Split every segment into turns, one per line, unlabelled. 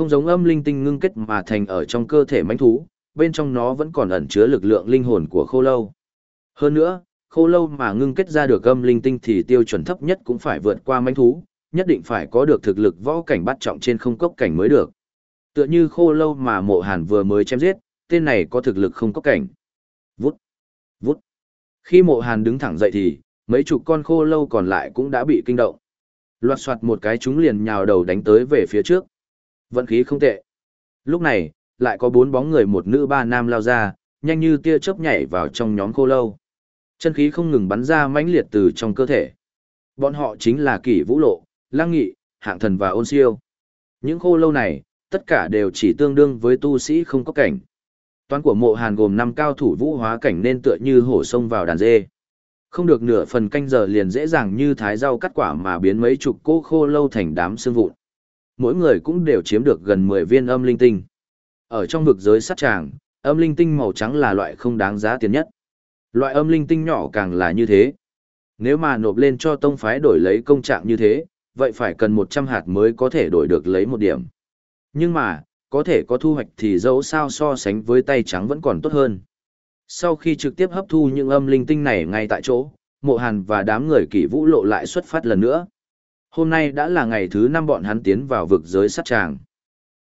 Không giống âm linh tinh ngưng kết mà thành ở trong cơ thể mãnh thú, bên trong nó vẫn còn ẩn chứa lực lượng linh hồn của khô lâu. Hơn nữa, khô lâu mà ngưng kết ra được âm linh tinh thì tiêu chuẩn thấp nhất cũng phải vượt qua mãnh thú, nhất định phải có được thực lực võ cảnh bắt trọng trên không cốc cảnh mới được. Tựa như khô lâu mà mộ hàn vừa mới chém giết, tên này có thực lực không cốc cảnh. Vút, vút. Khi mộ hàn đứng thẳng dậy thì, mấy chục con khô lâu còn lại cũng đã bị kinh động. Loạt soạt một cái chúng liền nhào đầu đánh tới về phía trước. Vận khí không tệ. Lúc này, lại có bốn bóng người một nữ ba nam lao ra, nhanh như tia chớp nhảy vào trong nhóm khô lâu. Chân khí không ngừng bắn ra mãnh liệt từ trong cơ thể. Bọn họ chính là kỷ vũ lộ, lang nghị, hạng thần và ôn siêu. Những khô lâu này, tất cả đều chỉ tương đương với tu sĩ không có cảnh. Toán của mộ hàn gồm 5 cao thủ vũ hóa cảnh nên tựa như hổ sông vào đàn dê. Không được nửa phần canh giờ liền dễ dàng như thái rau cắt quả mà biến mấy chục cô khô lâu thành đám xương vụn. Mỗi người cũng đều chiếm được gần 10 viên âm linh tinh. Ở trong vực giới sát tràng, âm linh tinh màu trắng là loại không đáng giá tiền nhất. Loại âm linh tinh nhỏ càng là như thế. Nếu mà nộp lên cho tông phái đổi lấy công trạng như thế, vậy phải cần 100 hạt mới có thể đổi được lấy một điểm. Nhưng mà, có thể có thu hoạch thì dẫu sao so sánh với tay trắng vẫn còn tốt hơn. Sau khi trực tiếp hấp thu những âm linh tinh này ngay tại chỗ, mộ hàn và đám người kỷ vũ lộ lại xuất phát lần nữa. Hôm nay đã là ngày thứ năm bọn hắn tiến vào vực giới sát tràng.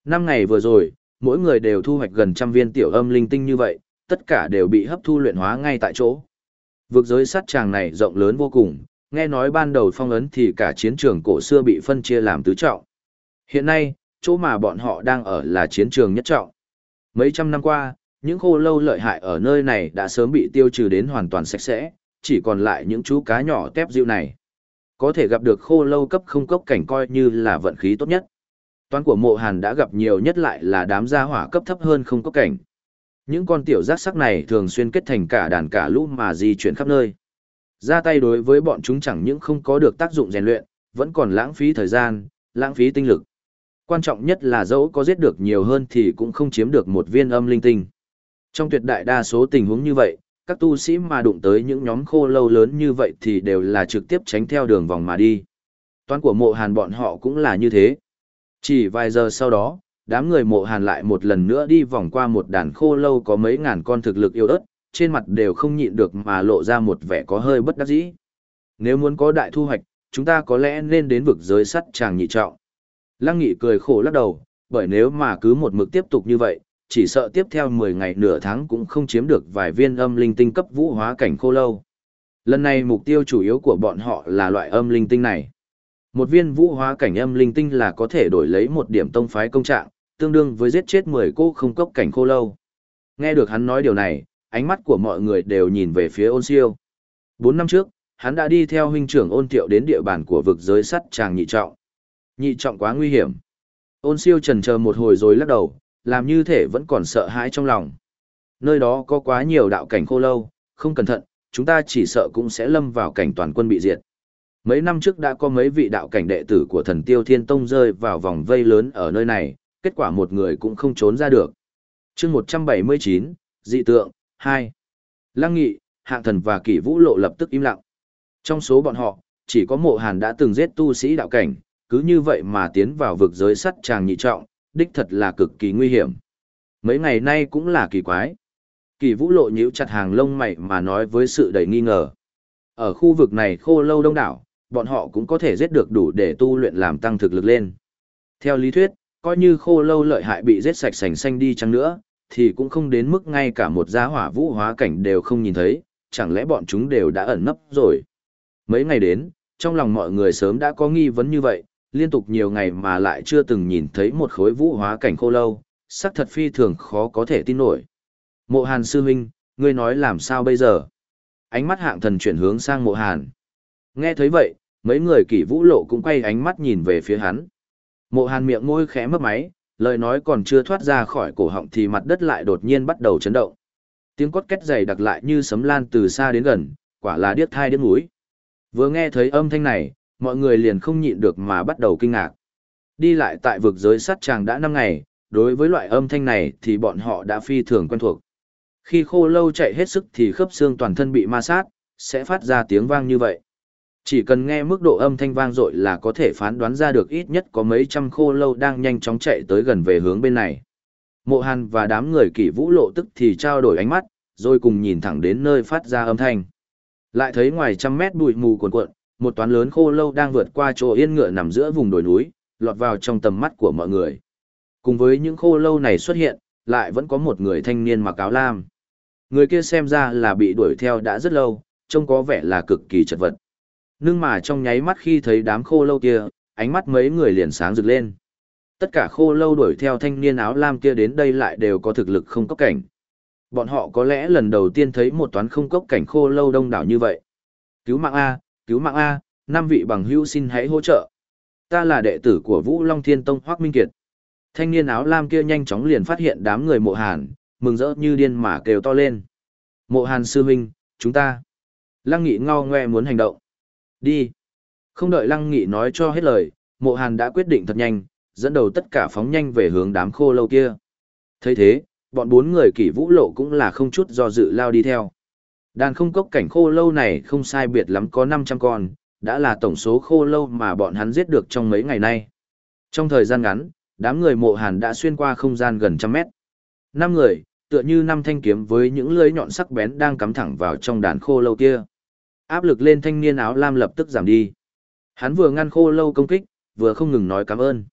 Năm ngày vừa rồi, mỗi người đều thu hoạch gần trăm viên tiểu âm linh tinh như vậy, tất cả đều bị hấp thu luyện hóa ngay tại chỗ. Vực giới sát tràng này rộng lớn vô cùng, nghe nói ban đầu phong ấn thì cả chiến trường cổ xưa bị phân chia làm tứ trọng. Hiện nay, chỗ mà bọn họ đang ở là chiến trường nhất trọng. Mấy trăm năm qua, những khô lâu lợi hại ở nơi này đã sớm bị tiêu trừ đến hoàn toàn sạch sẽ, chỉ còn lại những chú cá nhỏ tép dịu này. Có thể gặp được khô lâu cấp không cốc cảnh coi như là vận khí tốt nhất. Toán của mộ hàn đã gặp nhiều nhất lại là đám gia hỏa cấp thấp hơn không cốc cảnh. Những con tiểu giác sắc này thường xuyên kết thành cả đàn cả lũ mà di chuyển khắp nơi. Ra tay đối với bọn chúng chẳng những không có được tác dụng rèn luyện, vẫn còn lãng phí thời gian, lãng phí tinh lực. Quan trọng nhất là dẫu có giết được nhiều hơn thì cũng không chiếm được một viên âm linh tinh. Trong tuyệt đại đa số tình huống như vậy, các tu sĩ mà đụng tới những nhóm khô lâu lớn như vậy thì đều là trực tiếp tránh theo đường vòng mà đi. Toán của mộ hàn bọn họ cũng là như thế. Chỉ vài giờ sau đó, đám người mộ hàn lại một lần nữa đi vòng qua một đàn khô lâu có mấy ngàn con thực lực yêu ớt, trên mặt đều không nhịn được mà lộ ra một vẻ có hơi bất đắc dĩ. Nếu muốn có đại thu hoạch, chúng ta có lẽ nên đến vực giới sắt chàng nhị trọng. Lăng nghị cười khổ lắc đầu, bởi nếu mà cứ một mực tiếp tục như vậy, chỉ sợ tiếp theo 10 ngày nửa tháng cũng không chiếm được vài viên âm linh tinh cấp vũ hóa cảnh khô lâu. Lần này mục tiêu chủ yếu của bọn họ là loại âm linh tinh này. Một viên vũ hóa cảnh âm linh tinh là có thể đổi lấy một điểm tông phái công trạng, tương đương với giết chết 10 cô không cốc cảnh khô lâu. Nghe được hắn nói điều này, ánh mắt của mọi người đều nhìn về phía ôn siêu. Bốn năm trước, hắn đã đi theo huynh trưởng ôn tiệu đến địa bàn của vực giới sắt tràng nhị trọng. Nhị trọng quá nguy hiểm. Ôn siêu trần chờ một hồi rồi lắc đầu, làm như thể vẫn còn sợ hãi trong lòng. Nơi đó có quá nhiều đạo cảnh khô lâu, không cẩn thận, chúng ta chỉ sợ cũng sẽ lâm vào cảnh toàn quân bị diệt. Mấy năm trước đã có mấy vị đạo cảnh đệ tử của thần tiêu thiên tông rơi vào vòng vây lớn ở nơi này, kết quả một người cũng không trốn ra được. chương 179, dị tượng, 2. Lăng nghị, hạng thần và kỷ vũ lộ lập tức im lặng. Trong số bọn họ, chỉ có mộ hàn đã từng giết tu sĩ đạo cảnh, cứ như vậy mà tiến vào vực giới sắt chàng nhị trọng, đích thật là cực kỳ nguy hiểm. Mấy ngày nay cũng là kỳ quái. Kỳ vũ lộ nhíu chặt hàng lông mày mà nói với sự đầy nghi ngờ. Ở khu vực này khô lâu đông đảo, bọn họ cũng có thể giết được đủ để tu luyện làm tăng thực lực lên. Theo lý thuyết, coi như khô lâu lợi hại bị giết sạch sành xanh đi chăng nữa, thì cũng không đến mức ngay cả một giá hỏa vũ hóa cảnh đều không nhìn thấy, chẳng lẽ bọn chúng đều đã ẩn nấp rồi. Mấy ngày đến, trong lòng mọi người sớm đã có nghi vấn như vậy, liên tục nhiều ngày mà lại chưa từng nhìn thấy một khối vũ hóa cảnh khô lâu, sắc thật phi thường khó có thể tin nổi. Mộ Hàn sư huynh, ngươi nói làm sao bây giờ? Ánh mắt hạng thần chuyển hướng sang mộ Hàn. Nghe thấy vậy, mấy người kỷ vũ lộ cũng quay ánh mắt nhìn về phía hắn. Mộ Hàn miệng môi khẽ mấp máy, lời nói còn chưa thoát ra khỏi cổ họng thì mặt đất lại đột nhiên bắt đầu chấn động. Tiếng cốt két dày đặc lại như sấm lan từ xa đến gần, quả là điếc thai điếc mũi. Vừa nghe thấy âm thanh này, mọi người liền không nhịn được mà bắt đầu kinh ngạc. Đi lại tại vực giới sắt tràng đã 5 ngày, đối với loại âm thanh này thì bọn họ đã phi thường quen thuộc. Khi khô lâu chạy hết sức thì khớp xương toàn thân bị ma sát, sẽ phát ra tiếng vang như vậy. Chỉ cần nghe mức độ âm thanh vang dội là có thể phán đoán ra được ít nhất có mấy trăm khô lâu đang nhanh chóng chạy tới gần về hướng bên này. Mộ Hàn và đám người kỷ vũ lộ tức thì trao đổi ánh mắt, rồi cùng nhìn thẳng đến nơi phát ra âm thanh. Lại thấy ngoài trăm mét bụi mù cuồn cuộn, một toán lớn khô lâu đang vượt qua chỗ yên ngựa nằm giữa vùng đồi núi, lọt vào trong tầm mắt của mọi người. Cùng với những khô lâu này xuất hiện, lại vẫn có một người thanh niên mặc áo lam. Người kia xem ra là bị đuổi theo đã rất lâu, trông có vẻ là cực kỳ chật vật. Nhưng mà trong nháy mắt khi thấy đám khô lâu kia, ánh mắt mấy người liền sáng rực lên. Tất cả khô lâu đuổi theo thanh niên áo lam kia đến đây lại đều có thực lực không cấp cảnh. Bọn họ có lẽ lần đầu tiên thấy một toán không cốc cảnh khô lâu đông đảo như vậy. Cứu mạng A, cứu mạng A, năm vị bằng hữu xin hãy hỗ trợ. Ta là đệ tử của Vũ Long Thiên Tông Hoác Minh Kiệt. Thanh niên áo lam kia nhanh chóng liền phát hiện đám người mộ hàn, mừng rỡ như điên mà kêu to lên. Mộ hàn sư huynh, chúng ta. Lăng nghị ngao ngoe muốn hành động. Đi. Không đợi lăng nghị nói cho hết lời, mộ hàn đã quyết định thật nhanh, dẫn đầu tất cả phóng nhanh về hướng đám khô lâu kia. thấy thế, bọn bốn người kỷ vũ lộ cũng là không chút do dự lao đi theo. Đàn không cốc cảnh khô lâu này không sai biệt lắm có 500 con, đã là tổng số khô lâu mà bọn hắn giết được trong mấy ngày nay. Trong thời gian ngắn, đám người mộ hàn đã xuyên qua không gian gần trăm mét. Năm người, tựa như năm thanh kiếm với những lưỡi nhọn sắc bén đang cắm thẳng vào trong đàn khô lâu kia. Áp lực lên thanh niên áo lam lập tức giảm đi. Hắn vừa ngăn khô lâu công kích, vừa không ngừng nói cảm ơn.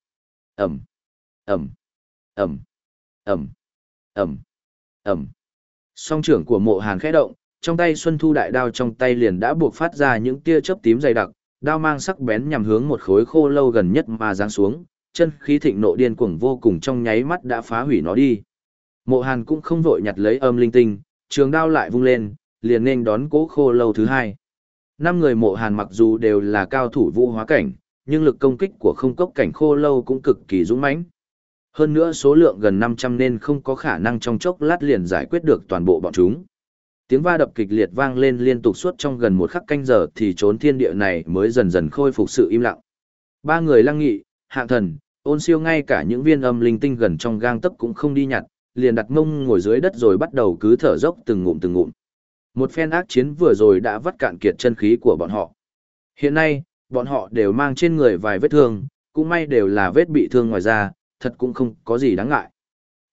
Ẩm, Ẩm, Ẩm, Ẩm, Ẩm, Ẩm. Song trưởng của mộ hàn khẽ động, trong tay Xuân Thu đại đao trong tay liền đã buộc phát ra những tia chớp tím dày đặc, đao mang sắc bén nhằm hướng một khối khô lâu gần nhất mà giáng xuống, chân khí thịnh nộ điên cuồng vô cùng trong nháy mắt đã phá hủy nó đi. Mộ Hàn cũng không vội nhặt lấy âm linh tinh, trường đao lại vung lên, liền nên đón cố khô lâu thứ hai. Năm người mộ Hàn mặc dù đều là cao thủ vũ hóa cảnh, nhưng lực công kích của không cốc cảnh khô lâu cũng cực kỳ dũng mãnh. Hơn nữa số lượng gần 500 nên không có khả năng trong chốc lát liền giải quyết được toàn bộ bọn chúng. Tiếng va đập kịch liệt vang lên liên tục suốt trong gần một khắc canh giờ thì trốn thiên địa này mới dần dần khôi phục sự im lặng. Ba người lăng nghị, hạng thần, ôn siêu ngay cả những viên âm linh tinh gần trong gang tấc cũng không đi nhặt, liền đặt mông ngồi dưới đất rồi bắt đầu cứ thở dốc từng ngụm từng ngụm. Một phen ác chiến vừa rồi đã vắt cạn kiệt chân khí của bọn họ. Hiện nay, bọn họ đều mang trên người vài vết thương, cũng may đều là vết bị thương ngoài da, thật cũng không có gì đáng ngại.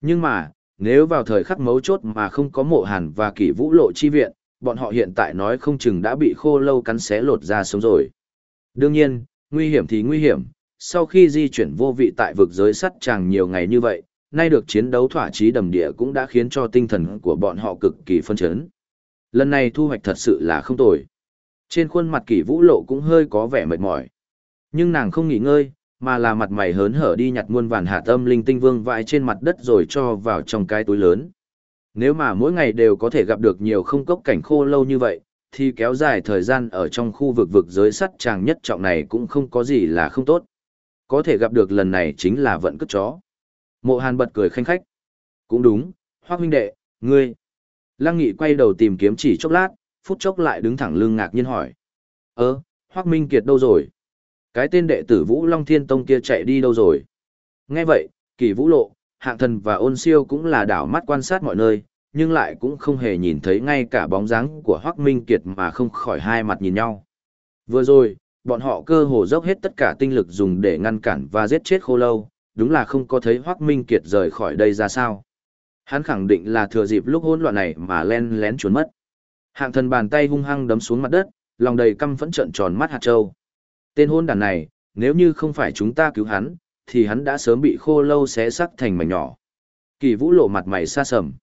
Nhưng mà, nếu vào thời khắc mấu chốt mà không có mộ hàn và kỷ vũ lộ chi viện, bọn họ hiện tại nói không chừng đã bị khô lâu cắn xé lột ra sống rồi. Đương nhiên, nguy hiểm thì nguy hiểm, sau khi di chuyển vô vị tại vực giới sắt chàng nhiều ngày như vậy, nay được chiến đấu thỏa chí đầm địa cũng đã khiến cho tinh thần của bọn họ cực kỳ phân chấn. Lần này thu hoạch thật sự là không tồi. Trên khuôn mặt kỷ vũ lộ cũng hơi có vẻ mệt mỏi. Nhưng nàng không nghỉ ngơi, mà là mặt mày hớn hở đi nhặt muôn vàn hạ tâm linh tinh vương vãi trên mặt đất rồi cho vào trong cái túi lớn. Nếu mà mỗi ngày đều có thể gặp được nhiều không cốc cảnh khô lâu như vậy, thì kéo dài thời gian ở trong khu vực vực giới sắt chàng nhất trọng này cũng không có gì là không tốt. Có thể gặp được lần này chính là vận cất chó. Mộ Hàn bật cười khanh khách. Cũng đúng, Hoác huynh đệ, ngươi. Lăng Nghị quay đầu tìm kiếm chỉ chốc lát, phút chốc lại đứng thẳng lưng ngạc nhiên hỏi. Ơ, Hoác Minh Kiệt đâu rồi? Cái tên đệ tử Vũ Long Thiên Tông kia chạy đi đâu rồi? Nghe vậy, kỳ vũ lộ, hạng thần và ôn siêu cũng là đảo mắt quan sát mọi nơi, nhưng lại cũng không hề nhìn thấy ngay cả bóng dáng của Hoác Minh Kiệt mà không khỏi hai mặt nhìn nhau. Vừa rồi, bọn họ cơ hồ dốc hết tất cả tinh lực dùng để ngăn cản và giết chết khô lâu, đúng là không có thấy Hoác Minh Kiệt rời khỏi đây ra sao. Hắn khẳng định là thừa dịp lúc hỗn loạn này mà len lén trốn mất. Hạng thần bàn tay hung hăng đấm xuống mặt đất, lòng đầy căm phẫn trợn tròn mắt hạt châu. Tên hôn đàn này, nếu như không phải chúng ta cứu hắn, thì hắn đã sớm bị khô lâu xé sắc thành mảnh nhỏ. Kỳ vũ lộ mặt mày xa sầm.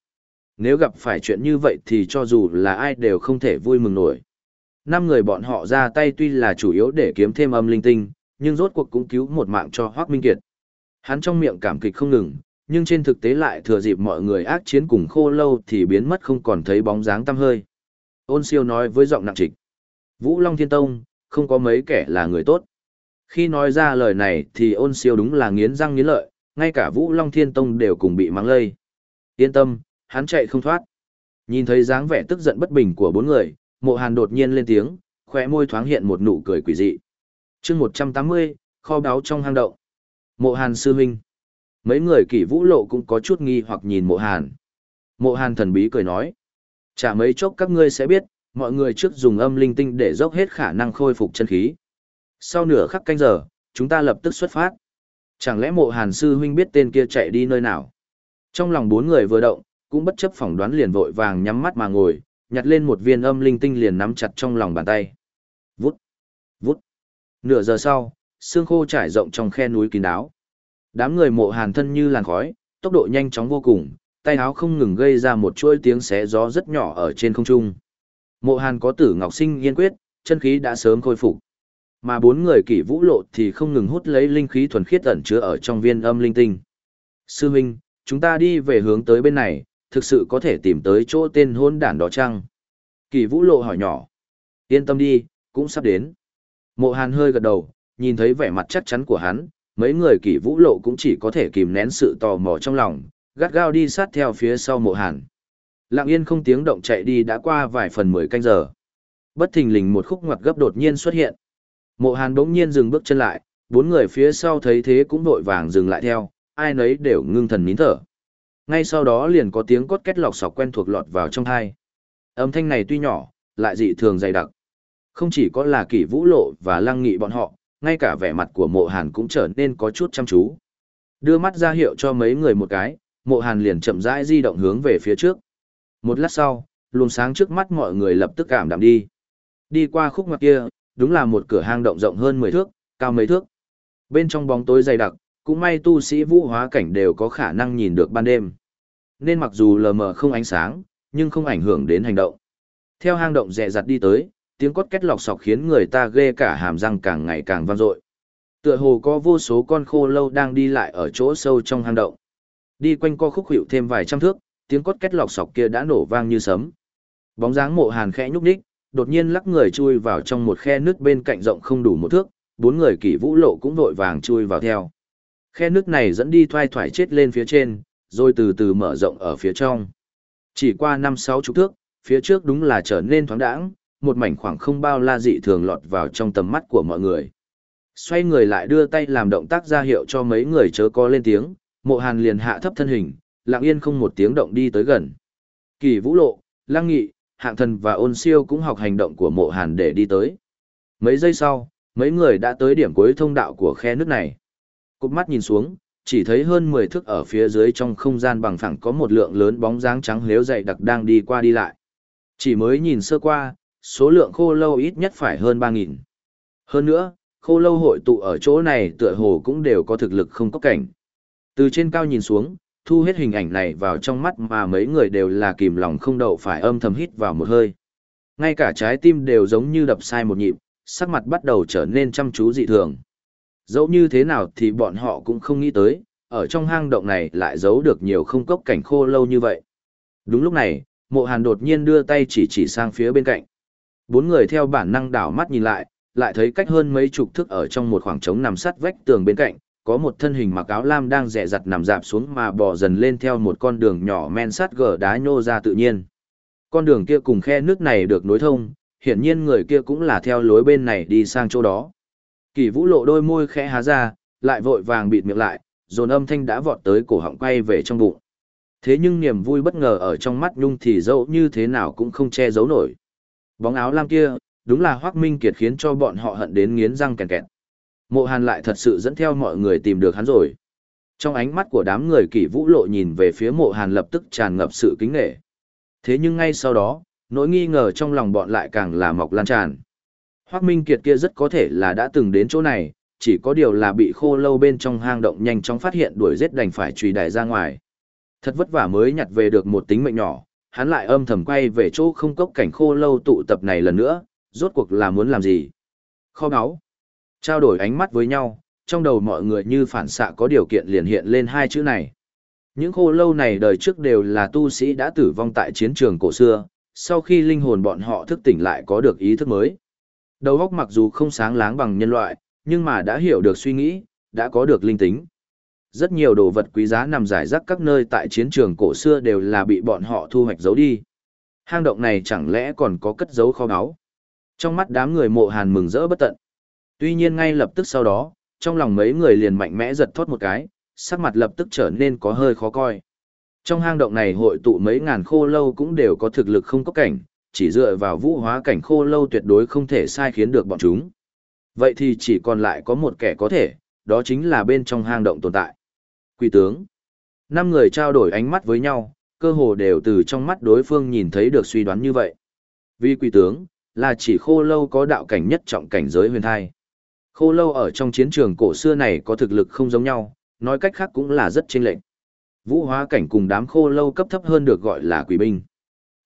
Nếu gặp phải chuyện như vậy thì cho dù là ai đều không thể vui mừng nổi. Năm người bọn họ ra tay tuy là chủ yếu để kiếm thêm âm linh tinh, nhưng rốt cuộc cũng cứu một mạng cho Hoác Minh Kiệt. Hắn trong miệng cảm kịch không ngừng, nhưng trên thực tế lại thừa dịp mọi người ác chiến cùng khô lâu thì biến mất không còn thấy bóng dáng tăm hơi. Ôn siêu nói với giọng nặng trịch. Vũ Long Thiên Tông, không có mấy kẻ là người tốt. Khi nói ra lời này thì ôn siêu đúng là nghiến răng nghiến lợi, ngay cả Vũ Long Thiên Tông đều cùng bị mắng lây. Yên tâm, hắn chạy không thoát. Nhìn thấy dáng vẻ tức giận bất bình của bốn người, mộ hàn đột nhiên lên tiếng, khỏe môi thoáng hiện một nụ cười quỷ dị. chương 180, kho báo trong hang động. Mộ hàn sư huynh. Mấy người kỷ vũ lộ cũng có chút nghi hoặc nhìn mộ hàn. Mộ hàn thần bí cười nói. Chả mấy chốc các ngươi sẽ biết, mọi người trước dùng âm linh tinh để dốc hết khả năng khôi phục chân khí. Sau nửa khắc canh giờ, chúng ta lập tức xuất phát. Chẳng lẽ mộ hàn sư huynh biết tên kia chạy đi nơi nào? Trong lòng bốn người vừa động, cũng bất chấp phỏng đoán liền vội vàng nhắm mắt mà ngồi, nhặt lên một viên âm linh tinh liền nắm chặt trong lòng bàn tay. Vút, vút. Nửa giờ sau, xương khô trải rộng trong khe núi kín đáo. Đám người mộ hàn thân như làn khói, tốc độ nhanh chóng vô cùng, tay áo không ngừng gây ra một chuỗi tiếng xé gió rất nhỏ ở trên không trung. Mộ hàn có tử ngọc sinh yên quyết, chân khí đã sớm khôi phục. Mà bốn người kỷ vũ lộ thì không ngừng hút lấy linh khí thuần khiết ẩn chứa ở trong viên âm linh tinh. Sư huynh, chúng ta đi về hướng tới bên này, thực sự có thể tìm tới chỗ tên hôn đản đó chăng? Kỷ vũ lộ hỏi nhỏ. Yên tâm đi, cũng sắp đến. Mộ hàn hơi gật đầu, nhìn thấy vẻ mặt chắc chắn của hắn, mấy người kỷ vũ lộ cũng chỉ có thể kìm nén sự tò mò trong lòng, gắt gao đi sát theo phía sau mộ hàn. Lặng yên không tiếng động chạy đi đã qua vài phần mười canh giờ. Bất thình lình một khúc ngoặt gấp đột nhiên xuất hiện. Mộ hàn bỗng nhiên dừng bước chân lại, bốn người phía sau thấy thế cũng vội vàng dừng lại theo, ai nấy đều ngưng thần nín thở. Ngay sau đó liền có tiếng cốt két lọc sọc quen thuộc lọt vào trong thai. Âm thanh này tuy nhỏ, lại dị thường dày đặc. Không chỉ có là kỷ vũ lộ và lăng nghị bọn họ, ngay cả vẻ mặt của mộ hàn cũng trở nên có chút chăm chú. Đưa mắt ra hiệu cho mấy người một cái, mộ hàn liền chậm rãi di động hướng về phía trước. Một lát sau, luồng sáng trước mắt mọi người lập tức cảm đạm đi. Đi qua khúc ngoặt kia, đúng là một cửa hang động rộng hơn 10 thước, cao mấy thước. Bên trong bóng tối dày đặc, cũng may tu sĩ vũ hóa cảnh đều có khả năng nhìn được ban đêm. Nên mặc dù lờ mờ không ánh sáng, nhưng không ảnh hưởng đến hành động. Theo hang động rẹ dặt đi tới, tiếng cốt két lọc sọc khiến người ta ghê cả hàm răng càng ngày càng vang dội. Tựa hồ có vô số con khô lâu đang đi lại ở chỗ sâu trong hang động. Đi quanh co khúc hiệu thêm vài trăm thước, tiếng cốt két lọc sọc kia đã nổ vang như sấm. Bóng dáng mộ hàn khẽ nhúc nhích, đột nhiên lắc người chui vào trong một khe nước bên cạnh rộng không đủ một thước, bốn người kỷ vũ lộ cũng vội vàng chui vào theo. Khe nước này dẫn đi thoai thoải chết lên phía trên, rồi từ từ mở rộng ở phía trong. Chỉ qua năm sáu chục thước, phía trước đúng là trở nên thoáng đãng, một mảnh khoảng không bao la dị thường lọt vào trong tầm mắt của mọi người. Xoay người lại đưa tay làm động tác ra hiệu cho mấy người chớ có lên tiếng, mộ hàn liền hạ thấp thân hình, lặng yên không một tiếng động đi tới gần. Kỳ vũ lộ, lăng nghị, hạng thần và ôn siêu cũng học hành động của mộ hàn để đi tới. Mấy giây sau, mấy người đã tới điểm cuối thông đạo của khe nước này. Cụp mắt nhìn xuống, chỉ thấy hơn 10 thước ở phía dưới trong không gian bằng phẳng có một lượng lớn bóng dáng trắng lếu dày đặc đang đi qua đi lại. Chỉ mới nhìn sơ qua, số lượng khô lâu ít nhất phải hơn 3.000. Hơn nữa, khô lâu hội tụ ở chỗ này tựa hồ cũng đều có thực lực không có cảnh. Từ trên cao nhìn xuống, thu hết hình ảnh này vào trong mắt mà mấy người đều là kìm lòng không đậu phải âm thầm hít vào một hơi. Ngay cả trái tim đều giống như đập sai một nhịp, sắc mặt bắt đầu trở nên chăm chú dị thường. Dẫu như thế nào thì bọn họ cũng không nghĩ tới, ở trong hang động này lại giấu được nhiều không cốc cảnh khô lâu như vậy. Đúng lúc này, mộ hàn đột nhiên đưa tay chỉ chỉ sang phía bên cạnh. Bốn người theo bản năng đảo mắt nhìn lại, lại thấy cách hơn mấy chục thước ở trong một khoảng trống nằm sắt vách tường bên cạnh, có một thân hình mặc áo lam đang rẻ rặt nằm dạp xuống mà bò dần lên theo một con đường nhỏ men sắt gờ đá nhô ra tự nhiên. Con đường kia cùng khe nước này được nối thông, hiển nhiên người kia cũng là theo lối bên này đi sang chỗ đó. Kỳ vũ lộ đôi môi khẽ há ra, lại vội vàng bịt miệng lại, dồn âm thanh đã vọt tới cổ họng quay về trong bụng. Thế nhưng niềm vui bất ngờ ở trong mắt Nhung thì dẫu như thế nào cũng không che giấu nổi. Bóng áo lam kia, đúng là Hoác Minh Kiệt khiến cho bọn họ hận đến nghiến răng kẹt kẹt. Mộ Hàn lại thật sự dẫn theo mọi người tìm được hắn rồi. Trong ánh mắt của đám người kỷ vũ lộ nhìn về phía mộ Hàn lập tức tràn ngập sự kính nghệ. Thế nhưng ngay sau đó, nỗi nghi ngờ trong lòng bọn lại càng là mọc lan tràn. Hoắc Minh Kiệt kia rất có thể là đã từng đến chỗ này, chỉ có điều là bị khô lâu bên trong hang động nhanh chóng phát hiện đuổi giết đành phải truy đài ra ngoài. Thật vất vả mới nhặt về được một tính mệnh nhỏ, hắn lại âm thầm quay về chỗ không cốc cảnh khô lâu tụ tập này lần nữa, rốt cuộc là muốn làm gì? Kho báu. Trao đổi ánh mắt với nhau, trong đầu mọi người như phản xạ có điều kiện liền hiện lên hai chữ này. Những khô lâu này đời trước đều là tu sĩ đã tử vong tại chiến trường cổ xưa, sau khi linh hồn bọn họ thức tỉnh lại có được ý thức mới. Đầu óc mặc dù không sáng láng bằng nhân loại, nhưng mà đã hiểu được suy nghĩ, đã có được linh tính. Rất nhiều đồ vật quý giá nằm rải rác các nơi tại chiến trường cổ xưa đều là bị bọn họ thu hoạch giấu đi. Hang động này chẳng lẽ còn có cất giấu kho báu. Trong mắt đám người mộ hàn mừng rỡ bất tận. Tuy nhiên ngay lập tức sau đó, trong lòng mấy người liền mạnh mẽ giật thoát một cái, sắc mặt lập tức trở nên có hơi khó coi. Trong hang động này hội tụ mấy ngàn khô lâu cũng đều có thực lực không có cảnh, chỉ dựa vào vũ hóa cảnh khô lâu tuyệt đối không thể sai khiến được bọn chúng. Vậy thì chỉ còn lại có một kẻ có thể, đó chính là bên trong hang động tồn tại. Quỷ tướng. Năm người trao đổi ánh mắt với nhau, cơ hồ đều từ trong mắt đối phương nhìn thấy được suy đoán như vậy. Vì quỷ tướng, là chỉ khô lâu có đạo cảnh nhất trọng cảnh giới huyền thai. Khô lâu ở trong chiến trường cổ xưa này có thực lực không giống nhau, nói cách khác cũng là rất chênh lệch. Vũ hóa cảnh cùng đám khô lâu cấp thấp hơn được gọi là quỷ binh.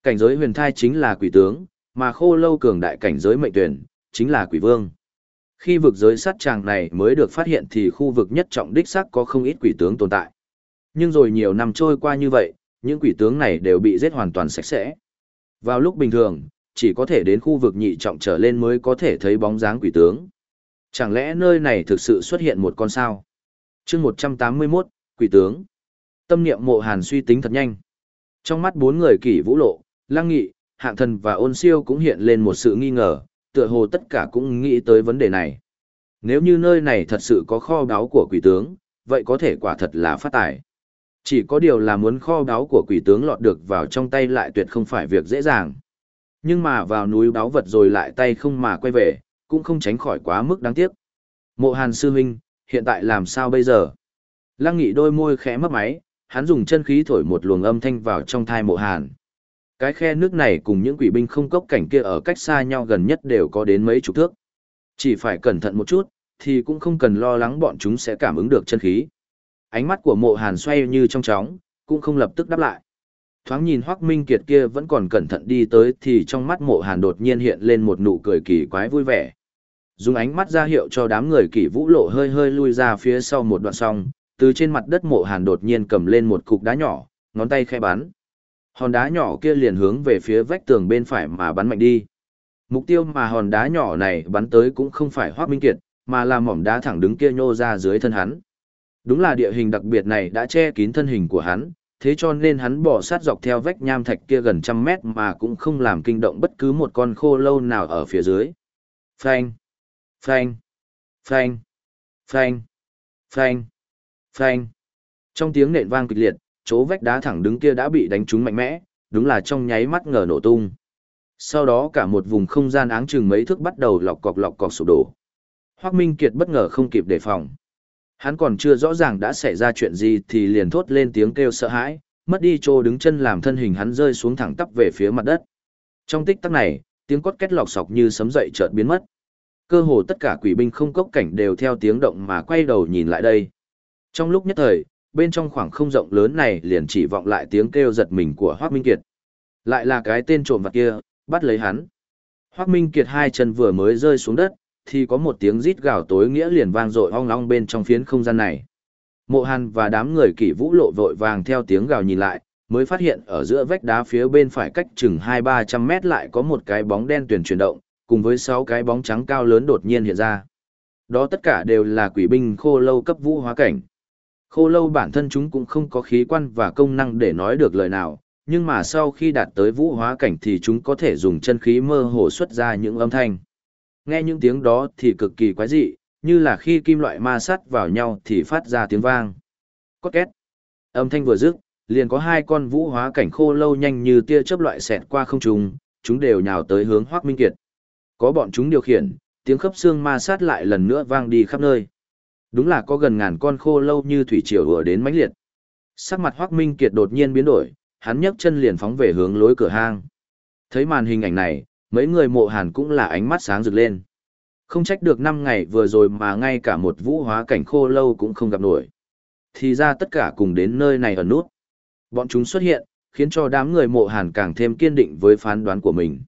Cảnh giới huyền thai chính là quỷ tướng, mà khô lâu cường đại cảnh giới mệnh tuyển, chính là quỷ vương. Khi vực giới sát tràng này mới được phát hiện thì khu vực nhất trọng đích xác có không ít quỷ tướng tồn tại. Nhưng rồi nhiều năm trôi qua như vậy, những quỷ tướng này đều bị giết hoàn toàn sạch sẽ. Vào lúc bình thường, chỉ có thể đến khu vực nhị trọng trở lên mới có thể thấy bóng dáng quỷ tướng. Chẳng lẽ nơi này thực sự xuất hiện một con sao? chương 181, quỷ tướng. Tâm niệm mộ hàn suy tính thật nhanh. Trong mắt bốn người kỷ vũ lộ, lăng nghị, hạng thần và ôn siêu cũng hiện lên một sự nghi ngờ, tựa hồ tất cả cũng nghĩ tới vấn đề này. Nếu như nơi này thật sự có kho báu của quỷ tướng, vậy có thể quả thật là phát tài. Chỉ có điều là muốn kho báu của quỷ tướng lọt được vào trong tay lại tuyệt không phải việc dễ dàng. Nhưng mà vào núi báu vật rồi lại tay không mà quay về, cũng không tránh khỏi quá mức đáng tiếc. Mộ hàn sư huynh, hiện tại làm sao bây giờ? Lăng nghị đôi môi khẽ mấp máy, hắn dùng chân khí thổi một luồng âm thanh vào trong thai mộ hàn. Cái khe nước này cùng những quỷ binh không cốc cảnh kia ở cách xa nhau gần nhất đều có đến mấy chục thước. Chỉ phải cẩn thận một chút, thì cũng không cần lo lắng bọn chúng sẽ cảm ứng được chân khí. Ánh mắt của mộ hàn xoay như trong chóng, cũng không lập tức đáp lại. Thoáng nhìn Hoắc Minh Kiệt kia vẫn còn cẩn thận đi tới thì trong mắt mộ hàn đột nhiên hiện lên một nụ cười kỳ quái vui vẻ. Dùng ánh mắt ra hiệu cho đám người kỷ vũ lộ hơi hơi lui ra phía sau một đoạn song, từ trên mặt đất mộ hàn đột nhiên cầm lên một cục đá nhỏ, ngón tay khẽ bắn. Hòn đá nhỏ kia liền hướng về phía vách tường bên phải mà bắn mạnh đi. Mục tiêu mà hòn đá nhỏ này bắn tới cũng không phải Hoắc Minh Kiệt, mà là mỏm đá thẳng đứng kia nhô ra dưới thân hắn. Đúng là địa hình đặc biệt này đã che kín thân hình của hắn, thế cho nên hắn bỏ sát dọc theo vách nham thạch kia gần trăm mét mà cũng không làm kinh động bất cứ một con khô lâu nào ở phía dưới. Phanh, phanh, phanh, phanh, phanh, phanh. Trong tiếng nện vang kịch liệt, chỗ vách đá thẳng đứng kia đã bị đánh trúng mạnh mẽ, đúng là trong nháy mắt ngờ nổ tung. Sau đó cả một vùng không gian áng chừng mấy thước bắt đầu lọc cọc lọc cọc sụp đổ. Hoắc Minh Kiệt bất ngờ không kịp đề phòng. Hắn còn chưa rõ ràng đã xảy ra chuyện gì thì liền thốt lên tiếng kêu sợ hãi, mất đi chỗ đứng chân làm thân hình hắn rơi xuống thẳng tắp về phía mặt đất. Trong tích tắc này, tiếng cốt két lọc sọc như sấm dậy chợt biến mất. Cơ hồ tất cả quỷ binh không cốc cảnh đều theo tiếng động mà quay đầu nhìn lại đây. Trong lúc nhất thời, bên trong khoảng không rộng lớn này liền chỉ vọng lại tiếng kêu giật mình của Hoác Minh Kiệt. Lại là cái tên trộm vặt kia, bắt lấy hắn. Hoác Minh Kiệt hai chân vừa mới rơi xuống đất, thì có một tiếng rít gào tối nghĩa liền vang dội ong long bên trong phiến không gian này. Mộ Hàn và đám người kỷ vũ lộ vội vàng theo tiếng gào nhìn lại, mới phát hiện ở giữa vách đá phía bên phải cách chừng 2-300 mét lại có một cái bóng đen tuyển chuyển động, cùng với sáu cái bóng trắng cao lớn đột nhiên hiện ra. Đó tất cả đều là quỷ binh khô lâu cấp vũ hóa cảnh. Khô lâu bản thân chúng cũng không có khí quan và công năng để nói được lời nào, nhưng mà sau khi đạt tới vũ hóa cảnh thì chúng có thể dùng chân khí mơ hồ xuất ra những âm thanh. Nghe những tiếng đó thì cực kỳ quái dị, như là khi kim loại ma sắt vào nhau thì phát ra tiếng vang. Cốt két. Âm thanh vừa dứt, liền có hai con vũ hóa cảnh khô lâu nhanh như tia chớp loại xẹt qua không trung, chúng đều nhào tới hướng Hoắc Minh Kiệt. Có bọn chúng điều khiển, tiếng khớp xương ma sát lại lần nữa vang đi khắp nơi. Đúng là có gần ngàn con khô lâu như thủy triều vừa đến mãnh liệt. Sắc mặt Hoắc Minh Kiệt đột nhiên biến đổi, hắn nhấc chân liền phóng về hướng lối cửa hang. Thấy màn hình ảnh này, mấy người mộ hàn cũng là ánh mắt sáng rực lên. Không trách được năm ngày vừa rồi mà ngay cả một vũ hóa cảnh khô lâu cũng không gặp nổi. Thì ra tất cả cùng đến nơi này ở nút. Bọn chúng xuất hiện, khiến cho đám người mộ hàn càng thêm kiên định với phán đoán của mình.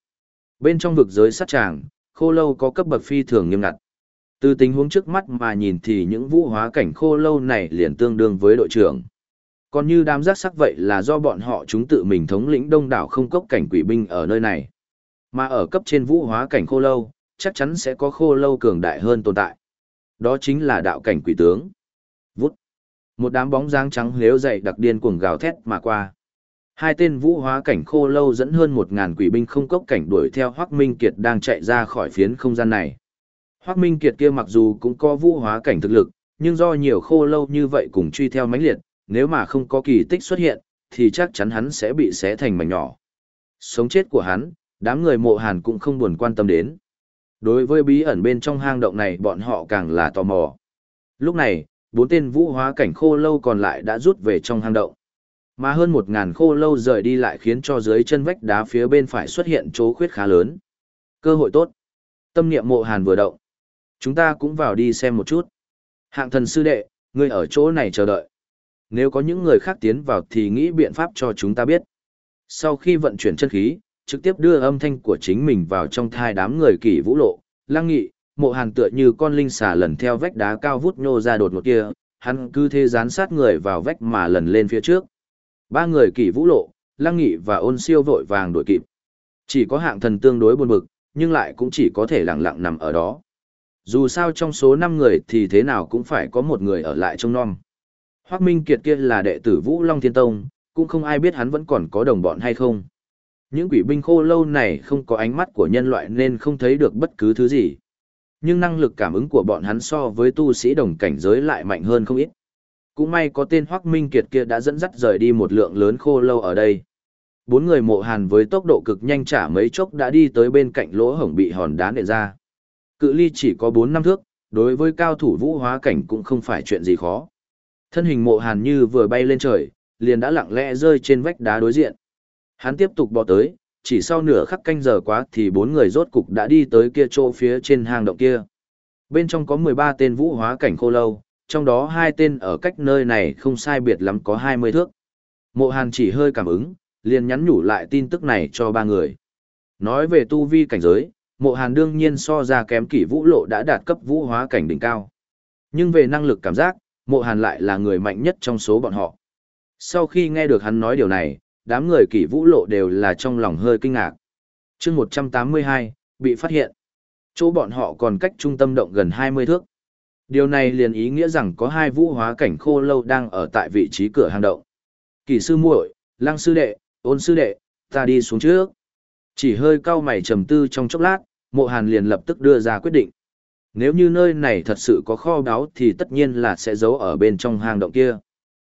Bên trong vực giới sát tràng, khô lâu có cấp bậc phi thường nghiêm ngặt. Từ tình huống trước mắt mà nhìn thì những vũ hóa cảnh khô lâu này liền tương đương với đội trưởng. Còn như đám giác sắc vậy là do bọn họ chúng tự mình thống lĩnh đông đảo không cốc cảnh quỷ binh ở nơi này. Mà ở cấp trên vũ hóa cảnh khô lâu, chắc chắn sẽ có khô lâu cường đại hơn tồn tại. Đó chính là đạo cảnh quỷ tướng. Vút. Một đám bóng dáng trắng lếu dậy đặc điên cuồng gào thét mà qua. Hai tên vũ hóa cảnh khô lâu dẫn hơn một ngàn quỷ binh không cốc cảnh đuổi theo Hoắc Minh Kiệt đang chạy ra khỏi phiến không gian này. Hoắc Minh Kiệt kia mặc dù cũng có vũ hóa cảnh thực lực, nhưng do nhiều khô lâu như vậy cùng truy theo mãnh liệt, nếu mà không có kỳ tích xuất hiện, thì chắc chắn hắn sẽ bị xé thành mảnh nhỏ. Sống chết của hắn, đám người mộ hàn cũng không buồn quan tâm đến. Đối với bí ẩn bên trong hang động này bọn họ càng là tò mò. Lúc này, bốn tên vũ hóa cảnh khô lâu còn lại đã rút về trong hang động. Mà hơn một ngàn khô lâu rời đi lại khiến cho dưới chân vách đá phía bên phải xuất hiện chỗ khuyết khá lớn. Cơ hội tốt. Tâm niệm mộ hàn vừa động. Chúng ta cũng vào đi xem một chút. Hạng thần sư đệ, ngươi ở chỗ này chờ đợi. Nếu có những người khác tiến vào thì nghĩ biện pháp cho chúng ta biết. Sau khi vận chuyển chân khí, trực tiếp đưa âm thanh của chính mình vào trong thai đám người kỷ vũ lộ, lăng nghị, mộ hàn tựa như con linh xà lần theo vách đá cao vút nhô ra đột ngột kia, hắn cứ thế dán sát người vào vách mà lần lên phía trước. Ba người kỷ vũ lộ, lăng nghị và ôn siêu vội vàng đuổi kịp. Chỉ có hạng thần tương đối buồn bực, nhưng lại cũng chỉ có thể lặng lặng nằm ở đó. Dù sao trong số 5 người thì thế nào cũng phải có một người ở lại trong non. Hoác Minh Kiệt kia là đệ tử Vũ Long Thiên Tông, cũng không ai biết hắn vẫn còn có đồng bọn hay không. Những quỷ binh khô lâu này không có ánh mắt của nhân loại nên không thấy được bất cứ thứ gì. Nhưng năng lực cảm ứng của bọn hắn so với tu sĩ đồng cảnh giới lại mạnh hơn không ít. Cũng may có tên Hoắc Minh Kiệt kia đã dẫn dắt rời đi một lượng lớn khô lâu ở đây. Bốn người mộ hàn với tốc độ cực nhanh trả mấy chốc đã đi tới bên cạnh lỗ hổng bị hòn đá nện ra. Cự ly chỉ có 4 năm thước, đối với cao thủ vũ hóa cảnh cũng không phải chuyện gì khó. Thân hình mộ hàn như vừa bay lên trời, liền đã lặng lẽ rơi trên vách đá đối diện. Hắn tiếp tục bò tới, chỉ sau nửa khắc canh giờ quá thì bốn người rốt cục đã đi tới kia chỗ phía trên hang động kia. Bên trong có 13 tên vũ hóa cảnh khô lâu, trong đó hai tên ở cách nơi này không sai biệt lắm có 20 thước. Mộ Hàn chỉ hơi cảm ứng, liền nhắn nhủ lại tin tức này cho ba người. Nói về tu vi cảnh giới, mộ Hàn đương nhiên so ra kém kỷ vũ lộ đã đạt cấp vũ hóa cảnh đỉnh cao. Nhưng về năng lực cảm giác, mộ Hàn lại là người mạnh nhất trong số bọn họ. Sau khi nghe được hắn nói điều này, đám người kỷ vũ lộ đều là trong lòng hơi kinh ngạc. chương 182, bị phát hiện. Chỗ bọn họ còn cách trung tâm động gần 20 thước. Điều này liền ý nghĩa rằng có hai vũ hóa cảnh khô lâu đang ở tại vị trí cửa hang động. Kỳ sư muội, lăng sư đệ, ôn sư đệ, ta đi xuống trước. Chỉ hơi cau mày trầm tư trong chốc lát, mộ hàn liền lập tức đưa ra quyết định. Nếu như nơi này thật sự có kho báu thì tất nhiên là sẽ giấu ở bên trong hang động kia.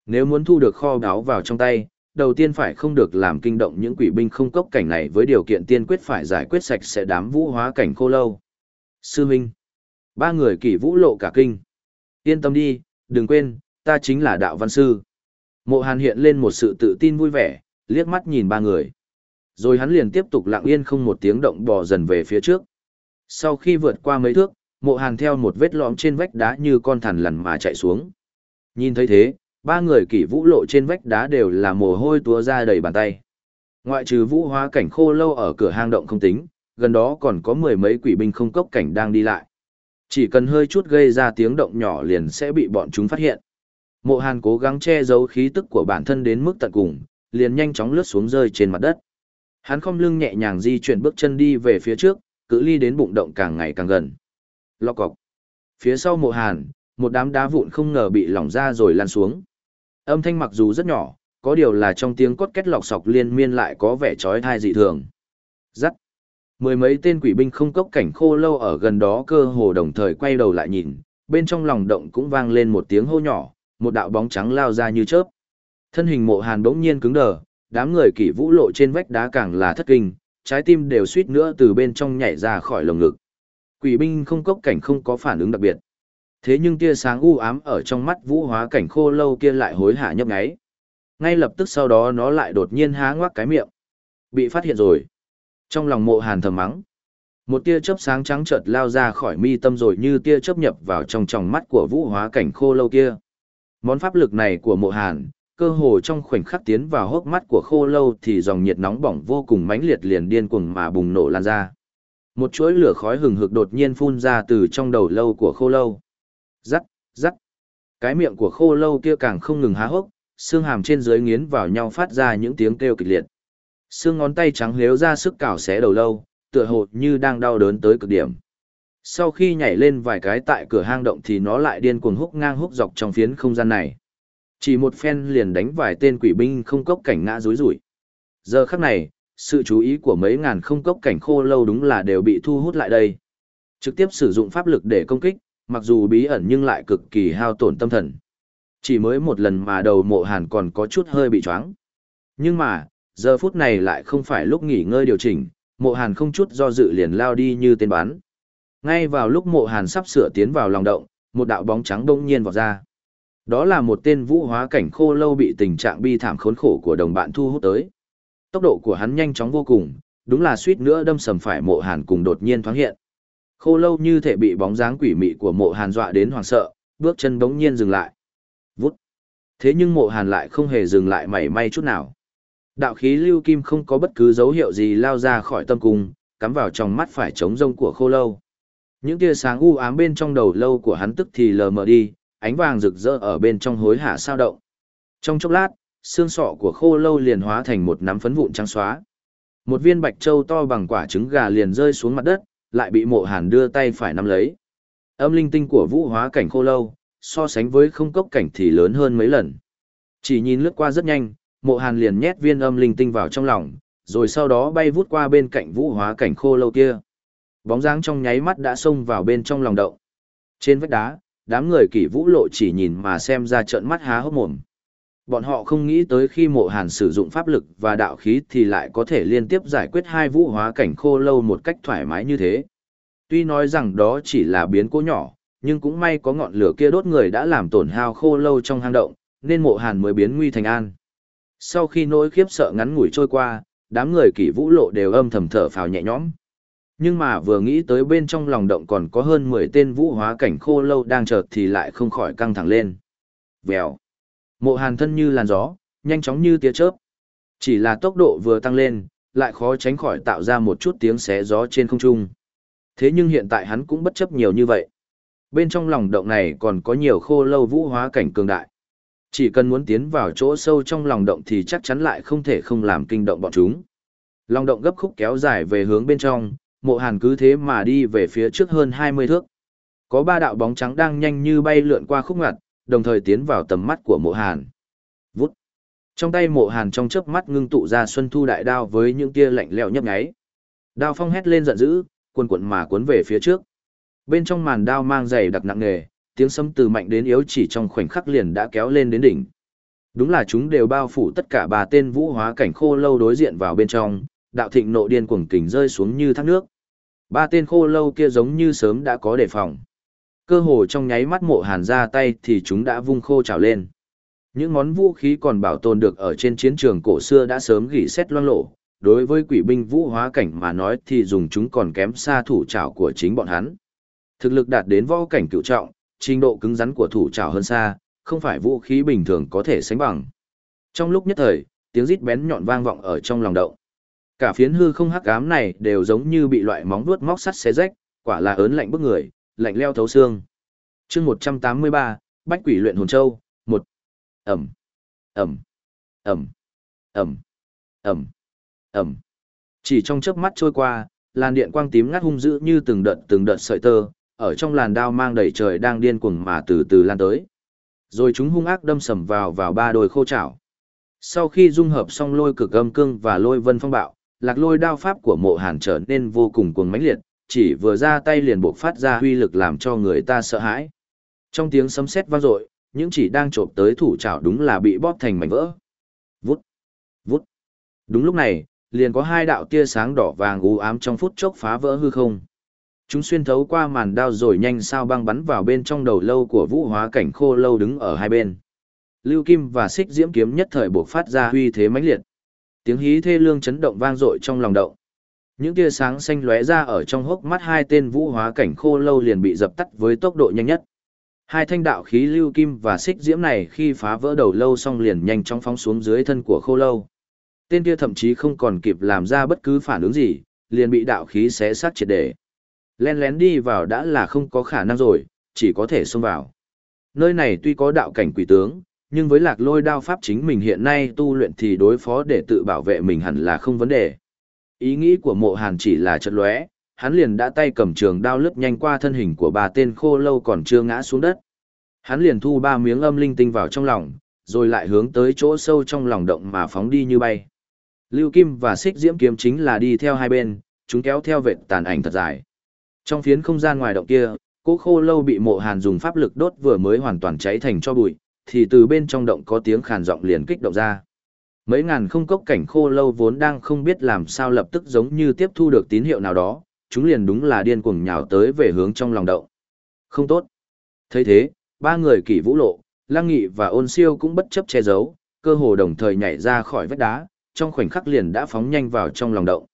Nếu muốn thu được kho báu vào trong tay, đầu tiên phải không được làm kinh động những quỷ binh không cốc cảnh này với điều kiện tiên quyết phải giải quyết sạch sẽ đám vũ hóa cảnh khô lâu. Sư Minh. Ba người kỷ vũ lộ cả kinh. Yên tâm đi, đừng quên, ta chính là đạo văn sư. Mộ hàn hiện lên một sự tự tin vui vẻ, liếc mắt nhìn ba người. Rồi hắn liền tiếp tục lặng yên không một tiếng động bò dần về phía trước. Sau khi vượt qua mấy thước, mộ hàn theo một vết lõm trên vách đá như con thằn lằn mà chạy xuống. Nhìn thấy thế, ba người kỷ vũ lộ trên vách đá đều là mồ hôi túa ra đầy bàn tay. Ngoại trừ vũ hóa cảnh khô lâu ở cửa hang động không tính, gần đó còn có mười mấy quỷ binh không cốc cảnh đang đi lại. Chỉ cần hơi chút gây ra tiếng động nhỏ liền sẽ bị bọn chúng phát hiện. Mộ Hàn cố gắng che giấu khí tức của bản thân đến mức tận cùng, liền nhanh chóng lướt xuống rơi trên mặt đất. Hắn không lưng nhẹ nhàng di chuyển bước chân đi về phía trước, cự ly đến bụng động càng ngày càng gần. Lọc cọc. Phía sau mộ Hàn, một đám đá vụn không ngờ bị lỏng ra rồi lan xuống. Âm thanh mặc dù rất nhỏ, có điều là trong tiếng cốt két lọc sọc liên miên lại có vẻ trói thai dị thường. Rắc. Mười mấy tên quỷ binh không cốc cảnh khô lâu ở gần đó cơ hồ đồng thời quay đầu lại nhìn, bên trong lòng động cũng vang lên một tiếng hô nhỏ, một đạo bóng trắng lao ra như chớp. Thân hình mộ hàn bỗng nhiên cứng đờ, đám người kỷ vũ lộ trên vách đá càng là thất kinh, trái tim đều suýt nữa từ bên trong nhảy ra khỏi lồng ngực. Quỷ binh không cốc cảnh không có phản ứng đặc biệt. Thế nhưng tia sáng u ám ở trong mắt vũ hóa cảnh khô lâu kia lại hối hả nhấp nháy. Ngay lập tức sau đó nó lại đột nhiên há ngoác cái miệng. Bị phát hiện rồi. Trong lòng mộ hàn thầm mắng. Một tia chớp sáng trắng chợt lao ra khỏi mi tâm rồi như tia chớp nhập vào trong tròng mắt của vũ hóa cảnh khô lâu kia. Món pháp lực này của mộ hàn, cơ hồ trong khoảnh khắc tiến vào hốc mắt của khô lâu thì dòng nhiệt nóng bỏng vô cùng mãnh liệt liền điên cuồng mà bùng nổ lan ra. Một chuỗi lửa khói hừng hực đột nhiên phun ra từ trong đầu lâu của khô lâu. Rắc, rắc. Cái miệng của khô lâu kia càng không ngừng há hốc, xương hàm trên dưới nghiến vào nhau phát ra những tiếng kêu kịch liệt. Xương ngón tay trắng nếu ra sức cào xé đầu lâu, tựa hồ như đang đau đớn tới cực điểm. Sau khi nhảy lên vài cái tại cửa hang động thì nó lại điên cuồng húc ngang húc dọc trong phiến không gian này. Chỉ một phen liền đánh vài tên quỷ binh không cốc cảnh ngã rối rủi. Giờ khắc này, sự chú ý của mấy ngàn không cốc cảnh khô lâu đúng là đều bị thu hút lại đây. Trực tiếp sử dụng pháp lực để công kích, mặc dù bí ẩn nhưng lại cực kỳ hao tổn tâm thần. Chỉ mới một lần mà đầu mộ hàn còn có chút hơi bị choáng. Nhưng mà, giờ phút này lại không phải lúc nghỉ ngơi điều chỉnh, mộ hàn không chút do dự liền lao đi như tên bắn. Ngay vào lúc mộ hàn sắp sửa tiến vào lòng động, một đạo bóng trắng đông nhiên vọt ra. Đó là một tên vũ hóa cảnh khô lâu bị tình trạng bi thảm khốn khổ của đồng bạn thu hút tới. Tốc độ của hắn nhanh chóng vô cùng, đúng là suýt nữa đâm sầm phải mộ hàn cùng đột nhiên thoáng hiện. Khô lâu như thể bị bóng dáng quỷ mị của mộ hàn dọa đến hoàng sợ, bước chân bỗng nhiên dừng lại. Vút. Thế nhưng mộ hàn lại không hề dừng lại mảy may chút nào. Đạo khí lưu kim không có bất cứ dấu hiệu gì lao ra khỏi tâm cung, cắm vào trong mắt phải trống rông của khô lâu. Những tia sáng u ám bên trong đầu lâu của hắn tức thì lờ mờ đi, ánh vàng rực rỡ ở bên trong hối hả sao động. Trong chốc lát, xương sọ của khô lâu liền hóa thành một nắm phấn vụn trắng xóa. Một viên bạch châu to bằng quả trứng gà liền rơi xuống mặt đất, lại bị mộ hàn đưa tay phải nắm lấy. Âm linh tinh của vũ hóa cảnh khô lâu, so sánh với không cốc cảnh thì lớn hơn mấy lần. Chỉ nhìn lướt qua rất nhanh, mộ hàn liền nhét viên âm linh tinh vào trong lòng, rồi sau đó bay vút qua bên cạnh vũ hóa cảnh khô lâu kia. Bóng dáng trong nháy mắt đã xông vào bên trong lòng động. Trên vách đá, đám người kỷ vũ lộ chỉ nhìn mà xem ra trận mắt há hốc mồm. Bọn họ không nghĩ tới khi mộ hàn sử dụng pháp lực và đạo khí thì lại có thể liên tiếp giải quyết hai vũ hóa cảnh khô lâu một cách thoải mái như thế. Tuy nói rằng đó chỉ là biến cố nhỏ, nhưng cũng may có ngọn lửa kia đốt người đã làm tổn hao khô lâu trong hang động, nên mộ hàn mới biến nguy thành an. Sau khi nỗi khiếp sợ ngắn ngủi trôi qua, đám người kỷ vũ lộ đều âm thầm thở phào nhẹ nhõm. Nhưng mà vừa nghĩ tới bên trong lòng động còn có hơn 10 tên vũ hóa cảnh khô lâu đang chợt thì lại không khỏi căng thẳng lên. Vèo. Mộ hàn thân như làn gió, nhanh chóng như tia chớp. Chỉ là tốc độ vừa tăng lên, lại khó tránh khỏi tạo ra một chút tiếng xé gió trên không trung. Thế nhưng hiện tại hắn cũng bất chấp nhiều như vậy. Bên trong lòng động này còn có nhiều khô lâu vũ hóa cảnh cường đại. Chỉ cần muốn tiến vào chỗ sâu trong lòng động thì chắc chắn lại không thể không làm kinh động bọn chúng. Lòng động gấp khúc kéo dài về hướng bên trong, mộ hàn cứ thế mà đi về phía trước hơn 20 thước. Có ba đạo bóng trắng đang nhanh như bay lượn qua khúc ngặt, đồng thời tiến vào tầm mắt của mộ hàn. Vút. Trong tay mộ hàn trong chớp mắt ngưng tụ ra xuân thu đại đao với những tia lạnh lẽo nhấp nháy. Đao phong hét lên giận dữ, cuồn cuộn mà cuốn về phía trước. Bên trong màn đao mang dày đặc nặng nề, tiếng sấm từ mạnh đến yếu chỉ trong khoảnh khắc liền đã kéo lên đến đỉnh. Đúng là chúng đều bao phủ tất cả ba tên vũ hóa cảnh khô lâu đối diện vào bên trong, đạo thịnh nộ điên cuồng kình rơi xuống như thác nước. Ba tên khô lâu kia giống như sớm đã có đề phòng. Cơ hồ trong nháy mắt mộ hàn ra tay thì chúng đã vung khô trào lên. Những món vũ khí còn bảo tồn được ở trên chiến trường cổ xưa đã sớm gỉ xét loang lộ. Đối với quỷ binh vũ hóa cảnh mà nói thì dùng chúng còn kém xa thủ trảo của chính bọn hắn. Thực lực đạt đến võ cảnh cựu trọng, trình độ cứng rắn của thủ trảo hơn xa, không phải vũ khí bình thường có thể sánh bằng. Trong lúc nhất thời, tiếng rít bén nhọn vang vọng ở trong lòng động. Cả phiến hư không hắc ám này đều giống như bị loại móng vuốt móc sắt xé rách, quả là ớn lạnh bức người, lạnh leo thấu xương. Chương 183, Bách Quỷ luyện hồn châu, 1. ầm, ầm, ầm, ầm, ầm, ầm, Chỉ trong chớp mắt trôi qua, làn điện quang tím ngắt hung dữ như từng đợt từng đợt sợi tơ, ở trong làn đao mang đầy trời đang điên cuồng mà từ từ lan tới. Rồi chúng hung ác đâm sầm vào vào ba đôi khô chảo. Sau khi dung hợp xong lôi cực âm cương và lôi vân phong bạo, lạc lôi đao pháp của mộ hàn trở nên vô cùng cuồng mãnh liệt, chỉ vừa ra tay liền buộc phát ra huy lực làm cho người ta sợ hãi. Trong tiếng sấm sét vang dội, những chỉ đang trộm tới thủ chảo đúng là bị bóp thành mảnh vỡ. Vút, vút. Đúng lúc này, liền có hai đạo tia sáng đỏ vàng u ám trong phút chốc phá vỡ hư không. Chúng xuyên thấu qua màn đao rồi nhanh sao băng bắn vào bên trong đầu lâu của vũ hóa cảnh khô lâu đứng ở hai bên. Lưu Kim và Xích Diễm kiếm nhất thời buộc phát ra huy thế mãnh liệt. Tiếng hí thê lương chấn động vang dội trong lòng động. Những tia sáng xanh lóe ra ở trong hốc mắt hai tên vũ hóa cảnh khô lâu liền bị dập tắt với tốc độ nhanh nhất. Hai thanh đạo khí lưu kim và xích diễm này khi phá vỡ đầu lâu xong liền nhanh chóng phóng xuống dưới thân của khô lâu. Tên kia thậm chí không còn kịp làm ra bất cứ phản ứng gì, liền bị đạo khí xé sát triệt để. Len lén đi vào đã là không có khả năng rồi, chỉ có thể xông vào. Nơi này tuy có đạo cảnh quỷ tướng, nhưng với lạc lôi đao pháp chính mình hiện nay tu luyện thì đối phó để tự bảo vệ mình hẳn là không vấn đề. Ý nghĩ của mộ hàn chỉ là chật lóe, hắn liền đã tay cầm trường đao lướt nhanh qua thân hình của bà tên khô lâu còn chưa ngã xuống đất. Hắn liền thu ba miếng âm linh tinh vào trong lòng, rồi lại hướng tới chỗ sâu trong lòng động mà phóng đi như bay. Lưu Kim và Xích Diễm kiếm chính là đi theo hai bên, chúng kéo theo vệt tàn ảnh thật dài. Trong phiến không gian ngoài động kia, cỗ khô lâu bị mộ hàn dùng pháp lực đốt vừa mới hoàn toàn cháy thành cho bụi, thì từ bên trong động có tiếng khàn giọng liền kích động ra. Mấy ngàn không cốc cảnh khô lâu vốn đang không biết làm sao lập tức giống như tiếp thu được tín hiệu nào đó, chúng liền đúng là điên cuồng nhào tới về hướng trong lòng động. Không tốt. thấy thế, ba người kỷ vũ lộ, lăng nghị và ôn siêu cũng bất chấp che giấu, cơ hồ đồng thời nhảy ra khỏi vách đá, trong khoảnh khắc liền đã phóng nhanh vào trong lòng động.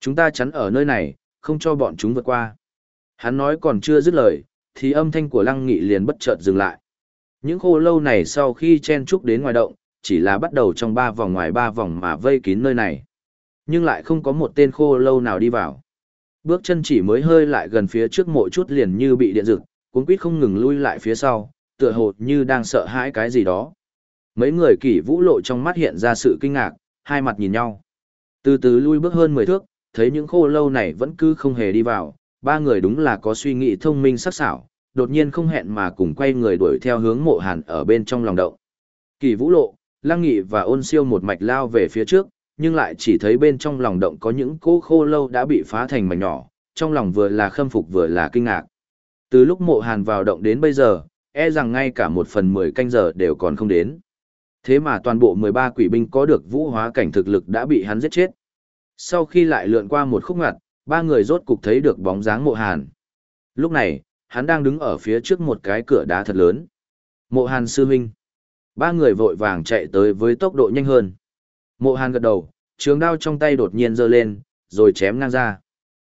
Chúng ta chắn ở nơi này, không cho bọn chúng vượt qua. Hắn nói còn chưa dứt lời, thì âm thanh của lăng nghị liền bất chợt dừng lại. Những khô lâu này sau khi chen trúc đến ngoài động, chỉ là bắt đầu trong ba vòng ngoài ba vòng mà vây kín nơi này. Nhưng lại không có một tên khô lâu nào đi vào. Bước chân chỉ mới hơi lại gần phía trước mộ chút liền như bị điện rực, cuốn quýt không ngừng lui lại phía sau, tựa hồ như đang sợ hãi cái gì đó. Mấy người kỷ vũ lộ trong mắt hiện ra sự kinh ngạc, hai mặt nhìn nhau. Từ từ lui bước hơn 10 thước, thấy những khô lâu này vẫn cứ không hề đi vào, ba người đúng là có suy nghĩ thông minh sắc sảo, đột nhiên không hẹn mà cùng quay người đuổi theo hướng mộ hàn ở bên trong lòng động. Kỳ vũ lộ, lăng nghị và ôn siêu một mạch lao về phía trước, nhưng lại chỉ thấy bên trong lòng động có những cỗ khô lâu đã bị phá thành mảnh nhỏ, trong lòng vừa là khâm phục vừa là kinh ngạc. Từ lúc mộ hàn vào động đến bây giờ, e rằng ngay cả một phần mười canh giờ đều còn không đến. Thế mà toàn bộ 13 quỷ binh có được vũ hóa cảnh thực lực đã bị hắn giết chết. Sau khi lại lượn qua một khúc ngặt, ba người rốt cục thấy được bóng dáng mộ hàn. Lúc này, hắn đang đứng ở phía trước một cái cửa đá thật lớn. Mộ hàn sư huynh. Ba người vội vàng chạy tới với tốc độ nhanh hơn. Mộ hàn gật đầu, trường đao trong tay đột nhiên giơ lên, rồi chém ngang ra.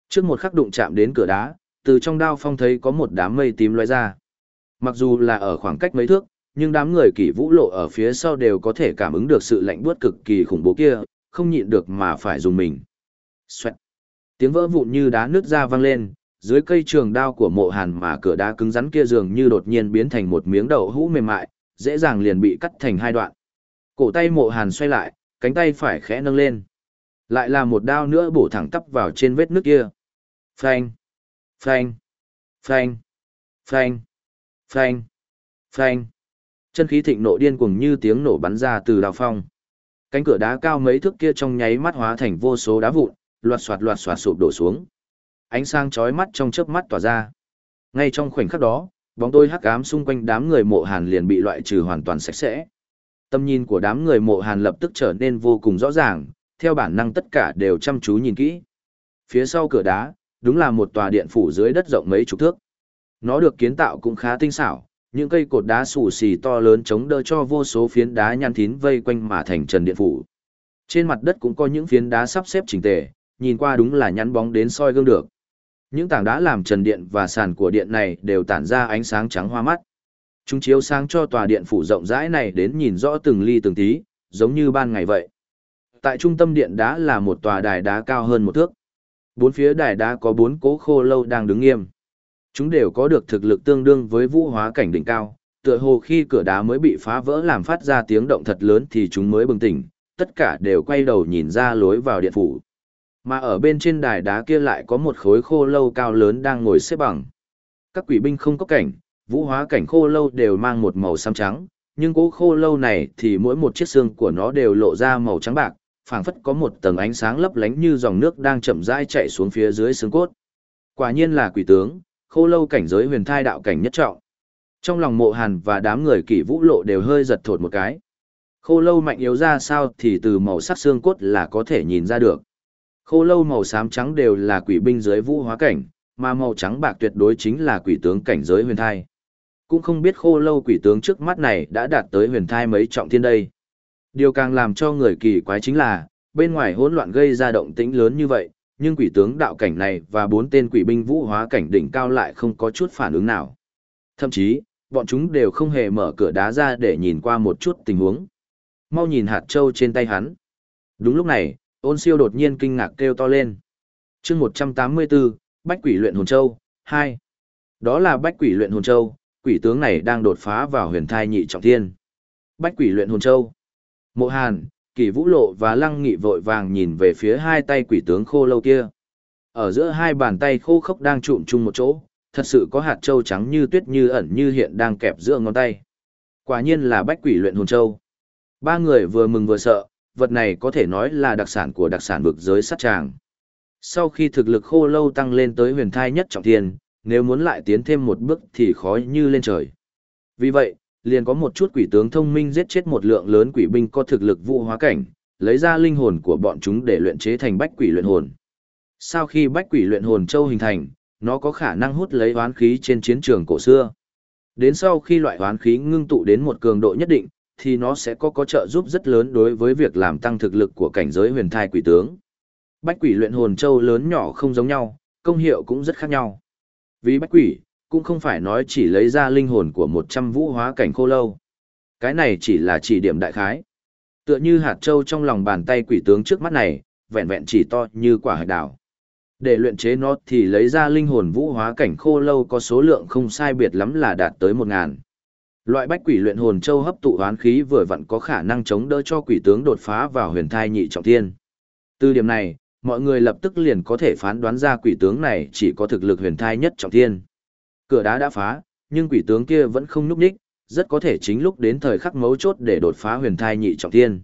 Trước một khắc đụng chạm đến cửa đá, từ trong đao phong thấy có một đám mây tím loe ra. Mặc dù là ở khoảng cách mấy thước, nhưng đám người kỷ vũ lộ ở phía sau đều có thể cảm ứng được sự lạnh buốt cực kỳ khủng bố kia, không nhịn được mà phải dùng mình. Xoẹt. Tiếng vỡ vụn như đá nước ra vang lên, dưới cây trường đao của mộ hàn mà cửa đá cứng rắn kia dường như đột nhiên biến thành một miếng đậu hũ mềm mại, dễ dàng liền bị cắt thành hai đoạn. Cổ tay mộ hàn xoay lại, cánh tay phải khẽ nâng lên. Lại là một đao nữa bổ thẳng tắp vào trên vết nước kia. Phanh, phanh, phanh, phanh, phanh, phanh. Chân khí thịnh nộ điên cuồng như tiếng nổ bắn ra từ đào phong. Cánh cửa đá cao mấy thước kia trong nháy mắt hóa thành vô số đá vụn, loạt xoạt loạt xoạt sụp đổ xuống. Ánh sáng chói mắt trong chớp mắt tỏa ra. Ngay trong khoảnh khắc đó, bóng tôi hắc ám xung quanh đám người mộ hàn liền bị loại trừ hoàn toàn sạch sẽ. Tâm nhìn của đám người mộ hàn lập tức trở nên vô cùng rõ ràng, theo bản năng tất cả đều chăm chú nhìn kỹ. Phía sau cửa đá, đúng là một tòa điện phủ dưới đất rộng mấy chục thước. Nó được kiến tạo cũng khá tinh xảo, những cây cột đá xù xì to lớn chống đỡ cho vô số phiến đá nhăn thín vây quanh mà thành trần điện phủ. Trên mặt đất cũng có những phiến đá sắp xếp chỉnh tề, nhìn qua đúng là nhắn bóng đến soi gương được. Những tảng đá làm trần điện và sàn của điện này đều tản ra ánh sáng trắng hoa mắt. Chúng chiếu sáng cho tòa điện phủ rộng rãi này đến nhìn rõ từng ly từng tí, giống như ban ngày vậy. Tại trung tâm điện đá là một tòa đài đá cao hơn một thước. Bốn phía đài đá có bốn cố khô lâu đang đứng nghiêm. Chúng đều có được thực lực tương đương với vũ hóa cảnh đỉnh cao, tựa hồ khi cửa đá mới bị phá vỡ làm phát ra tiếng động thật lớn thì chúng mới bừng tỉnh, tất cả đều quay đầu nhìn ra lối vào điện phủ. Mà ở bên trên đài đá kia lại có một khối khô lâu cao lớn đang ngồi xếp bằng. Các quỷ binh không có cảnh, vũ hóa cảnh khô lâu đều mang một màu xám trắng, nhưng cố khô lâu này thì mỗi một chiếc xương của nó đều lộ ra màu trắng bạc, phảng phất có một tầng ánh sáng lấp lánh như dòng nước đang chậm rãi chạy xuống phía dưới xương cốt. Quả nhiên là quỷ tướng, khô lâu cảnh giới huyền thai đạo cảnh nhất trọng. Trong lòng mộ hàn và đám người kỷ vũ lộ đều hơi giật thột một cái. Khô lâu mạnh yếu ra sao thì từ màu sắc xương cốt là có thể nhìn ra được. Khô lâu màu xám trắng đều là quỷ binh giới vũ hóa cảnh, mà màu trắng bạc tuyệt đối chính là quỷ tướng cảnh giới huyền thai. Cũng không biết khô lâu quỷ tướng trước mắt này đã đạt tới huyền thai mấy trọng thiên đây. Điều càng làm cho người kỳ quái chính là, bên ngoài hỗn loạn gây ra động tĩnh lớn như vậy, nhưng quỷ tướng đạo cảnh này và bốn tên quỷ binh vũ hóa cảnh đỉnh cao lại không có chút phản ứng nào. Thậm chí, bọn chúng đều không hề mở cửa đá ra để nhìn qua một chút tình huống. Mau nhìn hạt châu trên tay hắn. Đúng lúc này, ôn siêu đột nhiên kinh ngạc kêu to lên. chương 184, Bách quỷ luyện hồn châu, 2. Đó là bách quỷ luyện hồn châu, quỷ tướng này đang đột phá vào huyền thai nhị trọng thiên. Bách quỷ luyện hồn châu. Mộ Hàn, Kỳ Vũ Lộ và Lăng Nghị vội vàng nhìn về phía hai tay quỷ tướng khô lâu kia. Ở giữa hai bàn tay khô khốc đang trụm chung một chỗ, thật sự có hạt châu trắng như tuyết như ẩn như hiện đang kẹp giữa ngón tay. Quả nhiên là bách quỷ luyện hồn châu. Ba người vừa mừng vừa sợ, vật này có thể nói là đặc sản của đặc sản vực giới sát tràng. Sau khi thực lực khô lâu tăng lên tới huyền thai nhất trọng thiên, nếu muốn lại tiến thêm một bước thì khó như lên trời. Vì vậy, liền có một chút quỷ tướng thông minh giết chết một lượng lớn quỷ binh có thực lực vụ hóa cảnh, lấy ra linh hồn của bọn chúng để luyện chế thành bách quỷ luyện hồn. Sau khi bách quỷ luyện hồn châu hình thành, nó có khả năng hút lấy hoán khí trên chiến trường cổ xưa. Đến sau khi loại hoán khí ngưng tụ đến một cường độ nhất định, thì nó sẽ có có trợ giúp rất lớn đối với việc làm tăng thực lực của cảnh giới huyền thai quỷ tướng. Bách quỷ luyện hồn châu lớn nhỏ không giống nhau, công hiệu cũng rất khác nhau. Vì bách quỷ, cũng không phải nói chỉ lấy ra linh hồn của 100 vũ hóa cảnh khô lâu. Cái này chỉ là chỉ điểm đại khái. Tựa như hạt châu trong lòng bàn tay quỷ tướng trước mắt này, vẹn vẹn chỉ to như quả hạt đảo. Để luyện chế nó thì lấy ra linh hồn vũ hóa cảnh khô lâu có số lượng không sai biệt lắm là đạt tới 1.000. Loại bách quỷ luyện hồn châu hấp tụ oán khí vừa vặn có khả năng chống đỡ cho quỷ tướng đột phá vào huyền thai nhị trọng thiên. Từ điểm này, mọi người lập tức liền có thể phán đoán ra quỷ tướng này chỉ có thực lực huyền thai nhất trọng thiên. Cửa đá đã phá, nhưng quỷ tướng kia vẫn không núp đích, rất có thể chính lúc đến thời khắc mấu chốt để đột phá huyền thai nhị trọng thiên.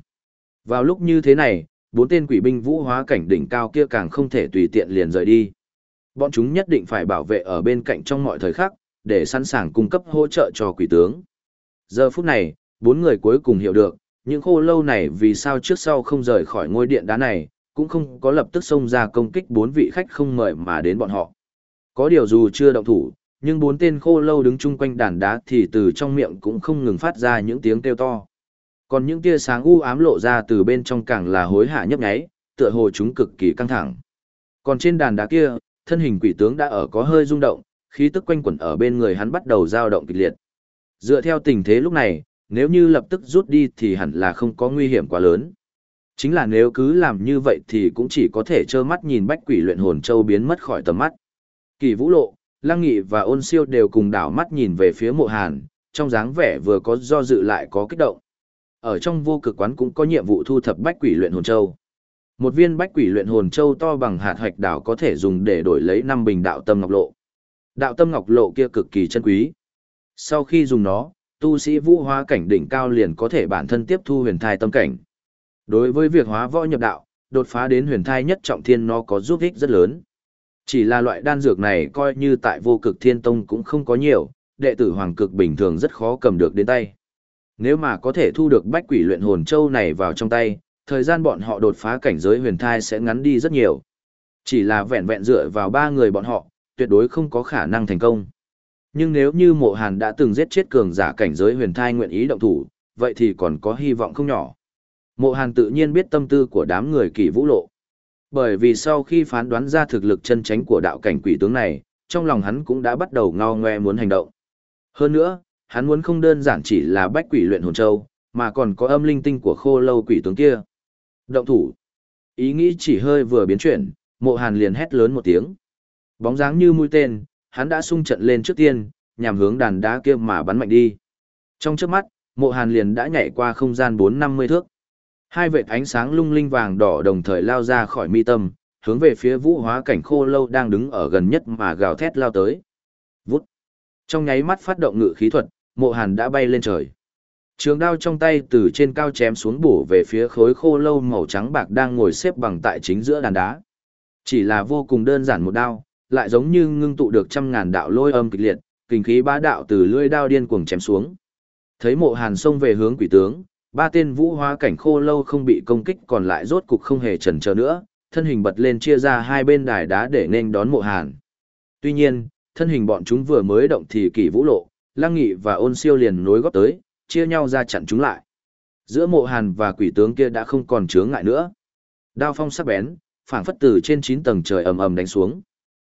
Vào lúc như thế này, bốn tên quỷ binh vũ hóa cảnh đỉnh cao kia càng không thể tùy tiện liền rời đi. Bọn chúng nhất định phải bảo vệ ở bên cạnh trong mọi thời khắc, để sẵn sàng cung cấp hỗ trợ cho quỷ tướng. Giờ phút này, bốn người cuối cùng hiểu được, những khô lâu này vì sao trước sau không rời khỏi ngôi điện đá này, cũng không có lập tức xông ra công kích bốn vị khách không mời mà đến bọn họ. Có điều dù chưa động thủ, nhưng bốn tên khô lâu đứng chung quanh đàn đá thì từ trong miệng cũng không ngừng phát ra những tiếng kêu to. Còn những tia sáng u ám lộ ra từ bên trong càng là hối hả nhấp nháy, tựa hồ chúng cực kỳ căng thẳng. Còn trên đàn đá kia, thân hình quỷ tướng đã ở có hơi rung động, khí tức quanh quẩn ở bên người hắn bắt đầu dao động kịch liệt. Dựa theo tình thế lúc này, nếu như lập tức rút đi thì hẳn là không có nguy hiểm quá lớn. Chính là nếu cứ làm như vậy thì cũng chỉ có thể trơ mắt nhìn bách quỷ luyện hồn châu biến mất khỏi tầm mắt. Kỳ vũ lộ, Lăng Nghị và ôn siêu đều cùng đảo mắt nhìn về phía mộ hàn, trong dáng vẻ vừa có do dự lại có kích động. Ở trong vô cực quán cũng có nhiệm vụ thu thập bách quỷ luyện hồn châu. Một viên bách quỷ luyện hồn châu to bằng hạt hạch đảo có thể dùng để đổi lấy năm bình đạo tâm ngọc lộ. Đạo tâm ngọc lộ kia cực kỳ chân quý. Sau khi dùng nó, tu sĩ vũ hóa cảnh đỉnh cao liền có thể bản thân tiếp thu huyền thai tâm cảnh. Đối với việc hóa võ nhập đạo, đột phá đến huyền thai nhất trọng thiên nó có giúp ích rất lớn. Chỉ là loại đan dược này coi như tại vô cực thiên tông cũng không có nhiều, đệ tử hoàng cực bình thường rất khó cầm được đến tay. Nếu mà có thể thu được bách quỷ luyện hồn châu này vào trong tay, thời gian bọn họ đột phá cảnh giới huyền thai sẽ ngắn đi rất nhiều. Chỉ là vẹn vẹn dựa vào ba người bọn họ, tuyệt đối không có khả năng thành công. Nhưng nếu như mộ hàn đã từng giết chết cường giả cảnh giới huyền thai nguyện ý động thủ, vậy thì còn có hy vọng không nhỏ. Mộ hàn tự nhiên biết tâm tư của đám người kỳ vũ lộ. Bởi vì sau khi phán đoán ra thực lực chân tránh của đạo cảnh quỷ tướng này, trong lòng hắn cũng đã bắt đầu ngao ngoe muốn hành động. Hơn nữa, hắn muốn không đơn giản chỉ là bách quỷ luyện hồn châu, mà còn có âm linh tinh của khô lâu quỷ tướng kia. Động thủ. Ý nghĩ chỉ hơi vừa biến chuyển, mộ hàn liền hét lớn một tiếng. Bóng dáng như mũi tên, hắn đã sung trận lên trước tiên, nhằm hướng đàn đá kia mà bắn mạnh đi. Trong trước mắt, mộ hàn liền đã nhảy qua không gian 450 thước. Hai vệt ánh sáng lung linh vàng đỏ đồng thời lao ra khỏi mi tâm, hướng về phía vũ hóa cảnh khô lâu đang đứng ở gần nhất mà gào thét lao tới. Vút. Trong nháy mắt phát động ngự khí thuật, mộ hàn đã bay lên trời. Trường đao trong tay từ trên cao chém xuống bổ về phía khối khô lâu màu trắng bạc đang ngồi xếp bằng tại chính giữa đàn đá. Chỉ là vô cùng đơn giản một đao, lại giống như ngưng tụ được trăm ngàn đạo lôi âm kịch liệt, kinh khí bá đạo từ lưỡi đao điên cuồng chém xuống. Thấy mộ hàn xông về hướng quỷ tướng, ba tên vũ hóa cảnh khô lâu không bị công kích còn lại rốt cục không hề chần chờ nữa, thân hình bật lên chia ra hai bên đài đá để nên đón mộ hàn. Tuy nhiên, thân hình bọn chúng vừa mới động thì Kỷ vũ lộ, lang nghị và ôn siêu liền nối góp tới, chia nhau ra chặn chúng lại. Giữa mộ hàn và quỷ tướng kia đã không còn chướng ngại nữa. Đao phong sắc bén, phảng phất từ trên 9 tầng trời ầm ầm đánh xuống.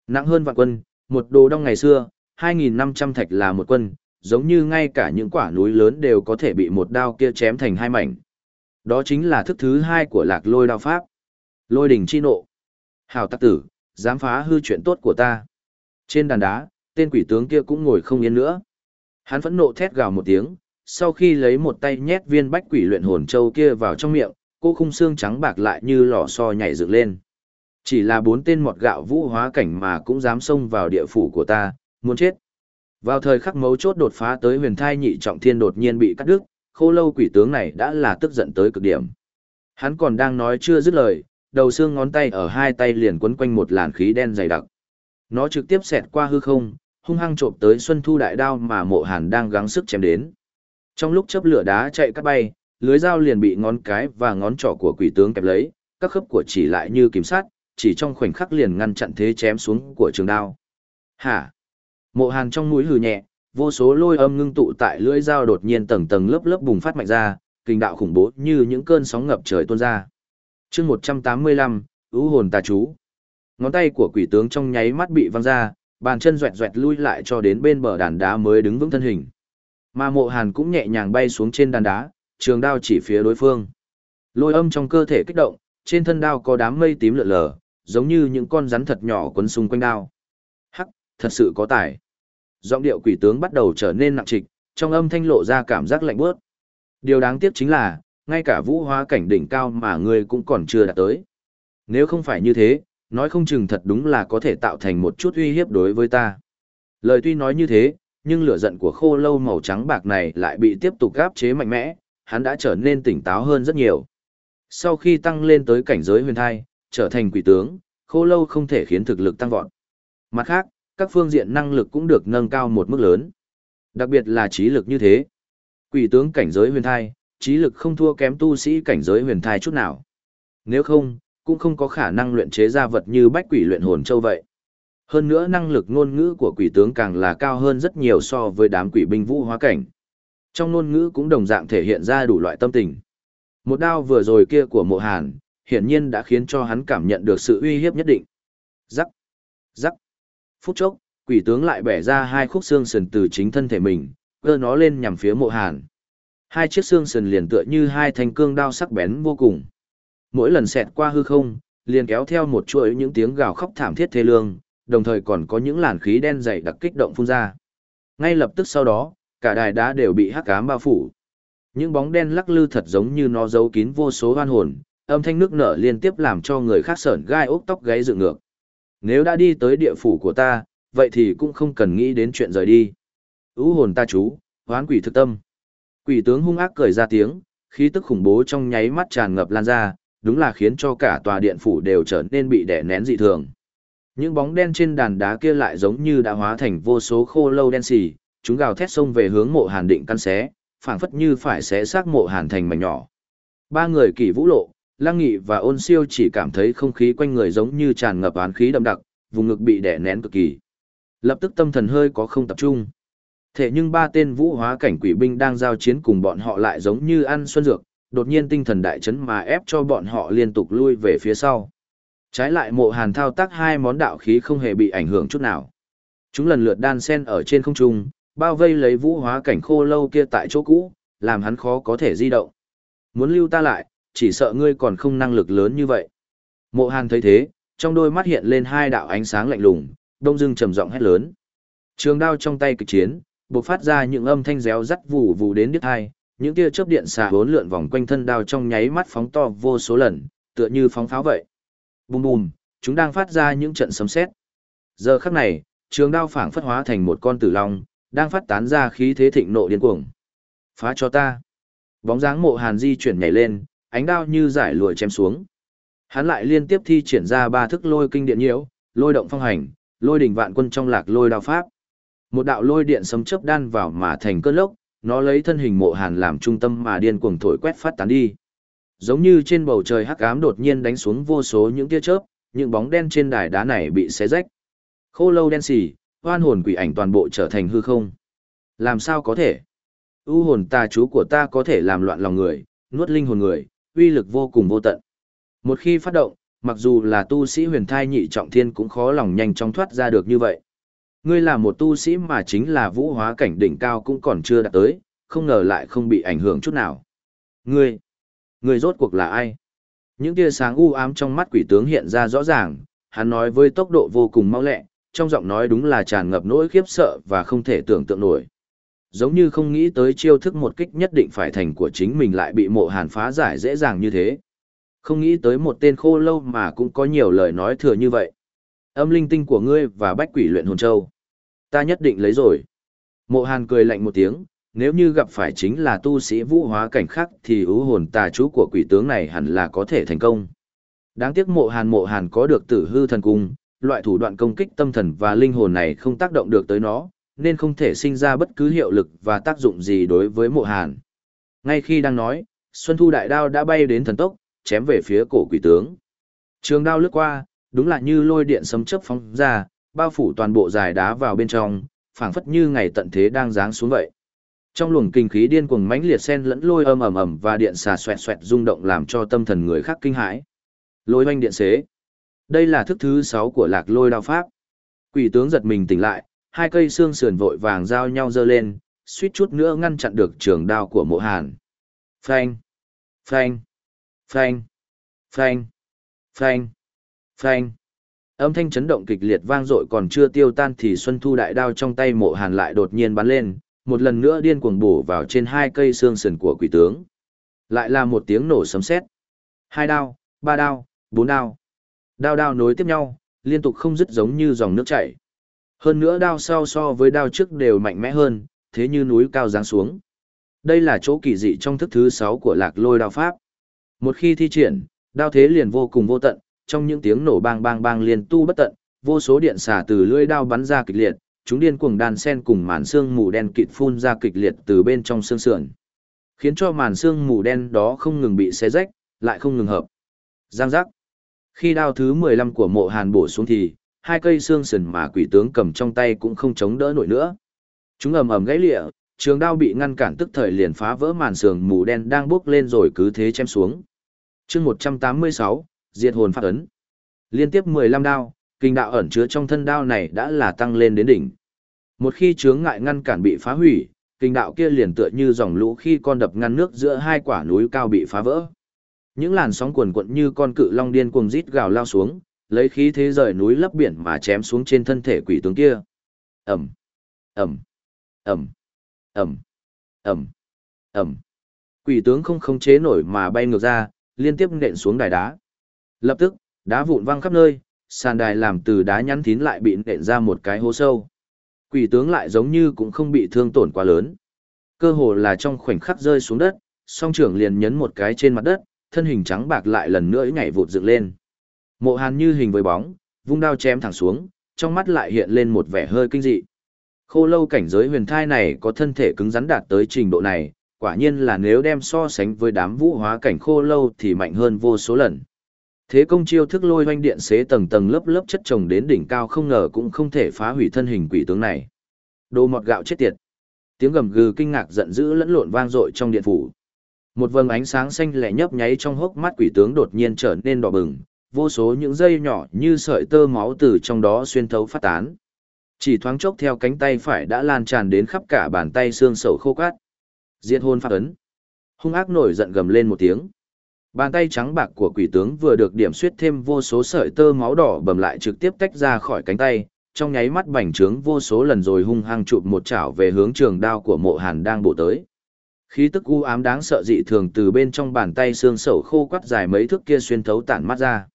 Nặng hơn vạn quân, một đồ đong ngày xưa, 2.500 thạch là một quân, giống như ngay cả những quả núi lớn đều có thể bị một đao kia chém thành hai mảnh. Đó chính là thức thứ hai của lạc lôi đao pháp. Lôi đỉnh chi nộ. Hảo tắc tử, dám phá hư chuyện tốt của ta. Trên đàn đá, tên quỷ tướng kia cũng ngồi không yên nữa. Hắn phẫn nộ thét gào một tiếng, sau khi lấy một tay nhét viên bách quỷ luyện hồn châu kia vào trong miệng, cô khung xương trắng bạc lại như lò xo nhảy dựng lên. Chỉ là bốn tên mọt gạo vũ hóa cảnh mà cũng dám xông vào địa phủ của ta, muốn chết. Vào thời khắc mấu chốt đột phá tới huyền thai nhị trọng thiên đột nhiên bị cắt đứt, khô lâu quỷ tướng này đã là tức giận tới cực điểm. Hắn còn đang nói chưa dứt lời, đầu xương ngón tay ở hai tay liền quấn quanh một làn khí đen dày đặc. Nó trực tiếp xẹt qua hư không, hung hăng trộm tới Xuân Thu đại đao mà Mộ Hàn đang gắng sức chém đến. Trong lúc chớp lửa đá chạy cắt bay, lưới dao liền bị ngón cái và ngón trỏ của quỷ tướng kẹp lấy, các khớp của chỉ lại như kiểm sát, chỉ trong khoảnh khắc liền ngăn chặn thế chém xuống của trường đao. Hả? Mộ Hàn trong mũi hừ nhẹ, vô số lôi âm ngưng tụ tại lưỡi dao đột nhiên tầng tầng lớp lớp bùng phát mạnh ra, kinh đạo khủng bố như những cơn sóng ngập trời tuôn ra. Chương 185, ưu hồn tà chú. Ngón tay của quỷ tướng trong nháy mắt bị văng ra, bàn chân doẹt doẹt lui lại cho đến bên bờ đàn đá mới đứng vững thân hình. Mà Mộ Hàn cũng nhẹ nhàng bay xuống trên đàn đá, trường đao chỉ phía đối phương. Lôi âm trong cơ thể kích động, trên thân đao có đám mây tím lượn lờ, giống như những con rắn thật nhỏ quấn xung quanh đao. Hắc, thật sự có tài. Giọng điệu quỷ tướng bắt đầu trở nên nặng trịch, trong âm thanh lộ ra cảm giác lạnh bớt. Điều đáng tiếc chính là, ngay cả vũ hóa cảnh đỉnh cao mà ngươi cũng còn chưa đạt tới. Nếu không phải như thế, nói không chừng thật đúng là có thể tạo thành một chút uy hiếp đối với ta. Lời tuy nói như thế, nhưng lửa giận của khô lâu màu trắng bạc này lại bị tiếp tục gáp chế mạnh mẽ, hắn đã trở nên tỉnh táo hơn rất nhiều. Sau khi tăng lên tới cảnh giới huyền thai, trở thành quỷ tướng, khô lâu không thể khiến thực lực tăng vọt. Mặt khác, các phương diện năng lực cũng được nâng cao một mức lớn. Đặc biệt là trí lực như thế. Quỷ tướng cảnh giới huyền thai, trí lực không thua kém tu sĩ cảnh giới huyền thai chút nào. Nếu không, cũng không có khả năng luyện chế ra vật như bách quỷ luyện hồn châu vậy. Hơn nữa năng lực ngôn ngữ của quỷ tướng càng là cao hơn rất nhiều so với đám quỷ binh vũ hóa cảnh. Trong ngôn ngữ cũng đồng dạng thể hiện ra đủ loại tâm tình. Một đao vừa rồi kia của mộ hàn, hiển nhiên đã khiến cho hắn cảm nhận được sự uy hiếp nhất định. Rắc, rắc. Phút chốc, quỷ tướng lại bẻ ra hai khúc xương sườn từ chính thân thể mình, cơ nó lên nhằm phía mộ hàn. Hai chiếc xương sườn liền tựa như hai thanh cương đao sắc bén vô cùng. Mỗi lần xẹt qua hư không, liền kéo theo một chuỗi những tiếng gào khóc thảm thiết thê lương, đồng thời còn có những làn khí đen dày đặc kích động phun ra. Ngay lập tức sau đó, cả đài đá đều bị hắc ám bao phủ. Những bóng đen lắc lư thật giống như nó giấu kín vô số oan hồn, âm thanh nước nở liên tiếp làm cho người khác sởn gai ốc tóc gáy dựng ngược. Nếu đã đi tới địa phủ của ta, vậy thì cũng không cần nghĩ đến chuyện rời đi. Ú hồn ta chú, hoán quỷ thực tâm. Quỷ tướng hung ác cười ra tiếng, khí tức khủng bố trong nháy mắt tràn ngập lan ra, đúng là khiến cho cả tòa điện phủ đều trở nên bị đè nén dị thường. Những bóng đen trên đàn đá kia lại giống như đã hóa thành vô số khô lâu đen xì, chúng gào thét xông về hướng mộ hàn định căn xé, phảng phất như phải xé xác mộ hàn thành mảnh nhỏ. Ba người kỳ vũ lộ, Lăng Nghị và Ôn Siêu chỉ cảm thấy không khí quanh người giống như tràn ngập án khí đậm đặc, vùng ngực bị đè nén cực kỳ. Lập tức tâm thần hơi có không tập trung. Thế nhưng ba tên vũ hóa cảnh quỷ binh đang giao chiến cùng bọn họ lại giống như ăn xuân dược, đột nhiên tinh thần đại chấn mà ép cho bọn họ liên tục lui về phía sau. Trái lại mộ hàn thao tác hai món đạo khí không hề bị ảnh hưởng chút nào. Chúng lần lượt đan sen ở trên không trung, bao vây lấy vũ hóa cảnh khô lâu kia tại chỗ cũ, làm hắn khó có thể di động. Muốn lưu ta lại, chỉ sợ ngươi còn không năng lực lớn như vậy. Mộ hàn thấy thế, trong đôi mắt hiện lên hai đạo ánh sáng lạnh lùng, đông dưng trầm giọng hét lớn. Trường đao trong tay kịch chiến, bộc phát ra những âm thanh réo rắt vù vù đến đứt hai, những tia chớp điện xà bốn lượn vòng quanh thân đao trong nháy mắt phóng to vô số lần, tựa như phóng pháo vậy. Bùm bùm, chúng đang phát ra những trận sấm sét. Giờ khắc này, trường đao phảng phất hóa thành một con tử long, đang phát tán ra khí thế thịnh nộ điên cuồng. Phá cho ta. Bóng dáng mộ hàn di chuyển nhảy lên, ánh đao như giải lụa chém xuống. Hắn lại liên tiếp thi triển ra ba thức lôi kinh điện nhiễu, lôi động phong hành, lôi đỉnh vạn quân trong lạc lôi đao pháp. Một đạo lôi điện sấm chớp đan vào mà thành cơn lốc, nó lấy thân hình mộ hàn làm trung tâm mà điên cuồng thổi quét phát tán đi. Giống như trên bầu trời hắc ám đột nhiên đánh xuống vô số những tia chớp, những bóng đen trên đài đá này bị xé rách. Khô lâu đen xì, hoan hồn quỷ ảnh toàn bộ trở thành hư không. Làm sao có thể? U hồn tà chú của ta có thể làm loạn lòng người, nuốt linh hồn người, uy lực vô cùng vô tận. Một khi phát động, mặc dù là tu sĩ huyền thai nhị trọng thiên cũng khó lòng nhanh chóng thoát ra được như vậy. Ngươi là một tu sĩ mà chính là vũ hóa cảnh đỉnh cao cũng còn chưa đạt tới, không ngờ lại không bị ảnh hưởng chút nào. Ngươi, ngươi rốt cuộc là ai? Những tia sáng u ám trong mắt quỷ tướng hiện ra rõ ràng, hắn nói với tốc độ vô cùng mau lẹ, trong giọng nói đúng là tràn ngập nỗi khiếp sợ và không thể tưởng tượng nổi. Giống như không nghĩ tới chiêu thức một kích nhất định phải thành của chính mình lại bị mộ hàn phá giải dễ dàng như thế. Không nghĩ tới một tên khô lâu mà cũng có nhiều lời nói thừa như vậy. Âm linh tinh của ngươi và bách quỷ luyện hồn châu. Ta nhất định lấy rồi. Mộ hàn cười lạnh một tiếng, nếu như gặp phải chính là tu sĩ vũ hóa cảnh khác thì ưu hồn tà chú của quỷ tướng này hẳn là có thể thành công. Đáng tiếc mộ hàn mộ hàn có được tử hư thần cung, loại thủ đoạn công kích tâm thần và linh hồn này không tác động được tới nó, nên không thể sinh ra bất cứ hiệu lực và tác dụng gì đối với mộ hàn. Ngay khi đang nói, Xuân Thu đại đao đã bay đến thần tốc, chém về phía cổ quỷ tướng. Trường đao lướt qua, đúng là như lôi điện sấm chớp phóng ra, bao phủ toàn bộ dài đá vào bên trong, phảng phất như ngày tận thế đang giáng xuống vậy. Trong luồng kinh khí điên cuồng mãnh liệt xen lẫn lôi âm ầm ầm và điện xà xoẹt xoẹt rung động làm cho tâm thần người khác kinh hãi. Lôi hoanh điện xế. Đây là thức thứ 6 của lạc lôi đao pháp. Quỷ tướng giật mình tỉnh lại, hai cây xương sườn vội vàng giao nhau dơ lên, suýt chút nữa ngăn chặn được trường đao của mộ hàn. Phanh, phanh, phanh, phanh, phanh, phanh. Âm thanh chấn động kịch liệt vang dội còn chưa tiêu tan thì Xuân Thu đại đao trong tay mộ hàn lại đột nhiên bắn lên, một lần nữa điên cuồng bổ vào trên hai cây xương sườn của quỷ tướng. Lại là một tiếng nổ sấm sét. Hai đao, ba đao, bốn đao. Đao đao nối tiếp nhau, liên tục không dứt giống như dòng nước chảy. Hơn nữa đao sau so với đao trước đều mạnh mẽ hơn, thế như núi cao giáng xuống. Đây là chỗ kỳ dị trong thức thứ 6 của lạc lôi đao pháp. Một khi thi triển, đao thế liền vô cùng vô tận, trong những tiếng nổ bang bang bang liền tu bất tận, vô số điện xả từ lưỡi đao bắn ra kịch liệt, chúng điên cuồng đàn sen cùng màn xương mù đen kịt phun ra kịch liệt từ bên trong xương sườn. Khiến cho màn xương mù đen đó không ngừng bị xé rách, lại không ngừng hợp. Giang giác. Khi đao thứ 15 của mộ hàn bổ xuống thì, hai cây xương sườn mà quỷ tướng cầm trong tay cũng không chống đỡ nổi nữa. Chúng ầm ầm gãy lịa, trường đao bị ngăn cản tức thời liền phá vỡ màn sườn mù đen đang bước lên rồi cứ thế chém xuống. chương 186, diệt hồn phát ấn. Liên tiếp 15 đao, kinh đạo ẩn chứa trong thân đao này đã là tăng lên đến đỉnh. Một khi chướng ngại ngăn cản bị phá hủy, kinh đạo kia liền tựa như dòng lũ khi con đập ngăn nước giữa hai quả núi cao bị phá vỡ. Những làn sóng cuồn cuộn như con cự long điên cuồng rít gào lao xuống, lấy khí thế rời núi lấp biển mà chém xuống trên thân thể quỷ tướng kia. Ẩm, Ẩm, Ẩm, Ẩm, Ẩm, Ẩm. Quỷ tướng không khống chế nổi mà bay ngược ra, liên tiếp nện xuống đài đá. Lập tức, đá vụn văng khắp nơi, sàn đài làm từ đá nhắn thín lại bị nện ra một cái hố sâu. Quỷ tướng lại giống như cũng không bị thương tổn quá lớn. Cơ hồ là trong khoảnh khắc rơi xuống đất, song trưởng liền nhấn một cái trên mặt đất, thân hình trắng bạc lại lần nữa nhảy vụt dựng lên. Mộ Hàn như hình với bóng, vung đao chém thẳng xuống, trong mắt lại hiện lên một vẻ hơi kinh dị. Khô lâu cảnh giới huyền thai này có thân thể cứng rắn đạt tới trình độ này, quả nhiên là nếu đem so sánh với đám vũ hóa cảnh khô lâu thì mạnh hơn vô số lần. Thế công chiêu thức lôi hoanh điện xế tầng tầng lớp lớp chất chồng đến đỉnh cao không ngờ cũng không thể phá hủy thân hình quỷ tướng này. Đồ mọt gạo chết tiệt. Tiếng gầm gừ kinh ngạc giận dữ lẫn lộn vang dội trong điện phủ. Một vầng ánh sáng xanh lẻ nhấp nháy trong hốc mắt quỷ tướng đột nhiên trở nên đỏ bừng, vô số những dây nhỏ như sợi tơ máu từ trong đó xuyên thấu phát tán. Chỉ thoáng chốc theo cánh tay phải đã lan tràn đến khắp cả bàn tay xương sầu khô cát. Diệt hôn phát ấn. Hung ác nổi giận gầm lên một tiếng. Bàn tay trắng bạc của quỷ tướng vừa được điểm suyết thêm vô số sợi tơ máu đỏ bầm lại trực tiếp tách ra khỏi cánh tay, trong nháy mắt bành trướng vô số lần rồi hung hăng chụp một chảo về hướng trường đao của mộ hàn đang bổ tới. Khí tức u ám đáng sợ dị thường từ bên trong bàn tay xương sầu khô quắt dài mấy thước kia xuyên thấu tản mắt ra.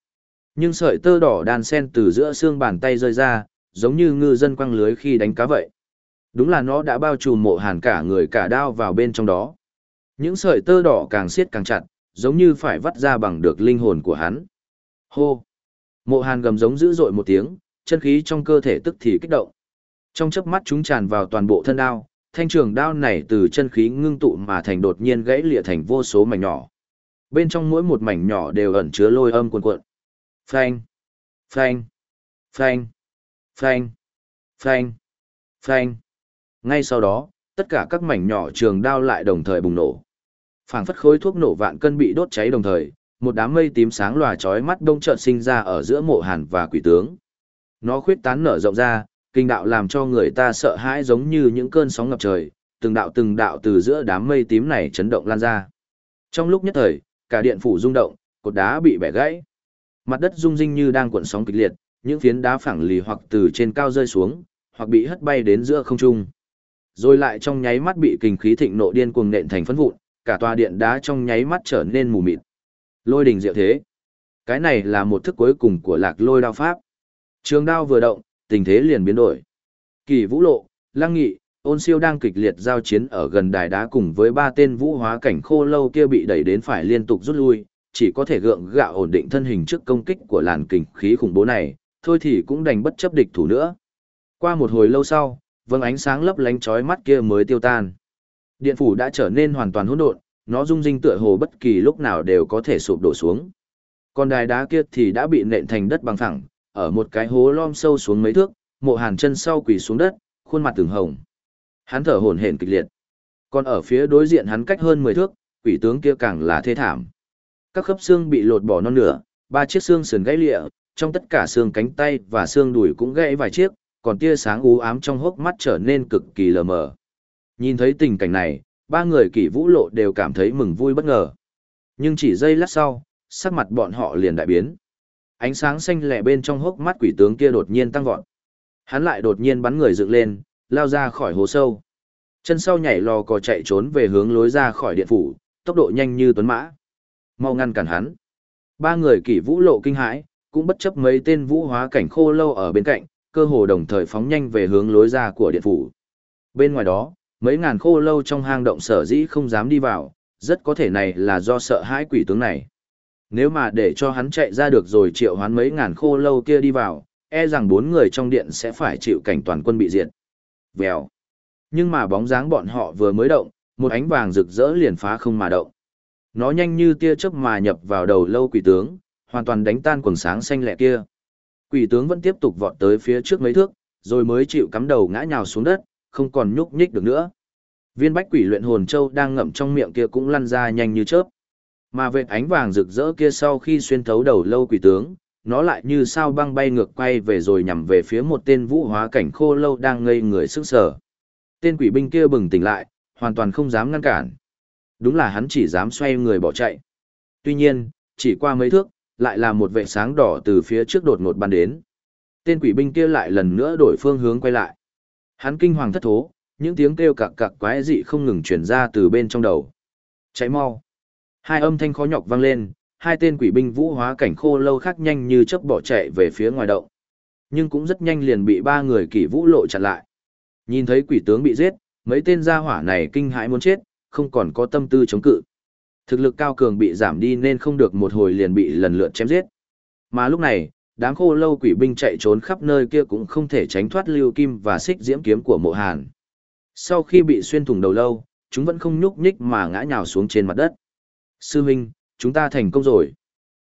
Nhưng sợi tơ đỏ đan sen từ giữa xương bàn tay rơi ra, giống như ngư dân quăng lưới khi đánh cá vậy. Đúng là nó đã bao trùm mộ hàn cả người cả đao vào bên trong đó. Những sợi tơ đỏ càng siết càng chặt, giống như phải vắt ra bằng được linh hồn của hắn. Hô! Mộ hàn gầm giống dữ dội một tiếng, chân khí trong cơ thể tức thì kích động. Trong chớp mắt chúng tràn vào toàn bộ thân đao, thanh trường đao này từ chân khí ngưng tụ mà thành đột nhiên gãy lịa thành vô số mảnh nhỏ. Bên trong mỗi một mảnh nhỏ đều ẩn chứa lôi âm cuồn cuộn. Phanh, phanh, phanh, phanh, phanh, phanh. Ngay sau đó, tất cả các mảnh nhỏ trường đao lại đồng thời bùng nổ. Phảng phất khối thuốc nổ vạn cân bị đốt cháy đồng thời, một đám mây tím sáng lòa chói mắt đông chợt sinh ra ở giữa mộ hàn và quỷ tướng. Nó khuyết tán nở rộng ra, kinh đạo làm cho người ta sợ hãi giống như những cơn sóng ngập trời, từng đạo từng đạo từ giữa đám mây tím này chấn động lan ra. Trong lúc nhất thời, cả điện phủ rung động, cột đá bị bẻ gãy. Mặt đất rung rinh như đang cuộn sóng kịch liệt, những phiến đá phẳng lì hoặc từ trên cao rơi xuống, hoặc bị hất bay đến giữa không trung. Rồi lại trong nháy mắt bị kinh khí thịnh nộ điên cuồng nện thành phấn vụn, cả tòa điện đá trong nháy mắt trở nên mù mịt. Lôi đình diệu thế. Cái này là một thức cuối cùng của lạc lôi đao pháp. Trường đao vừa động, tình thế liền biến đổi. Kỳ vũ lộ, lăng nghị, ôn siêu đang kịch liệt giao chiến ở gần đài đá cùng với ba tên vũ hóa cảnh khô lâu kia bị đẩy đến phải liên tục rút lui, chỉ có thể gượng gạo ổn định thân hình trước công kích của làn kình khí khủng bố này, thôi thì cũng đành bất chấp địch thủ nữa. Qua một hồi lâu sau, vầng ánh sáng lấp lánh chói mắt kia mới tiêu tan. Điện phủ đã trở nên hoàn toàn hỗn độn, nó rung rinh tựa hồ bất kỳ lúc nào đều có thể sụp đổ xuống. Còn đài đá kia thì đã bị nện thành đất bằng phẳng, ở một cái hố lom sâu xuống mấy thước, mộ hàn chân sau quỳ xuống đất, khuôn mặt từng hồng. Hắn thở hổn hển kịch liệt. Còn ở phía đối diện hắn cách hơn 10 thước, quỷ tướng kia càng là thê thảm. Các khớp xương bị lột bỏ non nửa, ba chiếc xương sườn gãy lịa, trong tất cả xương cánh tay và xương đùi cũng gãy vài chiếc, còn tia sáng u ám trong hốc mắt trở nên cực kỳ lờ mờ. Nhìn thấy tình cảnh này, ba người kỷ vũ lộ đều cảm thấy mừng vui bất ngờ. Nhưng chỉ giây lát sau, sắc mặt bọn họ liền đại biến. Ánh sáng xanh lẻ bên trong hốc mắt quỷ tướng kia đột nhiên tăng vọt. Hắn lại đột nhiên bắn người dựng lên, lao ra khỏi hố sâu. Chân sau nhảy lò cò chạy trốn về hướng lối ra khỏi điện phủ, tốc độ nhanh như tuấn mã. Mau ngăn cản hắn. Ba người kỷ vũ lộ kinh hãi, cũng bất chấp mấy tên vũ hóa cảnh khô lâu ở bên cạnh, cơ hồ đồng thời phóng nhanh về hướng lối ra của điện phủ. Bên ngoài đó, mấy ngàn khô lâu trong hang động sở dĩ không dám đi vào, rất có thể này là do sợ hãi quỷ tướng này. Nếu mà để cho hắn chạy ra được rồi triệu hoán mấy ngàn khô lâu kia đi vào, e rằng bốn người trong điện sẽ phải chịu cảnh toàn quân bị diệt. Vèo. Nhưng mà bóng dáng bọn họ vừa mới động, một ánh vàng rực rỡ liền phá không mà động. Nó nhanh như tia chớp mà nhập vào đầu lâu quỷ tướng, hoàn toàn đánh tan quần sáng xanh lẹ kia. Quỷ tướng vẫn tiếp tục vọt tới phía trước mấy thước, rồi mới chịu cắm đầu ngã nhào xuống đất, không còn nhúc nhích được nữa. Viên bách quỷ luyện hồn châu đang ngậm trong miệng kia cũng lăn ra nhanh như chớp. Mà vệt ánh vàng rực rỡ kia sau khi xuyên thấu đầu lâu quỷ tướng, nó lại như sao băng bay ngược quay về rồi nhằm về phía một tên vũ hóa cảnh khô lâu đang ngây người sức sở. Tên quỷ binh kia bừng tỉnh lại, hoàn toàn không dám ngăn cản. Đúng là hắn chỉ dám xoay người bỏ chạy. Tuy nhiên, chỉ qua mấy thước, lại là một vệ sáng đỏ từ phía trước đột ngột bắn đến. Tên quỷ binh kia lại lần nữa đổi phương hướng quay lại. Hắn kinh hoàng thất thố, những tiếng kêu cặc cặc quái dị không ngừng truyền ra từ bên trong đầu. Cháy mau. Hai âm thanh khó nhọc vang lên, hai tên quỷ binh vũ hóa cảnh khô lâu khác nhanh như chớp bỏ chạy về phía ngoài động. Nhưng cũng rất nhanh liền bị ba người kỷ vũ lộ chặn lại. Nhìn thấy quỷ tướng bị giết, mấy tên gia hỏa này kinh hãi muốn chết, không còn có tâm tư chống cự. Thực lực cao cường bị giảm đi nên không được một hồi liền bị lần lượt chém giết. Mà lúc này, đám khô lâu quỷ binh chạy trốn khắp nơi kia cũng không thể tránh thoát lưu kim và xích diễm kiếm của mộ hàn. Sau khi bị xuyên thủng đầu lâu, chúng vẫn không nhúc nhích mà ngã nhào xuống trên mặt đất. Sư Minh, chúng ta thành công rồi.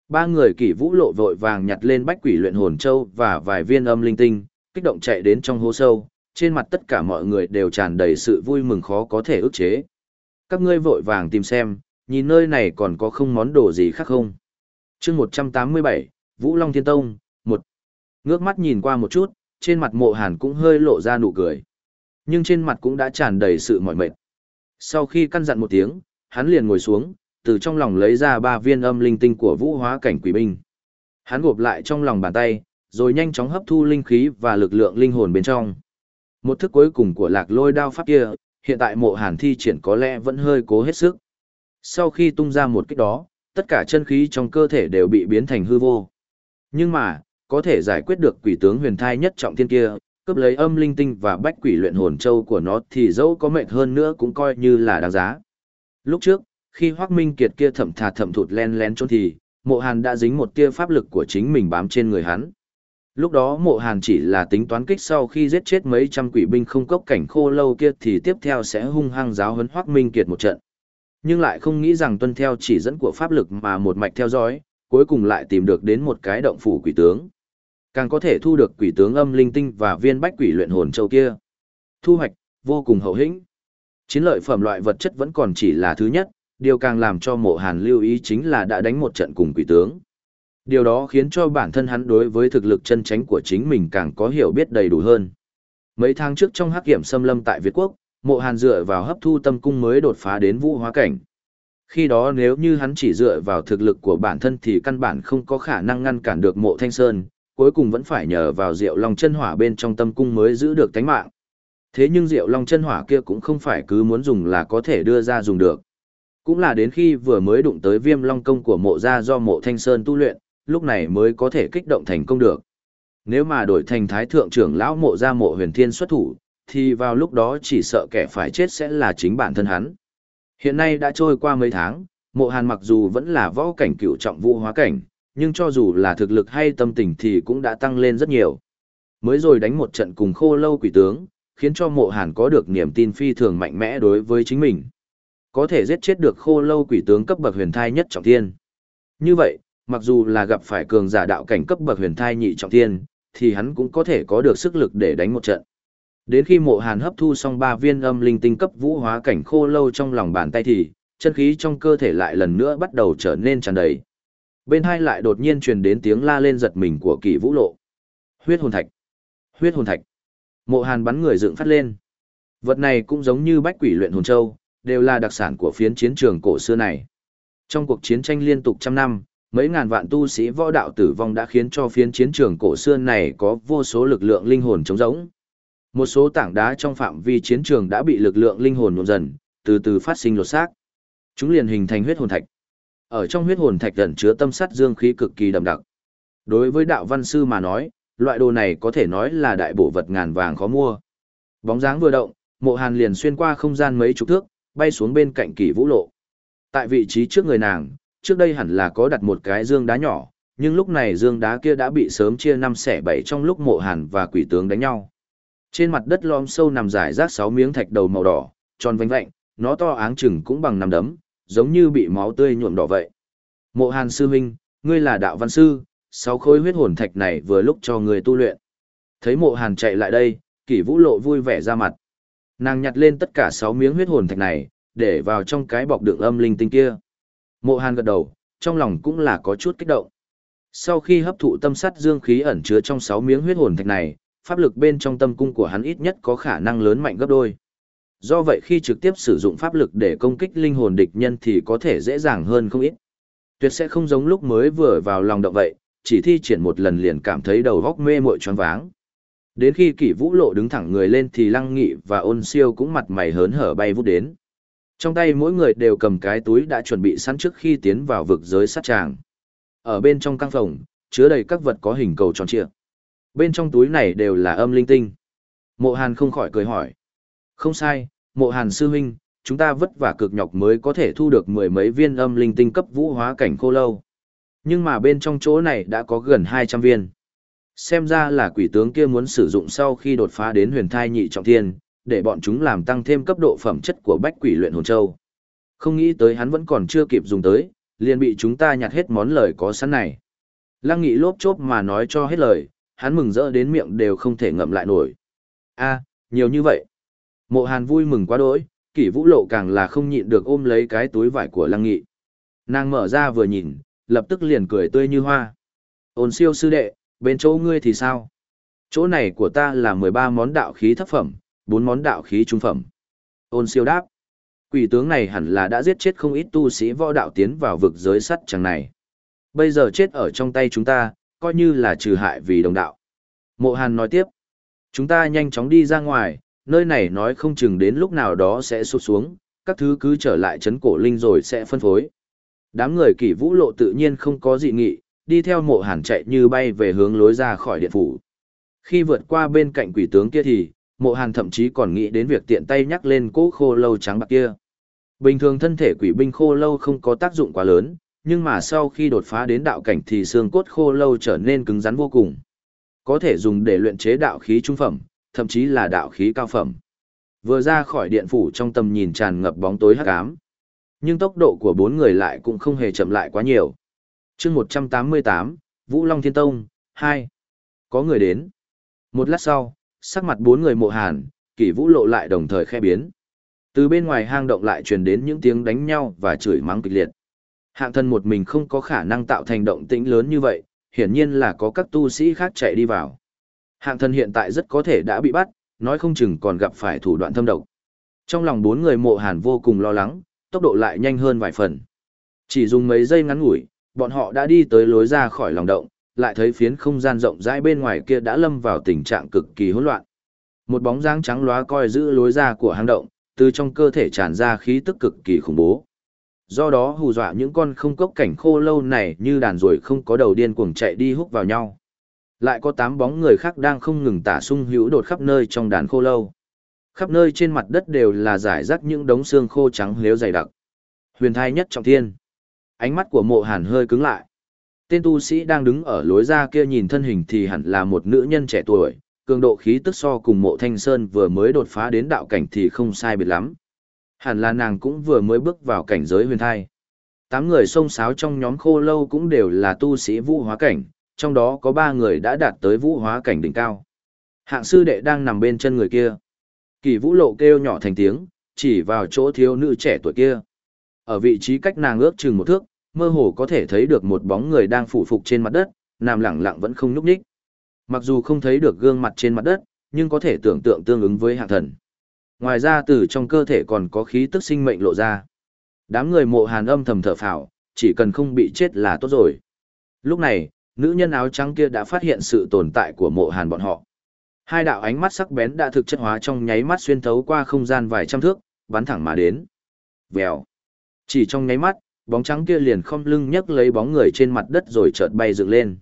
Ba người kỷ vũ lộ vội vàng nhặt lên bách quỷ luyện hồn châu và vài viên âm linh tinh, kích động chạy đến trong hố sâu, trên mặt tất cả mọi người đều tràn đầy sự vui mừng khó có thể ức chế. Các ngươi vội vàng tìm xem, nhìn nơi này còn có không món đồ gì khác không. chương 187, Vũ Long Thiên Tông, một Ngước mắt nhìn qua một chút, trên mặt mộ hàn cũng hơi lộ ra nụ cười. Nhưng trên mặt cũng đã tràn đầy sự mỏi mệt. Sau khi căn dặn một tiếng, hắn liền ngồi xuống, từ trong lòng lấy ra ba viên âm linh tinh của vũ hóa cảnh quỷ binh. Hắn gộp lại trong lòng bàn tay, rồi nhanh chóng hấp thu linh khí và lực lượng linh hồn bên trong. Một thức cuối cùng của lạc lôi đao pháp kia, hiện tại mộ hàn thi triển có lẽ vẫn hơi cố hết sức. Sau khi tung ra một kích đó, tất cả chân khí trong cơ thể đều bị biến thành hư vô. Nhưng mà, có thể giải quyết được quỷ tướng huyền thai nhất trọng thiên kia, cướp lấy âm linh tinh và bách quỷ luyện hồn châu của nó thì dẫu có mệt hơn nữa cũng coi như là đáng giá. Lúc trước, khi Hoắc Minh Kiệt kia thẩm thà thẩm thụt len lén trốn thì, Mộ Hàn đã dính một tia pháp lực của chính mình bám trên người hắn. Lúc đó Mộ Hàn chỉ là tính toán kích sau khi giết chết mấy trăm quỷ binh không cốc cảnh khô lâu kia thì tiếp theo sẽ hung hăng giáo huấn Hoắc Minh Kiệt một trận. Nhưng lại không nghĩ rằng tuân theo chỉ dẫn của pháp lực mà một mạch theo dõi, cuối cùng lại tìm được đến một cái động phủ quỷ tướng. Càng có thể thu được quỷ tướng âm linh tinh và viên bách quỷ luyện hồn châu kia. Thu hoạch, vô cùng hậu hĩnh. Chiến lợi phẩm loại vật chất vẫn còn chỉ là thứ nhất, điều càng làm cho mộ hàn lưu ý chính là đã đánh một trận cùng quỷ tướng. Điều đó khiến cho bản thân hắn đối với thực lực chân tránh của chính mình càng có hiểu biết đầy đủ hơn. Mấy tháng trước trong hắc kiểm xâm lâm tại Việt Quốc, mộ hàn dựa vào hấp thu tâm cung mới đột phá đến vũ hóa cảnh. Khi đó nếu như hắn chỉ dựa vào thực lực của bản thân thì căn bản không có khả năng ngăn cản được mộ thanh sơn, cuối cùng vẫn phải nhờ vào rượu long chân hỏa bên trong tâm cung mới giữ được tánh mạng. Thế nhưng rượu long chân hỏa kia cũng không phải cứ muốn dùng là có thể đưa ra dùng được. Cũng là đến khi vừa mới đụng tới viêm long công của mộ gia do mộ thanh sơn tu luyện, lúc này mới có thể kích động thành công được. Nếu mà đổi thành thái thượng trưởng lão mộ gia mộ huyền thiên xuất thủ, thì vào lúc đó chỉ sợ kẻ phải chết sẽ là chính bản thân hắn. Hiện nay đã trôi qua mấy tháng, mộ hàn mặc dù vẫn là võ cảnh cựu trọng vũ hóa cảnh, nhưng cho dù là thực lực hay tâm tình thì cũng đã tăng lên rất nhiều. Mới rồi đánh một trận cùng khô lâu quỷ tướng, khiến cho mộ hàn có được niềm tin phi thường mạnh mẽ đối với chính mình. Có thể giết chết được khô lâu quỷ tướng cấp bậc huyền thai nhất trọng thiên. Như vậy, mặc dù là gặp phải cường giả đạo cảnh cấp bậc huyền thai nhị trọng thiên, thì hắn cũng có thể có được sức lực để đánh một trận. Đến khi mộ hàn hấp thu xong ba viên âm linh tinh cấp vũ hóa cảnh khô lâu trong lòng bàn tay thì, chân khí trong cơ thể lại lần nữa bắt đầu trở nên tràn đầy. Bên hai lại đột nhiên truyền đến tiếng la lên giật mình của kỳ vũ lộ. Huyết hồn thạch. Huyết hồn thạch. Mộ hàn bắn người dựng phát lên. Vật này cũng giống như bách quỷ luyện hồn châu, đều là đặc sản của phiến chiến trường cổ xưa này. Trong cuộc chiến tranh liên tục trăm năm, mấy ngàn vạn tu sĩ võ đạo tử vong đã khiến cho phiến chiến trường cổ xưa này có vô số lực lượng linh hồn chống rỗng. Một số tảng đá trong phạm vi chiến trường đã bị lực lượng linh hồn nhuộm dần, từ từ phát sinh lột xác. Chúng liền hình thành huyết hồn thạch. Ở trong huyết hồn thạch gần chứa tâm sắt dương khí cực kỳ đậm đặc. Đối với đạo văn sư mà nói, loại đồ này có thể nói là đại bổ vật ngàn vàng khó mua. Bóng dáng vừa động, Mộ Hàn liền xuyên qua không gian mấy chục thước, bay xuống bên cạnh Kỷ Vũ Lộ. Tại vị trí trước người nàng, trước đây hẳn là có đặt một cái dương đá nhỏ, nhưng lúc này dương đá kia đã bị sớm chia năm xẻ bảy trong lúc Mộ Hàn và quỷ tướng đánh nhau. Trên mặt đất lõm sâu nằm rải rác sáu miếng thạch đầu màu đỏ, tròn vánh vạnh, nó to áng chừng cũng bằng nằm đấm, giống như bị máu tươi nhuộm đỏ vậy. Mộ Hàn sư huynh, ngươi là đạo văn sư, sáu khối huyết hồn thạch này vừa lúc cho ngươi tu luyện. Thấy Mộ Hàn chạy lại đây, Kỷ Vũ Lộ vui vẻ ra mặt. Nàng nhặt lên tất cả sáu miếng huyết hồn thạch này, để vào trong cái bọc đựng âm linh tinh kia. Mộ Hàn gật đầu, trong lòng cũng là có chút kích động. Sau khi hấp thụ tâm sắt dương khí ẩn chứa trong sáu miếng huyết hồn thạch này, pháp lực bên trong tâm cung của hắn ít nhất có khả năng lớn mạnh gấp đôi. Do vậy khi trực tiếp sử dụng pháp lực để công kích linh hồn địch nhân thì có thể dễ dàng hơn không ít. Tuyệt sẽ không giống lúc mới vừa vào lòng động vậy, chỉ thi triển một lần liền cảm thấy đầu góc mê muội choáng váng. Đến khi kỷ vũ lộ đứng thẳng người lên thì lăng nghị và ôn siêu cũng mặt mày hớn hở bay vút đến. Trong tay mỗi người đều cầm cái túi đã chuẩn bị sẵn trước khi tiến vào vực giới sát tràng. Ở bên trong căn phòng, chứa đầy các vật có hình cầu tròn trịa. Bên trong túi này đều là âm linh tinh. Mộ Hàn không khỏi cười hỏi. Không sai, mộ Hàn sư huynh, chúng ta vất vả cực nhọc mới có thể thu được mười mấy viên âm linh tinh cấp vũ hóa cảnh khô lâu. Nhưng mà bên trong chỗ này đã có gần 200 viên. Xem ra là quỷ tướng kia muốn sử dụng sau khi đột phá đến huyền thai nhị trọng thiên, để bọn chúng làm tăng thêm cấp độ phẩm chất của bách quỷ luyện hồn châu. Không nghĩ tới hắn vẫn còn chưa kịp dùng tới, liền bị chúng ta nhặt hết món lời có sẵn này. Lăng nghị lốp chốp mà nói cho hết lời, hắn mừng rỡ đến miệng đều không thể ngậm lại nổi. a nhiều như vậy. Mộ hàn vui mừng quá đỗi, kỷ vũ lộ càng là không nhịn được ôm lấy cái túi vải của lăng nghị. Nàng mở ra vừa nhìn, lập tức liền cười tươi như hoa. Ôn siêu sư đệ, bên chỗ ngươi thì sao? Chỗ này của ta là 13 món đạo khí thấp phẩm, bốn món đạo khí trung phẩm. Ôn siêu đáp. Quỷ tướng này hẳn là đã giết chết không ít tu sĩ võ đạo tiến vào vực giới sắt chẳng này. Bây giờ chết ở trong tay chúng ta, coi như là trừ hại vì đồng đạo. Mộ Hàn nói tiếp, chúng ta nhanh chóng đi ra ngoài, nơi này nói không chừng đến lúc nào đó sẽ sụt xuống, các thứ cứ trở lại chấn cổ linh rồi sẽ phân phối. Đám người kỷ vũ lộ tự nhiên không có dị nghị, đi theo mộ hàn chạy như bay về hướng lối ra khỏi điện phủ. Khi vượt qua bên cạnh quỷ tướng kia thì, mộ hàn thậm chí còn nghĩ đến việc tiện tay nhắc lên cỗ khô lâu trắng bạc kia. Bình thường thân thể quỷ binh khô lâu không có tác dụng quá lớn, nhưng mà sau khi đột phá đến đạo cảnh thì xương cốt khô lâu trở nên cứng rắn vô cùng. Có thể dùng để luyện chế đạo khí trung phẩm, thậm chí là đạo khí cao phẩm. Vừa ra khỏi điện phủ trong tầm nhìn tràn ngập bóng tối hắc ám. Nhưng tốc độ của bốn người lại cũng không hề chậm lại quá nhiều. chương 188, Vũ Long Thiên Tông, 2. Có người đến. Một lát sau, sắc mặt bốn người mộ hàn, kỷ vũ lộ lại đồng thời khe biến. Từ bên ngoài hang động lại truyền đến những tiếng đánh nhau và chửi mắng kịch liệt. Hạng thân một mình không có khả năng tạo thành động tĩnh lớn như vậy, hiển nhiên là có các tu sĩ khác chạy đi vào. Hạng thân hiện tại rất có thể đã bị bắt, nói không chừng còn gặp phải thủ đoạn thâm độc. Trong lòng bốn người mộ hàn vô cùng lo lắng, tốc độ lại nhanh hơn vài phần. Chỉ dùng mấy giây ngắn ngủi, bọn họ đã đi tới lối ra khỏi lòng động, lại thấy phiến không gian rộng rãi bên ngoài kia đã lâm vào tình trạng cực kỳ hỗn loạn. Một bóng dáng trắng lóa coi giữ lối ra của hang động, từ trong cơ thể tràn ra khí tức cực kỳ khủng bố. Do đó hù dọa những con không cốc cảnh khô lâu này như đàn ruồi không có đầu điên cuồng chạy đi hút vào nhau. Lại có tám bóng người khác đang không ngừng tả sung hữu đột khắp nơi trong đàn khô lâu. Khắp nơi trên mặt đất đều là giải rác những đống xương khô trắng liếu dày đặc. Huyền thai nhất trọng thiên. Ánh mắt của mộ hàn hơi cứng lại. Tên tu sĩ đang đứng ở lối ra kia nhìn thân hình thì hẳn là một nữ nhân trẻ tuổi, cường độ khí tức so cùng mộ thanh sơn vừa mới đột phá đến đạo cảnh thì không sai biệt lắm. Hẳn là nàng cũng vừa mới bước vào cảnh giới huyền thai. Tám người xông xáo trong nhóm khô lâu cũng đều là tu sĩ vũ hóa cảnh, trong đó có ba người đã đạt tới vũ hóa cảnh đỉnh cao. Hạng sư đệ đang nằm bên chân người kia. Kỳ vũ lộ kêu nhỏ thành tiếng, chỉ vào chỗ thiếu nữ trẻ tuổi kia. Ở vị trí cách nàng ước chừng một thước, mơ hồ có thể thấy được một bóng người đang phủ phục trên mặt đất, nằm lặng lặng vẫn không nhúc nhích. Mặc dù không thấy được gương mặt trên mặt đất, nhưng có thể tưởng tượng tương ứng với hạng thần. Ngoài ra từ trong cơ thể còn có khí tức sinh mệnh lộ ra. Đám người mộ hàn âm thầm thở phào, chỉ cần không bị chết là tốt rồi. Lúc này, nữ nhân áo trắng kia đã phát hiện sự tồn tại của mộ hàn bọn họ. Hai đạo ánh mắt sắc bén đã thực chất hóa trong nháy mắt xuyên thấu qua không gian vài trăm thước, bắn thẳng mà đến. Vèo. Chỉ trong nháy mắt, bóng trắng kia liền không lưng nhấc lấy bóng người trên mặt đất rồi chợt bay dựng lên.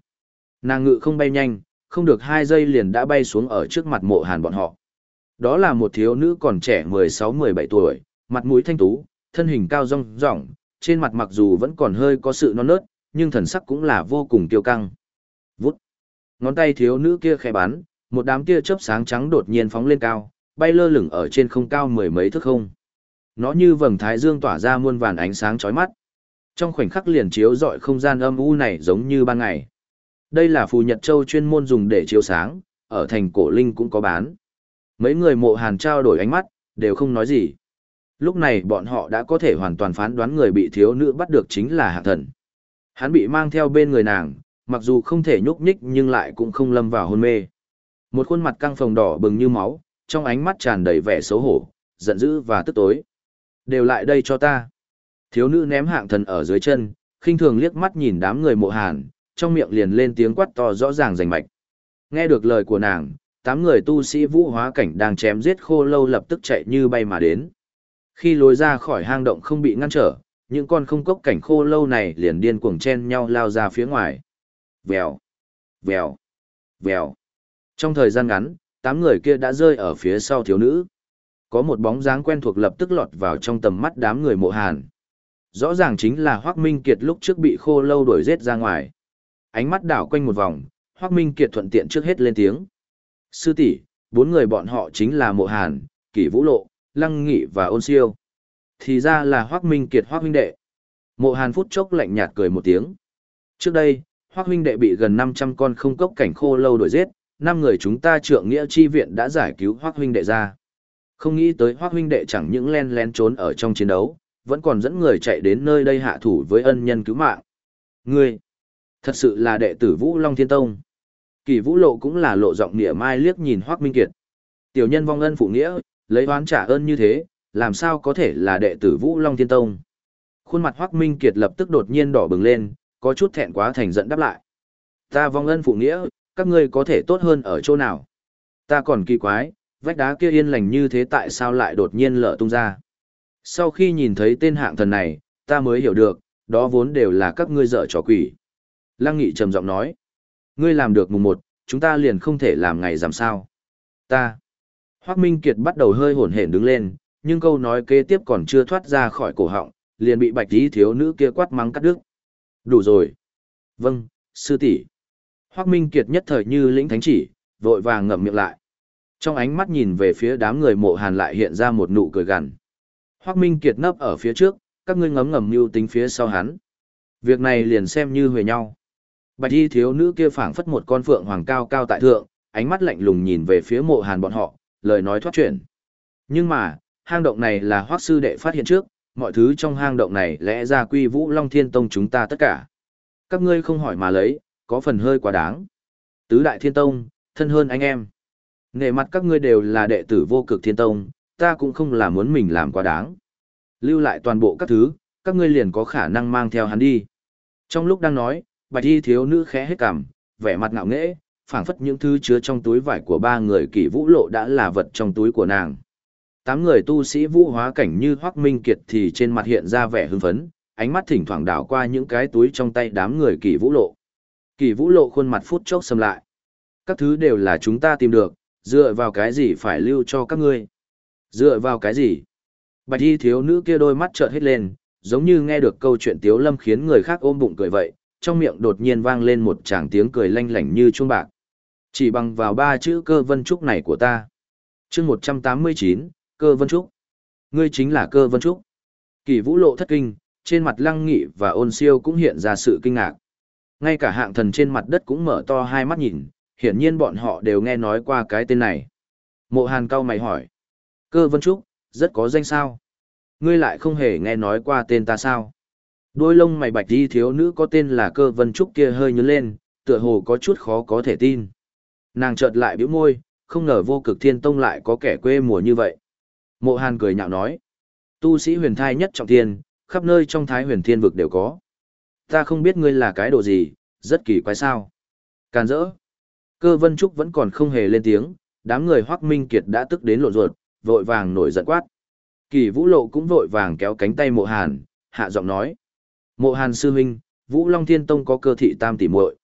Nàng ngự không bay nhanh, không được hai giây liền đã bay xuống ở trước mặt mộ hàn bọn họ. Đó là một thiếu nữ còn trẻ 16-17 tuổi, mặt mũi thanh tú, thân hình cao rong rỏng, trên mặt mặc dù vẫn còn hơi có sự non nớt, nhưng thần sắc cũng là vô cùng kiêu căng. Vút. Ngón tay thiếu nữ kia khẽ bắn, một đám tia chớp sáng trắng đột nhiên phóng lên cao, bay lơ lửng ở trên không cao mười mấy thước không. Nó như vầng thái dương tỏa ra muôn vàn ánh sáng chói mắt. Trong khoảnh khắc liền chiếu rọi không gian âm u này giống như ban ngày. Đây là phù Nhật Châu chuyên môn dùng để chiếu sáng, ở thành cổ linh cũng có bán. Mấy người mộ hàn trao đổi ánh mắt, đều không nói gì. Lúc này bọn họ đã có thể hoàn toàn phán đoán người bị thiếu nữ bắt được chính là hạ thần. Hắn bị mang theo bên người nàng, mặc dù không thể nhúc nhích nhưng lại cũng không lâm vào hôn mê. Một khuôn mặt căng phồng đỏ bừng như máu, trong ánh mắt tràn đầy vẻ xấu hổ, giận dữ và tức tối. Đều lại đây cho ta. Thiếu nữ ném hạng thần ở dưới chân, khinh thường liếc mắt nhìn đám người mộ hàn, trong miệng liền lên tiếng quát to rõ ràng rành mạch. Nghe được lời của nàng, tám người tu sĩ vũ hóa cảnh đang chém giết khô lâu lập tức chạy như bay mà đến. Khi lối ra khỏi hang động không bị ngăn trở, những con không cốc cảnh khô lâu này liền điên cuồng chen nhau lao ra phía ngoài. Vèo, vèo, vèo. Trong thời gian ngắn, tám người kia đã rơi ở phía sau thiếu nữ. Có một bóng dáng quen thuộc lập tức lọt vào trong tầm mắt đám người mộ hàn. Rõ ràng chính là Hoác Minh Kiệt lúc trước bị khô lâu đuổi giết ra ngoài. Ánh mắt đảo quanh một vòng, Hoác Minh Kiệt thuận tiện trước hết lên tiếng. Sư tỷ, bốn người bọn họ chính là Mộ Hàn, Kỷ Vũ Lộ, Lăng Nghị và Ôn Siêu. Thì ra là Hoác Minh Kiệt Hoác Minh Đệ. Mộ Hàn phút chốc lạnh nhạt cười một tiếng. Trước đây, Hoác Minh Đệ bị gần 500 con không cốc cảnh khô lâu đuổi giết, năm người chúng ta trượng nghĩa chi viện đã giải cứu Hoác Huynh Đệ ra. Không nghĩ tới Hoác Huynh Đệ chẳng những len len trốn ở trong chiến đấu, vẫn còn dẫn người chạy đến nơi đây hạ thủ với ân nhân cứu mạng. Ngươi, thật sự là đệ tử Vũ Long Thiên Tông. Kỳ Vũ Lộ cũng là lộ giọng nịa mai liếc nhìn Hoác Minh Kiệt. Tiểu nhân vong ân phụ nghĩa, lấy oán trả ơn như thế, làm sao có thể là đệ tử Vũ Long Thiên Tông. Khuôn mặt Hoác Minh Kiệt lập tức đột nhiên đỏ bừng lên, có chút thẹn quá thành giận đáp lại. Ta vong ân phụ nghĩa, các ngươi có thể tốt hơn ở chỗ nào? Ta còn kỳ quái, vách đá kia yên lành như thế tại sao lại đột nhiên lở tung ra? Sau khi nhìn thấy tên hạng thần này, ta mới hiểu được, đó vốn đều là các ngươi dở trò quỷ. Lăng Nghị trầm giọng nói, ngươi làm được mùng một, chúng ta liền không thể làm ngày giảm sao. Ta. Hoác Minh Kiệt bắt đầu hơi hổn hển đứng lên, nhưng câu nói kế tiếp còn chưa thoát ra khỏi cổ họng, liền bị bạch tí thiếu nữ kia quát mắng cắt đứt. Đủ rồi. Vâng, sư tỷ. Hoác Minh Kiệt nhất thời như lĩnh thánh chỉ, vội vàng ngậm miệng lại. Trong ánh mắt nhìn về phía đám người mộ hàn lại hiện ra một nụ cười gằn. Hoác Minh Kiệt nấp ở phía trước, các ngươi ngấm ngầm mưu tính phía sau hắn. Việc này liền xem như huề nhau. Bạch y thiếu nữ kia phảng phất một con phượng hoàng cao cao tại thượng, ánh mắt lạnh lùng nhìn về phía mộ hàn bọn họ, lời nói thoát chuyển. Nhưng mà, hang động này là hoác sư đệ phát hiện trước, mọi thứ trong hang động này lẽ ra quy vũ long thiên tông chúng ta tất cả. Các ngươi không hỏi mà lấy, có phần hơi quá đáng. Tứ đại thiên tông, thân hơn anh em. Nề mặt các ngươi đều là đệ tử vô cực thiên tông, ta cũng không là muốn mình làm quá đáng. Lưu lại toàn bộ các thứ, các ngươi liền có khả năng mang theo hắn đi. Trong lúc đang nói, bạch y thiếu nữ khẽ hết cằm, vẻ mặt ngạo nghễ, phảng phất những thứ chứa trong túi vải của ba người kỷ vũ lộ đã là vật trong túi của nàng. Tám người tu sĩ vũ hóa cảnh như Hoắc Minh Kiệt thì trên mặt hiện ra vẻ hưng phấn, ánh mắt thỉnh thoảng đảo qua những cái túi trong tay đám người kỷ vũ lộ. Kỷ vũ lộ khuôn mặt phút chốc sầm lại. Các thứ đều là chúng ta tìm được, dựa vào cái gì phải lưu cho các ngươi. Dựa vào cái gì? Bạch y thiếu nữ kia đôi mắt trợn hết lên, giống như nghe được câu chuyện tiếu lâm khiến người khác ôm bụng cười vậy, trong miệng đột nhiên vang lên một tràng tiếng cười lanh lảnh như chuông bạc. Chỉ bằng vào ba chữ cơ vân trúc này của ta. chương 189, cơ vân trúc. Ngươi chính là cơ vân trúc. Kỳ vũ lộ thất kinh, trên mặt lăng nghị và ôn siêu cũng hiện ra sự kinh ngạc. Ngay cả hạng thần trên mặt đất cũng mở to hai mắt nhìn, hiển nhiên bọn họ đều nghe nói qua cái tên này. Mộ hàn cao mày hỏi. Cơ vân trúc, rất có danh sao. Ngươi lại không hề nghe nói qua tên ta sao. Đôi lông mày bạch đi thiếu nữ có tên là cơ vân trúc kia hơi nhớ lên, tựa hồ có chút khó có thể tin. Nàng chợt lại bĩu môi, không ngờ vô cực thiên tông lại có kẻ quê mùa như vậy. Mộ hàn cười nhạo nói. Tu sĩ huyền thai nhất trọng thiên, khắp nơi trong thái huyền thiên vực đều có. Ta không biết ngươi là cái đồ gì, rất kỳ quái sao. Càn rỡ. Cơ vân trúc vẫn còn không hề lên tiếng, đám người hoác minh kiệt đã tức đến lộn ruột, vội vàng nổi giận quát. Kỳ vũ lộ cũng vội vàng kéo cánh tay mộ hàn, hạ giọng nói. Mộ hàn sư huynh, vũ long thiên tông có cơ thị tam tỷ muội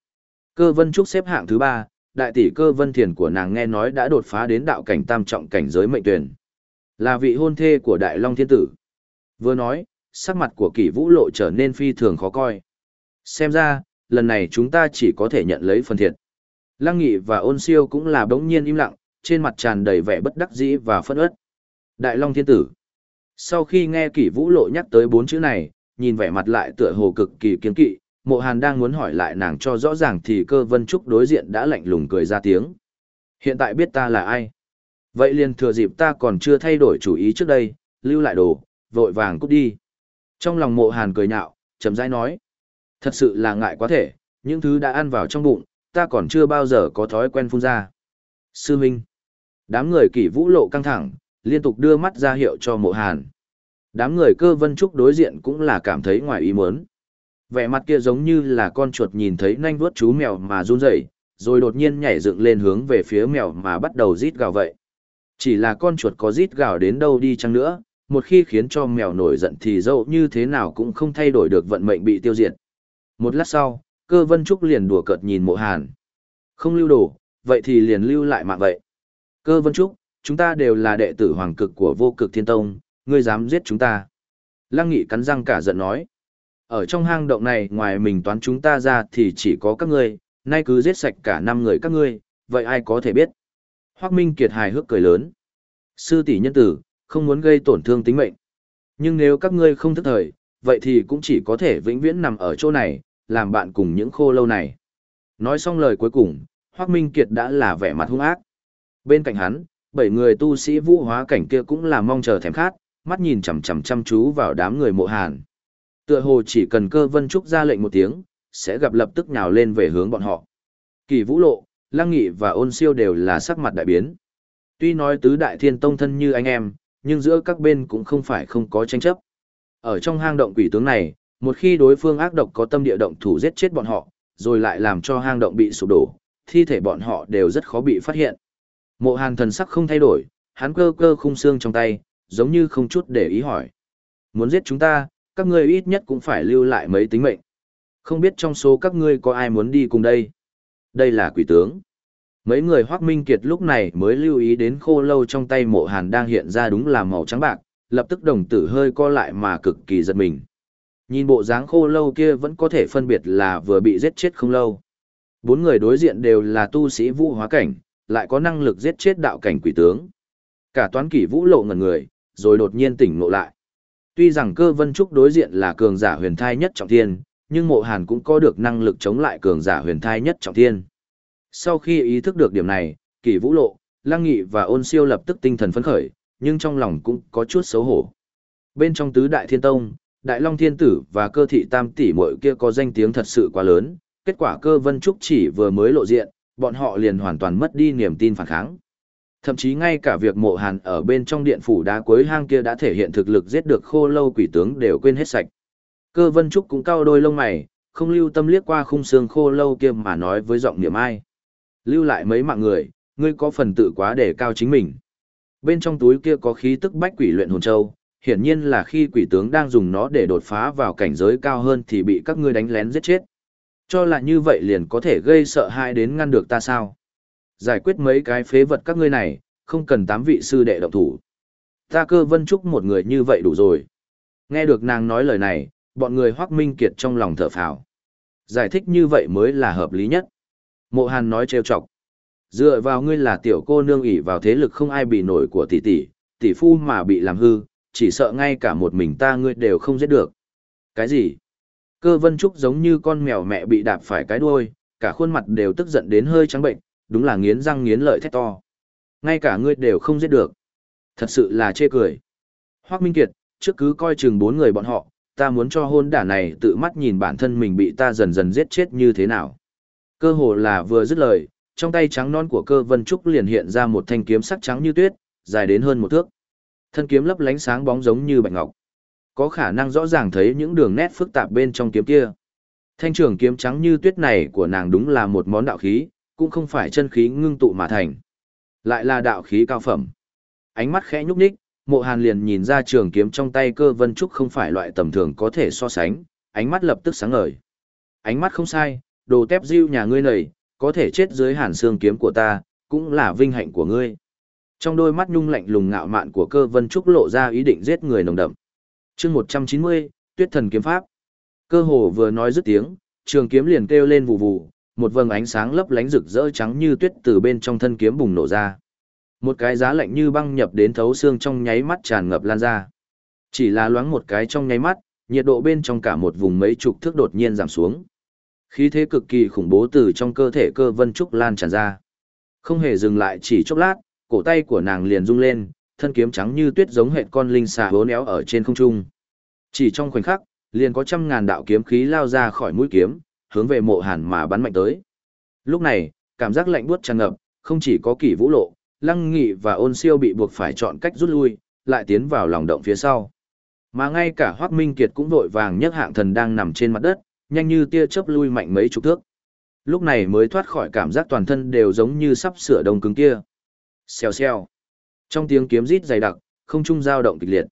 Cơ vân trúc xếp hạng thứ ba, đại tỷ cơ vân thiền của nàng nghe nói đã đột phá đến đạo cảnh tam trọng cảnh giới mệnh tuyển. Là vị hôn thê của đại long thiên tử. Vừa nói, sắc mặt của kỳ vũ lộ trở nên phi thường khó coi. Xem ra, lần này chúng ta chỉ có thể nhận lấy phần thiệt. Lăng nghị và ôn siêu cũng là đống nhiên im lặng, trên mặt tràn đầy vẻ bất đắc dĩ và phẫn ớt. Đại Long Thiên Tử. Sau khi nghe kỷ vũ lộ nhắc tới bốn chữ này, nhìn vẻ mặt lại tựa hồ cực kỳ kiên kỵ, mộ hàn đang muốn hỏi lại nàng cho rõ ràng thì cơ vân trúc đối diện đã lạnh lùng cười ra tiếng. Hiện tại biết ta là ai? Vậy liền thừa dịp ta còn chưa thay đổi chủ ý trước đây, lưu lại đồ, vội vàng cút đi. Trong lòng mộ hàn cười nhạo, chấm rãi nói. Thật sự là ngại quá thể, những thứ đã ăn vào trong bụng, ta còn chưa bao giờ có thói quen phun ra. Sư Minh. Đám người kỷ vũ lộ căng thẳng, liên tục đưa mắt ra hiệu cho mộ hàn. Đám người cơ vân trúc đối diện cũng là cảm thấy ngoài ý muốn. Vẻ mặt kia giống như là con chuột nhìn thấy nanh vuốt chú mèo mà run rẩy, rồi đột nhiên nhảy dựng lên hướng về phía mèo mà bắt đầu rít gào vậy. Chỉ là con chuột có rít gào đến đâu đi chăng nữa, một khi khiến cho mèo nổi giận thì dẫu như thế nào cũng không thay đổi được vận mệnh bị tiêu diệt. Một lát sau, cơ vân trúc liền đùa cợt nhìn mộ hàn. Không lưu đồ, vậy thì liền lưu lại mạng vậy. Cơ vân trúc, chúng ta đều là đệ tử hoàng cực của vô cực thiên tông, ngươi dám giết chúng ta. Lăng nghị cắn răng cả giận nói. Ở trong hang động này ngoài mình toán chúng ta ra thì chỉ có các ngươi, nay cứ giết sạch cả năm người các ngươi, vậy ai có thể biết. Hoác Minh Kiệt hài hước cười lớn. Sư tỷ nhân tử, không muốn gây tổn thương tính mệnh. Nhưng nếu các ngươi không thức thời, vậy thì cũng chỉ có thể vĩnh viễn nằm ở chỗ này, làm bạn cùng những khô lâu này. Nói xong lời cuối cùng, Hoác Minh Kiệt đã là vẻ mặt hung ác. Bên cạnh hắn, bảy người tu sĩ vũ hóa cảnh kia cũng là mong chờ thèm khát, mắt nhìn chằm chằm chăm chú vào đám người mộ hàn. Tựa hồ chỉ cần cơ vân trúc ra lệnh một tiếng, sẽ gặp lập tức nhào lên về hướng bọn họ. Kỳ vũ lộ, lăng nghị và ôn siêu đều là sắc mặt đại biến. Tuy nói tứ đại thiên tông thân như anh em, nhưng giữa các bên cũng không phải không có tranh chấp. Ở trong hang động quỷ tướng này, một khi đối phương ác độc có tâm địa động thủ giết chết bọn họ, rồi lại làm cho hang động bị sụp đổ, thi thể bọn họ đều rất khó bị phát hiện. Mộ hàn thần sắc không thay đổi, hắn cơ cơ khung xương trong tay, giống như không chút để ý hỏi. Muốn giết chúng ta, các ngươi ít nhất cũng phải lưu lại mấy tính mệnh. Không biết trong số các ngươi có ai muốn đi cùng đây? Đây là quỷ tướng. Mấy người hoác minh kiệt lúc này mới lưu ý đến khô lâu trong tay mộ hàn đang hiện ra đúng là màu trắng bạc, lập tức đồng tử hơi co lại mà cực kỳ giật mình. Nhìn bộ dáng khô lâu kia vẫn có thể phân biệt là vừa bị giết chết không lâu. Bốn người đối diện đều là tu sĩ vũ hóa cảnh, lại có năng lực giết chết đạo cảnh quỷ tướng. Cả toán kỷ vũ lộ ngần người, rồi đột nhiên tỉnh ngộ lại. Tuy rằng cơ vân trúc đối diện là cường giả huyền thai nhất trọng thiên, nhưng mộ hàn cũng có được năng lực chống lại cường giả huyền thai nhất trọng thiên. Sau khi ý thức được điểm này, kỷ vũ lộ, lăng nghị và ôn siêu lập tức tinh thần phấn khởi, nhưng trong lòng cũng có chút xấu hổ. Bên trong tứ đại thiên tông, đại long thiên tử và cơ thị tam tỷ mội kia có danh tiếng thật sự quá lớn, kết quả cơ vân trúc chỉ vừa mới lộ diện, bọn họ liền hoàn toàn mất đi niềm tin phản kháng. Thậm chí ngay cả việc mộ hàn ở bên trong điện phủ đá cuối hang kia đã thể hiện thực lực giết được khô lâu quỷ tướng đều quên hết sạch. Cơ vân trúc cũng cao đôi lông mày, không lưu tâm liếc qua khung xương khô lâu kia mà nói với giọng niệm ai. Lưu lại mấy mạng người, ngươi có phần tự quá để cao chính mình. Bên trong túi kia có khí tức bách quỷ luyện hồn châu, hiển nhiên là khi quỷ tướng đang dùng nó để đột phá vào cảnh giới cao hơn thì bị các ngươi đánh lén giết chết. Cho là như vậy liền có thể gây sợ hãi đến ngăn được ta sao? Giải quyết mấy cái phế vật các ngươi này, không cần tám vị sư đệ động thủ. Ta cơ vân chúc một người như vậy đủ rồi. Nghe được nàng nói lời này, bọn người hoác minh kiệt trong lòng thở phào. Giải thích như vậy mới là hợp lý nhất. Mộ hàn nói trêu chọc. Dựa vào ngươi là tiểu cô nương ỷ vào thế lực không ai bị nổi của tỷ tỷ, tỷ phu mà bị làm hư, chỉ sợ ngay cả một mình ta ngươi đều không giết được. Cái gì? Cơ vân trúc giống như con mèo mẹ bị đạp phải cái đuôi, cả khuôn mặt đều tức giận đến hơi trắng bệnh, đúng là nghiến răng nghiến lợi thét to. Ngay cả ngươi đều không giết được. Thật sự là chê cười. Hoác Minh Kiệt, trước cứ coi chừng bốn người bọn họ, ta muốn cho hôn đả này tự mắt nhìn bản thân mình bị ta dần dần giết chết như thế nào. Cơ hồ là vừa dứt lời, trong tay trắng non của cơ vân trúc liền hiện ra một thanh kiếm sắc trắng như tuyết, dài đến hơn một thước. Thân kiếm lấp lánh sáng bóng giống như bạch ngọc. Có khả năng rõ ràng thấy những đường nét phức tạp bên trong kiếm kia. Thanh trường kiếm trắng như tuyết này của nàng đúng là một món đạo khí, cũng không phải chân khí ngưng tụ mà thành. Lại là đạo khí cao phẩm. Ánh mắt khẽ nhúc nhích, mộ hàn liền nhìn ra trường kiếm trong tay cơ vân trúc không phải loại tầm thường có thể so sánh, ánh mắt lập tức sáng ngời. Ánh mắt không sai, đồ tép diêu nhà ngươi này, có thể chết dưới hàn xương kiếm của ta, cũng là vinh hạnh của ngươi. Trong đôi mắt nhung lạnh lùng ngạo mạn của cơ vân trúc lộ ra ý định giết người nồng đậm chương 190, Tuyết thần kiếm pháp. Cơ hồ vừa nói dứt tiếng, trường kiếm liền kêu lên vù vù, một vầng ánh sáng lấp lánh rực rỡ trắng như tuyết từ bên trong thân kiếm bùng nổ ra. Một cái giá lạnh như băng nhập đến thấu xương trong nháy mắt tràn ngập lan ra. Chỉ là loáng một cái trong nháy mắt, nhiệt độ bên trong cả một vùng mấy chục thước đột nhiên giảm xuống. Khí thế cực kỳ khủng bố từ trong cơ thể cơ vân trúc lan tràn ra. Không hề dừng lại chỉ chốc lát, cổ tay của nàng liền rung lên, thân kiếm trắng như tuyết giống hệt con linh xà hố néo ở trên không trung. Chỉ trong khoảnh khắc, liền có trăm ngàn đạo kiếm khí lao ra khỏi mũi kiếm, hướng về mộ hàn mà bắn mạnh tới. Lúc này, cảm giác lạnh buốt tràn ngập, không chỉ có kỷ vũ lộ, lăng nghị và ôn siêu bị buộc phải chọn cách rút lui, lại tiến vào lòng động phía sau. Mà ngay cả Hoác Minh Kiệt cũng vội vàng nhấc hạng thần đang nằm trên mặt đất, nhanh như tia chớp lui mạnh mấy chục thước. Lúc này mới thoát khỏi cảm giác toàn thân đều giống như sắp sửa đông cứng kia. Xèo xèo. Trong tiếng kiếm rít dày đặc, không trung dao động kịch liệt.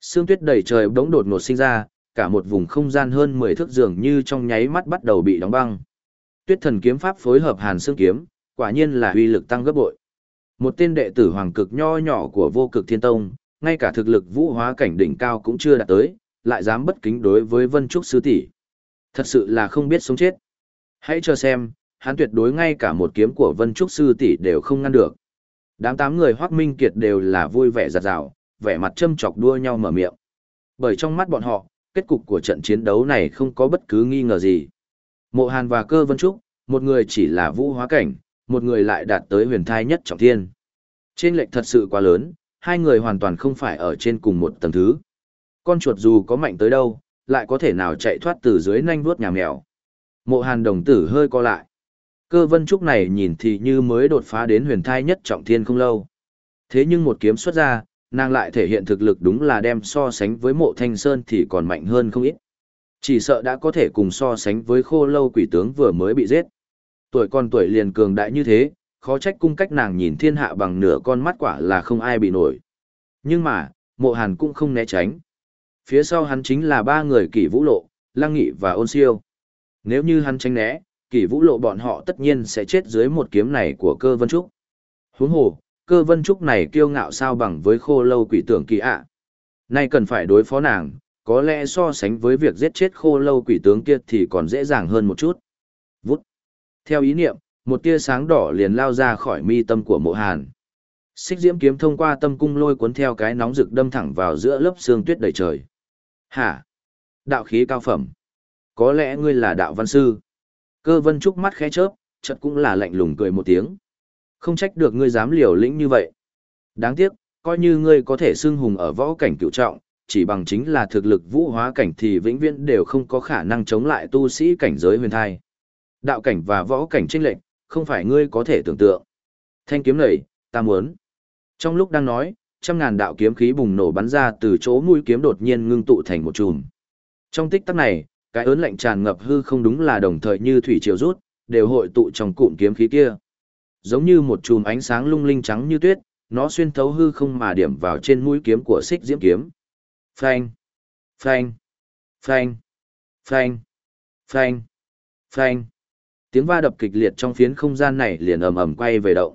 Sương tuyết đầy trời bỗng đột ngột sinh ra, cả một vùng không gian hơn 10 thước dường như trong nháy mắt bắt đầu bị đóng băng. Tuyết thần kiếm pháp phối hợp hàn xương kiếm, quả nhiên là uy lực tăng gấp bội. Một tên đệ tử hoàng cực nho nhỏ của vô cực thiên tông, ngay cả thực lực vũ hóa cảnh đỉnh cao cũng chưa đạt tới, lại dám bất kính đối với Vân Trúc Sư tỷ. Thật sự là không biết sống chết. Hãy chờ xem, hắn tuyệt đối ngay cả một kiếm của Vân Trúc Sư tỷ đều không ngăn được. Đám tám người Hoắc Minh Kiệt đều là vui vẻ giặt rào, vẻ mặt châm chọc đua nhau mở miệng. Bởi trong mắt bọn họ, kết cục của trận chiến đấu này không có bất cứ nghi ngờ gì. Mộ Hàn và Cơ Vân Trúc, một người chỉ là vũ hóa cảnh, một người lại đạt tới huyền thai nhất trọng thiên. Trên lệch thật sự quá lớn, hai người hoàn toàn không phải ở trên cùng một tầng thứ. Con chuột dù có mạnh tới đâu, lại có thể nào chạy thoát từ dưới nanh vuốt nhà mèo. Mộ Hàn đồng tử hơi co lại. Cơ Vân Trúc này nhìn thì như mới đột phá đến huyền thai nhất trọng thiên không lâu. Thế nhưng một kiếm xuất ra, nàng lại thể hiện thực lực đúng là đem so sánh với mộ thanh sơn thì còn mạnh hơn không ít. Chỉ sợ đã có thể cùng so sánh với khô lâu quỷ tướng vừa mới bị giết. Tuổi còn tuổi liền cường đại như thế, khó trách cung cách nàng nhìn thiên hạ bằng nửa con mắt quả là không ai bị nổi. Nhưng mà, mộ hàn cũng không né tránh. Phía sau hắn chính là ba người kỷ vũ lộ, lăng nghị và ôn siêu. Nếu như hắn tránh né, kỷ vũ lộ bọn họ tất nhiên sẽ chết dưới một kiếm này của cơ vân trúc. Huống hồ, cơ vân trúc này kiêu ngạo sao bằng với khô lâu quỷ tưởng kỳ ạ. Nay cần phải đối phó nàng, có lẽ so sánh với việc giết chết khô lâu quỷ tướng kia thì còn dễ dàng hơn một chút. Vút. Theo ý niệm, một tia sáng đỏ liền lao ra khỏi mi tâm của mộ hàn. Xích diễm kiếm thông qua tâm cung lôi cuốn theo cái nóng rực đâm thẳng vào giữa lớp sương tuyết đầy trời. Hả? Đạo khí cao phẩm. Có lẽ ngươi là đạo văn sư. Cơ vân trúc mắt khẽ chớp, chợt cũng là lạnh lùng cười một tiếng. Không trách được ngươi dám liều lĩnh như vậy. Đáng tiếc, coi như ngươi có thể xưng hùng ở võ cảnh cựu trọng, chỉ bằng chính là thực lực vũ hóa cảnh thì vĩnh viễn đều không có khả năng chống lại tu sĩ cảnh giới huyền thai. Đạo cảnh và võ cảnh chênh lệch, không phải ngươi có thể tưởng tượng. Thanh kiếm này, ta muốn. Trong lúc đang nói, trăm ngàn đạo kiếm khí bùng nổ bắn ra từ chỗ mũi kiếm đột nhiên ngưng tụ thành một chùm. Trong tích tắc này, cái ớn lạnh tràn ngập hư không đúng là đồng thời như thủy triều rút, đều hội tụ trong cụm kiếm khí kia. Giống như một chùm ánh sáng lung linh trắng như tuyết, nó xuyên thấu hư không mà điểm vào trên mũi kiếm của xích diễm kiếm. Phanh, phanh, phanh, phanh, phanh, phanh. Tiếng va đập kịch liệt trong phiến không gian này liền ầm ầm quay về động.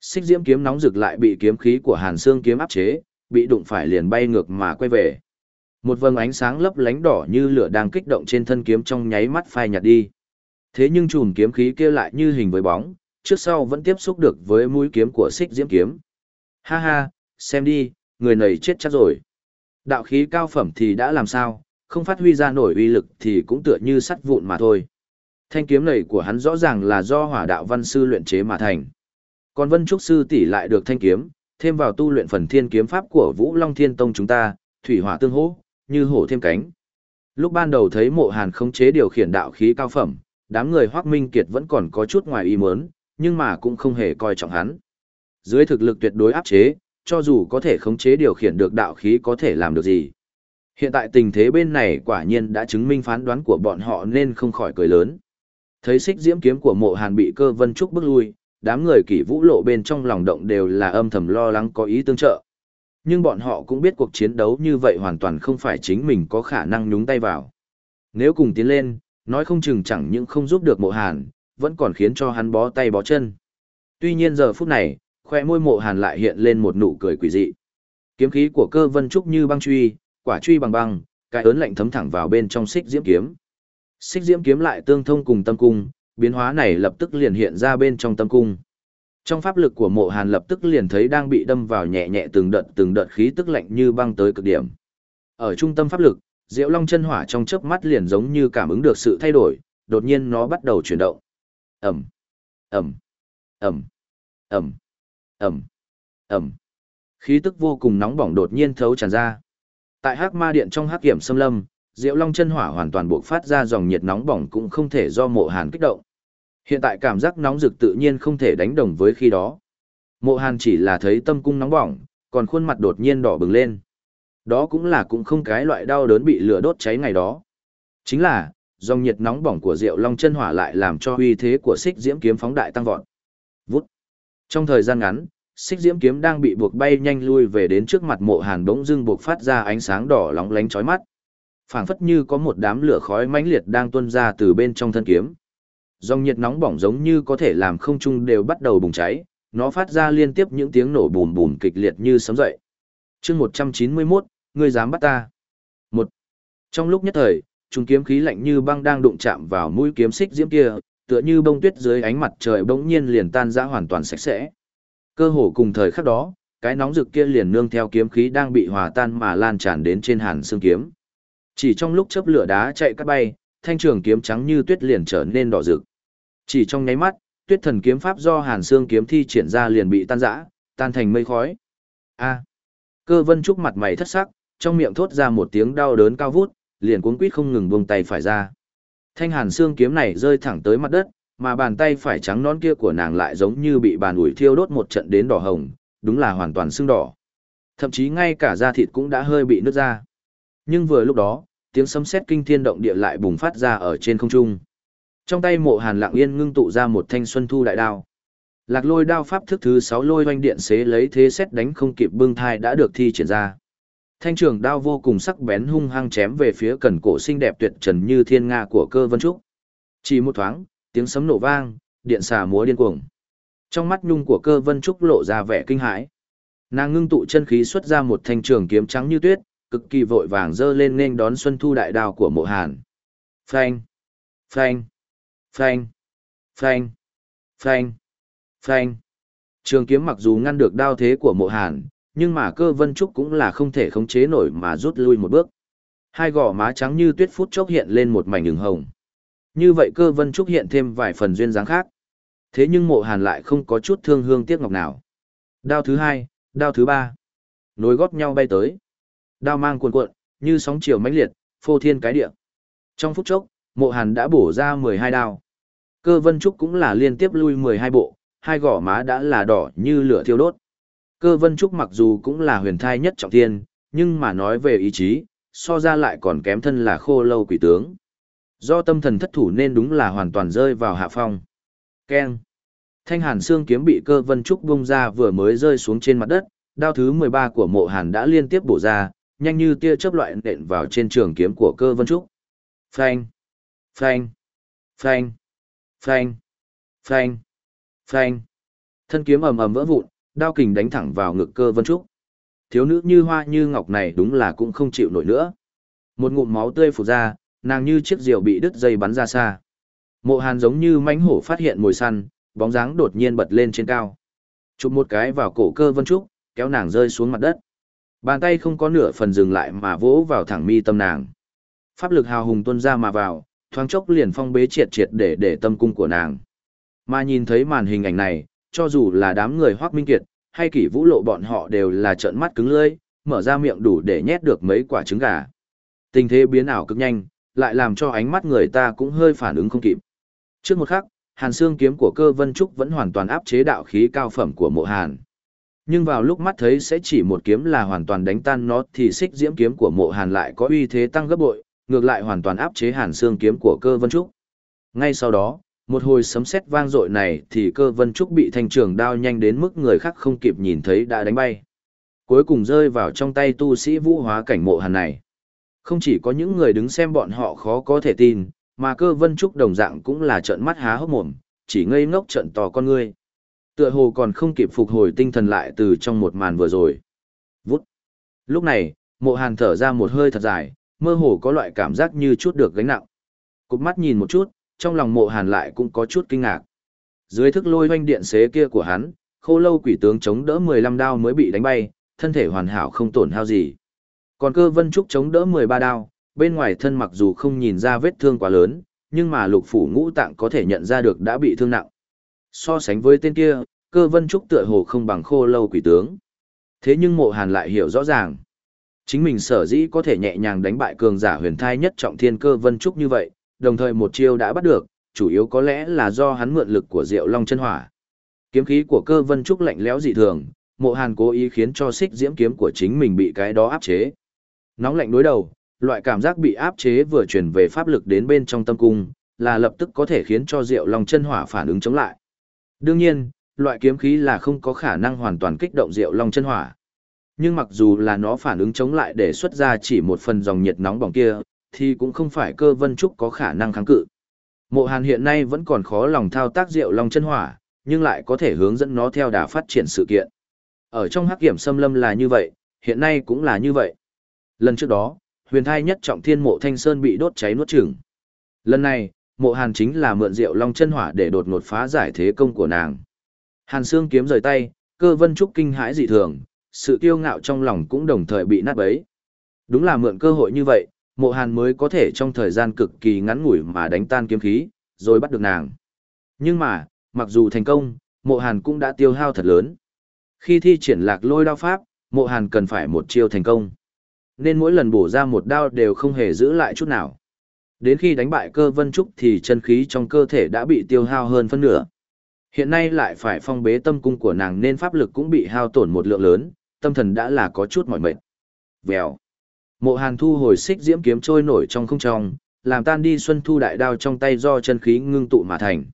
Xích diễm kiếm nóng rực lại bị kiếm khí của Hàn Xương kiếm áp chế, bị đụng phải liền bay ngược mà quay về. Một vầng ánh sáng lấp lánh đỏ như lửa đang kích động trên thân kiếm trong nháy mắt phai nhạt đi. Thế nhưng chùm kiếm khí kia lại như hình với bóng, trước sau vẫn tiếp xúc được với mũi kiếm của xích diễm kiếm. Ha ha, xem đi, người này chết chắc rồi. Đạo khí cao phẩm thì đã làm sao, không phát huy ra nổi uy lực thì cũng tựa như sắt vụn mà thôi. Thanh kiếm này của hắn rõ ràng là do hỏa đạo văn sư luyện chế mà thành. Còn Vân Trúc sư tỷ lại được thanh kiếm, thêm vào tu luyện phần thiên kiếm pháp của Vũ Long Thiên Tông chúng ta, thủy hỏa tương hỗ, như hổ thêm cánh. Lúc ban đầu thấy Mộ Hàn khống chế điều khiển đạo khí cao phẩm, đám người hoác Minh Kiệt vẫn còn có chút ngoài ý muốn, nhưng mà cũng không hề coi trọng hắn. Dưới thực lực tuyệt đối áp chế, cho dù có thể khống chế điều khiển được đạo khí có thể làm được gì. Hiện tại tình thế bên này quả nhiên đã chứng minh phán đoán của bọn họ nên không khỏi cười lớn. Thấy xích diễm kiếm của mộ hàn bị cơ vân trúc bước lui, đám người kỷ vũ lộ bên trong lòng động đều là âm thầm lo lắng có ý tương trợ. Nhưng bọn họ cũng biết cuộc chiến đấu như vậy hoàn toàn không phải chính mình có khả năng nhúng tay vào. Nếu cùng tiến lên, nói không chừng chẳng những không giúp được mộ hàn, vẫn còn khiến cho hắn bó tay bó chân. Tuy nhiên giờ phút này, khoe môi mộ hàn lại hiện lên một nụ cười quỷ dị. Kiếm khí của cơ vân trúc như băng truy, quả truy bằng băng, cái ớn lạnh thấm thẳng vào bên trong xích diễm kiếm. Xích diễm kiếm lại tương thông cùng tâm cung, biến hóa này lập tức liền hiện ra bên trong tâm cung. Trong pháp lực của mộ hàn lập tức liền thấy đang bị đâm vào nhẹ nhẹ từng đợt từng đợt khí tức lạnh như băng tới cực điểm. Ở trung tâm pháp lực, Diệu Long chân hỏa trong chớp mắt liền giống như cảm ứng được sự thay đổi, đột nhiên nó bắt đầu chuyển động. Ầm, ầm, ầm, ầm, ầm, ầm. Khí tức vô cùng nóng bỏng đột nhiên thấu tràn ra. Tại Hắc Ma Điện trong hắc kiểm xâm lâm, Diệu Long chân hỏa hoàn toàn buộc phát ra dòng nhiệt nóng bỏng cũng không thể do Mộ Hàn kích động. Hiện tại cảm giác nóng rực tự nhiên không thể đánh đồng với khi đó. Mộ Hàn chỉ là thấy tâm cung nóng bỏng, còn khuôn mặt đột nhiên đỏ bừng lên. Đó cũng là cũng không cái loại đau đớn bị lửa đốt cháy ngày đó. Chính là, dòng nhiệt nóng bỏng của Diệu Long chân hỏa lại làm cho uy thế của Xích Diễm kiếm phóng đại tăng vọt. Vút. Trong thời gian ngắn, Xích Diễm kiếm đang bị buộc bay nhanh lui về đến trước mặt Mộ Hàn bỗng dưng buộc phát ra ánh sáng đỏ lóng lánh chói mắt phảng phất như có một đám lửa khói mãnh liệt đang tuôn ra từ bên trong thân kiếm. Dòng nhiệt nóng bỏng giống như có thể làm không trung đều bắt đầu bùng cháy, nó phát ra liên tiếp những tiếng nổ bùm bùm kịch liệt như sấm dậy. chương 191, ngươi dám bắt ta. Một. Trong lúc nhất thời, trùng kiếm khí lạnh như băng đang đụng chạm vào mũi kiếm xích diễm kia, tựa như bông tuyết dưới ánh mặt trời bỗng nhiên liền tan ra hoàn toàn sạch sẽ. Cơ hồ cùng thời khắc đó, cái nóng rực kia liền nương theo kiếm khí đang bị hòa tan mà lan tràn đến trên hàn xương kiếm. Chỉ trong lúc chớp lửa đá chạy cắt bay, thanh trường kiếm trắng như tuyết liền trở nên đỏ rực. Chỉ trong nháy mắt, tuyết thần kiếm pháp do Hàn Sương kiếm thi triển ra liền bị tan rã, tan thành mây khói. A. Cơ Vân Trúc mặt mày thất sắc, trong miệng thốt ra một tiếng đau đớn cao vút, liền cuống quýt không ngừng buông tay phải ra. Thanh Hàn Sương kiếm này rơi thẳng tới mặt đất, mà bàn tay phải trắng non kia của nàng lại giống như bị bàn ủi thiêu đốt một trận đến đỏ hồng, đúng là hoàn toàn sưng đỏ. Thậm chí ngay cả da thịt cũng đã hơi bị nứt ra. Nhưng vừa lúc đó, tiếng sấm sét kinh thiên động địa lại bùng phát ra ở trên không trung. Trong tay mộ hàn lặng yên ngưng tụ ra một thanh xuân thu đại đao. Lạc lôi đao pháp thức thứ 6 lôi hoanh điện xế lấy thế xét đánh không kịp bưng thai đã được thi triển ra. Thanh trường đao vô cùng sắc bén hung hăng chém về phía cần cổ xinh đẹp tuyệt trần như thiên nga của cơ vân trúc. Chỉ một thoáng, tiếng sấm nổ vang, điện xà múa điên cuồng. Trong mắt nhung của cơ vân trúc lộ ra vẻ kinh hãi. Nàng ngưng tụ chân khí xuất ra một thanh trường kiếm trắng như tuyết, cực kỳ vội vàng dơ lên nên đón xuân thu đại đao của mộ hàn. Phanh, phanh, phanh, phanh, phanh, phanh. Trường kiếm mặc dù ngăn được đao thế của mộ hàn, nhưng mà cơ vân trúc cũng là không thể khống chế nổi mà rút lui một bước. Hai gò má trắng như tuyết phút chốc hiện lên một mảnh đường hồng. Như vậy cơ vân trúc hiện thêm vài phần duyên dáng khác. Thế nhưng mộ hàn lại không có chút thương hương tiếc ngọc nào. Đao thứ hai, đao thứ ba. Nối góp nhau bay tới. Đao mang cuồn cuộn, như sóng chiều mãnh liệt, phô thiên cái địa. Trong phút chốc, Mộ Hàn đã bổ ra 12 đao. Cơ Vân Trúc cũng là liên tiếp lui 12 bộ, hai gò má đã là đỏ như lửa thiêu đốt. Cơ Vân Trúc mặc dù cũng là huyền thai nhất trọng thiên, nhưng mà nói về ý chí, so ra lại còn kém thân là khô lâu quỷ tướng. Do tâm thần thất thủ nên đúng là hoàn toàn rơi vào hạ phong. Keng. Thanh hàn xương kiếm bị cơ vân trúc bung ra vừa mới rơi xuống trên mặt đất, đao thứ 13 của mộ hàn đã liên tiếp bổ ra, nhanh như tia chớp loại nện vào trên trường kiếm của cơ vân trúc. Phanh, phanh, phanh, phanh, phanh, phanh. Thân kiếm ầm ầm vỡ vụn, đao kình đánh thẳng vào ngực cơ vân trúc. Thiếu nữ như hoa như ngọc này đúng là cũng không chịu nổi nữa. Một ngụm máu tươi phụt ra, nàng như chiếc diều bị đứt dây bắn ra xa. Mộ Hàn giống như mãnh hổ phát hiện mồi săn, bóng dáng đột nhiên bật lên trên cao. Chụp một cái vào cổ cơ vân trúc, kéo nàng rơi xuống mặt đất. Bàn tay không có nửa phần dừng lại mà vỗ vào thẳng mi tâm nàng. Pháp lực hào hùng tuôn ra mà vào, thoáng chốc liền phong bế triệt triệt để để tâm cung của nàng. Mà nhìn thấy màn hình ảnh này, cho dù là đám người hoác minh kiệt, hay kỷ vũ lộ bọn họ đều là trợn mắt cứng lưỡi, mở ra miệng đủ để nhét được mấy quả trứng gà. Tình thế biến ảo cực nhanh, lại làm cho ánh mắt người ta cũng hơi phản ứng không kịp. Trước một khắc, hàn xương kiếm của cơ vân trúc vẫn hoàn toàn áp chế đạo khí cao phẩm của mộ hàn. Nhưng vào lúc mắt thấy sẽ chỉ một kiếm là hoàn toàn đánh tan nó thì xích diễm kiếm của mộ hàn lại có uy thế tăng gấp bội, ngược lại hoàn toàn áp chế hàn xương kiếm của cơ vân trúc. Ngay sau đó, một hồi sấm sét vang dội này thì cơ vân trúc bị thanh trường đao nhanh đến mức người khác không kịp nhìn thấy đã đánh bay. Cuối cùng rơi vào trong tay tu sĩ vũ hóa cảnh mộ hàn này. Không chỉ có những người đứng xem bọn họ khó có thể tin, mà cơ vân trúc đồng dạng cũng là trợn mắt há hốc mồm, chỉ ngây ngốc trận to con ngươi. Tựa hồ còn không kịp phục hồi tinh thần lại từ trong một màn vừa rồi. Vút. Lúc này, mộ hàn thở ra một hơi thật dài, mơ hồ có loại cảm giác như chút được gánh nặng. Cục mắt nhìn một chút, trong lòng mộ hàn lại cũng có chút kinh ngạc. Dưới thức lôi hoanh điện xế kia của hắn, khô lâu quỷ tướng chống đỡ 15 đao mới bị đánh bay, thân thể hoàn hảo không tổn hao gì. Còn cơ vân trúc chống đỡ 13 đao, bên ngoài thân mặc dù không nhìn ra vết thương quá lớn, nhưng mà lục phủ ngũ tạng có thể nhận ra được đã bị thương nặng. So sánh với tên kia, cơ vân trúc tựa hồ không bằng khô lâu quỷ tướng. Thế nhưng mộ hàn lại hiểu rõ ràng. Chính mình sở dĩ có thể nhẹ nhàng đánh bại cường giả huyền thai nhất trọng thiên cơ vân trúc như vậy, đồng thời một chiêu đã bắt được, chủ yếu có lẽ là do hắn mượn lực của Diệu Long chân hỏa. Kiếm khí của cơ vân trúc lạnh lẽo dị thường, mộ hàn cố ý khiến cho xích diễm kiếm của chính mình bị cái đó áp chế. Nóng lạnh đối đầu, loại cảm giác bị áp chế vừa truyền về pháp lực đến bên trong tâm cung, là lập tức có thể khiến cho Diệu Long chân hỏa phản ứng chống lại. Đương nhiên, loại kiếm khí là không có khả năng hoàn toàn kích động Diệu Long chân hỏa. Nhưng mặc dù là nó phản ứng chống lại để xuất ra chỉ một phần dòng nhiệt nóng bỏng kia, thì cũng không phải cơ vân trúc có khả năng kháng cự. Mộ Hàn hiện nay vẫn còn khó lòng thao tác Diệu Long chân hỏa, nhưng lại có thể hướng dẫn nó theo đà phát triển sự kiện. Ở trong hắc kiểm xâm lâm là như vậy, hiện nay cũng là như vậy. Lần trước đó, huyền thai nhất trọng thiên mộ thanh sơn bị đốt cháy nuốt chửng. Lần này, mộ hàn chính là mượn rượu long chân hỏa để đột ngột phá giải thế công của nàng. Hàn xương kiếm rời tay, cơ vân trúc kinh hãi dị thường, sự kiêu ngạo trong lòng cũng đồng thời bị nát bấy. Đúng là mượn cơ hội như vậy, mộ hàn mới có thể trong thời gian cực kỳ ngắn ngủi mà đánh tan kiếm khí, rồi bắt được nàng. Nhưng mà, mặc dù thành công, mộ hàn cũng đã tiêu hao thật lớn. Khi thi triển lạc lôi đao pháp, mộ hàn cần phải một chiêu thành công. Nên mỗi lần bổ ra một đao đều không hề giữ lại chút nào. Đến khi đánh bại cơ vân trúc thì chân khí trong cơ thể đã bị tiêu hao hơn phân nửa. Hiện nay lại phải phong bế tâm cung của nàng nên pháp lực cũng bị hao tổn một lượng lớn, tâm thần đã là có chút mỏi mệt. Vèo. Mộ Hàn thu hồi xích diễm kiếm trôi nổi trong không trong, làm tan đi xuân thu đại đao trong tay do chân khí ngưng tụ mà thành.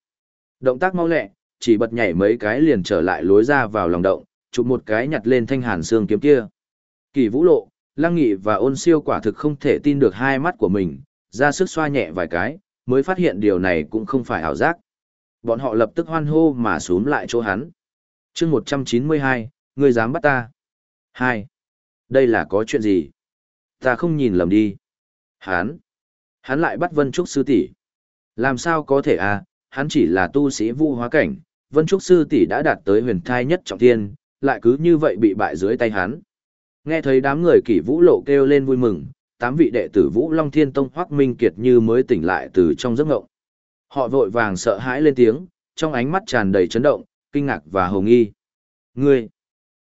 Động tác mau lẹ, chỉ bật nhảy mấy cái liền trở lại lối ra vào lòng động, chụp một cái nhặt lên thanh hàn xương kiếm kia. Kỳ vũ lộ, lăng nghị và ôn siêu quả thực không thể tin được hai mắt của mình, ra sức xoa nhẹ vài cái, mới phát hiện điều này cũng không phải ảo giác. Bọn họ lập tức hoan hô mà xuống lại chỗ hắn. chương 192, ngươi dám bắt ta. 2. Đây là có chuyện gì? Ta không nhìn lầm đi. Hắn. Hắn lại bắt Vân Trúc sư tỷ. Làm sao có thể à, hắn chỉ là tu sĩ vu hóa cảnh, Vân Trúc sư tỷ đã đạt tới huyền thai nhất trọng thiên, lại cứ như vậy bị bại dưới tay hắn. Nghe thấy đám người kỷ vũ lộ kêu lên vui mừng, tám vị đệ tử Vũ Long Thiên Tông Hoắc Minh Kiệt như mới tỉnh lại từ trong giấc ngộng. Họ vội vàng sợ hãi lên tiếng, trong ánh mắt tràn đầy chấn động, kinh ngạc và hồ nghi. Ngươi,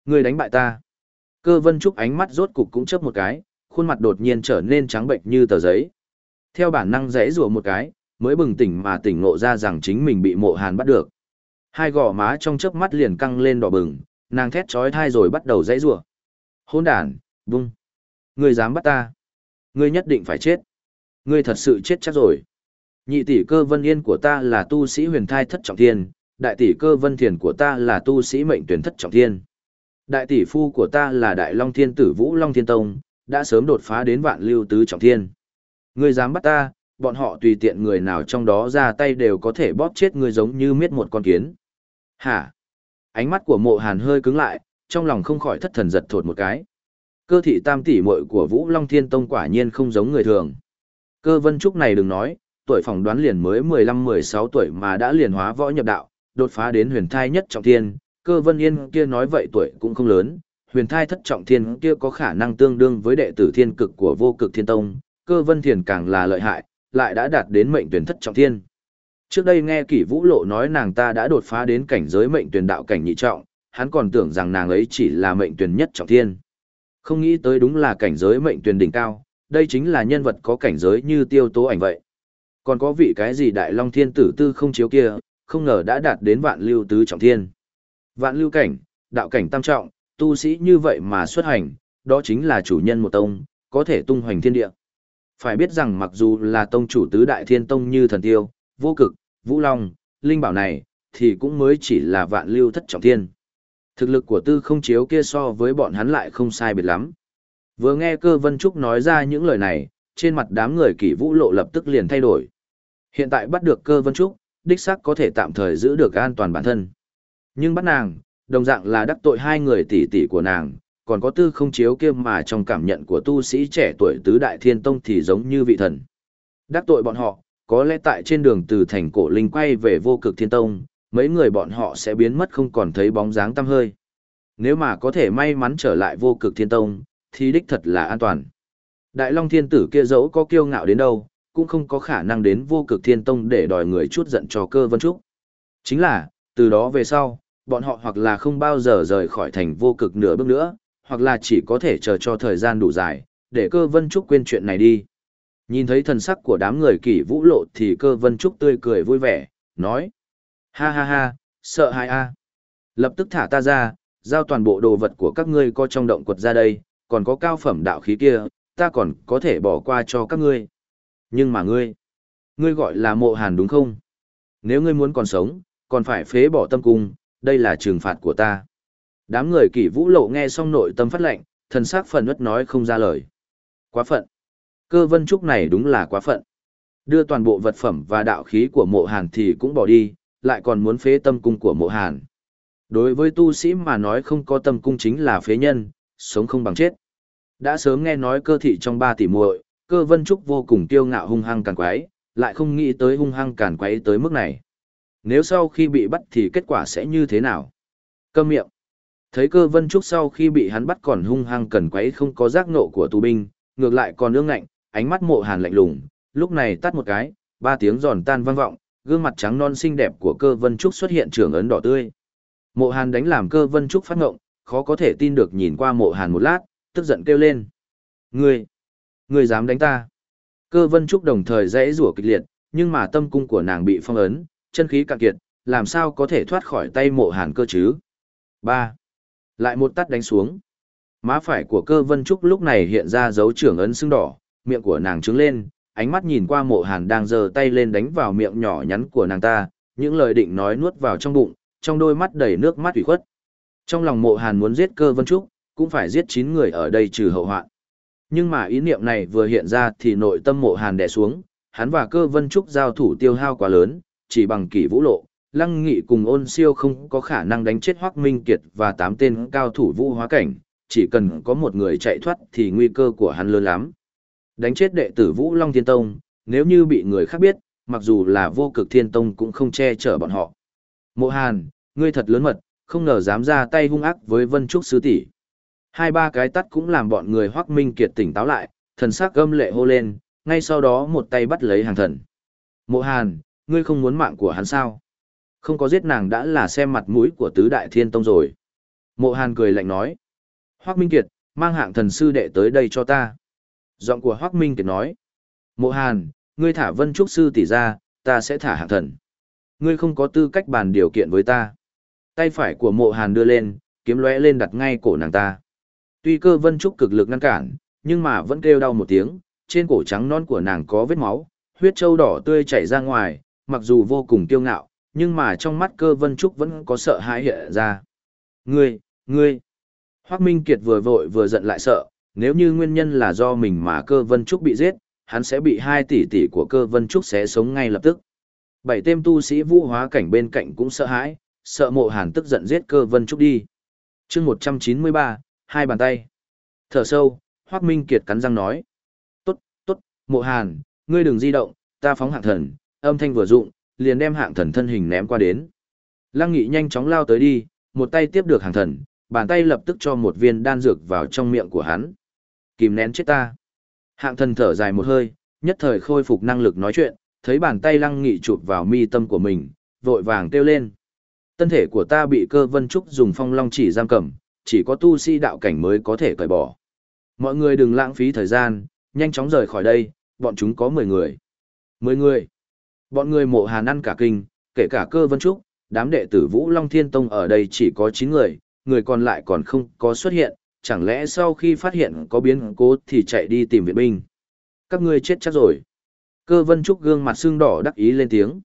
ngươi đánh bại ta. Cơ vân trúc ánh mắt rốt cục cũng chớp một cái, khuôn mặt đột nhiên trở nên trắng bệnh như tờ giấy. Theo bản năng rẽ rùa một cái, mới bừng tỉnh mà tỉnh ngộ ra rằng chính mình bị mộ hàn bắt được. Hai gò má trong chớp mắt liền căng lên đỏ bừng, nàng thét trói thai rồi bắt đầu rẽ rùa. Hôn đàn, vung. Ngươi dám bắt ta. Ngươi nhất định phải chết. Ngươi thật sự chết chắc rồi. Nhị tỷ cơ vân yên của ta là tu sĩ huyền thai thất trọng thiên, đại tỷ cơ vân thiền của ta là tu sĩ mệnh tuyển thất trọng thiên. Đại tỷ phu của ta là đại long thiên tử vũ long thiên tông, đã sớm đột phá đến vạn lưu tứ trọng thiên. Ngươi dám bắt ta, bọn họ tùy tiện người nào trong đó ra tay đều có thể bóp chết ngươi giống như miết một con kiến. Hả? Ánh mắt của mộ hàn hơi cứng lại, trong lòng không khỏi thất thần giật thột một cái. Cơ thị tam tỷ muội của Vũ Long Thiên Tông quả nhiên không giống người thường. Cơ vân trúc này đừng nói, tuổi phỏng đoán liền mới 15-16 tuổi mà đã liền hóa võ nhập đạo, đột phá đến huyền thai nhất trọng thiên, cơ vân yên kia nói vậy tuổi cũng không lớn, huyền thai thất trọng thiên kia có khả năng tương đương với đệ tử thiên cực của vô cực thiên tông, cơ vân thiền càng là lợi hại, lại đã đạt đến mệnh tuyển thất trọng thiên. Trước đây nghe kỷ vũ lộ nói nàng ta đã đột phá đến cảnh giới mệnh tuyển đạo cảnh nhị trọng, hắn còn tưởng rằng nàng ấy chỉ là mệnh tuyển nhất trọng thiên. Không nghĩ tới đúng là cảnh giới mệnh tuyển đỉnh cao, đây chính là nhân vật có cảnh giới như tiêu tố ảnh vậy. Còn có vị cái gì đại long thiên tử tư không chiếu kia, không ngờ đã đạt đến vạn lưu tứ trọng thiên. Vạn lưu cảnh, đạo cảnh tam trọng, tu sĩ như vậy mà xuất hành, đó chính là chủ nhân một tông, có thể tung hoành thiên địa. Phải biết rằng mặc dù là tông chủ tứ đại thiên tông như thần tiêu, vô cực, vũ long, linh bảo này, thì cũng mới chỉ là vạn lưu thất trọng thiên. Thực lực của tư không chiếu kia so với bọn hắn lại không sai biệt lắm. Vừa nghe cơ vân trúc nói ra những lời này, trên mặt đám người kỷ vũ lộ lập tức liền thay đổi. Hiện tại bắt được cơ vân trúc, đích xác có thể tạm thời giữ được an toàn bản thân. Nhưng bắt nàng, đồng dạng là đắc tội hai người tỷ tỷ của nàng, còn có tư không chiếu kia mà trong cảm nhận của tu sĩ trẻ tuổi tứ đại thiên tông thì giống như vị thần. Đắc tội bọn họ, có lẽ tại trên đường từ thành cổ linh quay về vô cực thiên tông, mấy người bọn họ sẽ biến mất không còn thấy bóng dáng tăm hơi. Nếu mà có thể may mắn trở lại vô cực thiên tông, thì đích thật là an toàn. Đại Long thiên tử kia dẫu có kiêu ngạo đến đâu, cũng không có khả năng đến vô cực thiên tông để đòi người chút giận cho cơ vân trúc. Chính là, từ đó về sau, bọn họ hoặc là không bao giờ rời khỏi thành vô cực nửa bước nữa, hoặc là chỉ có thể chờ cho thời gian đủ dài, để cơ vân trúc quên chuyện này đi. Nhìn thấy thần sắc của đám người kỷ vũ lộ thì cơ vân trúc tươi cười vui vẻ, nói. Ha ha ha, sợ hãi a. Lập tức thả ta ra, giao toàn bộ đồ vật của các ngươi có trong động quật ra đây, còn có cao phẩm đạo khí kia, ta còn có thể bỏ qua cho các ngươi. Nhưng mà ngươi, ngươi gọi là mộ hàn đúng không? Nếu ngươi muốn còn sống, còn phải phế bỏ tâm cung, đây là trừng phạt của ta. Đám người kỷ vũ lộ nghe xong nội tâm phát lệnh, thần sắc phần ất nói không ra lời. Quá phận. Cơ vân trúc này đúng là quá phận. Đưa toàn bộ vật phẩm và đạo khí của mộ hàn thì cũng bỏ đi, lại còn muốn phế tâm cung của mộ hàn. Đối với tu sĩ mà nói không có tâm cung chính là phế nhân, sống không bằng chết. Đã sớm nghe nói cơ thị trong ba tỷ muội, cơ vân trúc vô cùng tiêu ngạo hung hăng càn quái, lại không nghĩ tới hung hăng càn quái tới mức này. Nếu sau khi bị bắt thì kết quả sẽ như thế nào? Câm miệng. Thấy cơ vân trúc sau khi bị hắn bắt còn hung hăng càn quái không có giác nộ của tù binh, ngược lại còn ương ngạnh, ánh mắt mộ hàn lạnh lùng, lúc này tắt một cái, ba tiếng giòn tan vang vọng, gương mặt trắng non xinh đẹp của cơ vân trúc xuất hiện trường ấn đỏ tươi. Mộ hàn đánh làm cơ vân trúc phát ngộng, khó có thể tin được nhìn qua mộ hàn một lát, tức giận kêu lên. Ngươi, ngươi dám đánh ta. Cơ vân trúc đồng thời dãy rủa kịch liệt, nhưng mà tâm cung của nàng bị phong ấn, chân khí cạn kiệt, làm sao có thể thoát khỏi tay mộ hàn cơ chứ. Ba, Lại một tắt đánh xuống. Má phải của cơ vân trúc lúc này hiện ra dấu trưởng ấn sưng đỏ, miệng của nàng trứng lên, ánh mắt nhìn qua mộ hàn đang giơ tay lên đánh vào miệng nhỏ nhắn của nàng ta, những lời định nói nuốt vào trong bụng, trong đôi mắt đầy nước mắt ủy khuất. Trong lòng mộ hàn muốn giết cơ vân trúc, cũng phải giết 9 người ở đây trừ hậu hoạn. Nhưng mà ý niệm này vừa hiện ra thì nội tâm mộ hàn đè xuống, hắn và cơ vân trúc giao thủ tiêu hao quá lớn, chỉ bằng kỷ vũ lộ, lăng nghị cùng ôn siêu không có khả năng đánh chết Hoác Minh Kiệt và 8 tên cao thủ vũ hóa cảnh, chỉ cần có một người chạy thoát thì nguy cơ của hắn lớn lắm. Đánh chết đệ tử Vũ Long Thiên Tông, nếu như bị người khác biết, mặc dù là vô cực Thiên Tông cũng không che chở bọn họ. Mộ Hàn, ngươi thật lớn mật, không ngờ dám ra tay hung ác với Vân Trúc Sứ tỷ. Hai ba cái tắt cũng làm bọn người Hoắc Minh Kiệt tỉnh táo lại, thần sắc gâm lệ hô lên, ngay sau đó một tay bắt lấy hàng thần. Mộ Hàn, ngươi không muốn mạng của hắn sao? Không có giết nàng đã là xem mặt mũi của tứ đại thiên tông rồi. Mộ Hàn cười lạnh nói. Hoắc Minh Kiệt, mang hạng thần sư đệ tới đây cho ta. Giọng của Hoắc Minh Kiệt nói. Mộ Hàn, ngươi thả Vân Trúc Sư tỷ ra, ta sẽ thả hạng thần. Ngươi không có tư cách bàn điều kiện với ta. Tay phải của mộ Hàn đưa lên, kiếm lóe lên đặt ngay cổ nàng ta. Tuy cơ Vân Trúc cực lực ngăn cản, nhưng mà vẫn kêu đau một tiếng, trên cổ trắng non của nàng có vết máu, huyết trâu đỏ tươi chảy ra ngoài, mặc dù vô cùng kiêu ngạo, nhưng mà trong mắt cơ Vân Trúc vẫn có sợ hãi hiện ra. Ngươi, ngươi! Hoác Minh Kiệt vừa vội vừa giận lại sợ, nếu như nguyên nhân là do mình mà cơ vân trúc bị giết, hắn sẽ bị hai tỷ tỷ của cơ vân trúc sẽ sống ngay lập tức. Bảy tên tu sĩ vũ hóa cảnh bên cạnh cũng sợ hãi, sợ mộ hàn tức giận giết cơ vân trúc đi. chương 193, hai bàn tay. Thở sâu, Hoác Minh Kiệt cắn răng nói. Tốt, tốt, mộ hàn, ngươi đừng di động, ta phóng hạng thần, âm thanh vừa dụng, liền đem hạng thần thân hình ném qua đến. Lăng nghị nhanh chóng lao tới đi, một tay tiếp được hàng thần, bàn tay lập tức cho một viên đan dược vào trong miệng của hắn. Kìm nén chết ta. Hạng thần thở dài một hơi, nhất thời khôi phục năng lực nói chuyện, thấy bàn tay lăng nghị chụp vào mi tâm của mình, vội vàng kêu lên. Tân thể của ta bị cơ vân trúc dùng phong long chỉ giam cầm, chỉ có tu sĩ đạo cảnh mới có thể cởi bỏ. Mọi người đừng lãng phí thời gian, nhanh chóng rời khỏi đây, bọn chúng có 10 người. 10 người. Bọn người mộ hàn ăn cả kinh, kể cả cơ vân trúc, đám đệ tử Vũ Long Thiên Tông ở đây chỉ có 9 người, người còn lại còn không có xuất hiện, chẳng lẽ sau khi phát hiện có biến cố thì chạy đi tìm viện binh. Các ngươi chết chắc rồi. Cơ vân trúc gương mặt sưng đỏ đắc ý lên tiếng.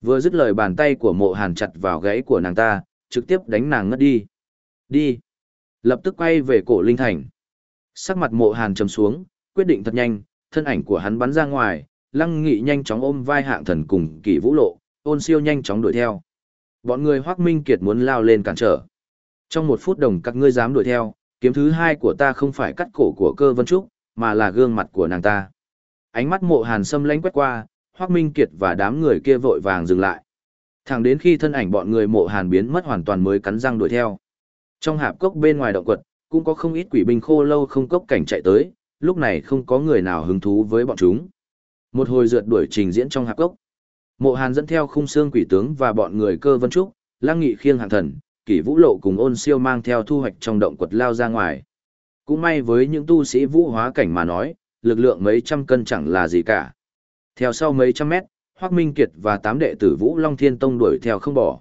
Vừa dứt lời bàn tay của mộ hàn chặt vào gãy của nàng ta, trực tiếp đánh nàng ngất đi. Đi. Lập tức quay về cổ linh thành. Sắc mặt mộ hàn trầm xuống, quyết định thật nhanh, thân ảnh của hắn bắn ra ngoài, lăng nghị nhanh chóng ôm vai hạng thần cùng kỷ vũ lộ, ôn siêu nhanh chóng đuổi theo. Bọn người hoác minh kiệt muốn lao lên cản trở. Trong một phút đồng các ngươi dám đuổi theo, kiếm thứ hai của ta không phải cắt cổ của cơ vân trúc, mà là gương mặt của nàng ta. Ánh mắt mộ hàn sâm lánh quét qua, hoác minh kiệt và đám người kia vội vàng dừng lại. Thẳng đến khi thân ảnh bọn người mộ hàn biến mất hoàn toàn mới cắn răng đuổi theo. Trong hạp cốc bên ngoài động quật, cũng có không ít quỷ binh khô lâu không cốc cảnh chạy tới, lúc này không có người nào hứng thú với bọn chúng. Một hồi rượt đuổi trình diễn trong hạp cốc. Mộ Hàn dẫn theo khung xương quỷ tướng và bọn người cơ vân trúc, lăng nghị khiêng hạng thần, kỷ vũ lộ cùng ôn siêu mang theo thu hoạch trong động quật lao ra ngoài. Cũng may với những tu sĩ vũ hóa cảnh mà nói, lực lượng mấy trăm cân chẳng là gì cả. Theo sau mấy trăm mét, Hoác Minh Kiệt và tám đệ tử Vũ Long Thiên Tông đuổi theo không bỏ.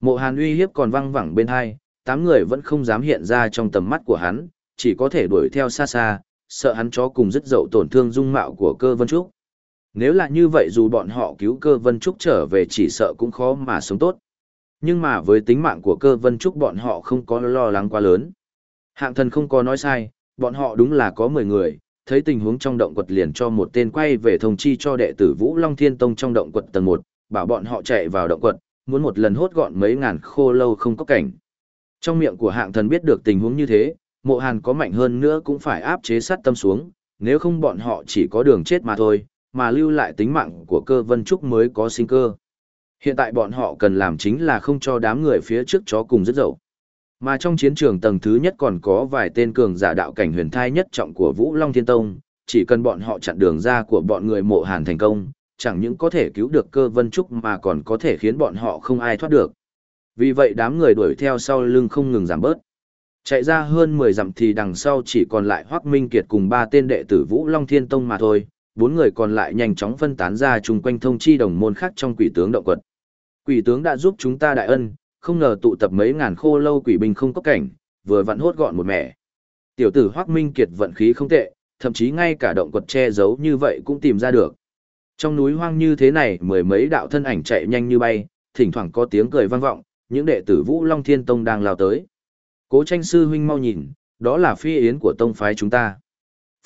Mộ Hàn uy hiếp còn văng vẳng bên hai, tám người vẫn không dám hiện ra trong tầm mắt của hắn, chỉ có thể đuổi theo xa xa, sợ hắn chó cùng dứt dậu tổn thương dung mạo của cơ vân trúc. Nếu là như vậy dù bọn họ cứu cơ vân trúc trở về chỉ sợ cũng khó mà sống tốt. Nhưng mà với tính mạng của cơ vân trúc bọn họ không có lo lắng quá lớn. Hạng thần không có nói sai, bọn họ đúng là có 10 người, thấy tình huống trong động quật liền cho một tên quay về thông chi cho đệ tử Vũ Long Thiên Tông trong động quật tầng 1, bảo bọn họ chạy vào động quật, muốn một lần hốt gọn mấy ngàn khô lâu không có cảnh. Trong miệng của hạng thần biết được tình huống như thế, mộ hàn có mạnh hơn nữa cũng phải áp chế sát tâm xuống, nếu không bọn họ chỉ có đường chết mà thôi, mà lưu lại tính mạng của cơ vân trúc mới có sinh cơ. Hiện tại bọn họ cần làm chính là không cho đám người phía trước chó cùng rất dậu. Mà trong chiến trường tầng thứ nhất còn có vài tên cường giả đạo cảnh huyền thai nhất trọng của Vũ Long Thiên Tông, chỉ cần bọn họ chặn đường ra của bọn người mộ hàn thành công, chẳng những có thể cứu được cơ vân trúc mà còn có thể khiến bọn họ không ai thoát được. Vì vậy đám người đuổi theo sau lưng không ngừng giảm bớt. Chạy ra hơn 10 dặm thì đằng sau chỉ còn lại Hoắc Minh Kiệt cùng ba tên đệ tử Vũ Long Thiên Tông mà thôi, bốn người còn lại nhanh chóng phân tán ra chung quanh thông chi đồng môn khác trong quỷ tướng động quật. Quỷ tướng đã giúp chúng ta đại ân, không ngờ tụ tập mấy ngàn khô lâu quỷ binh không có cảnh, vừa vặn hốt gọn một mẻ. Tiểu tử Hoắc Minh Kiệt vận khí không tệ, thậm chí ngay cả động quật che giấu như vậy cũng tìm ra được. Trong núi hoang như thế này, mười mấy đạo thân ảnh chạy nhanh như bay, thỉnh thoảng có tiếng cười vang vọng, những đệ tử Vũ Long Thiên Tông đang lao tới. Cố tranh sư huynh mau nhìn, đó là phi yến của tông phái chúng ta.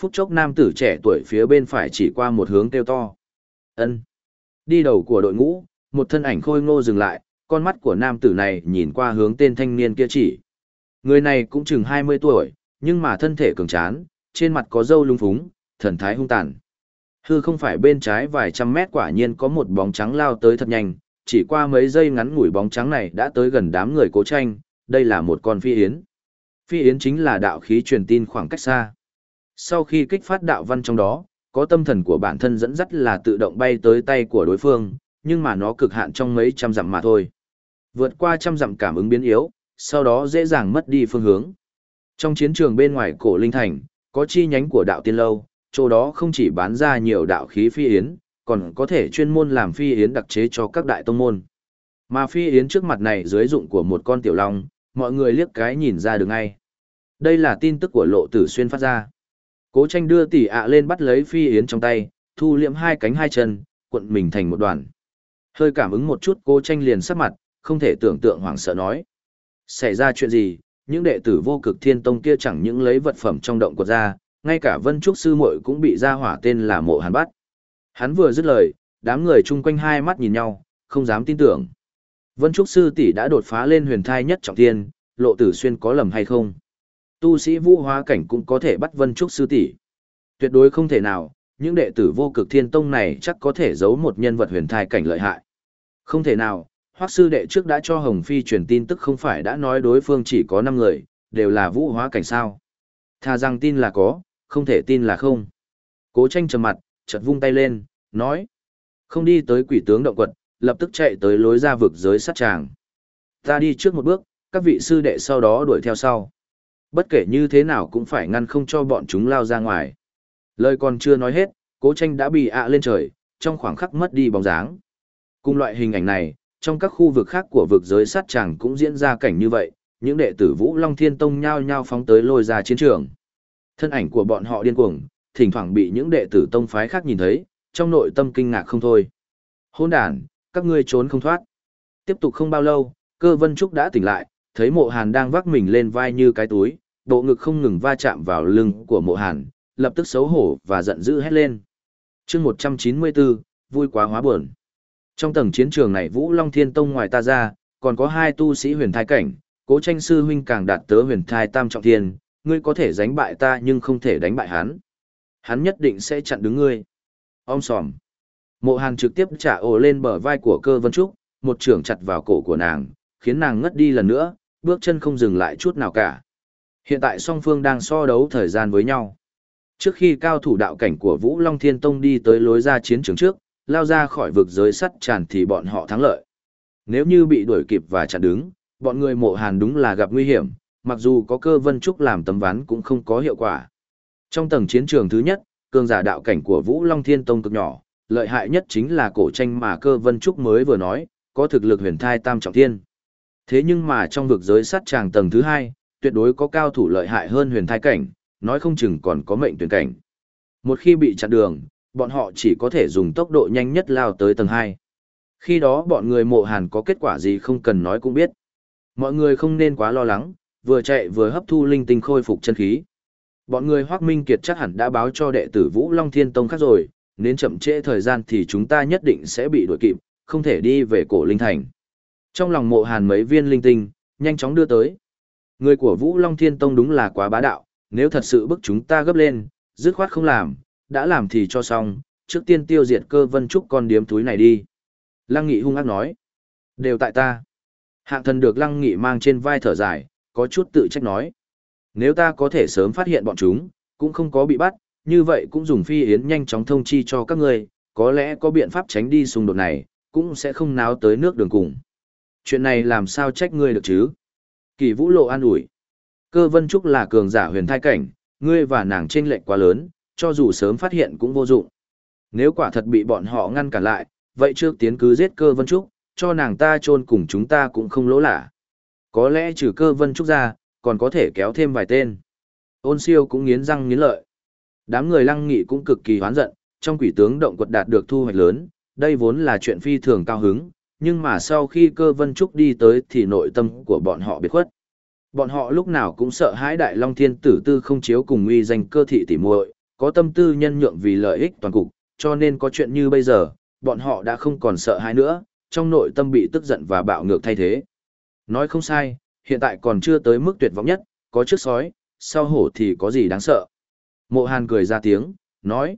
Phút chốc nam tử trẻ tuổi phía bên phải chỉ qua một hướng kêu to. ân Đi đầu của đội ngũ, một thân ảnh khôi ngô dừng lại, con mắt của nam tử này nhìn qua hướng tên thanh niên kia chỉ. Người này cũng chừng 20 tuổi, nhưng mà thân thể cường tráng, trên mặt có râu lung phúng, thần thái hung tàn. Hư không phải bên trái vài trăm mét quả nhiên có một bóng trắng lao tới thật nhanh, chỉ qua mấy giây ngắn ngủi bóng trắng này đã tới gần đám người cố tranh, đây là một con phi yến. Phi yến chính là đạo khí truyền tin khoảng cách xa. Sau khi kích phát đạo văn trong đó, có tâm thần của bản thân dẫn dắt là tự động bay tới tay của đối phương, nhưng mà nó cực hạn trong mấy trăm dặm mà thôi. Vượt qua trăm dặm cảm ứng biến yếu, sau đó dễ dàng mất đi phương hướng. Trong chiến trường bên ngoài cổ linh thành, có chi nhánh của đạo tiên lâu, chỗ đó không chỉ bán ra nhiều đạo khí phi yến, còn có thể chuyên môn làm phi yến đặc chế cho các đại tông môn. Mà phi yến trước mặt này dưới dụng của một con tiểu long, mọi người liếc cái nhìn ra được ngay. Đây là tin tức của lộ tử xuyên phát ra. Cố tranh đưa tỷ ạ lên bắt lấy phi yến trong tay, thu liệm hai cánh hai chân, cuộn mình thành một đoàn. Hơi cảm ứng một chút cô tranh liền sắc mặt, không thể tưởng tượng hoảng sợ nói. Xảy ra chuyện gì, những đệ tử vô cực thiên tông kia chẳng những lấy vật phẩm trong động của ra, ngay cả vân trúc sư muội cũng bị ra hỏa tên là mộ hàn bắt. Hắn vừa dứt lời, đám người chung quanh hai mắt nhìn nhau, không dám tin tưởng. Vân Trúc Sư tỷ đã đột phá lên huyền thai nhất trọng thiên, lộ tử xuyên có lầm hay không? Tu sĩ vũ hóa cảnh cũng có thể bắt Vân Trúc Sư tỷ. Tuyệt đối không thể nào, những đệ tử vô cực thiên tông này chắc có thể giấu một nhân vật huyền thai cảnh lợi hại. Không thể nào, Hoắc sư đệ trước đã cho Hồng Phi truyền tin tức không phải đã nói đối phương chỉ có 5 người, đều là vũ hóa cảnh sao. Thà rằng tin là có, không thể tin là không. Cố tranh trầm mặt, chợt vung tay lên, nói. Không đi tới quỷ tướng động quật, lập tức chạy tới lối ra vực giới sát tràng. Ta đi trước một bước, các vị sư đệ sau đó đuổi theo sau. Bất kể như thế nào cũng phải ngăn không cho bọn chúng lao ra ngoài. Lời còn chưa nói hết, cố tranh đã bị ạ lên trời, trong khoảng khắc mất đi bóng dáng. Cùng loại hình ảnh này, trong các khu vực khác của vực giới sát tràng cũng diễn ra cảnh như vậy, những đệ tử Vũ Long Thiên Tông nhao nhao phóng tới lôi ra chiến trường. Thân ảnh của bọn họ điên cuồng, thỉnh thoảng bị những đệ tử tông phái khác nhìn thấy, trong nội tâm kinh ngạc không thôi. Hôn đàn, các ngươi trốn không thoát. Tiếp tục không bao lâu, cơ vân trúc đã tỉnh lại, thấy mộ hàn đang vác mình lên vai như cái túi, bộ ngực không ngừng va chạm vào lưng của mộ hàn, lập tức xấu hổ và giận dữ hét lên. chương 194, vui quá hóa buồn. Trong tầng chiến trường này Vũ Long Thiên Tông ngoài ta ra, còn có hai tu sĩ huyền thai cảnh, cố tranh sư huynh càng đạt tớ huyền thai tam trọng thiên, ngươi có thể đánh bại ta nhưng không thể đánh bại hắn. Hắn nhất định sẽ chặn đứng ngươi. Ông sòm. Mộ hàng trực tiếp trả ổ lên bờ vai của cơ vân trúc, một trường chặt vào cổ của nàng, khiến nàng ngất đi lần nữa, bước chân không dừng lại chút nào cả. Hiện tại song phương đang so đấu thời gian với nhau. Trước khi cao thủ đạo cảnh của Vũ Long Thiên Tông đi tới lối ra chiến trường trước, lao ra khỏi vực giới sắt tràn thì bọn họ thắng lợi. Nếu như bị đuổi kịp và chặn đứng, bọn người mộ hàn đúng là gặp nguy hiểm, mặc dù có cơ vân trúc làm tấm ván cũng không có hiệu quả. Trong tầng chiến trường thứ nhất, cường giả đạo cảnh của Vũ Long Thiên Tông cực nhỏ, lợi hại nhất chính là cổ tranh mà cơ vân trúc mới vừa nói, có thực lực huyền thai tam trọng thiên. Thế nhưng mà trong vực giới sát tràng tầng thứ hai, tuyệt đối có cao thủ lợi hại hơn huyền thai cảnh, nói không chừng còn có mệnh tuyển cảnh. Một khi bị chặn đường, bọn họ chỉ có thể dùng tốc độ nhanh nhất lao tới tầng 2. Khi đó bọn người mộ hàn có kết quả gì không cần nói cũng biết. Mọi người không nên quá lo lắng, vừa chạy vừa hấp thu linh tinh khôi phục chân khí. Bọn người hoác Minh Kiệt chắc hẳn đã báo cho đệ tử Vũ Long Thiên Tông khác rồi, nên chậm trễ thời gian thì chúng ta nhất định sẽ bị đuổi kịp, không thể đi về cổ linh thành. Trong lòng mộ hàn mấy viên linh tinh, nhanh chóng đưa tới. Người của Vũ Long Thiên Tông đúng là quá bá đạo, nếu thật sự bức chúng ta gấp lên, dứt khoát không làm, đã làm thì cho xong, trước tiên tiêu diệt cơ vân trúc con điếm túi này đi. Lăng Nghị hung ác nói. Đều tại ta. Hạng thần được Lăng Nghị mang trên vai thở dài, có chút tự trách nói. Nếu ta có thể sớm phát hiện bọn chúng, cũng không có bị bắt, như vậy cũng dùng phi yến nhanh chóng thông chi cho các người, có lẽ có biện pháp tránh đi xung đột này, cũng sẽ không náo tới nước đường cùng. Chuyện này làm sao trách ngươi được chứ? Kỳ vũ lộ an ủi. Cơ vân trúc là cường giả huyền thai cảnh, ngươi và nàng chênh lệch quá lớn, cho dù sớm phát hiện cũng vô dụng. Nếu quả thật bị bọn họ ngăn cản lại, vậy trước tiến cứ giết cơ vân trúc, cho nàng ta chôn cùng chúng ta cũng không lỗ lạ. Có lẽ trừ cơ vân trúc ra, còn có thể kéo thêm vài tên. Ôn siêu cũng nghiến răng nghiến lợi. Đám người lăng nghị cũng cực kỳ hoán giận, trong quỷ tướng động quật đạt được thu hoạch lớn, đây vốn là chuyện phi thường cao hứng, nhưng mà sau khi cơ vân trúc đi tới thì nội tâm của bọn họ biệt khuất. Bọn họ lúc nào cũng sợ hãi đại long thiên tử tư không chiếu cùng uy danh cơ thị tỉ muội, có tâm tư nhân nhượng vì lợi ích toàn cục, cho nên có chuyện như bây giờ, bọn họ đã không còn sợ hãi nữa, trong nội tâm bị tức giận và bạo ngược thay thế. Nói không sai, hiện tại còn chưa tới mức tuyệt vọng nhất, có trước sói, sau hổ thì có gì đáng sợ. Mộ Hàn cười ra tiếng, nói,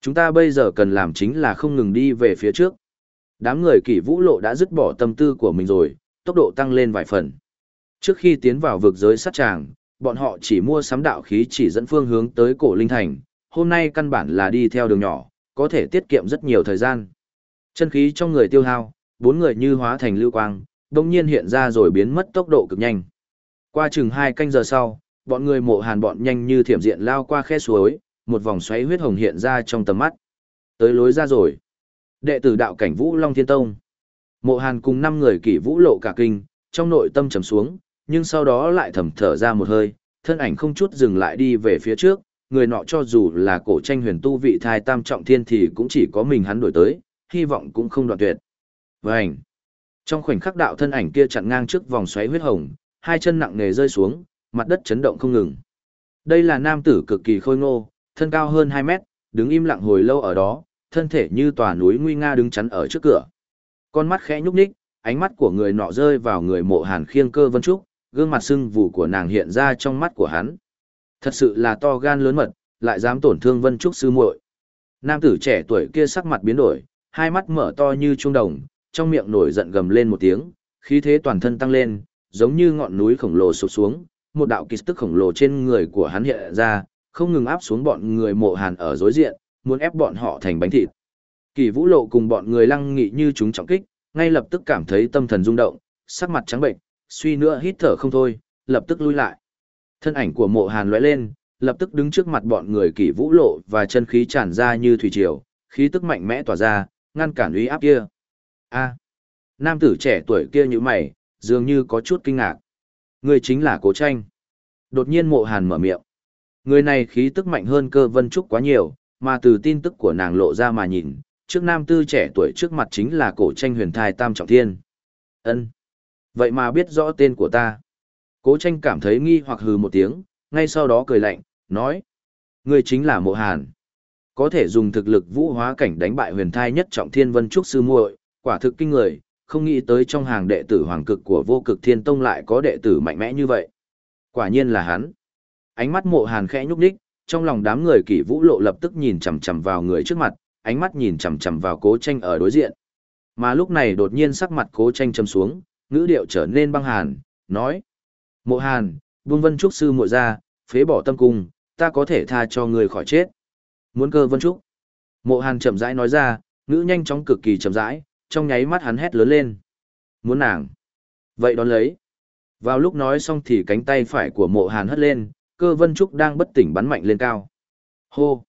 chúng ta bây giờ cần làm chính là không ngừng đi về phía trước. Đám người kỷ vũ lộ đã dứt bỏ tâm tư của mình rồi, tốc độ tăng lên vài phần. Trước khi tiến vào vực giới sát tràng, bọn họ chỉ mua sắm đạo khí chỉ dẫn phương hướng tới cổ linh thành, hôm nay căn bản là đi theo đường nhỏ, có thể tiết kiệm rất nhiều thời gian. Chân khí trong người tiêu hao, bốn người như hóa thành lưu quang, đồng nhiên hiện ra rồi biến mất tốc độ cực nhanh. Qua chừng hai canh giờ sau, bọn người mộ hàn bọn nhanh như thiểm diện lao qua khe suối, một vòng xoáy huyết hồng hiện ra trong tầm mắt. Tới lối ra rồi. Đệ tử đạo cảnh Vũ Long Thiên Tông. Mộ hàn cùng năm người kỷ vũ lộ cả kinh, trong nội tâm trầm xuống, nhưng sau đó lại thầm thở ra một hơi, thân ảnh không chút dừng lại đi về phía trước, người nọ cho dù là cổ tranh huyền tu vị thai tam trọng thiên thì cũng chỉ có mình hắn đổi tới, hy vọng cũng không đoạn tuyệt. Vânh! Trong khoảnh khắc đạo thân ảnh kia chặn ngang trước vòng xoáy huyết hồng, hai chân nặng nề rơi xuống, mặt đất chấn động không ngừng. Đây là nam tử cực kỳ khôi ngô, thân cao hơn 2 mét, đứng im lặng hồi lâu ở đó, thân thể như tòa núi nguy nga đứng chắn ở trước cửa. Con mắt khẽ nhúc nhích, ánh mắt của người nọ rơi vào người mộ hàn khiêng cơ vân trúc, gương mặt sưng vù của nàng hiện ra trong mắt của hắn. Thật sự là to gan lớn mật, lại dám tổn thương Vân Trúc sư muội. Nam tử trẻ tuổi kia sắc mặt biến đổi, hai mắt mở to như trung đồng, trong miệng nổi giận gầm lên một tiếng, khí thế toàn thân tăng lên, giống như ngọn núi khổng lồ sụp xuống, một đạo kỳ tức khổng lồ trên người của hắn hiện ra, không ngừng áp xuống bọn người mộ hàn ở đối diện, muốn ép bọn họ thành bánh thịt. Kỳ vũ lộ cùng bọn người lăng nghị như chúng trọng kích, ngay lập tức cảm thấy tâm thần rung động, sắc mặt trắng bệnh, suy nữa hít thở không thôi, lập tức lui lại. Thân ảnh của mộ hàn lóe lên, lập tức đứng trước mặt bọn người kỳ vũ lộ và chân khí tràn ra như thủy triều, khí tức mạnh mẽ tỏa ra, ngăn cản uy áp kia. A. nam tử trẻ tuổi kia như mày, dường như có chút kinh ngạc. Người chính là Cố Tranh. Đột nhiên mộ hàn mở miệng. Người này khí tức mạnh hơn cơ vân trúc quá nhiều, mà từ tin tức của nàng lộ ra mà nhìn, trước nam tư trẻ tuổi trước mặt chính là cổ tranh huyền thai tam trọng thiên. ân Vậy mà biết rõ tên của ta. Cố tranh cảm thấy nghi hoặc hừ một tiếng, ngay sau đó cười lạnh, nói. Người chính là mộ hàn. Có thể dùng thực lực vũ hóa cảnh đánh bại huyền thai nhất trọng thiên vân trúc sư muội quả thực kinh người, không nghĩ tới trong hàng đệ tử hoàng cực của vô cực thiên tông lại có đệ tử mạnh mẽ như vậy. Quả nhiên là hắn. Ánh mắt mộ hàn khẽ nhúc đích, trong lòng đám người kỷ vũ lộ lập tức nhìn chằm chằm vào người trước mặt, ánh mắt nhìn chằm chằm vào cố tranh ở đối diện. Mà lúc này đột nhiên sắc mặt cố tranh châm xuống, ngữ điệu trở nên băng hàn, nói. Mộ hàn, buông vân trúc sư muội ra, phế bỏ tâm cung, ta có thể tha cho người khỏi chết. Muốn cơ vân trúc. Mộ hàn chậm rãi nói ra, ngữ nhanh chóng cực kỳ chậm rãi, trong nháy mắt hắn hét lớn lên. Muốn nàng. Vậy đón lấy. Vào lúc nói xong thì cánh tay phải của mộ hàn hất lên, cơ vân trúc đang bất tỉnh bắn mạnh lên cao. Hô!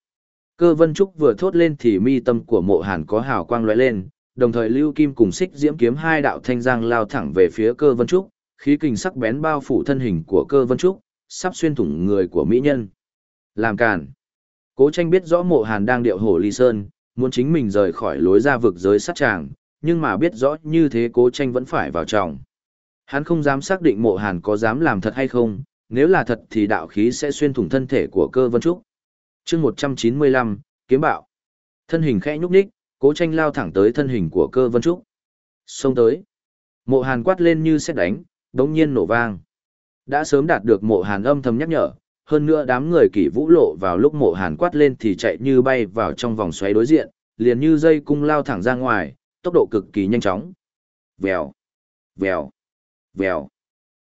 Cơ vân trúc vừa thốt lên thì mi tâm của mộ hàn có hào quang lóe lên, đồng thời lưu kim cùng xích diễm kiếm hai đạo thanh giang lao thẳng về phía cơ vân trúc, khí kình sắc bén bao phủ thân hình của cơ vân trúc, sắp xuyên thủng người của mỹ nhân. Làm càn! Cố tranh biết rõ mộ hàn đang điệu hổ ly sơn, muốn chính mình rời khỏi lối ra vực giới sát tràng, nhưng mà biết rõ như thế cố tranh vẫn phải vào trọng. Hắn không dám xác định mộ hàn có dám làm thật hay không, nếu là thật thì đạo khí sẽ xuyên thủng thân thể của cơ vân trúc. chương 195, kiếm bạo. Thân hình khẽ nhúc ních cố tranh lao thẳng tới thân hình của cơ vân trúc. Xông tới. Mộ hàn quát lên như xét đánh, đống nhiên nổ vang. Đã sớm đạt được mộ hàn âm thầm nhắc nhở, hơn nữa đám người kỷ vũ lộ vào lúc mộ hàn quát lên thì chạy như bay vào trong vòng xoáy đối diện, liền như dây cung lao thẳng ra ngoài, tốc độ cực kỳ nhanh chóng. Vèo, vèo, vèo.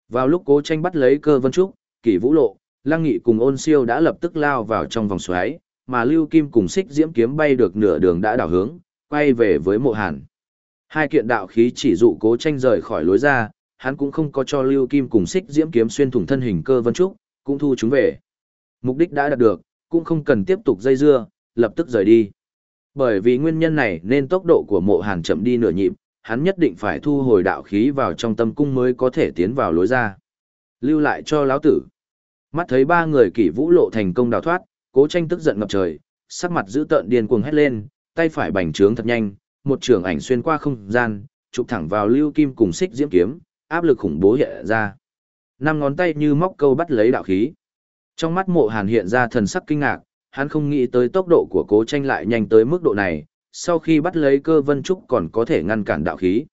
Vào lúc cố tranh bắt lấy cơ vân trúc, kỷ vũ lộ, lăng nghị cùng ôn siêu đã lập tức lao vào trong vòng xoáy, mà lưu kim cùng xích diễm kiếm bay được nửa đường đã đảo hướng, quay về với mộ hàn. Hai kiện đạo khí chỉ dụ cố tranh rời khỏi lối ra, hắn cũng không có cho lưu kim cùng xích diễm kiếm xuyên thủng thân hình cơ vân trúc, cũng thu chúng về. Mục đích đã đạt được, cũng không cần tiếp tục dây dưa, lập tức rời đi. Bởi vì nguyên nhân này nên tốc độ của mộ hàn chậm đi nửa nhịp, hắn nhất định phải thu hồi đạo khí vào trong tâm cung mới có thể tiến vào lối ra. Lưu lại cho lão tử. Mắt thấy ba người kỷ vũ lộ thành công đào thoát, cố tranh tức giận ngập trời, sắc mặt giữ tợn điên cuồng hét lên, tay phải bành trướng thật nhanh, một trường ảnh xuyên qua không gian, chụp thẳng vào lưu kim cùng xích diễm kiếm, áp lực khủng bố hiện ra. Năm ngón tay như móc câu bắt lấy đạo khí. Trong mắt mộ hàn hiện ra thần sắc kinh ngạc, hắn không nghĩ tới tốc độ của cố tranh lại nhanh tới mức độ này, sau khi bắt lấy cơ vân trúc còn có thể ngăn cản đạo khí.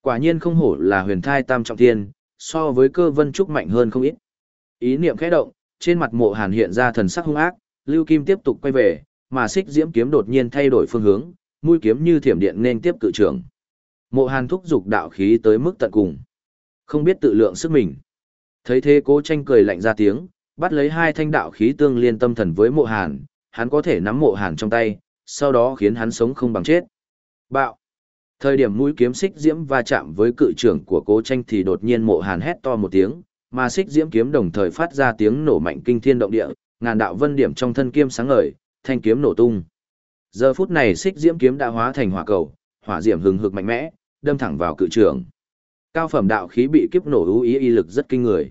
Quả nhiên không hổ là huyền thai tam trọng thiên, so với cơ vân trúc mạnh hơn không ít. Ý niệm khẽ động, trên mặt mộ hàn hiện ra thần sắc hung ác, lưu kim tiếp tục quay về, mà xích diễm kiếm đột nhiên thay đổi phương hướng, mũi kiếm như thiểm điện nên tiếp cự trưởng. Mộ hàn thúc giục đạo khí tới mức tận cùng. Không biết tự lượng sức mình. Thấy thế cố tranh cười lạnh ra tiếng, bắt lấy hai thanh đạo khí tương liên tâm thần với mộ hàn, hắn có thể nắm mộ hàn trong tay, sau đó khiến hắn sống không bằng chết. Bạo! Thời điểm mũi kiếm xích diễm va chạm với cự trưởng của cố tranh thì đột nhiên mộ hàn hét to một tiếng, mà xích diễm kiếm đồng thời phát ra tiếng nổ mạnh kinh thiên động địa, ngàn đạo vân điểm trong thân kiếm sáng ngời, thanh kiếm nổ tung. Giờ phút này xích diễm kiếm đã hóa thành hỏa cầu, hỏa diễm hừng hực mạnh mẽ, đâm thẳng vào cự trưởng. Cao phẩm đạo khí bị kiếp nổ ưu ý y lực rất kinh người.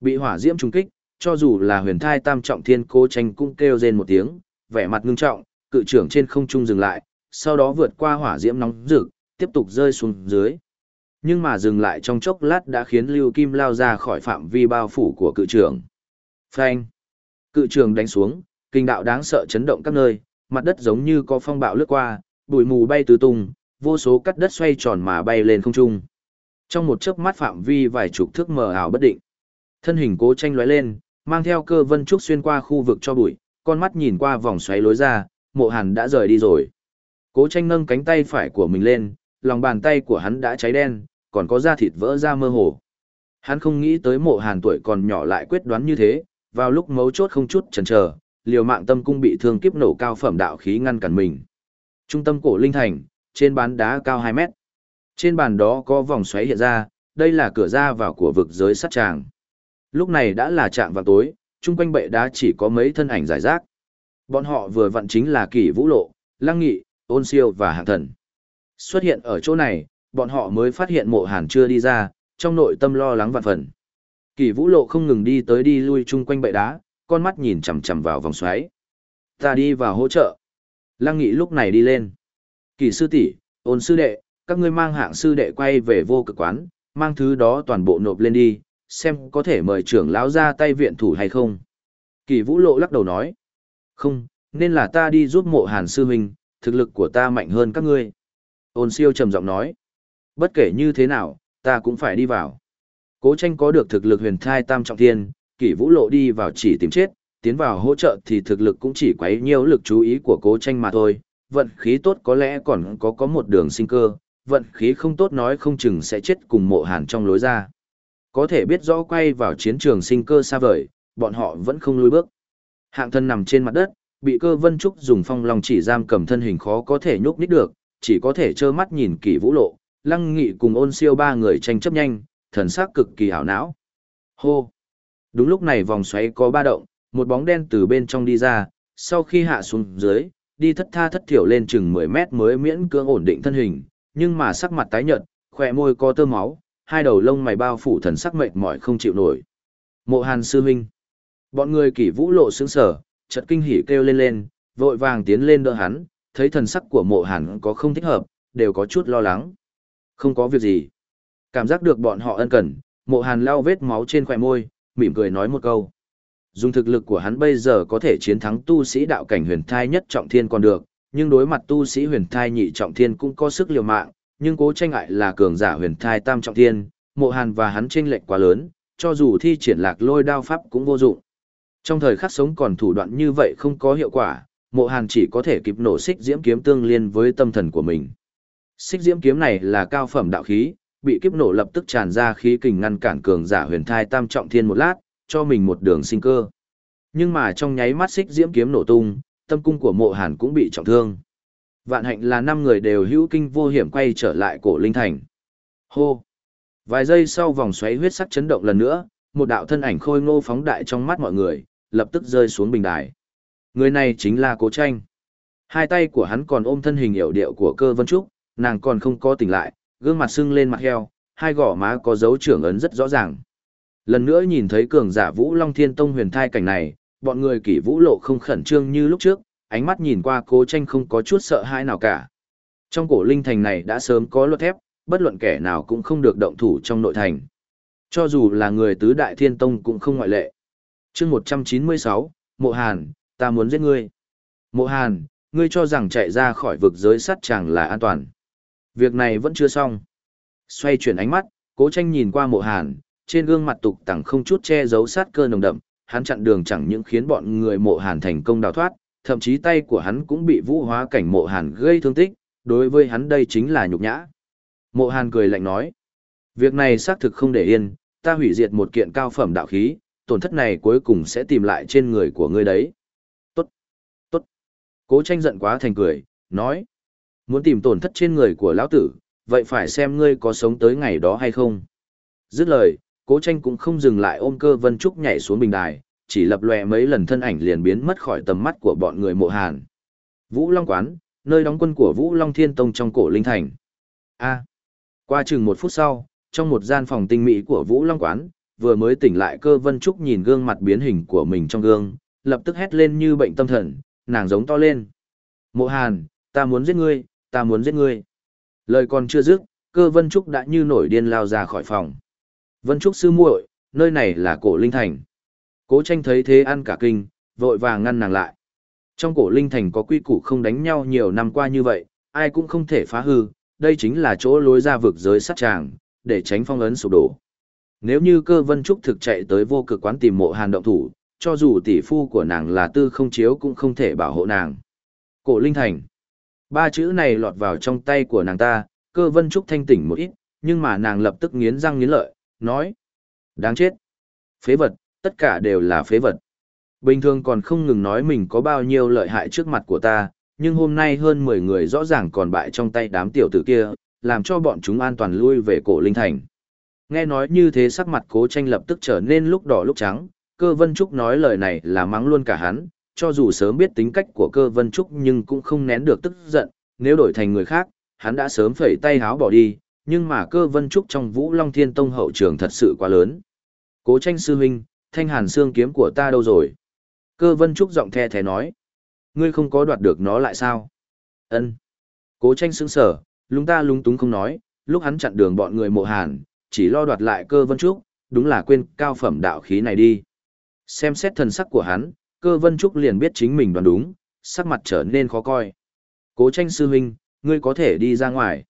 Bị hỏa diễm trùng kích, cho dù là huyền thai tam trọng thiên cố tranh cũng kêu rên một tiếng, vẻ mặt ngưng trọng, cự trưởng trên không trung dừng lại, sau đó vượt qua hỏa diễm nóng rực, tiếp tục rơi xuống dưới. Nhưng mà dừng lại trong chốc lát đã khiến Lưu Kim lao ra khỏi phạm vi bao phủ của cự trưởng. Phanh! Cự trường đánh xuống, kinh đạo đáng sợ chấn động các nơi, mặt đất giống như có phong bạo lướt qua, bụi mù bay tứ tung, vô số cắt đất xoay tròn mà bay lên không trung. Trong một chớp mắt phạm vi vài chục thước mờ ảo bất định. Thân hình cố tranh lóe lên, mang theo cơ vân trúc xuyên qua khu vực cho bụi, con mắt nhìn qua vòng xoáy lối ra, mộ hàn đã rời đi rồi. Cố tranh nâng cánh tay phải của mình lên, lòng bàn tay của hắn đã cháy đen, còn có da thịt vỡ ra mơ hồ. Hắn không nghĩ tới mộ hàn tuổi còn nhỏ lại quyết đoán như thế, vào lúc mấu chốt không chút chần chờ, liều mạng tâm cung bị thương kiếp nổ cao phẩm đạo khí ngăn cản mình. Trung tâm cổ linh thành, trên bán đá cao 2 mét. Trên bàn đó có vòng xoáy hiện ra, đây là cửa ra vào của vực giới sắt tràng. Lúc này đã là trạng vào tối, chung quanh bệ đá chỉ có mấy thân ảnh giải rác. Bọn họ vừa vặn chính là Kỷ Vũ Lộ, Lăng Nghị, Ôn Siêu và Hạng Thần. Xuất hiện ở chỗ này, bọn họ mới phát hiện mộ hàn chưa đi ra, trong nội tâm lo lắng vạn phần. Kỷ Vũ Lộ không ngừng đi tới đi lui chung quanh bệ đá, con mắt nhìn chằm chằm vào vòng xoáy. Ta đi vào hỗ trợ. Lăng Nghị lúc này đi lên. kỳ sư tỷ, ôn sư đệ, các ngươi mang hạng sư đệ quay về vô cực quán, mang thứ đó toàn bộ nộp lên đi, xem có thể mời trưởng lão ra tay viện thủ hay không. Kỳ vũ lộ lắc đầu nói. Không, nên là ta đi giúp mộ hàn sư huynh, thực lực của ta mạnh hơn các ngươi. Ôn siêu trầm giọng nói. Bất kể như thế nào, ta cũng phải đi vào. Cố tranh có được thực lực huyền thai tam trọng thiên, kỷ vũ lộ đi vào chỉ tìm chết, tiến vào hỗ trợ thì thực lực cũng chỉ quấy nhiều lực chú ý của cố tranh mà thôi. Vận khí tốt có lẽ còn có có một đường sinh cơ, vận khí không tốt nói không chừng sẽ chết cùng mộ hàn trong lối ra. Có thể biết rõ quay vào chiến trường sinh cơ xa vời, bọn họ vẫn không lùi bước. Hạng thân nằm trên mặt đất, bị cơ vân trúc dùng phong lòng chỉ giam cầm thân hình khó có thể nhúc nít được, chỉ có thể trơ mắt nhìn kỷ vũ lộ, lăng nghị cùng ôn siêu ba người tranh chấp nhanh, thần sắc cực kỳ hảo não. Hô! Đúng lúc này vòng xoáy có ba động, một bóng đen từ bên trong đi ra, sau khi hạ xuống dưới, đi thất tha thất thiểu lên chừng 10 mét mới miễn cưỡng ổn định thân hình, nhưng mà sắc mặt tái nhợt, khỏe môi có tơ máu, hai đầu lông mày bao phủ thần sắc mệt mỏi không chịu nổi. Mộ Hàn sư huynh. Bọn người kỷ vũ lộ sướng sở, chợt kinh hỉ kêu lên lên, vội vàng tiến lên đỡ hắn, thấy thần sắc của mộ Hàn có không thích hợp, đều có chút lo lắng. Không có việc gì. Cảm giác được bọn họ ân cần, mộ Hàn lau vết máu trên khóe môi, mỉm cười nói một câu. Dùng thực lực của hắn bây giờ có thể chiến thắng tu sĩ đạo cảnh huyền thai nhất trọng thiên còn được, nhưng đối mặt tu sĩ huyền thai nhị trọng thiên cũng có sức liều mạng, nhưng cố tranh ngại là cường giả huyền thai tam trọng thiên, mộ hàn và hắn chênh lệch quá lớn, cho dù thi triển lạc lôi đao pháp cũng vô dụng. Trong thời khắc sống còn thủ đoạn như vậy không có hiệu quả, mộ hàn chỉ có thể kịp nổ xích diễm kiếm tương liên với tâm thần của mình. Xích diễm kiếm này là cao phẩm đạo khí, bị kiếp nổ lập tức tràn ra khí kình ngăn cản cường giả huyền thai tam trọng thiên một lát, cho mình một đường sinh cơ. Nhưng mà trong nháy mắt xích diễm kiếm nổ tung, tâm cung của mộ hàn cũng bị trọng thương. Vạn hạnh là năm người đều hữu kinh vô hiểm quay trở lại cổ linh thành. Hô! Vài giây sau vòng xoáy huyết sắc chấn động lần nữa, một đạo thân ảnh khôi ngô phóng đại trong mắt mọi người, lập tức rơi xuống bình đài. Người này chính là Cố Tranh. Hai tay của hắn còn ôm thân hình hiểu điệu của cơ vân trúc, nàng còn không có tỉnh lại, gương mặt sưng lên mặt heo, hai gò má có dấu trưởng ấn rất rõ ràng. Lần nữa nhìn thấy cường giả Vũ Long Thiên Tông huyền thai cảnh này, bọn người kỷ vũ lộ không khẩn trương như lúc trước, ánh mắt nhìn qua cố tranh không có chút sợ hãi nào cả. Trong cổ linh thành này đã sớm có luật thép, bất luận kẻ nào cũng không được động thủ trong nội thành. Cho dù là người tứ đại thiên tông cũng không ngoại lệ. chương 196, Mộ Hàn, ta muốn giết ngươi. Mộ Hàn, ngươi cho rằng chạy ra khỏi vực giới sắt chàng là an toàn. Việc này vẫn chưa xong. Xoay chuyển ánh mắt, cố tranh nhìn qua mộ Hàn, trên gương mặt tục tẳng không chút che giấu sát cơ nồng đậm, hắn chặn đường chẳng những khiến bọn người mộ Hàn thành công đào thoát, thậm chí tay của hắn cũng bị vũ hóa cảnh mộ hàn gây thương tích, đối với hắn đây chính là nhục nhã. Mộ hàn cười lạnh nói, việc này xác thực không để yên, ta hủy diệt một kiện cao phẩm đạo khí, tổn thất này cuối cùng sẽ tìm lại trên người của ngươi đấy. Tốt, tốt. Cố tranh giận quá thành cười, nói, muốn tìm tổn thất trên người của lão tử, vậy phải xem ngươi có sống tới ngày đó hay không. Dứt lời, cố tranh cũng không dừng lại ôm cơ vân trúc nhảy xuống bình đài, chỉ lập lòe mấy lần thân ảnh liền biến mất khỏi tầm mắt của bọn người mộ hàn. Vũ Long Quán, nơi đóng quân của Vũ Long Thiên Tông trong cổ linh thành. A. À, qua chừng một phút sau, trong một gian phòng tinh mỹ của Vũ Long Quán, vừa mới tỉnh lại cơ vân trúc nhìn gương mặt biến hình của mình trong gương, lập tức hét lên như bệnh tâm thần, nàng giống to lên. Mộ hàn, ta muốn giết ngươi, ta muốn giết ngươi. Lời còn chưa dứt, cơ vân trúc đã như nổi điên lao ra khỏi phòng. Vân trúc sư muội, nơi này là cổ linh thành. Cố tranh thấy thế ăn cả kinh, vội vàng ngăn nàng lại. Trong cổ linh thành có quy củ không đánh nhau nhiều năm qua như vậy, ai cũng không thể phá hư, đây chính là chỗ lối ra vực giới sát tràng, để tránh phong ấn sụp đổ. Nếu như cơ vân trúc thực chạy tới vô cực quán tìm mộ hàn động thủ, cho dù tỷ phu của nàng là tư không chiếu cũng không thể bảo hộ nàng. Cổ linh thành. Ba chữ này lọt vào trong tay của nàng ta, cơ vân trúc thanh tỉnh một ít, nhưng mà nàng lập tức nghiến răng nghiến lợi, nói. Đáng chết. Phế vật, tất cả đều là phế vật. Bình thường còn không ngừng nói mình có bao nhiêu lợi hại trước mặt của ta, nhưng hôm nay hơn 10 người rõ ràng còn bại trong tay đám tiểu tử kia, làm cho bọn chúng an toàn lui về cổ linh thành. Nghe nói như thế sắc mặt cố tranh lập tức trở nên lúc đỏ lúc trắng, cơ vân trúc nói lời này là mắng luôn cả hắn, cho dù sớm biết tính cách của cơ vân trúc nhưng cũng không nén được tức giận, nếu đổi thành người khác, hắn đã sớm phẩy tay háo bỏ đi, nhưng mà cơ vân trúc trong vũ long thiên tông hậu trường thật sự quá lớn. Cố tranh sư huynh, thanh hàn xương kiếm của ta đâu rồi? Cơ vân trúc giọng the thế nói. Ngươi không có đoạt được nó lại sao? Ân. Cố tranh sững sở, lúng ta lúng túng không nói, lúc hắn chặn đường bọn người mộ hàn, chỉ lo đoạt lại cơ vân trúc, đúng là quên cao phẩm đạo khí này đi. Xem xét thần sắc của hắn, cơ vân trúc liền biết chính mình đoán đúng, sắc mặt trở nên khó coi. Cố tranh sư huynh, ngươi có thể đi ra ngoài.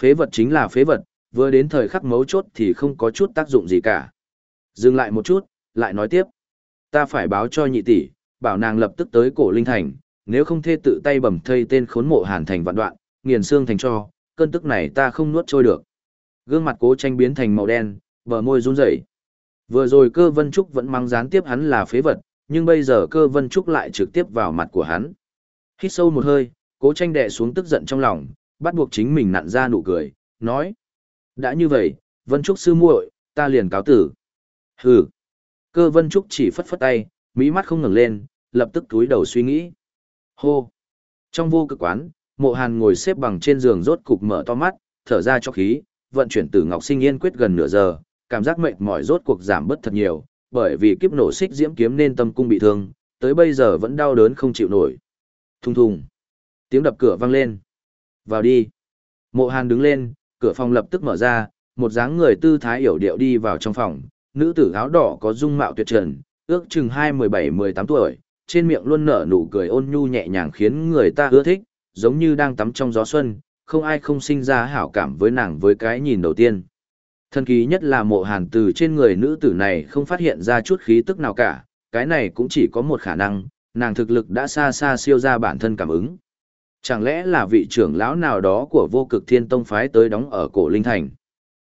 Phế vật chính là phế vật, vừa đến thời khắc mấu chốt thì không có chút tác dụng gì cả. Dừng lại một chút, lại nói tiếp. Ta phải báo cho nhị tỷ, bảo nàng lập tức tới cổ linh thành, nếu không thê tự tay bầm thây tên khốn mộ hàn thành vạn đoạn, nghiền xương thành cho, cơn tức này ta không nuốt trôi được. Gương mặt cố tranh biến thành màu đen, bờ môi run rẩy. Vừa rồi cơ vân trúc vẫn mang gián tiếp hắn là phế vật, nhưng bây giờ cơ vân trúc lại trực tiếp vào mặt của hắn. Hít sâu một hơi, cố tranh đè xuống tức giận trong lòng, bắt buộc chính mình nặn ra nụ cười, nói. Đã như vậy, vân trúc sư muội, ta liền cáo tử. Hừ. Cơ vân trúc chỉ phất phất tay, mỹ mắt không ngừng lên, lập tức túi đầu suy nghĩ. Hô. Trong vô cực quán, mộ hàn ngồi xếp bằng trên giường rốt cục mở to mắt, thở ra cho khí, vận chuyển từ ngọc sinh yên quyết gần nửa giờ, cảm giác mệt mỏi rốt cuộc giảm bớt thật nhiều, bởi vì kiếp nổ xích diễm kiếm nên tâm cung bị thương, tới bây giờ vẫn đau đớn không chịu nổi. Thùng thùng. Tiếng đập cửa vang lên. Vào đi. Mộ Hàn đứng lên, cửa phòng lập tức mở ra, một dáng người tư thái hiểu điệu đi vào trong phòng, nữ tử áo đỏ có dung mạo tuyệt trần, ước chừng 2-17-18 tuổi, trên miệng luôn nở nụ cười ôn nhu nhẹ nhàng khiến người ta ưa thích, giống như đang tắm trong gió xuân, không ai không sinh ra hảo cảm với nàng với cái nhìn đầu tiên. Thần kỳ nhất là mộ hàn từ trên người nữ tử này không phát hiện ra chút khí tức nào cả, cái này cũng chỉ có một khả năng, nàng thực lực đã xa xa siêu ra bản thân cảm ứng. Chẳng lẽ là vị trưởng lão nào đó của vô cực thiên tông phái tới đóng ở cổ linh thành?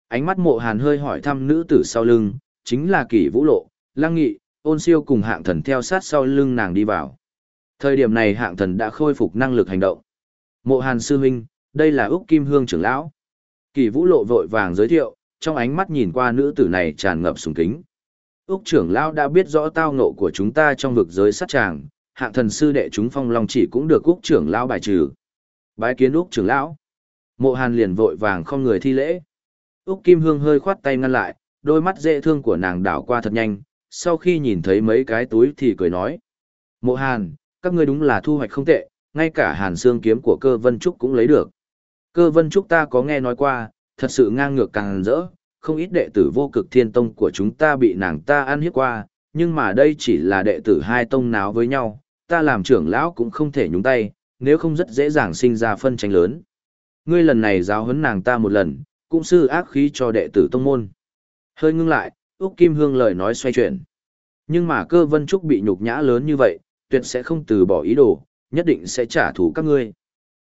Ánh mắt mộ hàn hơi hỏi thăm nữ tử sau lưng, chính là kỷ vũ lộ, lăng nghị, ôn siêu cùng hạng thần theo sát sau lưng nàng đi vào. Thời điểm này hạng thần đã khôi phục năng lực hành động. Mộ hàn sư huynh, đây là Úc Kim Hương trưởng lão. Kỷ vũ lộ vội vàng giới thiệu, trong ánh mắt nhìn qua nữ tử này tràn ngập sùng kính. Úc trưởng lão đã biết rõ tao ngộ của chúng ta trong vực giới sát tràng, hạng thần sư đệ chúng phong long chỉ cũng được Úc trưởng lão bài trừ. Bái kiến Úc trưởng lão. Mộ Hàn liền vội vàng không người thi lễ. Úc Kim Hương hơi khoát tay ngăn lại, đôi mắt dễ thương của nàng đảo qua thật nhanh, sau khi nhìn thấy mấy cái túi thì cười nói. Mộ Hàn, các ngươi đúng là thu hoạch không tệ, ngay cả Hàn xương kiếm của cơ vân trúc cũng lấy được. Cơ vân trúc ta có nghe nói qua, thật sự ngang ngược càng rỡ, không ít đệ tử vô cực thiên tông của chúng ta bị nàng ta ăn hiếp qua, nhưng mà đây chỉ là đệ tử hai tông náo với nhau, ta làm trưởng lão cũng không thể nhúng tay, nếu không rất dễ dàng sinh ra phân tranh lớn. Ngươi lần này giáo huấn nàng ta một lần, cũng sư ác khí cho đệ tử tông môn. Hơi ngưng lại, Úc Kim Hương lời nói xoay chuyển. Nhưng mà cơ vân trúc bị nhục nhã lớn như vậy, tuyệt sẽ không từ bỏ ý đồ, nhất định sẽ trả thù các ngươi.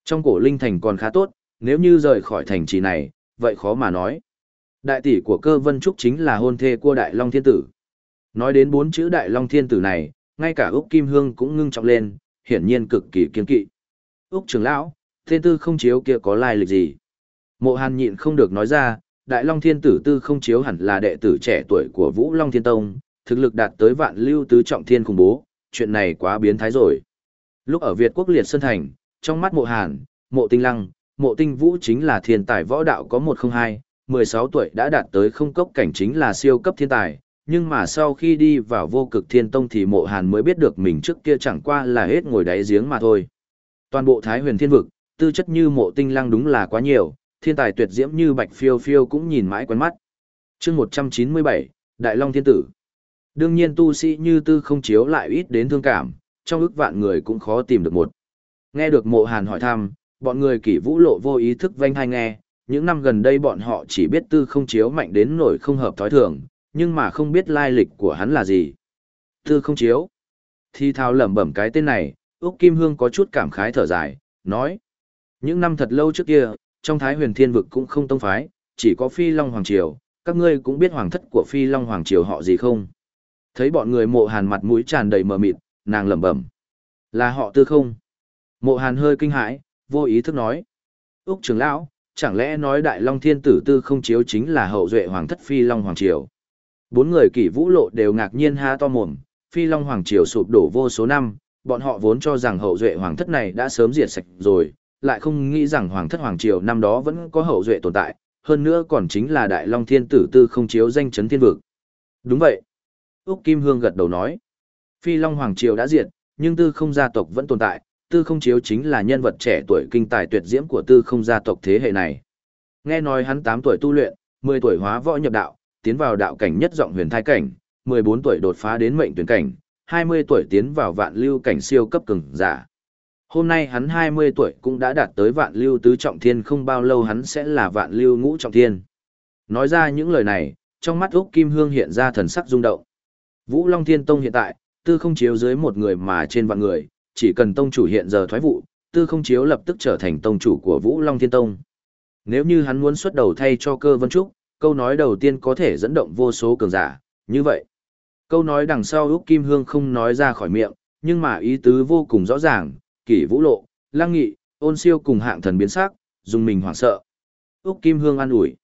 Trong cổ linh thành còn khá tốt, nếu như rời khỏi thành trì này, vậy khó mà nói. Đại tỷ của cơ vân trúc chính là hôn thê của Đại Long Thiên Tử. Nói đến bốn chữ Đại Long Thiên Tử này, ngay cả Úc Kim Hương cũng ngưng trọng lên, hiển nhiên cực kỳ kiên kỵ. Úc trưởng lão, thiên tư không chiếu kia có lai lịch gì? Mộ Hàn nhịn không được nói ra, Đại Long Thiên Tử tư không chiếu hẳn là đệ tử trẻ tuổi của Vũ Long Thiên Tông, thực lực đạt tới vạn lưu tứ trọng thiên khủng bố, chuyện này quá biến thái rồi. Lúc ở Việt Quốc Liệt Sơn Thành, trong mắt Mộ Hàn, Mộ Tinh Lăng, Mộ Tinh Vũ chính là thiên tài võ đạo có 102, 16 tuổi đã đạt tới không cốc cảnh chính là siêu cấp thiên tài, nhưng mà sau khi đi vào vô cực thiên tông thì mộ hàn mới biết được mình trước kia chẳng qua là hết ngồi đáy giếng mà thôi. Toàn bộ thái huyền thiên vực, tư chất như mộ tinh lăng đúng là quá nhiều, thiên tài tuyệt diễm như bạch phiêu phiêu cũng nhìn mãi quen mắt. chương 197, Đại Long Thiên Tử. Đương nhiên tu sĩ như tư không chiếu lại ít đến thương cảm, trong ức vạn người cũng khó tìm được một. Nghe được mộ hàn hỏi thăm, bọn người kỷ vũ lộ vô ý thức vanh hay nghe, những năm gần đây bọn họ chỉ biết tư không chiếu mạnh đến nổi không hợp thói thường, nhưng mà không biết lai lịch của hắn là gì. Tư không chiếu. Thi thao lẩm bẩm cái tên này, Úc Kim Hương có chút cảm khái thở dài, nói. Những năm thật lâu trước kia, trong Thái huyền thiên vực cũng không tông phái, chỉ có Phi Long Hoàng Triều, các ngươi cũng biết hoàng thất của Phi Long Hoàng Triều họ gì không? Thấy bọn người mộ hàn mặt mũi tràn đầy mờ mịt, nàng lẩm bẩm. Là họ tư không? Mộ hàn hơi kinh hãi, vô ý thức nói. Úc trưởng lão, chẳng lẽ nói Đại Long Thiên Tử Tư không chiếu chính là hậu duệ hoàng thất Phi Long Hoàng Triều? Bốn người kỷ vũ lộ đều ngạc nhiên ha to mồm, Phi Long Hoàng Triều sụp đổ vô số năm, bọn họ vốn cho rằng hậu duệ hoàng thất này đã sớm diệt sạch rồi, lại không nghĩ rằng hoàng thất hoàng triều năm đó vẫn có hậu duệ tồn tại, hơn nữa còn chính là Đại Long Thiên Tử Tư không chiếu danh chấn thiên vực. Đúng vậy. Úc Kim Hương gật đầu nói. Phi Long Hoàng Triều đã diệt, nhưng tư không gia tộc vẫn tồn tại, tư không chiếu chính là nhân vật trẻ tuổi kinh tài tuyệt diễm của tư không gia tộc thế hệ này. Nghe nói hắn 8 tuổi tu luyện, 10 tuổi hóa võ nhập đạo, tiến vào đạo cảnh nhất giọng huyền thai cảnh, 14 tuổi đột phá đến mệnh tuyển cảnh, 20 tuổi tiến vào vạn lưu cảnh siêu cấp cường giả. Hôm nay hắn 20 tuổi cũng đã đạt tới vạn lưu tứ trọng thiên không bao lâu hắn sẽ là vạn lưu ngũ trọng thiên. Nói ra những lời này, trong mắt Úc Kim Hương hiện ra thần sắc rung động. Vũ Long Thiên Tông hiện tại, tư không chiếu dưới một người mà trên vạn người, chỉ cần tông chủ hiện giờ thoái vụ, tư không chiếu lập tức trở thành tông chủ của Vũ Long Thiên Tông. Nếu như hắn muốn xuất đầu thay cho cơ vân trúc, câu nói đầu tiên có thể dẫn động vô số cường giả, như vậy. Câu nói đằng sau Úc Kim Hương không nói ra khỏi miệng, nhưng mà ý tứ vô cùng rõ ràng, kỷ vũ lộ, lang nghị, ôn siêu cùng hạng thần biến sắc, dùng mình hoảng sợ. Úc Kim Hương an ủi.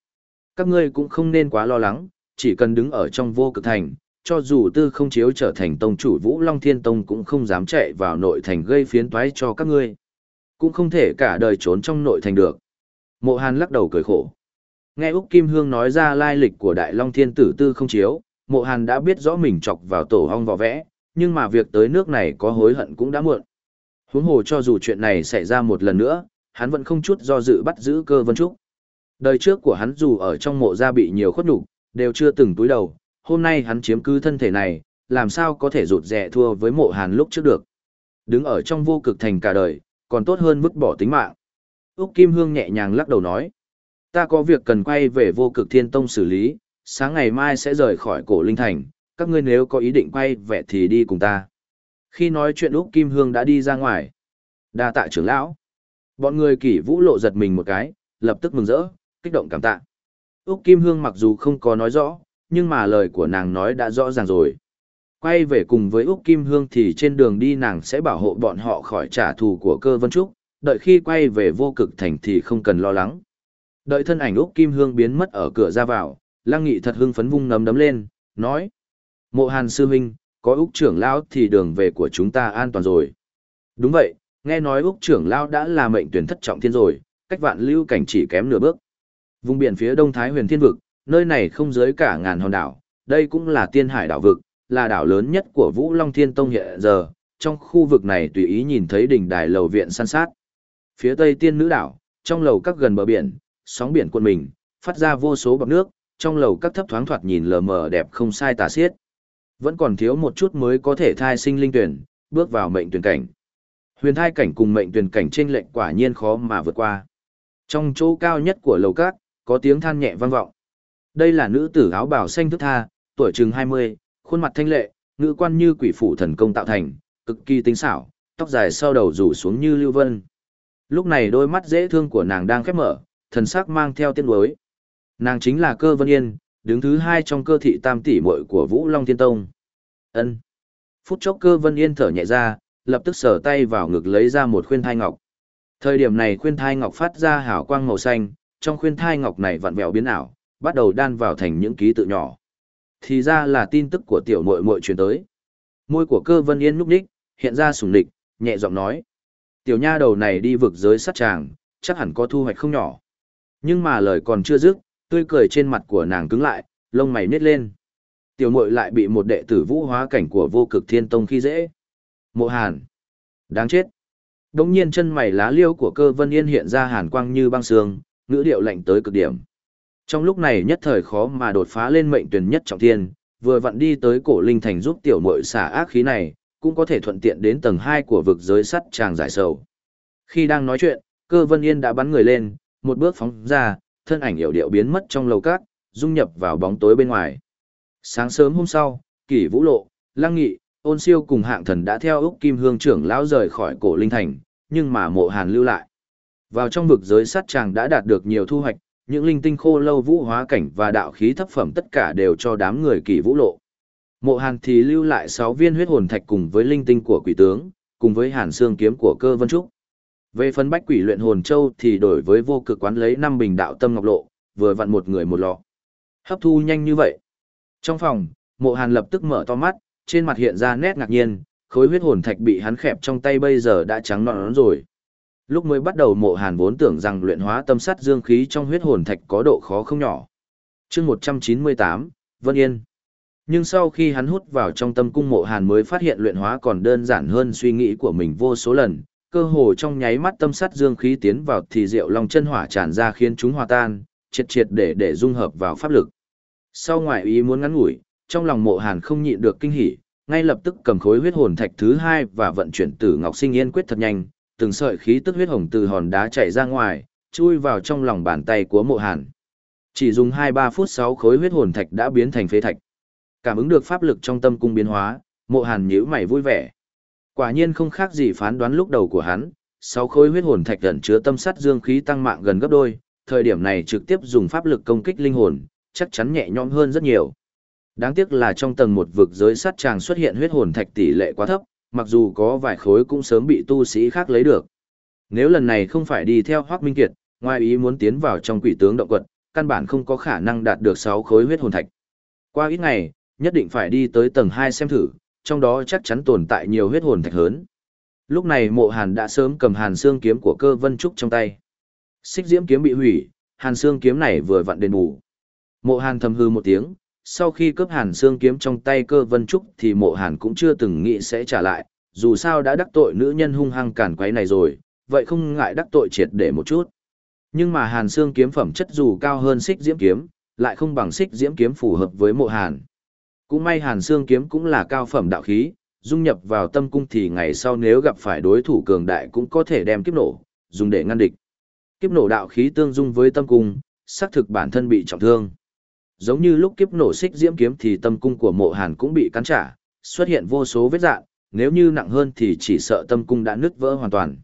Các ngươi cũng không nên quá lo lắng, chỉ cần đứng ở trong vô cực thành, cho dù tư không chiếu trở thành tông chủ Vũ Long Thiên Tông cũng không dám chạy vào nội thành gây phiến toái cho các ngươi. Cũng không thể cả đời trốn trong nội thành được. Mộ Hàn lắc đầu cười khổ. Nghe Úc Kim Hương nói ra lai lịch của Đại Long Thiên Tử tư không chiếu, Mộ Hàn đã biết rõ mình chọc vào tổ hong vò vẽ, nhưng mà việc tới nước này có hối hận cũng đã muộn. Huống hồ cho dù chuyện này xảy ra một lần nữa, hắn vẫn không chút do dự bắt giữ cơ vân trúc. Đời trước của hắn dù ở trong mộ gia bị nhiều khuất nhục, đều chưa từng túi đầu, hôm nay hắn chiếm cứ thân thể này, làm sao có thể rụt rẻ thua với mộ hàn lúc trước được. Đứng ở trong vô cực thành cả đời, còn tốt hơn vứt bỏ tính mạng. Úc Kim Hương nhẹ nhàng lắc đầu nói, ta có việc cần quay về vô cực thiên tông xử lý, sáng ngày mai sẽ rời khỏi cổ linh thành, các ngươi nếu có ý định quay về thì đi cùng ta. Khi nói chuyện Úc Kim Hương đã đi ra ngoài. đa tạ trưởng lão. Bọn người kỷ vũ lộ giật mình một cái, lập tức mừng rỡ, kích động cảm tạ. Úc Kim Hương mặc dù không có nói rõ, nhưng mà lời của nàng nói đã rõ ràng rồi. Quay về cùng với Úc Kim Hương thì trên đường đi nàng sẽ bảo hộ bọn họ khỏi trả thù của cơ vân trúc, đợi khi quay về vô cực thành thì không cần lo lắng. Đợi thân ảnh Úc Kim Hương biến mất ở cửa ra vào, Lăng Nghị thật hưng phấn vung nấm đấm lên, nói. Mộ Hàn Sư Minh, có Úc trưởng lão thì đường về của chúng ta an toàn rồi. Đúng vậy, nghe nói Úc trưởng lão đã là mệnh tuyển thất trọng thiên rồi, cách vạn lưu cảnh chỉ kém nửa bước. Vùng biển phía đông Thái huyền thiên vực, nơi này không dưới cả ngàn hòn đảo, đây cũng là tiên hải đảo vực, là đảo lớn nhất của Vũ Long Thiên Tông hiện giờ, trong khu vực này tùy ý nhìn thấy đỉnh đài lầu viện san sát. Phía tây tiên nữ đảo, trong lầu các gần bờ biển, sóng biển cuộn mình, phát ra vô số bọt nước, trong lầu các thấp thoáng thoạt nhìn lờ mờ đẹp không sai tả xiết. Vẫn còn thiếu một chút mới có thể thai sinh linh tuyển, bước vào mệnh tuyển cảnh. Huyền thai cảnh cùng mệnh tuyển cảnh trên lệnh quả nhiên khó mà vượt qua. Trong chỗ cao nhất của lầu các, có tiếng than nhẹ vang vọng. Đây là nữ tử áo bào xanh thức tha, tuổi chừng 20, khuôn mặt thanh lệ, ngữ quan như quỷ phủ thần công tạo thành, cực kỳ tinh xảo, tóc dài sau đầu rủ xuống như lưu vân. Lúc này đôi mắt dễ thương của nàng đang khép mở, thần sắc mang theo tiếng đối. Nàng chính là cơ vân yên, đứng thứ hai trong cơ thị tam tỷ muội của Vũ Long Thiên Tông. Ân. Phút chốc cơ vân yên thở nhẹ ra, lập tức sờ tay vào ngực lấy ra một khuyên thai ngọc. Thời điểm này khuyên thai ngọc phát ra hào quang màu xanh, trong khuyên thai ngọc này vặn vẹo biến ảo, bắt đầu đan vào thành những ký tự nhỏ. Thì ra là tin tức của tiểu muội muội truyền tới. Môi của cơ vân yên núp đích, hiện ra sùng địch, nhẹ giọng nói. Tiểu nha đầu này đi vực giới sát tràng, chắc hẳn có thu hoạch không nhỏ. Nhưng mà lời còn chưa dứt, tươi cười trên mặt của nàng cứng lại, lông mày nết lên. Tiểu muội lại bị một đệ tử vũ hóa cảnh của vô cực thiên tông khi dễ. Mộ hàn. Đáng chết. Đống nhiên chân mày lá liêu của cơ vân yên hiện ra hàn quang như băng sương, ngữ điệu lạnh tới cực điểm. Trong lúc này nhất thời khó mà đột phá lên mệnh tuyển nhất trọng thiên, vừa vặn đi tới cổ linh thành giúp tiểu muội xả ác khí này, cũng có thể thuận tiện đến tầng 2 của vực giới sắt chàng giải sầu. Khi đang nói chuyện, cơ vân yên đã bắn người lên, một bước phóng ra, thân ảnh hiểu điệu biến mất trong lầu cát, dung nhập vào bóng tối bên ngoài. Sáng sớm hôm sau, kỷ vũ lộ, lăng nghị, ôn siêu cùng hạng thần đã theo Úc Kim Hương trưởng lão rời khỏi cổ linh thành, nhưng mà mộ hàn lưu lại. Vào trong vực giới sắt chàng đã đạt được nhiều thu hoạch, những linh tinh khô lâu vũ hóa cảnh và đạo khí thấp phẩm tất cả đều cho đám người kỳ vũ lộ. Mộ Hàn thì lưu lại 6 viên huyết hồn thạch cùng với linh tinh của quỷ tướng, cùng với hàn xương kiếm của cơ vân trúc. Về phần bách quỷ luyện hồn châu thì đổi với vô cực quán lấy 5 bình đạo tâm ngọc lộ, vừa vặn một người một lọ. Hấp thu nhanh như vậy. Trong phòng, mộ hàn lập tức mở to mắt, trên mặt hiện ra nét ngạc nhiên, khối huyết hồn thạch bị hắn khẹp trong tay bây giờ đã trắng nõn rồi. Lúc mới bắt đầu mộ hàn vốn tưởng rằng luyện hóa tâm sắt dương khí trong huyết hồn thạch có độ khó không nhỏ. chương 198, Vân Yên. Nhưng sau khi hắn hút vào trong tâm cung mộ hàn mới phát hiện luyện hóa còn đơn giản hơn suy nghĩ của mình vô số lần, cơ hồ trong nháy mắt tâm sắt dương khí tiến vào thì rượu long chân hỏa tràn ra khiến chúng hòa tan, triệt triệt để để dung hợp vào pháp lực. Sau ngoại ý muốn ngắn ngủi, trong lòng mộ hàn không nhịn được kinh hỉ, ngay lập tức cầm khối huyết hồn thạch thứ hai và vận chuyển tử ngọc sinh yên quyết thật nhanh, từng sợi khí tức huyết hồng từ hòn đá chảy ra ngoài, chui vào trong lòng bàn tay của mộ hàn. Chỉ dùng 2-3 phút 6 khối huyết hồn thạch đã biến thành phế thạch. Cảm ứng được pháp lực trong tâm cung biến hóa, mộ hàn nhíu mày vui vẻ. Quả nhiên không khác gì phán đoán lúc đầu của hắn, 6 khối huyết hồn thạch ẩn chứa tâm sát dương khí tăng mạng gần gấp đôi, thời điểm này trực tiếp dùng pháp lực công kích linh hồn, chắc chắn nhẹ nhõm hơn rất nhiều. Đáng tiếc là trong tầng một vực giới sát tràng xuất hiện huyết hồn thạch tỷ lệ quá thấp, mặc dù có vài khối cũng sớm bị tu sĩ khác lấy được. Nếu lần này không phải đi theo Hoắc Minh Kiệt, ngoài ý muốn tiến vào trong quỷ tướng động quật, căn bản không có khả năng đạt được 6 khối huyết hồn thạch. Qua ít ngày, nhất định phải đi tới tầng 2 xem thử, trong đó chắc chắn tồn tại nhiều huyết hồn thạch hơn. Lúc này Mộ Hàn đã sớm cầm Hàn Xương kiếm của Cơ Vân Trúc trong tay. Xích Diễm kiếm bị hủy, Hàn Xương kiếm này vừa vặn đền bù. Mộ Hàn thầm hư một tiếng, sau khi cướp hàn xương kiếm trong tay cơ vân trúc thì mộ hàn cũng chưa từng nghĩ sẽ trả lại, dù sao đã đắc tội nữ nhân hung hăng cản quấy này rồi, vậy không ngại đắc tội triệt để một chút. Nhưng mà hàn xương kiếm phẩm chất dù cao hơn xích diễm kiếm, lại không bằng xích diễm kiếm phù hợp với mộ hàn. Cũng may hàn xương kiếm cũng là cao phẩm đạo khí, dung nhập vào tâm cung thì ngày sau nếu gặp phải đối thủ cường đại cũng có thể đem kiếp nổ, dùng để ngăn địch. Kiếp nổ đạo khí tương dung với tâm cung, xác thực bản thân bị trọng thương. Giống như lúc kiếp nổ xích diễm kiếm thì tâm cung của mộ hàn cũng bị cắn trả, xuất hiện vô số vết dạng, nếu như nặng hơn thì chỉ sợ tâm cung đã nứt vỡ hoàn toàn.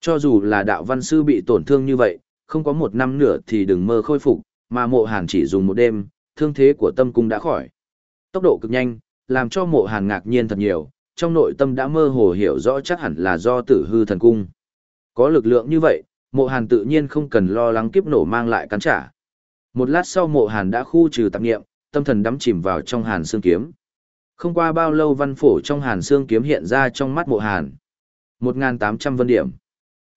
Cho dù là đạo văn sư bị tổn thương như vậy, không có một năm nữa thì đừng mơ khôi phục, mà mộ hàn chỉ dùng một đêm, thương thế của tâm cung đã khỏi. Tốc độ cực nhanh, làm cho mộ hàn ngạc nhiên thật nhiều, trong nội tâm đã mơ hồ hiểu rõ chắc hẳn là do tử hư thần cung. Có lực lượng như vậy, mộ hàn tự nhiên không cần lo lắng kiếp nổ mang lại cắn trả. Một lát sau mộ hàn đã khu trừ tạp nghiệm, tâm thần đắm chìm vào trong hàn xương kiếm. Không qua bao lâu văn phổ trong hàn xương kiếm hiện ra trong mắt mộ hàn. 1.800 vân điểm.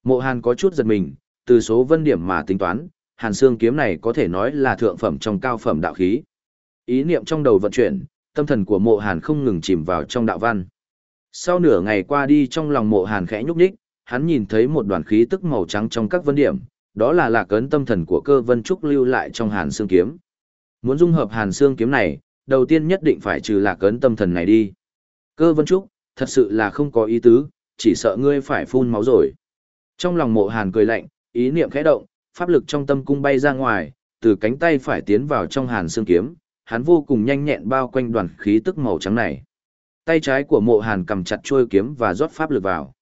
Mộ hàn có chút giật mình, từ số vân điểm mà tính toán, hàn xương kiếm này có thể nói là thượng phẩm trong cao phẩm đạo khí. Ý niệm trong đầu vận chuyển, tâm thần của mộ hàn không ngừng chìm vào trong đạo văn. Sau nửa ngày qua đi trong lòng mộ hàn khẽ nhúc nhích, hắn nhìn thấy một đoàn khí tức màu trắng trong các vân điểm, đó là lạc ấn tâm thần của cơ vân trúc lưu lại trong hàn xương kiếm. Muốn dung hợp hàn xương kiếm này, đầu tiên nhất định phải trừ lạc ấn tâm thần này đi. Cơ vân trúc, thật sự là không có ý tứ, chỉ sợ ngươi phải phun máu rồi. Trong lòng mộ hàn cười lạnh, ý niệm khẽ động, pháp lực trong tâm cung bay ra ngoài, từ cánh tay phải tiến vào trong hàn xương kiếm, hắn vô cùng nhanh nhẹn bao quanh đoàn khí tức màu trắng này. Tay trái của mộ hàn cầm chặt chuôi kiếm và rót pháp lực vào.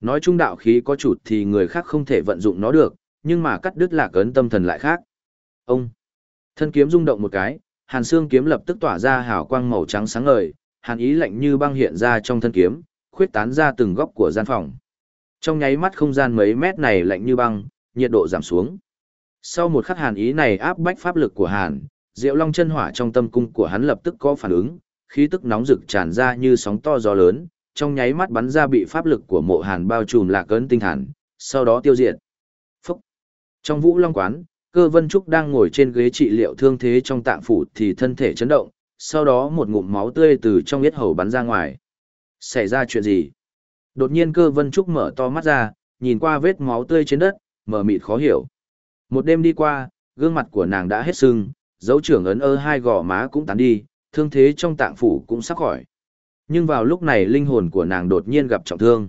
Nói chung đạo khí có chủ thì người khác không thể vận dụng nó được, nhưng mà cắt đứt lạc ấn tâm thần lại khác. Ông, thân kiếm rung động một cái, hàn xương kiếm lập tức tỏa ra hào quang màu trắng sáng ngời, hàn ý lạnh như băng hiện ra trong thân kiếm, khuyết tán ra từng góc của gian phòng. Trong nháy mắt không gian mấy mét này lạnh như băng, nhiệt độ giảm xuống. Sau một khắc hàn ý này áp bách pháp lực của hàn, diệu long chân hỏa trong tâm cung của hắn lập tức có phản ứng, khí tức nóng rực tràn ra như sóng to gió lớn, trong nháy mắt bắn ra bị pháp lực của mộ hàn bao trùm lạc ấn tinh thần, sau đó tiêu diệt. Trong vũ long quán, cơ vân trúc đang ngồi trên ghế trị liệu thương thế trong tạng phủ thì thân thể chấn động, sau đó một ngụm máu tươi từ trong yết hầu bắn ra ngoài. Xảy ra chuyện gì? Đột nhiên cơ vân trúc mở to mắt ra, nhìn qua vết máu tươi trên đất, mở mịt khó hiểu. Một đêm đi qua, gương mặt của nàng đã hết sưng, dấu trưởng ấn ơ hai gò má cũng tán đi, thương thế trong tạng phủ cũng sắp khỏi. Nhưng vào lúc này linh hồn của nàng đột nhiên gặp trọng thương.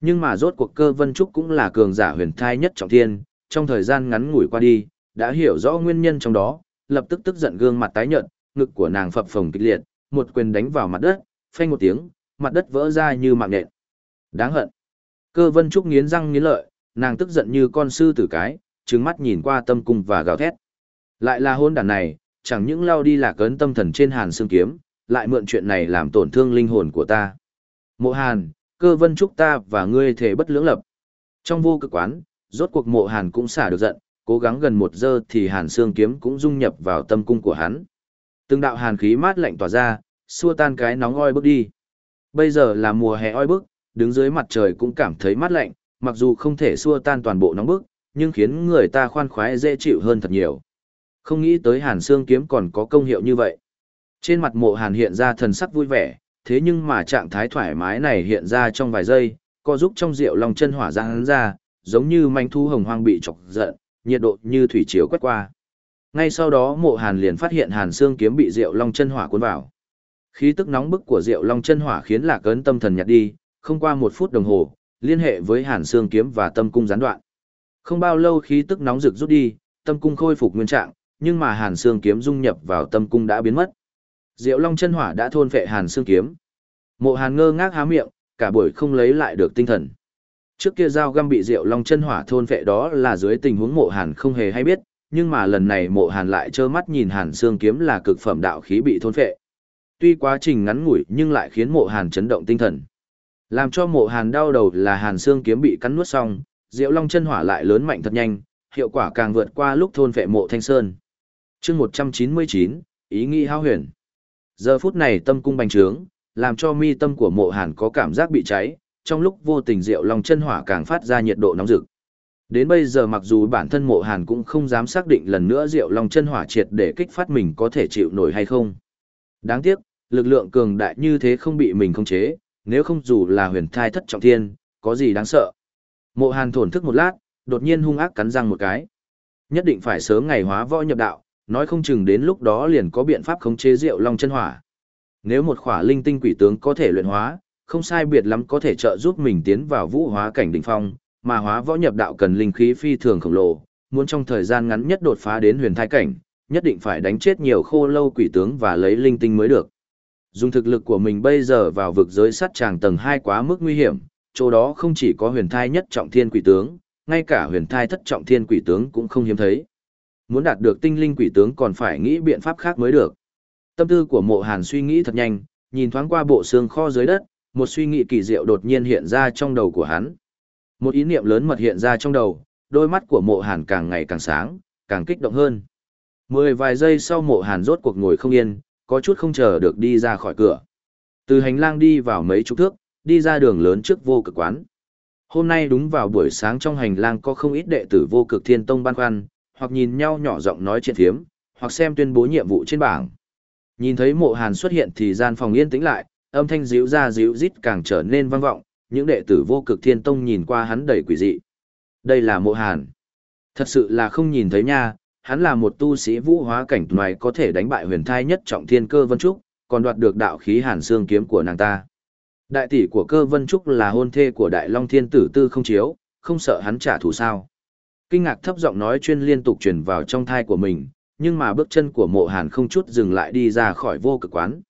Nhưng mà rốt cuộc cơ vân trúc cũng là cường giả huyền thai nhất trọng thiên, trong thời gian ngắn ngủi qua đi, đã hiểu rõ nguyên nhân trong đó, lập tức tức giận gương mặt tái nhợt, ngực của nàng phập phồng kịch liệt, một quyền đánh vào mặt đất, phanh một tiếng, mặt đất vỡ ra như mạng nện. Đáng hận. Cơ Vân Trúc nghiến răng nghiến lợi, nàng tức giận như con sư tử cái, trừng mắt nhìn qua tâm cung và gào thét. Lại là hôn đàn này, chẳng những lao đi lạc ấn tâm thần trên hàn xương kiếm, lại mượn chuyện này làm tổn thương linh hồn của ta. Mộ hàn, cơ vân trúc ta và ngươi thể bất lưỡng lập. Trong vô cực quán, rốt cuộc mộ hàn cũng xả được giận, cố gắng gần một giờ thì hàn xương kiếm cũng dung nhập vào tâm cung của hắn. Từng đạo hàn khí mát lạnh tỏa ra, xua tan cái nóng oi bức đi. Bây giờ là mùa hè oi bức, đứng dưới mặt trời cũng cảm thấy mát lạnh, mặc dù không thể xua tan toàn bộ nóng bức, nhưng khiến người ta khoan khoái dễ chịu hơn thật nhiều. Không nghĩ tới hàn xương kiếm còn có công hiệu như vậy. Trên mặt mộ hàn hiện ra thần sắc vui vẻ, thế nhưng mà trạng thái thoải mái này hiện ra trong vài giây, có giúp trong rượu lòng chân hỏa ra hắn ra, giống như manh thu hồng hoang bị chọc giận, nhiệt độ như thủy chiều quét qua. Ngay sau đó mộ hàn liền phát hiện hàn xương kiếm bị rượu long chân hỏa cuốn vào. Khí tức nóng bức của rượu long chân hỏa khiến lạc ấn tâm thần nhạt đi, không qua một phút đồng hồ, liên hệ với hàn xương kiếm và tâm cung gián đoạn. Không bao lâu khí tức nóng rực rút đi, tâm cung khôi phục nguyên trạng, nhưng mà hàn xương kiếm dung nhập vào tâm cung đã biến mất. Diệu Long chân hỏa đã thôn phệ hàn xương kiếm. Mộ Hàn ngơ ngác há miệng, cả buổi không lấy lại được tinh thần. Trước kia dao găm bị Diệu Long chân hỏa thôn vệ đó là dưới tình huống Mộ Hàn không hề hay biết, nhưng mà lần này Mộ Hàn lại trơ mắt nhìn hàn xương kiếm là cực phẩm đạo khí bị thôn vệ. Tuy quá trình ngắn ngủi nhưng lại khiến Mộ Hàn chấn động tinh thần. Làm cho Mộ Hàn đau đầu là hàn xương kiếm bị cắn nuốt xong, Diệu Long chân hỏa lại lớn mạnh thật nhanh, hiệu quả càng vượt qua lúc thôn vệ Mộ Thanh Sơn. Chương 199, ý nghĩ hao huyền. Giờ phút này tâm cung bành trướng, làm cho mi tâm của mộ hàn có cảm giác bị cháy, trong lúc vô tình rượu lòng chân hỏa càng phát ra nhiệt độ nóng rực. Đến bây giờ mặc dù bản thân mộ hàn cũng không dám xác định lần nữa rượu lòng chân hỏa triệt để kích phát mình có thể chịu nổi hay không. Đáng tiếc, lực lượng cường đại như thế không bị mình khống chế, nếu không dù là huyền thai thất trọng thiên, có gì đáng sợ. Mộ hàn thổn thức một lát, đột nhiên hung ác cắn răng một cái. Nhất định phải sớm ngày hóa võ nhập đạo, nói không chừng đến lúc đó liền có biện pháp khống chế rượu long chân hỏa. Nếu một khỏa linh tinh quỷ tướng có thể luyện hóa, không sai biệt lắm có thể trợ giúp mình tiến vào vũ hóa cảnh đỉnh phong, mà hóa võ nhập đạo cần linh khí phi thường khổng lồ, muốn trong thời gian ngắn nhất đột phá đến huyền thai cảnh, nhất định phải đánh chết nhiều khô lâu quỷ tướng và lấy linh tinh mới được. Dùng thực lực của mình bây giờ vào vực giới sắt tràng tầng 2 quá mức nguy hiểm, chỗ đó không chỉ có huyền thai nhất trọng thiên quỷ tướng, ngay cả huyền thai thất trọng thiên quỷ tướng cũng không hiếm thấy muốn đạt được tinh linh quỷ tướng còn phải nghĩ biện pháp khác mới được. Tâm tư của mộ hàn suy nghĩ thật nhanh, nhìn thoáng qua bộ xương kho dưới đất, một suy nghĩ kỳ diệu đột nhiên hiện ra trong đầu của hắn. Một ý niệm lớn mật hiện ra trong đầu, đôi mắt của mộ hàn càng ngày càng sáng, càng kích động hơn. Mười vài giây sau mộ hàn rốt cuộc ngồi không yên, có chút không chờ được đi ra khỏi cửa. Từ hành lang đi vào mấy chục thước, đi ra đường lớn trước vô cực quán. Hôm nay đúng vào buổi sáng trong hành lang có không ít đệ tử vô cực thiên tông ban khoăn, hoặc nhìn nhau nhỏ giọng nói chuyện thiếm, hoặc xem tuyên bố nhiệm vụ trên bảng. Nhìn thấy mộ hàn xuất hiện thì gian phòng yên tĩnh lại, âm thanh díu ra díu rít càng trở nên vang vọng, những đệ tử vô cực thiên tông nhìn qua hắn đầy quỷ dị. Đây là mộ hàn. Thật sự là không nhìn thấy nha, hắn là một tu sĩ vũ hóa cảnh ngoài có thể đánh bại huyền thai nhất trọng thiên cơ vân trúc, còn đoạt được đạo khí hàn xương kiếm của nàng ta. Đại tỷ của cơ vân trúc là hôn thê của đại long thiên tử tư không chiếu, không sợ hắn trả thù sao kinh ngạc thấp giọng nói chuyên liên tục truyền vào trong thai của mình, nhưng mà bước chân của mộ hàn không chút dừng lại đi ra khỏi vô cực quán.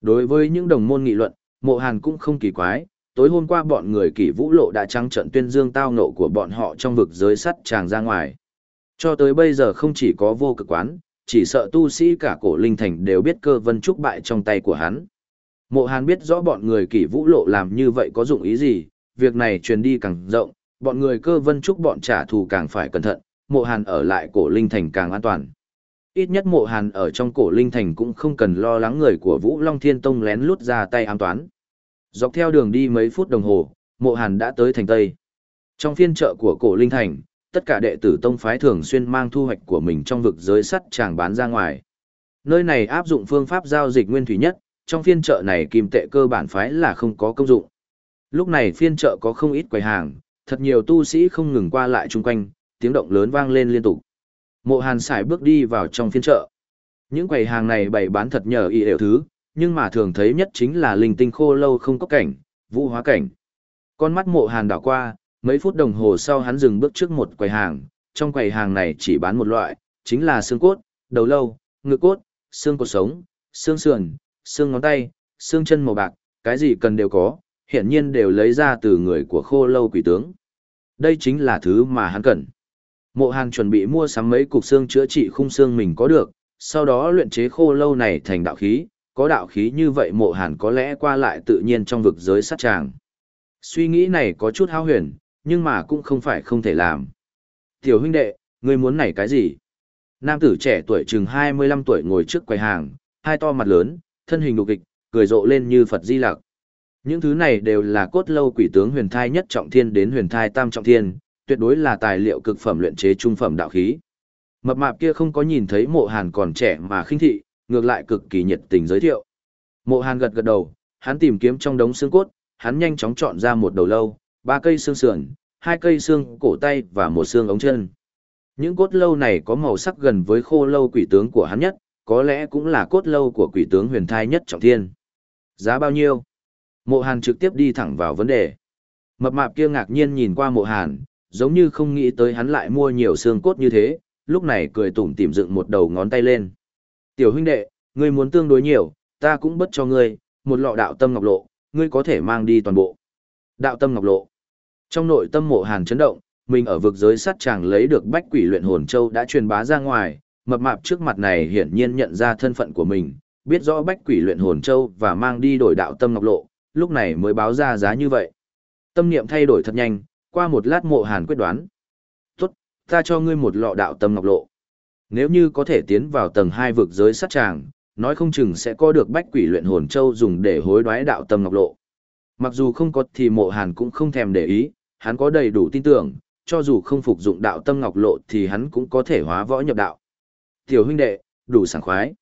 Đối với những đồng môn nghị luận, mộ hàn cũng không kỳ quái, tối hôm qua bọn người kỷ vũ lộ đã trắng trận tuyên dương tao nộ của bọn họ trong vực giới sắt tràng ra ngoài. Cho tới bây giờ không chỉ có vô cực quán, chỉ sợ tu sĩ cả cổ linh thành đều biết cơ vân trúc bại trong tay của hắn. Mộ hàn biết rõ bọn người kỷ vũ lộ làm như vậy có dụng ý gì, việc này truyền đi càng rộng, bọn người cơ vân trúc bọn trả thù càng phải cẩn thận, mộ hàn ở lại cổ linh thành càng an toàn. Ít nhất mộ hàn ở trong cổ linh thành cũng không cần lo lắng người của Vũ Long Thiên Tông lén lút ra tay an toán. Dọc theo đường đi mấy phút đồng hồ, mộ hàn đã tới thành Tây. Trong phiên chợ của cổ linh thành, tất cả đệ tử tông phái thường xuyên mang thu hoạch của mình trong vực giới sắt chàng bán ra ngoài. Nơi này áp dụng phương pháp giao dịch nguyên thủy nhất, trong phiên chợ này kim tệ cơ bản phái là không có công dụng. Lúc này phiên chợ có không ít quầy hàng, thật nhiều tu sĩ không ngừng qua lại chung quanh, tiếng động lớn vang lên liên tục. Mộ Hàn xài bước đi vào trong phiên chợ. Những quầy hàng này bày bán thật nhờ y đều thứ, nhưng mà thường thấy nhất chính là linh tinh khô lâu không có cảnh, vũ hóa cảnh. Con mắt mộ Hàn đảo qua, mấy phút đồng hồ sau hắn dừng bước trước một quầy hàng, trong quầy hàng này chỉ bán một loại, chính là xương cốt, đầu lâu, ngực cốt, xương cột sống, xương sườn, xương ngón tay, xương chân màu bạc, cái gì cần đều có, hiển nhiên đều lấy ra từ người của khô lâu quỷ tướng. Đây chính là thứ mà hắn cần. Mộ Hàn chuẩn bị mua sắm mấy cục xương chữa trị khung xương mình có được, sau đó luyện chế khô lâu này thành đạo khí, có đạo khí như vậy Mộ Hàn có lẽ qua lại tự nhiên trong vực giới sát tràng. Suy nghĩ này có chút hao huyền, nhưng mà cũng không phải không thể làm. Tiểu huynh đệ, ngươi muốn này cái gì? Nam tử trẻ tuổi chừng 25 tuổi ngồi trước quầy hàng, hai to mặt lớn, thân hình đục kịch, cười rộ lên như Phật Di Lặc. Những thứ này đều là cốt lâu quỷ tướng huyền thai nhất trọng thiên đến huyền thai tam trọng thiên, tuyệt đối là tài liệu cực phẩm luyện chế trung phẩm đạo khí. Mập mạp kia không có nhìn thấy mộ hàn còn trẻ mà khinh thị, ngược lại cực kỳ nhiệt tình giới thiệu. Mộ hàn gật gật đầu, hắn tìm kiếm trong đống xương cốt, hắn nhanh chóng chọn ra một đầu lâu, ba cây xương sườn, hai cây xương cổ tay và một xương ống chân. Những cốt lâu này có màu sắc gần với khô lâu quỷ tướng của hắn nhất, có lẽ cũng là cốt lâu của quỷ tướng huyền thai nhất trọng thiên. Giá bao nhiêu? Mộ Hàn trực tiếp đi thẳng vào vấn đề. Mập mạp kia ngạc nhiên nhìn qua mộ Hàn, giống như không nghĩ tới hắn lại mua nhiều xương cốt như thế, lúc này cười tủm tỉm dựng một đầu ngón tay lên. Tiểu huynh đệ, ngươi muốn tương đối nhiều, ta cũng bất cho ngươi, một lọ đạo tâm ngọc lộ, ngươi có thể mang đi toàn bộ. Đạo tâm ngọc lộ. Trong nội tâm mộ hàn chấn động, mình ở vực giới sát chàng lấy được bách quỷ luyện hồn châu đã truyền bá ra ngoài, mập mạp trước mặt này hiển nhiên nhận ra thân phận của mình, biết rõ bách quỷ luyện hồn châu và mang đi đổi đạo tâm ngọc lộ, lúc này mới báo ra giá như vậy. Tâm niệm thay đổi thật nhanh, qua một lát mộ hàn quyết đoán. Tốt, ta cho ngươi một lọ đạo tâm ngọc lộ. Nếu như có thể tiến vào tầng hai vực giới sát tràng, nói không chừng sẽ có được bách quỷ luyện hồn châu dùng để hối đoái đạo tâm ngọc lộ. Mặc dù không có thì mộ hàn cũng không thèm để ý, hắn có đầy đủ tin tưởng, cho dù không phục dụng đạo tâm ngọc lộ thì hắn cũng có thể hóa võ nhập đạo. Tiểu huynh đệ, đủ sảng khoái.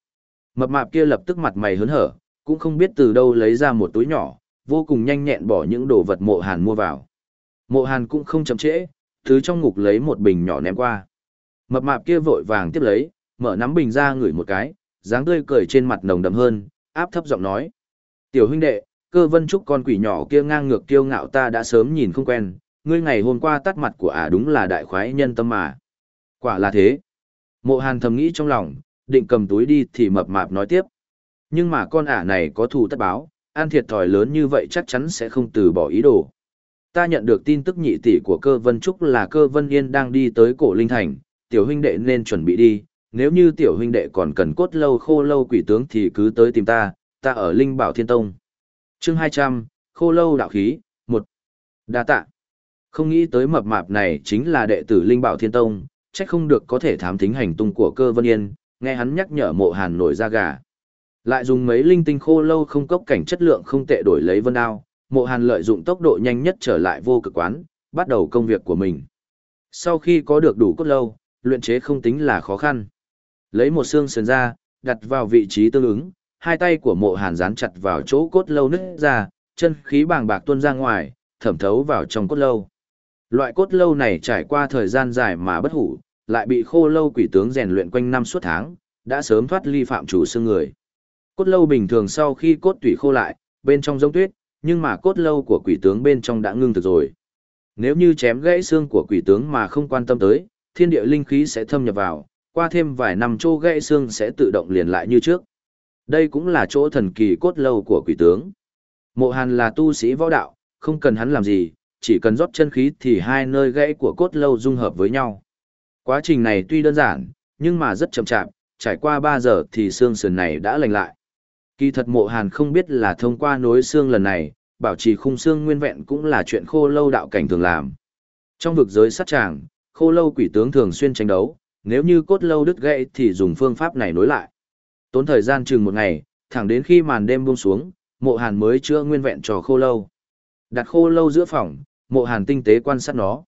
Mập mạp kia lập tức mặt mày hớn hở, cũng không biết từ đâu lấy ra một túi nhỏ, vô cùng nhanh nhẹn bỏ những đồ vật mộ hàn mua vào. Mộ hàn cũng không chậm trễ, thứ trong ngục lấy một bình nhỏ ném qua. Mập mạp kia vội vàng tiếp lấy, mở nắm bình ra ngửi một cái, dáng tươi cười trên mặt nồng đậm hơn, áp thấp giọng nói. Tiểu huynh đệ, cơ vân trúc con quỷ nhỏ kia ngang ngược kiêu ngạo ta đã sớm nhìn không quen, ngươi ngày hôm qua tắt mặt của ả đúng là đại khoái nhân tâm mà. Quả là thế. Mộ hàn thầm nghĩ trong lòng, định cầm túi đi thì mập mạp nói tiếp. Nhưng mà con ả này có thù tất báo, an thiệt thòi lớn như vậy chắc chắn sẽ không từ bỏ ý đồ. Ta nhận được tin tức nhị tỷ của cơ vân trúc là cơ vân yên đang đi tới cổ linh thành, tiểu huynh đệ nên chuẩn bị đi, nếu như tiểu huynh đệ còn cần cốt lâu khô lâu quỷ tướng thì cứ tới tìm ta, ta ở Linh Bảo Thiên Tông. chương 200, khô lâu đạo khí, một Đa tạ. Không nghĩ tới mập mạp này chính là đệ tử Linh Bảo Thiên Tông, chắc không được có thể thám thính hành tung của cơ vân yên, nghe hắn nhắc nhở mộ hàn nổi da gà. Lại dùng mấy linh tinh khô lâu không cốc cảnh chất lượng không tệ đổi lấy vân đao, mộ hàn lợi dụng tốc độ nhanh nhất trở lại vô cực quán, bắt đầu công việc của mình. Sau khi có được đủ cốt lâu, luyện chế không tính là khó khăn. Lấy một xương sườn ra, đặt vào vị trí tương ứng, hai tay của mộ hàn dán chặt vào chỗ cốt lâu nứt ra, chân khí bàng bạc tuôn ra ngoài, thẩm thấu vào trong cốt lâu. Loại cốt lâu này trải qua thời gian dài mà bất hủ, lại bị khô lâu quỷ tướng rèn luyện quanh năm suốt tháng, đã sớm thoát ly phạm chủ xương người. Cốt lâu bình thường sau khi cốt tủy khô lại, bên trong giống tuyết, nhưng mà cốt lâu của quỷ tướng bên trong đã ngưng thực rồi. Nếu như chém gãy xương của quỷ tướng mà không quan tâm tới, thiên địa linh khí sẽ thâm nhập vào, qua thêm vài năm chỗ gãy xương sẽ tự động liền lại như trước. Đây cũng là chỗ thần kỳ cốt lâu của quỷ tướng. Mộ Hàn là tu sĩ võ đạo, không cần hắn làm gì, chỉ cần rót chân khí thì hai nơi gãy của cốt lâu dung hợp với nhau. Quá trình này tuy đơn giản, nhưng mà rất chậm chạp, trải qua 3 giờ thì xương sườn này đã lành lại. Kỳ thật mộ hàn không biết là thông qua nối xương lần này, bảo trì khung xương nguyên vẹn cũng là chuyện khô lâu đạo cảnh thường làm. Trong vực giới sát tràng, khô lâu quỷ tướng thường xuyên tranh đấu, nếu như cốt lâu đứt gãy thì dùng phương pháp này nối lại. Tốn thời gian chừng một ngày, thẳng đến khi màn đêm buông xuống, mộ hàn mới chữa nguyên vẹn cho khô lâu. Đặt khô lâu giữa phòng, mộ hàn tinh tế quan sát nó.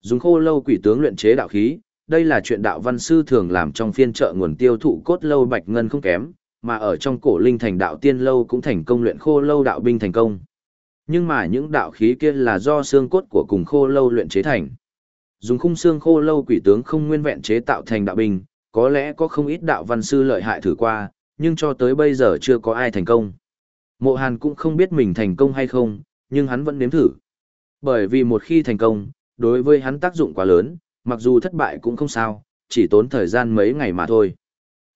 Dùng khô lâu quỷ tướng luyện chế đạo khí, đây là chuyện đạo văn sư thường làm trong phiên chợ nguồn tiêu thụ cốt lâu bạch ngân không kém, mà ở trong cổ linh thành đạo tiên lâu cũng thành công luyện khô lâu đạo binh thành công. Nhưng mà những đạo khí kia là do xương cốt của cùng khô lâu luyện chế thành. Dùng khung xương khô lâu quỷ tướng không nguyên vẹn chế tạo thành đạo binh, có lẽ có không ít đạo văn sư lợi hại thử qua, nhưng cho tới bây giờ chưa có ai thành công. Mộ Hàn cũng không biết mình thành công hay không, nhưng hắn vẫn nếm thử. Bởi vì một khi thành công, đối với hắn tác dụng quá lớn, mặc dù thất bại cũng không sao, chỉ tốn thời gian mấy ngày mà thôi.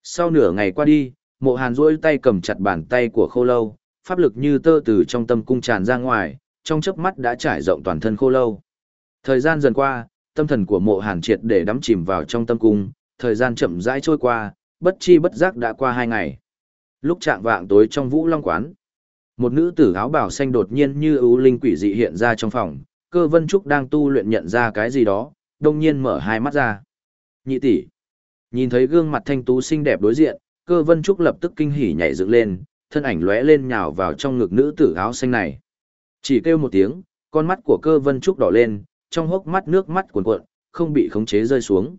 Sau nửa ngày qua đi, mộ hàn duỗi tay cầm chặt bàn tay của khô lâu, pháp lực như tơ từ trong tâm cung tràn ra ngoài, trong chớp mắt đã trải rộng toàn thân khô lâu. Thời gian dần qua, tâm thần của mộ hàn triệt để đắm chìm vào trong tâm cung, thời gian chậm rãi trôi qua, bất chi bất giác đã qua hai ngày. Lúc trạng vạng tối trong vũ long quán, một nữ tử áo bào xanh đột nhiên như ưu linh quỷ dị hiện ra trong phòng, cơ vân trúc đang tu luyện nhận ra cái gì đó, đông nhiên mở hai mắt ra. Nhị tỷ, nhìn thấy gương mặt thanh tú xinh đẹp đối diện, cơ vân trúc lập tức kinh hỉ nhảy dựng lên, thân ảnh lóe lên nhào vào trong ngực nữ tử áo xanh này. Chỉ kêu một tiếng, con mắt của cơ vân trúc đỏ lên, trong hốc mắt nước mắt cuồn cuộn, không bị khống chế rơi xuống.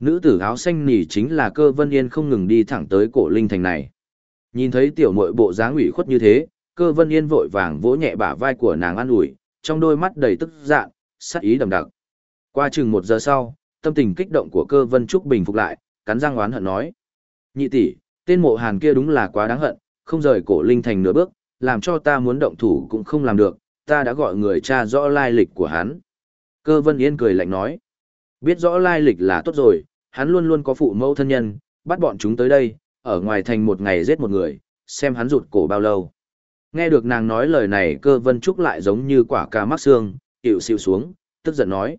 Nữ tử áo xanh nỉ chính là cơ vân yên không ngừng đi thẳng tới cổ linh thành này. Nhìn thấy tiểu muội bộ dáng ủy khuất như thế, cơ vân yên vội vàng vỗ nhẹ bả vai của nàng an ủi, trong đôi mắt đầy tức giận, sát ý đầm đặc. Qua chừng một giờ sau, tâm tình kích động của cơ vân trúc bình phục lại, cắn răng oán hận nói. Nhị tỷ, tên mộ hàn kia đúng là quá đáng hận, không rời cổ linh thành nửa bước, làm cho ta muốn động thủ cũng không làm được, ta đã gọi người cha rõ lai lịch của hắn. Cơ vân yên cười lạnh nói. Biết rõ lai lịch là tốt rồi, hắn luôn luôn có phụ mẫu thân nhân, bắt bọn chúng tới đây, ở ngoài thành một ngày giết một người, xem hắn rụt cổ bao lâu. Nghe được nàng nói lời này cơ vân trúc lại giống như quả cà mắc xương, hiệu siêu xuống, tức giận nói.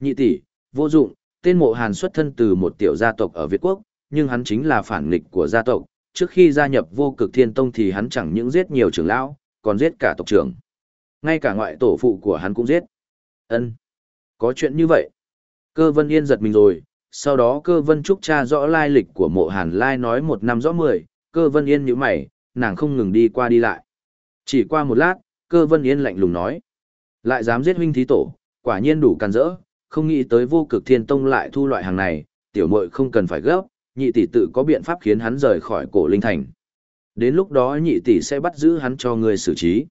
Nhị tỷ, vô dụng, tên mộ hàn xuất thân từ một tiểu gia tộc ở Việt Quốc, nhưng hắn chính là phản nghịch của gia tộc. Trước khi gia nhập vô cực thiên tông thì hắn chẳng những giết nhiều trưởng lão, còn giết cả tộc trưởng. Ngay cả ngoại tổ phụ của hắn cũng giết. ân Có chuyện như vậy. Cơ vân yên giật mình rồi, sau đó cơ vân trúc cha rõ lai lịch của mộ hàn lai nói một năm rõ mười, cơ vân yên như mày, nàng không ngừng đi qua đi lại. Chỉ qua một lát, cơ vân yên lạnh lùng nói. Lại dám giết huynh thí tổ, quả nhiên đủ can dỡ, không nghĩ tới vô cực thiên tông lại thu loại hàng này, tiểu muội không cần phải gấp, nhị tỷ tự có biện pháp khiến hắn rời khỏi cổ linh thành. Đến lúc đó nhị tỷ sẽ bắt giữ hắn cho người xử trí.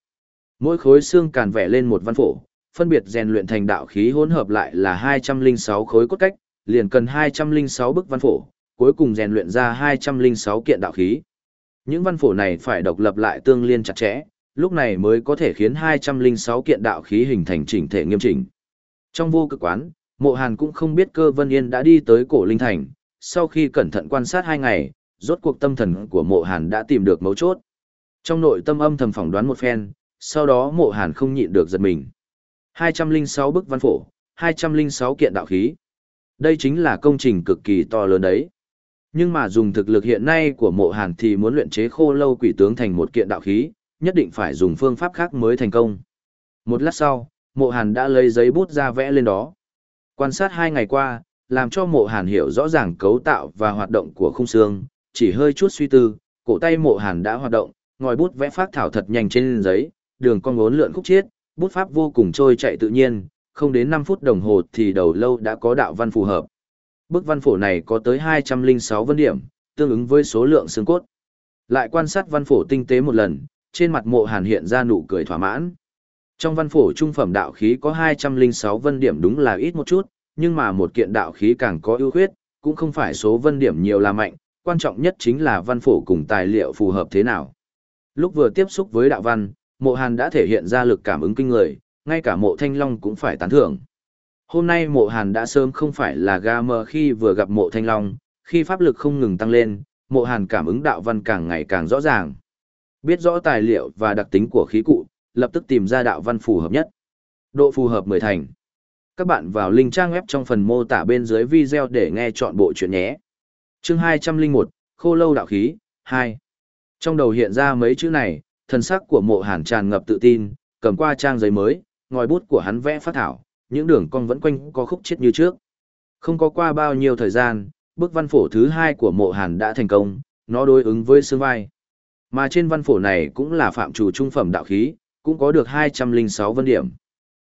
Mỗi khối xương càn vẽ lên một văn phổ, phân biệt rèn luyện thành đạo khí hỗn hợp lại là 206 khối cốt cách, liền cần 206 bức văn phổ, cuối cùng rèn luyện ra 206 kiện đạo khí. Những văn phổ này phải độc lập lại tương liên chặt chẽ, lúc này mới có thể khiến 206 kiện đạo khí hình thành chỉnh thể nghiêm chỉnh. Trong vô cực quán, mộ hàn cũng không biết cơ vân yên đã đi tới cổ linh thành, sau khi cẩn thận quan sát hai ngày, rốt cuộc tâm thần của mộ hàn đã tìm được mấu chốt. Trong nội tâm âm thầm phỏng đoán một phen, sau đó mộ hàn không nhịn được giật mình. 206 bức văn phổ, 206 kiện đạo khí. Đây chính là công trình cực kỳ to lớn đấy. Nhưng mà dùng thực lực hiện nay của mộ hàn thì muốn luyện chế khô lâu quỷ tướng thành một kiện đạo khí, nhất định phải dùng phương pháp khác mới thành công. Một lát sau, mộ hàn đã lấy giấy bút ra vẽ lên đó. Quan sát hai ngày qua, làm cho mộ hàn hiểu rõ ràng cấu tạo và hoạt động của khung xương, chỉ hơi chút suy tư, cổ tay mộ hàn đã hoạt động, ngòi bút vẽ phát thảo thật nhanh trên giấy, đường cong ngốn lượn khúc chiết, bút pháp vô cùng trôi chạy tự nhiên, không đến 5 phút đồng hồ thì đầu lâu đã có đạo văn phù hợp. Bức văn phổ này có tới 206 vân điểm, tương ứng với số lượng xương cốt. Lại quan sát văn phổ tinh tế một lần, trên mặt mộ hàn hiện ra nụ cười thỏa mãn. Trong văn phổ trung phẩm đạo khí có 206 vân điểm đúng là ít một chút, nhưng mà một kiện đạo khí càng có ưu khuyết, cũng không phải số vân điểm nhiều là mạnh, quan trọng nhất chính là văn phổ cùng tài liệu phù hợp thế nào. Lúc vừa tiếp xúc với đạo văn, mộ hàn đã thể hiện ra lực cảm ứng kinh người, ngay cả mộ thanh long cũng phải tán thưởng. Hôm nay mộ hàn đã sớm không phải là ga mơ khi vừa gặp mộ thanh long, khi pháp lực không ngừng tăng lên, mộ hàn cảm ứng đạo văn càng ngày càng rõ ràng. Biết rõ tài liệu và đặc tính của khí cụ, lập tức tìm ra đạo văn phù hợp nhất. Độ phù hợp mười thành. Các bạn vào link trang web trong phần mô tả bên dưới video để nghe chọn bộ chuyện nhé. Chương 201, Khô lâu đạo khí, 2. Trong đầu hiện ra mấy chữ này, thần sắc của mộ hàn tràn ngập tự tin, cầm qua trang giấy mới, ngòi bút của hắn vẽ phát thảo, những đường cong vẫn quanh có khúc chết như trước. Không có qua bao nhiêu thời gian, bức văn phổ thứ hai của mộ hàn đã thành công, nó đối ứng với xương vai. Mà trên văn phổ này cũng là phạm chủ trung phẩm đạo khí, cũng có được 206 vân điểm.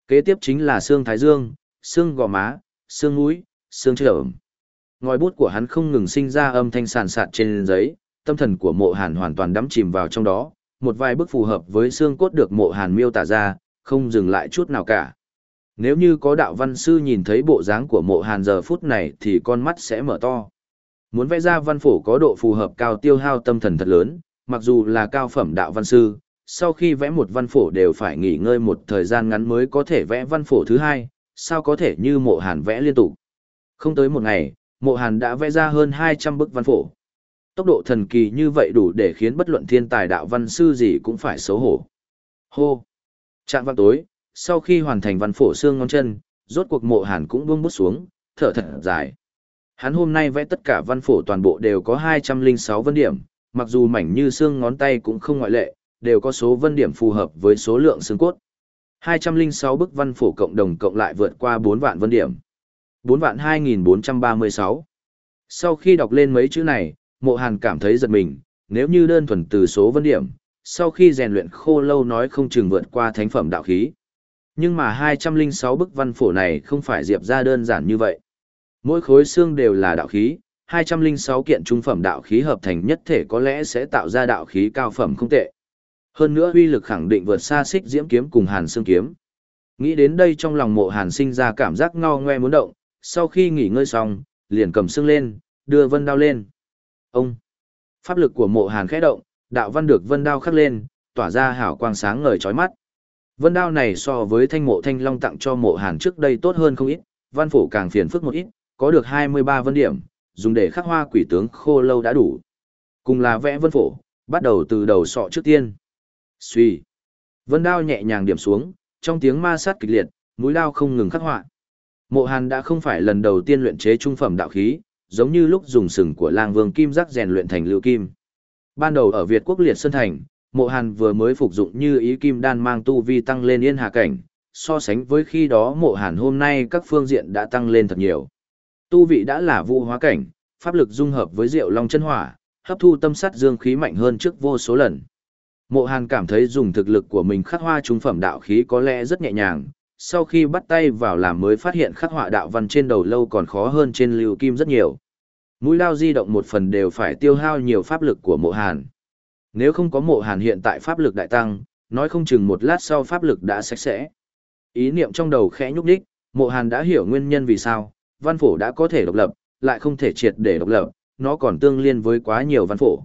Kế tiếp chính là xương thái dương, xương gò má, xương mũi, xương trởm. Ngòi bút của hắn không ngừng sinh ra âm thanh sàn sạt trên giấy, tâm thần của mộ hàn hoàn toàn đắm chìm vào trong đó, một vài bức phù hợp với xương cốt được mộ hàn miêu tả ra, không dừng lại chút nào cả. Nếu như có đạo văn sư nhìn thấy bộ dáng của mộ hàn giờ phút này thì con mắt sẽ mở to. Muốn vẽ ra văn phổ có độ phù hợp cao tiêu hao tâm thần thật lớn, mặc dù là cao phẩm đạo văn sư, sau khi vẽ một văn phổ đều phải nghỉ ngơi một thời gian ngắn mới có thể vẽ văn phổ thứ hai, sao có thể như mộ hàn vẽ liên tục. Không tới một ngày, mộ hàn đã vẽ ra hơn 200 bức văn phổ. Tốc độ thần kỳ như vậy đủ để khiến bất luận thiên tài đạo văn sư gì cũng phải xấu hổ. Hô! Trạng văn tối, sau khi hoàn thành văn phổ xương ngón chân, rốt cuộc mộ hàn cũng buông bút xuống, thở thật dài. Hắn hôm nay vẽ tất cả văn phổ toàn bộ đều có 206 vân điểm, mặc dù mảnh như xương ngón tay cũng không ngoại lệ, đều có số vân điểm phù hợp với số lượng xương cốt. 206 bức văn phổ cộng đồng cộng lại vượt qua 4 vạn vân điểm. 4 vạn 2436. Sau khi đọc lên mấy chữ này, mộ hàn cảm thấy giật mình, nếu như đơn thuần từ số vân điểm, sau khi rèn luyện khô lâu nói không chừng vượt qua thánh phẩm đạo khí. Nhưng mà 206 bức văn phổ này không phải diệp ra đơn giản như vậy. Mỗi khối xương đều là đạo khí, 206 kiện trung phẩm đạo khí hợp thành nhất thể có lẽ sẽ tạo ra đạo khí cao phẩm không tệ. Hơn nữa uy lực khẳng định vượt xa xích diễm kiếm cùng hàn xương kiếm. Nghĩ đến đây trong lòng mộ hàn sinh ra cảm giác ngao ngoe muốn động, sau khi nghỉ ngơi xong, liền cầm xương lên, đưa vân đao lên. Ông! Pháp lực của mộ hàn khẽ động, đạo văn được vân đao khắc lên, tỏa ra hảo quang sáng ngời chói mắt. Vân đao này so với thanh mộ thanh long tặng cho mộ hàn trước đây tốt hơn không ít, văn phổ càng phiền phức một ít, có được 23 vân điểm, dùng để khắc hoa quỷ tướng khô lâu đã đủ. Cùng là vẽ vân phổ, bắt đầu từ đầu sọ trước tiên. Xuy. Vân đao nhẹ nhàng điểm xuống, trong tiếng ma sát kịch liệt, mũi đao không ngừng khắc họa. Mộ Hàn đã không phải lần đầu tiên luyện chế trung phẩm đạo khí, giống như lúc dùng sừng của Lang Vương kim giác rèn luyện thành lưu kim. Ban đầu ở Việt Quốc Liệt Sơn Thành, Mộ Hàn vừa mới phục dụng như ý kim đan mang tu vi tăng lên yên hà cảnh, so sánh với khi đó Mộ Hàn hôm nay các phương diện đã tăng lên thật nhiều. Tu vị đã là vũ hóa cảnh, pháp lực dung hợp với Diệu Long chân hỏa, hấp thu tâm sát dương khí mạnh hơn trước vô số lần. Mộ Hàn cảm thấy dùng thực lực của mình khắc hoa trung phẩm đạo khí có lẽ rất nhẹ nhàng, sau khi bắt tay vào làm mới phát hiện khắc họa đạo văn trên đầu lâu còn khó hơn trên lưu kim rất nhiều. Mũi lao di động một phần đều phải tiêu hao nhiều pháp lực của mộ hàn. Nếu không có mộ hàn hiện tại pháp lực đại tăng, nói không chừng một lát sau pháp lực đã sạch sẽ. Ý niệm trong đầu khẽ nhúc đích, mộ hàn đã hiểu nguyên nhân vì sao, văn phổ đã có thể độc lập, lại không thể triệt để độc lập, nó còn tương liên với quá nhiều văn phổ.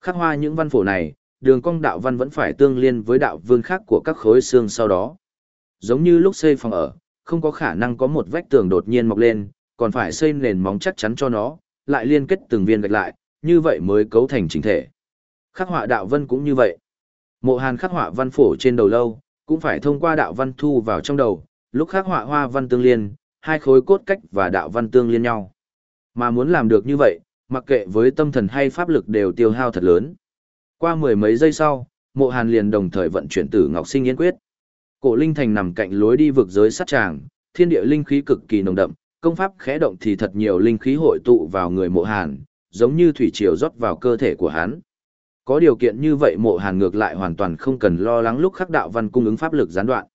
Khắc hoa những văn phổ này, đường cong đạo văn vẫn phải tương liên với đạo vương khác của các khối xương sau đó. Giống như lúc xây phòng ở, không có khả năng có một vách tường đột nhiên mọc lên, còn phải xây nền móng chắc chắn cho nó, lại liên kết từng viên gạch lại, như vậy mới cấu thành chính thể. Khắc họa đạo văn cũng như vậy. Mộ Hàn khắc họa văn phổ trên đầu lâu, cũng phải thông qua đạo văn thu vào trong đầu, lúc khắc họa hoa văn tương liên, hai khối cốt cách và đạo văn tương liên nhau. Mà muốn làm được như vậy, mặc kệ với tâm thần hay pháp lực đều tiêu hao thật lớn. Qua mười mấy giây sau, Mộ Hàn liền đồng thời vận chuyển Tử Ngọc Sinh Yên Quyết. Cổ Linh Thành nằm cạnh lối đi vực giới sát tràng, thiên địa linh khí cực kỳ nồng đậm, công pháp khẽ động thì thật nhiều linh khí hội tụ vào người Mộ Hàn, giống như thủy triều rót vào cơ thể của hắn. Có điều kiện như vậy Mộ Hàn ngược lại hoàn toàn không cần lo lắng lúc khắc đạo văn cung ứng pháp lực gián đoạn.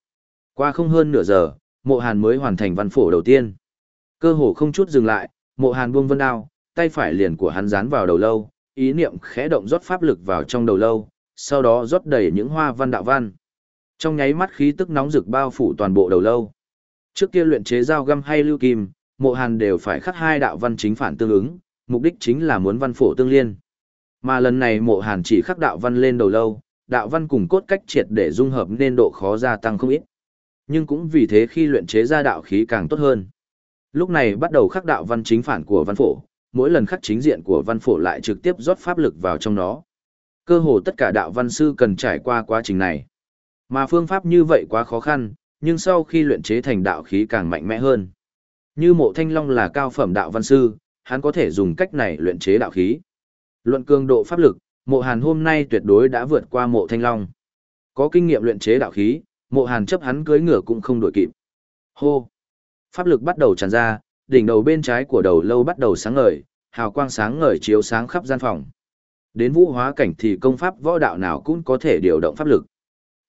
Qua không hơn nửa giờ, Mộ Hàn mới hoàn thành văn phổ đầu tiên. Cơ hồ không chút dừng lại, Mộ Hàn buông vân đao, tay phải liền của hắn dán vào đầu lâu, ý niệm khẽ động rót pháp lực vào trong đầu lâu, sau đó rót đầy những hoa văn đạo văn. Trong nháy mắt khí tức nóng rực bao phủ toàn bộ đầu lâu. Trước kia luyện chế dao găm hay lưu kim, mộ hàn đều phải khắc hai đạo văn chính phản tương ứng, mục đích chính là muốn văn phổ tương liên. Mà lần này mộ hàn chỉ khắc đạo văn lên đầu lâu, đạo văn cùng cốt cách triệt để dung hợp nên độ khó gia tăng không ít. Nhưng cũng vì thế khi luyện chế ra đạo khí càng tốt hơn. Lúc này bắt đầu khắc đạo văn chính phản của văn phổ, mỗi lần khắc chính diện của văn phổ lại trực tiếp rót pháp lực vào trong nó. Cơ hồ tất cả đạo văn sư cần trải qua quá trình này. Mà phương pháp như vậy quá khó khăn, nhưng sau khi luyện chế thành đạo khí càng mạnh mẽ hơn. Như mộ thanh long là cao phẩm đạo văn sư, hắn có thể dùng cách này luyện chế đạo khí. Luận cường độ pháp lực, mộ hàn hôm nay tuyệt đối đã vượt qua mộ thanh long. Có kinh nghiệm luyện chế đạo khí, mộ hàn chấp hắn cưới ngựa cũng không đổi kịp. Hô! Pháp lực bắt đầu tràn ra, đỉnh đầu bên trái của đầu lâu bắt đầu sáng ngời, hào quang sáng ngời chiếu sáng khắp gian phòng. Đến vũ hóa cảnh thì công pháp võ đạo nào cũng có thể điều động pháp lực.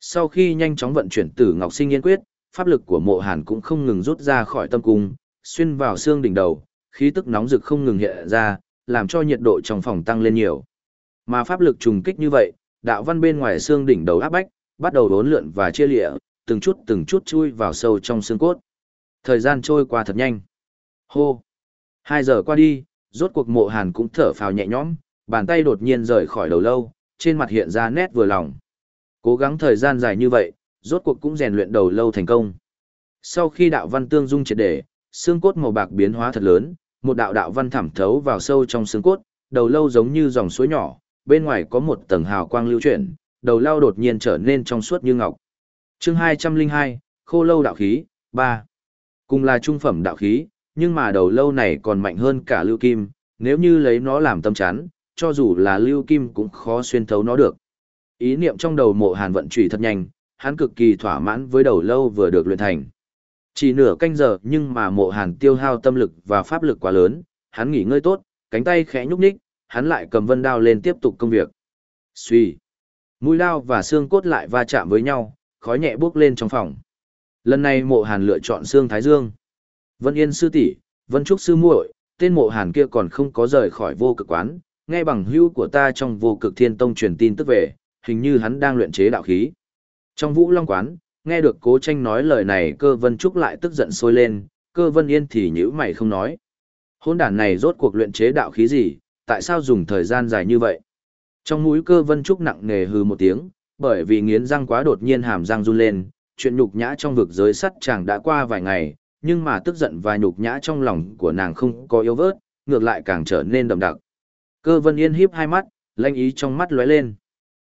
Sau khi nhanh chóng vận chuyển tử ngọc sinh yên quyết, pháp lực của mộ hàn cũng không ngừng rút ra khỏi tâm cung, xuyên vào xương đỉnh đầu, khí tức nóng rực không ngừng hiện ra, làm cho nhiệt độ trong phòng tăng lên nhiều. Mà pháp lực trùng kích như vậy, đạo văn bên ngoài xương đỉnh đầu áp bách, bắt đầu đốn lượn và chia lịa, từng chút từng chút chui vào sâu trong xương cốt. Thời gian trôi qua thật nhanh. Hô! Hai giờ qua đi, rốt cuộc mộ hàn cũng thở phào nhẹ nhõm, bàn tay đột nhiên rời khỏi đầu lâu, trên mặt hiện ra nét vừa lòng. Cố gắng thời gian dài như vậy, rốt cuộc cũng rèn luyện đầu lâu thành công. Sau khi đạo văn tương dung triệt để, xương cốt màu bạc biến hóa thật lớn, một đạo đạo văn thẩm thấu vào sâu trong xương cốt, đầu lâu giống như dòng suối nhỏ, bên ngoài có một tầng hào quang lưu chuyển, đầu lâu đột nhiên trở nên trong suốt như ngọc. Chương 202, Khô lâu đạo khí 3. Cùng là trung phẩm đạo khí, nhưng mà đầu lâu này còn mạnh hơn cả lưu kim, nếu như lấy nó làm tâm chắn, cho dù là lưu kim cũng khó xuyên thấu nó được. Ý niệm trong đầu mộ hàn vận chuyển thật nhanh, hắn cực kỳ thỏa mãn với đầu lâu vừa được luyện thành. Chỉ nửa canh giờ nhưng mà mộ hàn tiêu hao tâm lực và pháp lực quá lớn, hắn nghỉ ngơi tốt, cánh tay khẽ nhúc nhích, hắn lại cầm vân đao lên tiếp tục công việc. Xuy. Mũi đao và xương cốt lại va chạm với nhau, khói nhẹ bước lên trong phòng. Lần này mộ hàn lựa chọn xương thái dương. Vân Yên sư tỷ, Vân Trúc sư muội, tên mộ hàn kia còn không có rời khỏi vô cực quán, nghe bằng hữu của ta trong vô cực thiên tông truyền tin tức về, hình như hắn đang luyện chế đạo khí. Trong vũ long quán, nghe được cố tranh nói lời này cơ vân trúc lại tức giận sôi lên, cơ vân yên thì nhữ mày không nói. Hôn đàn này rốt cuộc luyện chế đạo khí gì, tại sao dùng thời gian dài như vậy? Trong mũi cơ vân trúc nặng nề hừ một tiếng, bởi vì nghiến răng quá đột nhiên hàm răng run lên, chuyện nhục nhã trong vực giới sắt chàng đã qua vài ngày, nhưng mà tức giận và nhục nhã trong lòng của nàng không có yếu vớt, ngược lại càng trở nên đậm đặc. Cơ vân yên híp hai mắt, lanh ý trong mắt lóe lên.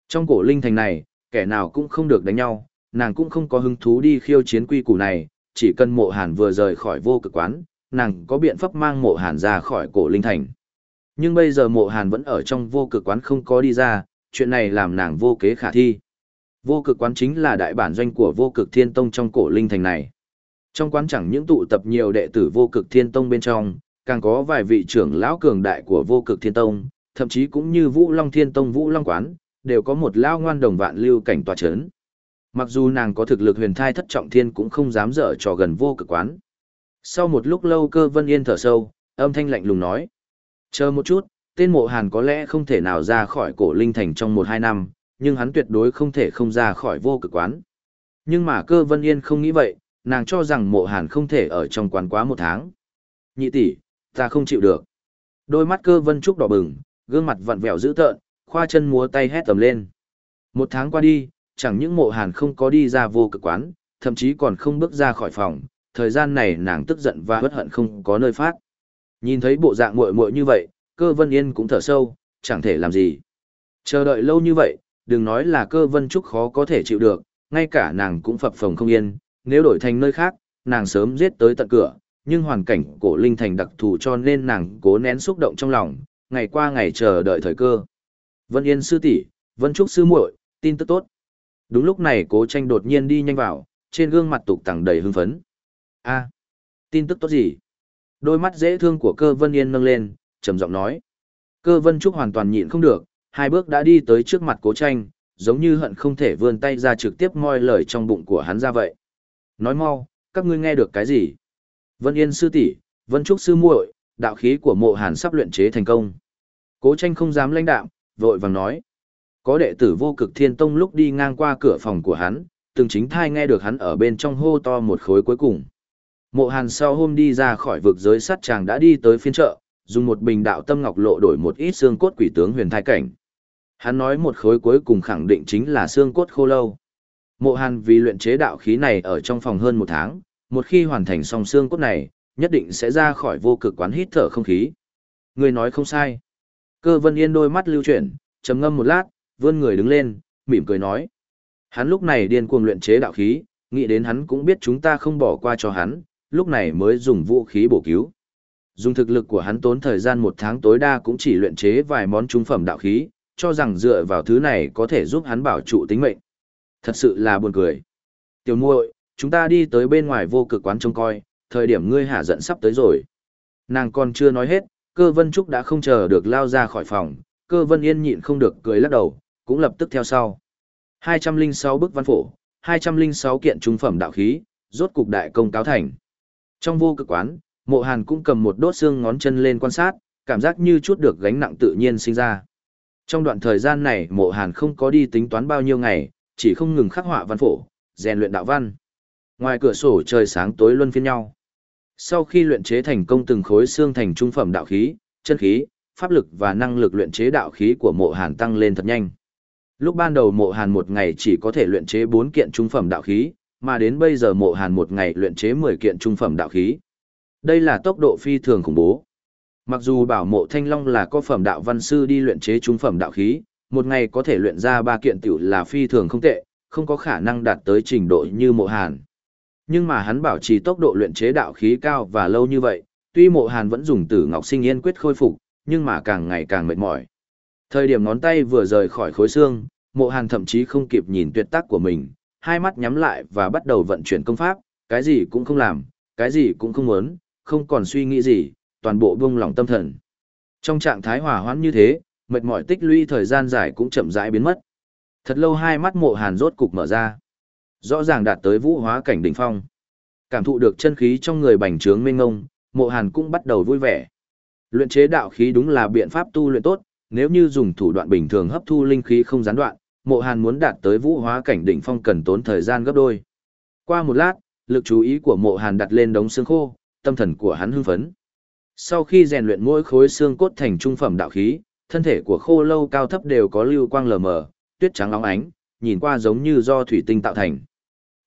Trong cổ linh thành này, kẻ nào cũng không được đánh nhau, nàng cũng không có hứng thú đi khiêu chiến quy củ này, chỉ cần mộ hàn vừa rời khỏi vô cực quán, nàng có biện pháp mang mộ hàn ra khỏi cổ linh thành. Nhưng bây giờ mộ hàn vẫn ở trong vô cực quán không có đi ra, chuyện này làm nàng vô kế khả thi. Vô cực quán chính là đại bản doanh của vô cực thiên tông trong cổ linh thành này. Trong quán chẳng những tụ tập nhiều đệ tử vô cực thiên tông bên trong, càng có vài vị trưởng lão cường đại của vô cực thiên tông, thậm chí cũng như Vũ Long Thiên Tông Vũ Long Quán, đều có một lao ngoan đồng vạn lưu cảnh tòa chấn. Mặc dù nàng có thực lực huyền thai thất trọng thiên cũng không dám dở trò gần vô cực quán. Sau một lúc lâu cơ vân yên thở sâu, âm thanh lạnh lùng nói. Chờ một chút, tên mộ hàn có lẽ không thể nào ra khỏi cổ linh thành trong một hai năm, nhưng hắn tuyệt đối không thể không ra khỏi vô cực quán. Nhưng mà cơ vân yên không nghĩ vậy, nàng cho rằng mộ hàn không thể ở trong quán quá một tháng. Nhị tỷ, ta không chịu được. Đôi mắt cơ vân trúc đỏ bừng, gương mặt vặn vẹo dữ tợn, khoa chân múa tay hét tầm lên. Một tháng qua đi, chẳng những mộ hàn không có đi ra vô cực quán, thậm chí còn không bước ra khỏi phòng, thời gian này nàng tức giận và bất hận không có nơi phát. Nhìn thấy bộ dạng muội muội như vậy, cơ vân yên cũng thở sâu, chẳng thể làm gì. Chờ đợi lâu như vậy, đừng nói là cơ vân trúc khó có thể chịu được, ngay cả nàng cũng phập phồng không yên, nếu đổi thành nơi khác, nàng sớm giết tới tận cửa, nhưng hoàn cảnh cổ linh thành đặc thù cho nên nàng cố nén xúc động trong lòng, ngày qua ngày chờ đợi thời cơ. Vân Yên sư tỷ, Vân Trúc sư muội, tin tức tốt. Đúng lúc này Cố Tranh đột nhiên đi nhanh vào, trên gương mặt tục tẳng đầy hưng phấn. A, tin tức tốt gì? Đôi mắt dễ thương của Cơ Vân Yên nâng lên, trầm giọng nói. Cơ Vân Trúc hoàn toàn nhịn không được, hai bước đã đi tới trước mặt Cố Tranh, giống như hận không thể vươn tay ra trực tiếp moi lời trong bụng của hắn ra vậy. Nói mau, các ngươi nghe được cái gì? Vân Yên sư tỷ, Vân Trúc sư muội, đạo khí của Mộ Hàn sắp luyện chế thành công. Cố Tranh không dám lãnh đạm, vội vàng nói. Có đệ tử vô cực thiên tông lúc đi ngang qua cửa phòng của hắn, từng chính thai nghe được hắn ở bên trong hô to một khối cuối cùng. Mộ hàn sau hôm đi ra khỏi vực giới sắt chàng đã đi tới phiên chợ, dùng một bình đạo tâm ngọc lộ đổi một ít xương cốt quỷ tướng huyền thai cảnh. Hắn nói một khối cuối cùng khẳng định chính là xương cốt khô lâu. Mộ hàn vì luyện chế đạo khí này ở trong phòng hơn một tháng, một khi hoàn thành xong xương cốt này, nhất định sẽ ra khỏi vô cực quán hít thở không khí. Người nói không sai. Cơ vân yên đôi mắt lưu chuyển, trầm ngâm một lát, vươn người đứng lên, mỉm cười nói. Hắn lúc này điên cuồng luyện chế đạo khí, nghĩ đến hắn cũng biết chúng ta không bỏ qua cho hắn, lúc này mới dùng vũ khí bổ cứu. Dùng thực lực của hắn tốn thời gian một tháng tối đa cũng chỉ luyện chế vài món trung phẩm đạo khí, cho rằng dựa vào thứ này có thể giúp hắn bảo trụ tính mệnh. Thật sự là buồn cười. Tiểu muội, chúng ta đi tới bên ngoài vô cực quán trông coi, thời điểm ngươi hạ giận sắp tới rồi. Nàng còn chưa nói hết, cơ vân trúc đã không chờ được lao ra khỏi phòng, cơ vân yên nhịn không được cười lắc đầu, cũng lập tức theo sau. 206 bức văn phổ, 206 kiện trung phẩm đạo khí, rốt cục đại công cáo thành. Trong vô cực quán, mộ hàn cũng cầm một đốt xương ngón chân lên quan sát, cảm giác như chút được gánh nặng tự nhiên sinh ra. Trong đoạn thời gian này mộ hàn không có đi tính toán bao nhiêu ngày, chỉ không ngừng khắc họa văn phổ, rèn luyện đạo văn. Ngoài cửa sổ trời sáng tối luân phiên nhau. Sau khi luyện chế thành công từng khối xương thành trung phẩm đạo khí, chân khí, pháp lực và năng lực luyện chế đạo khí của mộ hàn tăng lên thật nhanh. Lúc ban đầu mộ hàn một ngày chỉ có thể luyện chế 4 kiện trung phẩm đạo khí, mà đến bây giờ mộ hàn một ngày luyện chế 10 kiện trung phẩm đạo khí. Đây là tốc độ phi thường khủng bố. Mặc dù bảo mộ thanh long là có phẩm đạo văn sư đi luyện chế trung phẩm đạo khí, một ngày có thể luyện ra ba kiện tiểu là phi thường không tệ, không có khả năng đạt tới trình độ như mộ hàn. Nhưng mà hắn bảo trì tốc độ luyện chế đạo khí cao và lâu như vậy, tuy mộ hàn vẫn dùng tử ngọc sinh yên quyết khôi phục, nhưng mà càng ngày càng mệt mỏi. Thời điểm ngón tay vừa rời khỏi khối xương, mộ hàn thậm chí không kịp nhìn tuyệt tác của mình, hai mắt nhắm lại và bắt đầu vận chuyển công pháp, cái gì cũng không làm, cái gì cũng không muốn, không còn suy nghĩ gì, toàn bộ buông lỏng tâm thần. Trong trạng thái hòa hoãn như thế, mệt mỏi tích lũy thời gian dài cũng chậm rãi biến mất. Thật lâu hai mắt mộ hàn rốt cục mở ra. Rõ ràng đạt tới vũ hóa cảnh đỉnh phong. Cảm thụ được chân khí trong người bành trướng mênh ngông, mộ hàn cũng bắt đầu vui vẻ. Luyện chế đạo khí đúng là biện pháp tu luyện tốt, nếu như dùng thủ đoạn bình thường hấp thu linh khí không gián đoạn, mộ hàn muốn đạt tới vũ hóa cảnh đỉnh phong cần tốn thời gian gấp đôi. Qua một lát, lực chú ý của mộ hàn đặt lên đống xương khô, tâm thần của hắn hưng phấn. Sau khi rèn luyện mỗi khối xương cốt thành trung phẩm đạo khí, thân thể của khô lâu cao thấp đều có lưu quang lờ mờ, tuyết trắng óng ánh, nhìn qua giống như do thủy tinh tạo thành.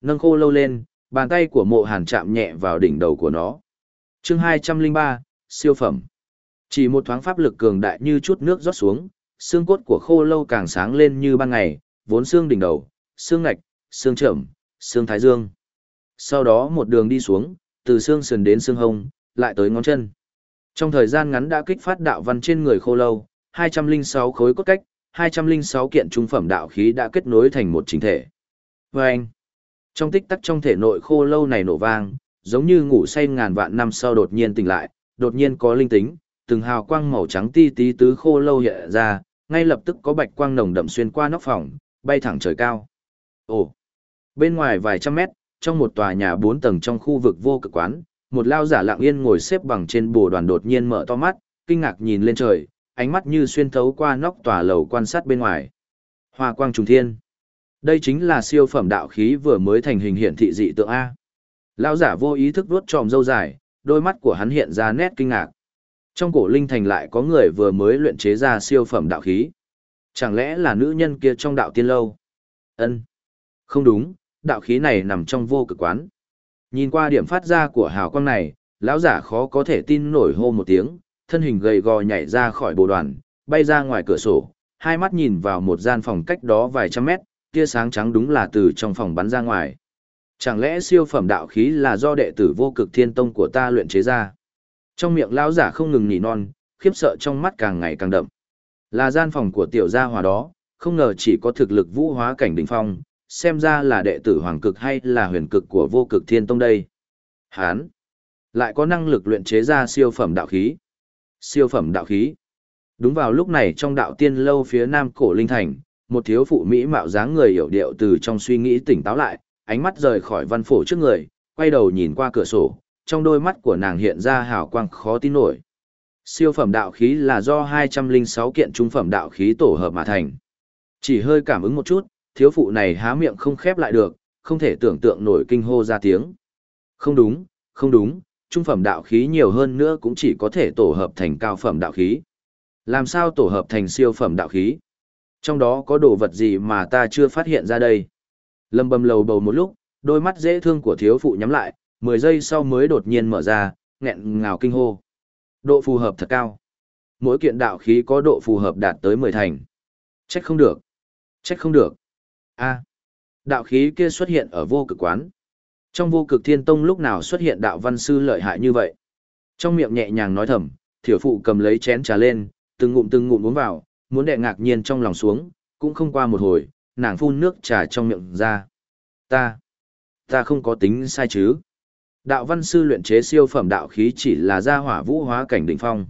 Nâng khô lâu lên, bàn tay của mộ hàn chạm nhẹ vào đỉnh đầu của nó. chương 203, siêu phẩm. Chỉ một thoáng pháp lực cường đại như chút nước rót xuống, xương cốt của khô lâu càng sáng lên như ban ngày, vốn xương đỉnh đầu, xương ngạch, xương trầm, xương thái dương. Sau đó một đường đi xuống, từ xương sườn đến xương hông, lại tới ngón chân. Trong thời gian ngắn đã kích phát đạo văn trên người khô lâu, 206 khối cốt cách, 206 kiện trung phẩm đạo khí đã kết nối thành một chính thể. Và anh, trong tích tắc trong thể nội khô lâu này nổ vang, giống như ngủ say ngàn vạn năm sau đột nhiên tỉnh lại, đột nhiên có linh tính, từng hào quang màu trắng ti tí tứ khô lâu hiện ra, ngay lập tức có bạch quang nồng đậm xuyên qua nóc phòng, bay thẳng trời cao. Ồ! Bên ngoài vài trăm mét, trong một tòa nhà bốn tầng trong khu vực vô cực quán, một lao giả lặng yên ngồi xếp bằng trên bồ đoàn đột nhiên mở to mắt, kinh ngạc nhìn lên trời, ánh mắt như xuyên thấu qua nóc tòa lầu quan sát bên ngoài. Hoa quang trùng thiên. Đây chính là siêu phẩm đạo khí vừa mới thành hình hiện thị dị tượng A. Lão giả vô ý thức vuốt tròm dâu dài, đôi mắt của hắn hiện ra nét kinh ngạc. Trong cổ linh thành lại có người vừa mới luyện chế ra siêu phẩm đạo khí. Chẳng lẽ là nữ nhân kia trong đạo tiên lâu? Ân, Không đúng, đạo khí này nằm trong vô cực quán. Nhìn qua điểm phát ra của hào quang này, lão giả khó có thể tin nổi hô một tiếng, thân hình gầy gò nhảy ra khỏi bồ đoàn, bay ra ngoài cửa sổ, hai mắt nhìn vào một gian phòng cách đó vài trăm mét, tia sáng trắng đúng là từ trong phòng bắn ra ngoài. Chẳng lẽ siêu phẩm đạo khí là do đệ tử vô cực thiên tông của ta luyện chế ra? Trong miệng lão giả không ngừng nhỉ non, khiếp sợ trong mắt càng ngày càng đậm. Là gian phòng của tiểu gia hòa đó, không ngờ chỉ có thực lực vũ hóa cảnh đỉnh phong, xem ra là đệ tử hoàng cực hay là huyền cực của vô cực thiên tông đây. Hán, lại có năng lực luyện chế ra siêu phẩm đạo khí. Siêu phẩm đạo khí. Đúng vào lúc này trong đạo tiên lâu phía nam cổ linh thành, một thiếu phụ mỹ mạo dáng người hiểu điệu từ trong suy nghĩ tỉnh táo lại, ánh mắt rời khỏi văn phổ trước người, quay đầu nhìn qua cửa sổ, trong đôi mắt của nàng hiện ra hào quang khó tin nổi. Siêu phẩm đạo khí là do 206 kiện trung phẩm đạo khí tổ hợp mà thành. Chỉ hơi cảm ứng một chút, thiếu phụ này há miệng không khép lại được, không thể tưởng tượng nổi kinh hô ra tiếng. Không đúng, không đúng, trung phẩm đạo khí nhiều hơn nữa cũng chỉ có thể tổ hợp thành cao phẩm đạo khí. Làm sao tổ hợp thành siêu phẩm đạo khí? Trong đó có đồ vật gì mà ta chưa phát hiện ra đây? Lâm bầm lầu bầu một lúc, đôi mắt dễ thương của thiếu phụ nhắm lại, 10 giây sau mới đột nhiên mở ra, nghẹn ngào kinh hô. Độ phù hợp thật cao. Mỗi kiện đạo khí có độ phù hợp đạt tới 10 thành. Trách không được. Trách không được. A. đạo khí kia xuất hiện ở vô cực quán. Trong vô cực thiên tông lúc nào xuất hiện đạo văn sư lợi hại như vậy? Trong miệng nhẹ nhàng nói thầm, thiểu phụ cầm lấy chén trà lên, từng ngụm từng ngụm uống vào, muốn đệ ngạc nhiên trong lòng xuống, cũng không qua một hồi, nàng phun nước trà trong miệng ra. Ta, ta không có tính sai chứ. Đạo văn sư luyện chế siêu phẩm đạo khí chỉ là gia hỏa vũ hóa cảnh đỉnh phong.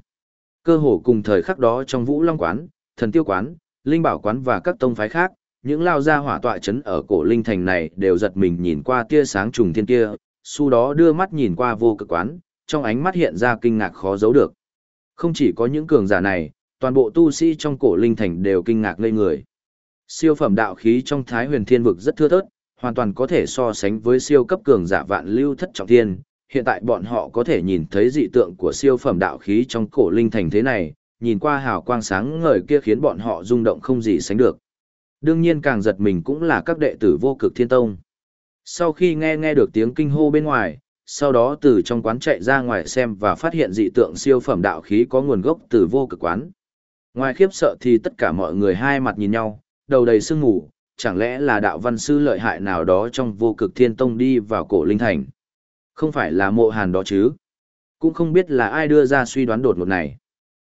Cơ hồ cùng thời khắc đó trong vũ long quán, thần tiêu quán, linh bảo quán và các tông phái khác, những lao gia hỏa tọa chấn ở cổ linh thành này đều giật mình nhìn qua tia sáng trùng thiên kia, su đó đưa mắt nhìn qua vô cực quán, trong ánh mắt hiện ra kinh ngạc khó giấu được. Không chỉ có những cường giả này, toàn bộ tu sĩ trong cổ linh thành đều kinh ngạc ngây người. Siêu phẩm đạo khí trong Thái Huyền Thiên vực rất thưa thớt, hoàn toàn có thể so sánh với siêu cấp cường giả vạn lưu thất trọng thiên. Hiện tại bọn họ có thể nhìn thấy dị tượng của siêu phẩm đạo khí trong cổ linh thành thế này, nhìn qua hào quang sáng ngời kia khiến bọn họ rung động không gì sánh được. Đương nhiên càng giật mình cũng là các đệ tử vô cực thiên tông. Sau khi nghe nghe được tiếng kinh hô bên ngoài, sau đó từ trong quán chạy ra ngoài xem và phát hiện dị tượng siêu phẩm đạo khí có nguồn gốc từ vô cực quán. Ngoài khiếp sợ thì tất cả mọi người hai mặt nhìn nhau, đầu đầy sương mù, chẳng lẽ là đạo văn sư lợi hại nào đó trong vô cực thiên tông đi vào cổ linh thành. Không phải là mộ hàn đó chứ. Cũng không biết là ai đưa ra suy đoán đột ngột này.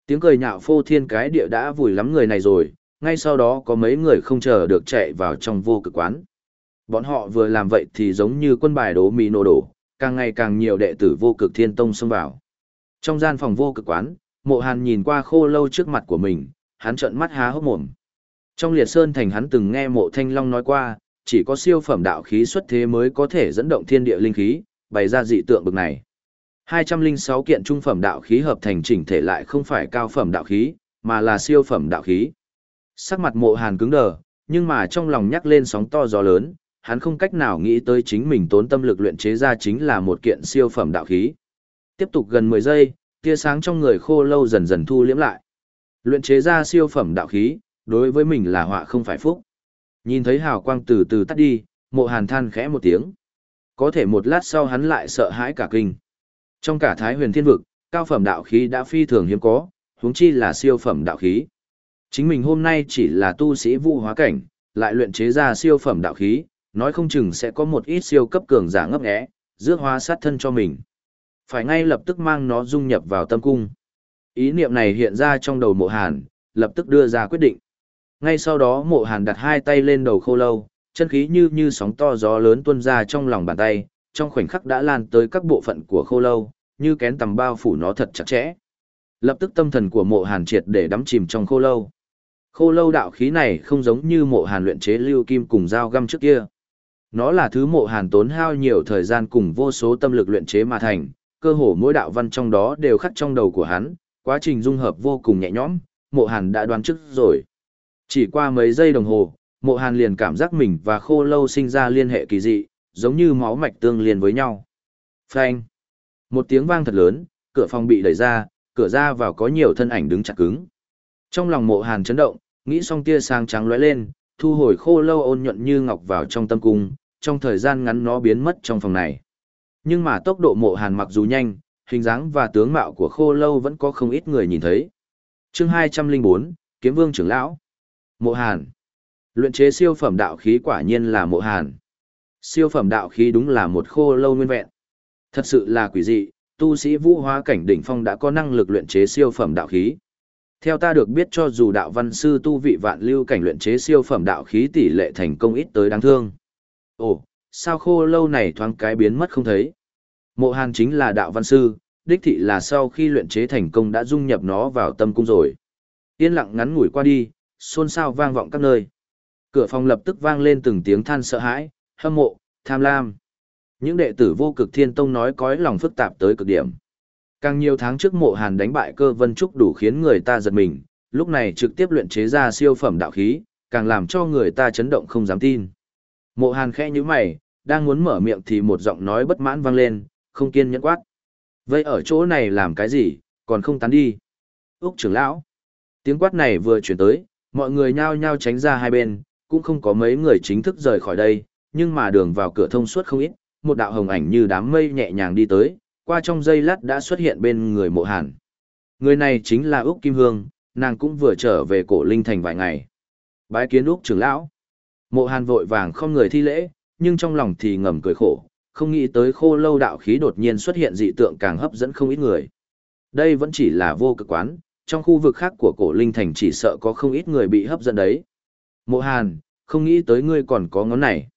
Tiếng cười nhạo phô thiên cái địa đã vùi lắm người này rồi, ngay sau đó có mấy người không chờ được chạy vào trong vô cực quán. Bọn họ vừa làm vậy thì giống như quân bài đố mì nổ đổ, càng ngày càng nhiều đệ tử vô cực thiên tông xông vào. Trong gian phòng vô cực quán, mộ hàn nhìn qua khô lâu trước mặt của mình, hắn trợn mắt há hốc mồm. Trong liệt sơn thành hắn từng nghe mộ thanh long nói qua, chỉ có siêu phẩm đạo khí xuất thế mới có thể dẫn động thiên địa linh khí, bày ra dị tượng bực này. 206 kiện trung phẩm đạo khí hợp thành chỉnh thể lại không phải cao phẩm đạo khí, mà là siêu phẩm đạo khí. Sắc mặt mộ hàn cứng đờ, nhưng mà trong lòng nhắc lên sóng to gió lớn, hắn không cách nào nghĩ tới chính mình tốn tâm lực luyện chế ra chính là một kiện siêu phẩm đạo khí. Tiếp tục gần 10 giây, tia sáng trong người khô lâu dần dần thu liễm lại. Luyện chế ra siêu phẩm đạo khí, đối với mình là họa không phải phúc. Nhìn thấy hào quang từ từ tắt đi, mộ hàn than khẽ một tiếng. Có thể một lát sau hắn lại sợ hãi cả kinh. Trong cả thái huyền thiên vực, cao phẩm đạo khí đã phi thường hiếm có, huống chi là siêu phẩm đạo khí. Chính mình hôm nay chỉ là tu sĩ vũ hóa cảnh, lại luyện chế ra siêu phẩm đạo khí, nói không chừng sẽ có một ít siêu cấp cường giả ngấp nghé, rước hóa sát thân cho mình. Phải ngay lập tức mang nó dung nhập vào tâm cung. Ý niệm này hiện ra trong đầu mộ hàn, lập tức đưa ra quyết định. Ngay sau đó mộ hàn đặt hai tay lên đầu khô lâu, chân khí như như sóng to gió lớn tuôn ra trong lòng bàn tay, trong khoảnh khắc đã lan tới các bộ phận của khô lâu, như kén tầm bao phủ nó thật chặt chẽ. Lập tức tâm thần của mộ hàn triệt để đắm chìm trong khô lâu. Khô lâu đạo khí này không giống như mộ hàn luyện chế lưu kim cùng dao găm trước kia. Nó là thứ mộ hàn tốn hao nhiều thời gian cùng vô số tâm lực luyện chế mà thành, cơ hồ mỗi đạo văn trong đó đều khắc trong đầu của hắn, quá trình dung hợp vô cùng nhẹ nhõm, mộ hàn đã đoán trước rồi. Chỉ qua mấy giây đồng hồ, mộ hàn liền cảm giác mình và khô lâu sinh ra liên hệ kỳ dị, giống như máu mạch tương liên với nhau. Phanh! Một tiếng vang thật lớn, cửa phòng bị đẩy ra, cửa ra vào có nhiều thân ảnh đứng chặt cứng. Trong lòng mộ hàn chấn động, nghĩ xong tia sáng trắng lóe lên, thu hồi khô lâu ôn nhuận như ngọc vào trong tâm cung, trong thời gian ngắn nó biến mất trong phòng này. Nhưng mà tốc độ mộ hàn mặc dù nhanh, hình dáng và tướng mạo của khô lâu vẫn có không ít người nhìn thấy. chương 204, Kiếm Vương trưởng lão. Mộ hàn. Luyện chế siêu phẩm đạo khí quả nhiên là mộ hàn. Siêu phẩm đạo khí đúng là một khô lâu nguyên vẹn. Thật sự là quỷ dị, tu sĩ vũ hóa cảnh đỉnh phong đã có năng lực luyện chế siêu phẩm đạo khí. Theo ta được biết cho dù đạo văn sư tu vị vạn lưu cảnh luyện chế siêu phẩm đạo khí tỷ lệ thành công ít tới đáng thương. Ồ, sao khô lâu này thoáng cái biến mất không thấy? Mộ Hàn chính là đạo văn sư, đích thị là sau khi luyện chế thành công đã dung nhập nó vào tâm cung rồi. Yên lặng ngắn ngủi qua đi, xôn xao vang vọng các nơi. Cửa phòng lập tức vang lên từng tiếng than sợ hãi, hâm mộ, tham lam. Những đệ tử vô cực thiên tông nói cõi lòng phức tạp tới cực điểm. Càng nhiều tháng trước mộ hàn đánh bại cơ vân trúc đủ khiến người ta giật mình, lúc này trực tiếp luyện chế ra siêu phẩm đạo khí, càng làm cho người ta chấn động không dám tin. Mộ hàn khẽ như mày, đang muốn mở miệng thì một giọng nói bất mãn vang lên, không kiên nhẫn quát. Vậy ở chỗ này làm cái gì, còn không tán đi. Úc trưởng lão. Tiếng quát này vừa chuyển tới, mọi người nhao nhao tránh ra hai bên, cũng không có mấy người chính thức rời khỏi đây, nhưng mà đường vào cửa thông suốt không ít, một đạo hồng ảnh như đám mây nhẹ nhàng đi tới, qua trong giây lát đã xuất hiện bên người mộ hàn. Người này chính là Úc Kim Hương, nàng cũng vừa trở về cổ linh thành vài ngày. Bái kiến Úc trưởng lão. Mộ hàn vội vàng không người thi lễ, nhưng trong lòng thì ngầm cười khổ, không nghĩ tới khô lâu đạo khí đột nhiên xuất hiện dị tượng càng hấp dẫn không ít người. Đây vẫn chỉ là vô cực quán, trong khu vực khác của cổ linh thành chỉ sợ có không ít người bị hấp dẫn đấy. Mộ hàn, không nghĩ tới ngươi còn có ngón này.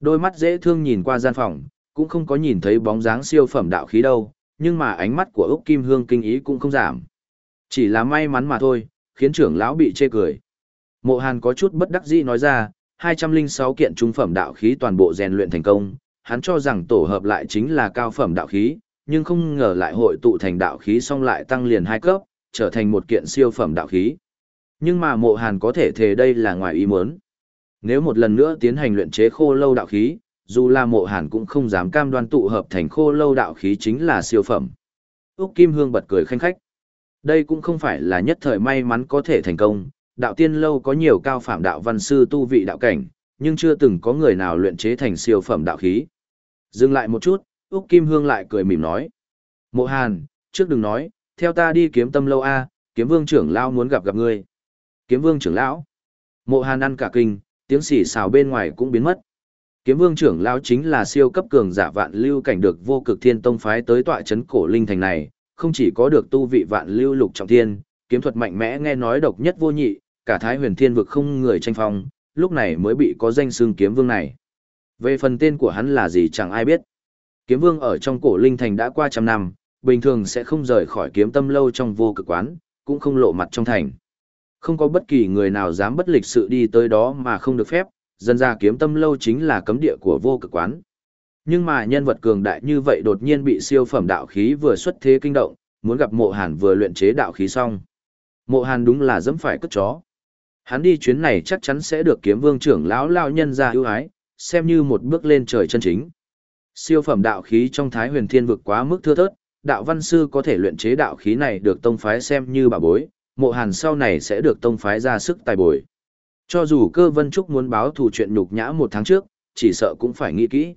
Đôi mắt dễ thương nhìn qua gian phòng, cũng không có nhìn thấy bóng dáng siêu phẩm đạo khí đâu, nhưng mà ánh mắt của Úc Kim Hương kinh ý cũng không giảm. Chỉ là may mắn mà thôi, khiến trưởng lão bị chê cười. Mộ Hàn có chút bất đắc dĩ nói ra, 206 kiện trung phẩm đạo khí toàn bộ rèn luyện thành công, hắn cho rằng tổ hợp lại chính là cao phẩm đạo khí, nhưng không ngờ lại hội tụ thành đạo khí xong lại tăng liền hai cấp, trở thành một kiện siêu phẩm đạo khí. Nhưng mà mộ hàn có thể thề đây là ngoài ý muốn. Nếu một lần nữa tiến hành luyện chế khô lâu đạo khí, dù là mộ hàn cũng không dám cam đoan tụ hợp thành khô lâu đạo khí chính là siêu phẩm. Úc Kim Hương bật cười khanh khách. Đây cũng không phải là nhất thời may mắn có thể thành công, đạo tiên lâu có nhiều cao phạm đạo văn sư tu vị đạo cảnh, nhưng chưa từng có người nào luyện chế thành siêu phẩm đạo khí. Dừng lại một chút, Úc Kim Hương lại cười mỉm nói. Mộ Hàn, trước đừng nói, theo ta đi kiếm tâm lâu A, kiếm vương trưởng lão muốn gặp gặp ngươi. Kiếm vương trưởng lão. Mộ Hàn ăn cả kinh, tiếng sỉ xào bên ngoài cũng biến mất. Kiếm Vương trưởng lão chính là siêu cấp cường giả vạn lưu cảnh được vô cực thiên tông phái tới tọa trấn cổ linh thành này, không chỉ có được tu vị vạn lưu lục trọng thiên, kiếm thuật mạnh mẽ nghe nói độc nhất vô nhị, cả Thái Huyền Thiên vực không người tranh phong, lúc này mới bị có danh xưng kiếm vương này. Về phần tên của hắn là gì chẳng ai biết. Kiếm vương ở trong cổ linh thành đã qua trăm năm, bình thường sẽ không rời khỏi kiếm tâm lâu trong vô cực quán, cũng không lộ mặt trong thành. Không có bất kỳ người nào dám bất lịch sự đi tới đó mà không được phép, dân ra kiếm tâm lâu chính là cấm địa của vô cực quán. Nhưng mà nhân vật cường đại như vậy đột nhiên bị siêu phẩm đạo khí vừa xuất thế kinh động, muốn gặp mộ hàn vừa luyện chế đạo khí xong. Mộ hàn đúng là dẫm phải cất chó. Hắn đi chuyến này chắc chắn sẽ được kiếm vương trưởng lão lao nhân ra ưu ái, xem như một bước lên trời chân chính. Siêu phẩm đạo khí trong thái huyền thiên vực quá mức thưa thớt, đạo văn sư có thể luyện chế đạo khí này được tông phái xem như bà bối, mộ hàn sau này sẽ được tông phái ra sức tài bồi. Cho dù cơ vân trúc muốn báo thù chuyện nhục nhã một tháng trước, chỉ sợ cũng phải nghĩ kỹ.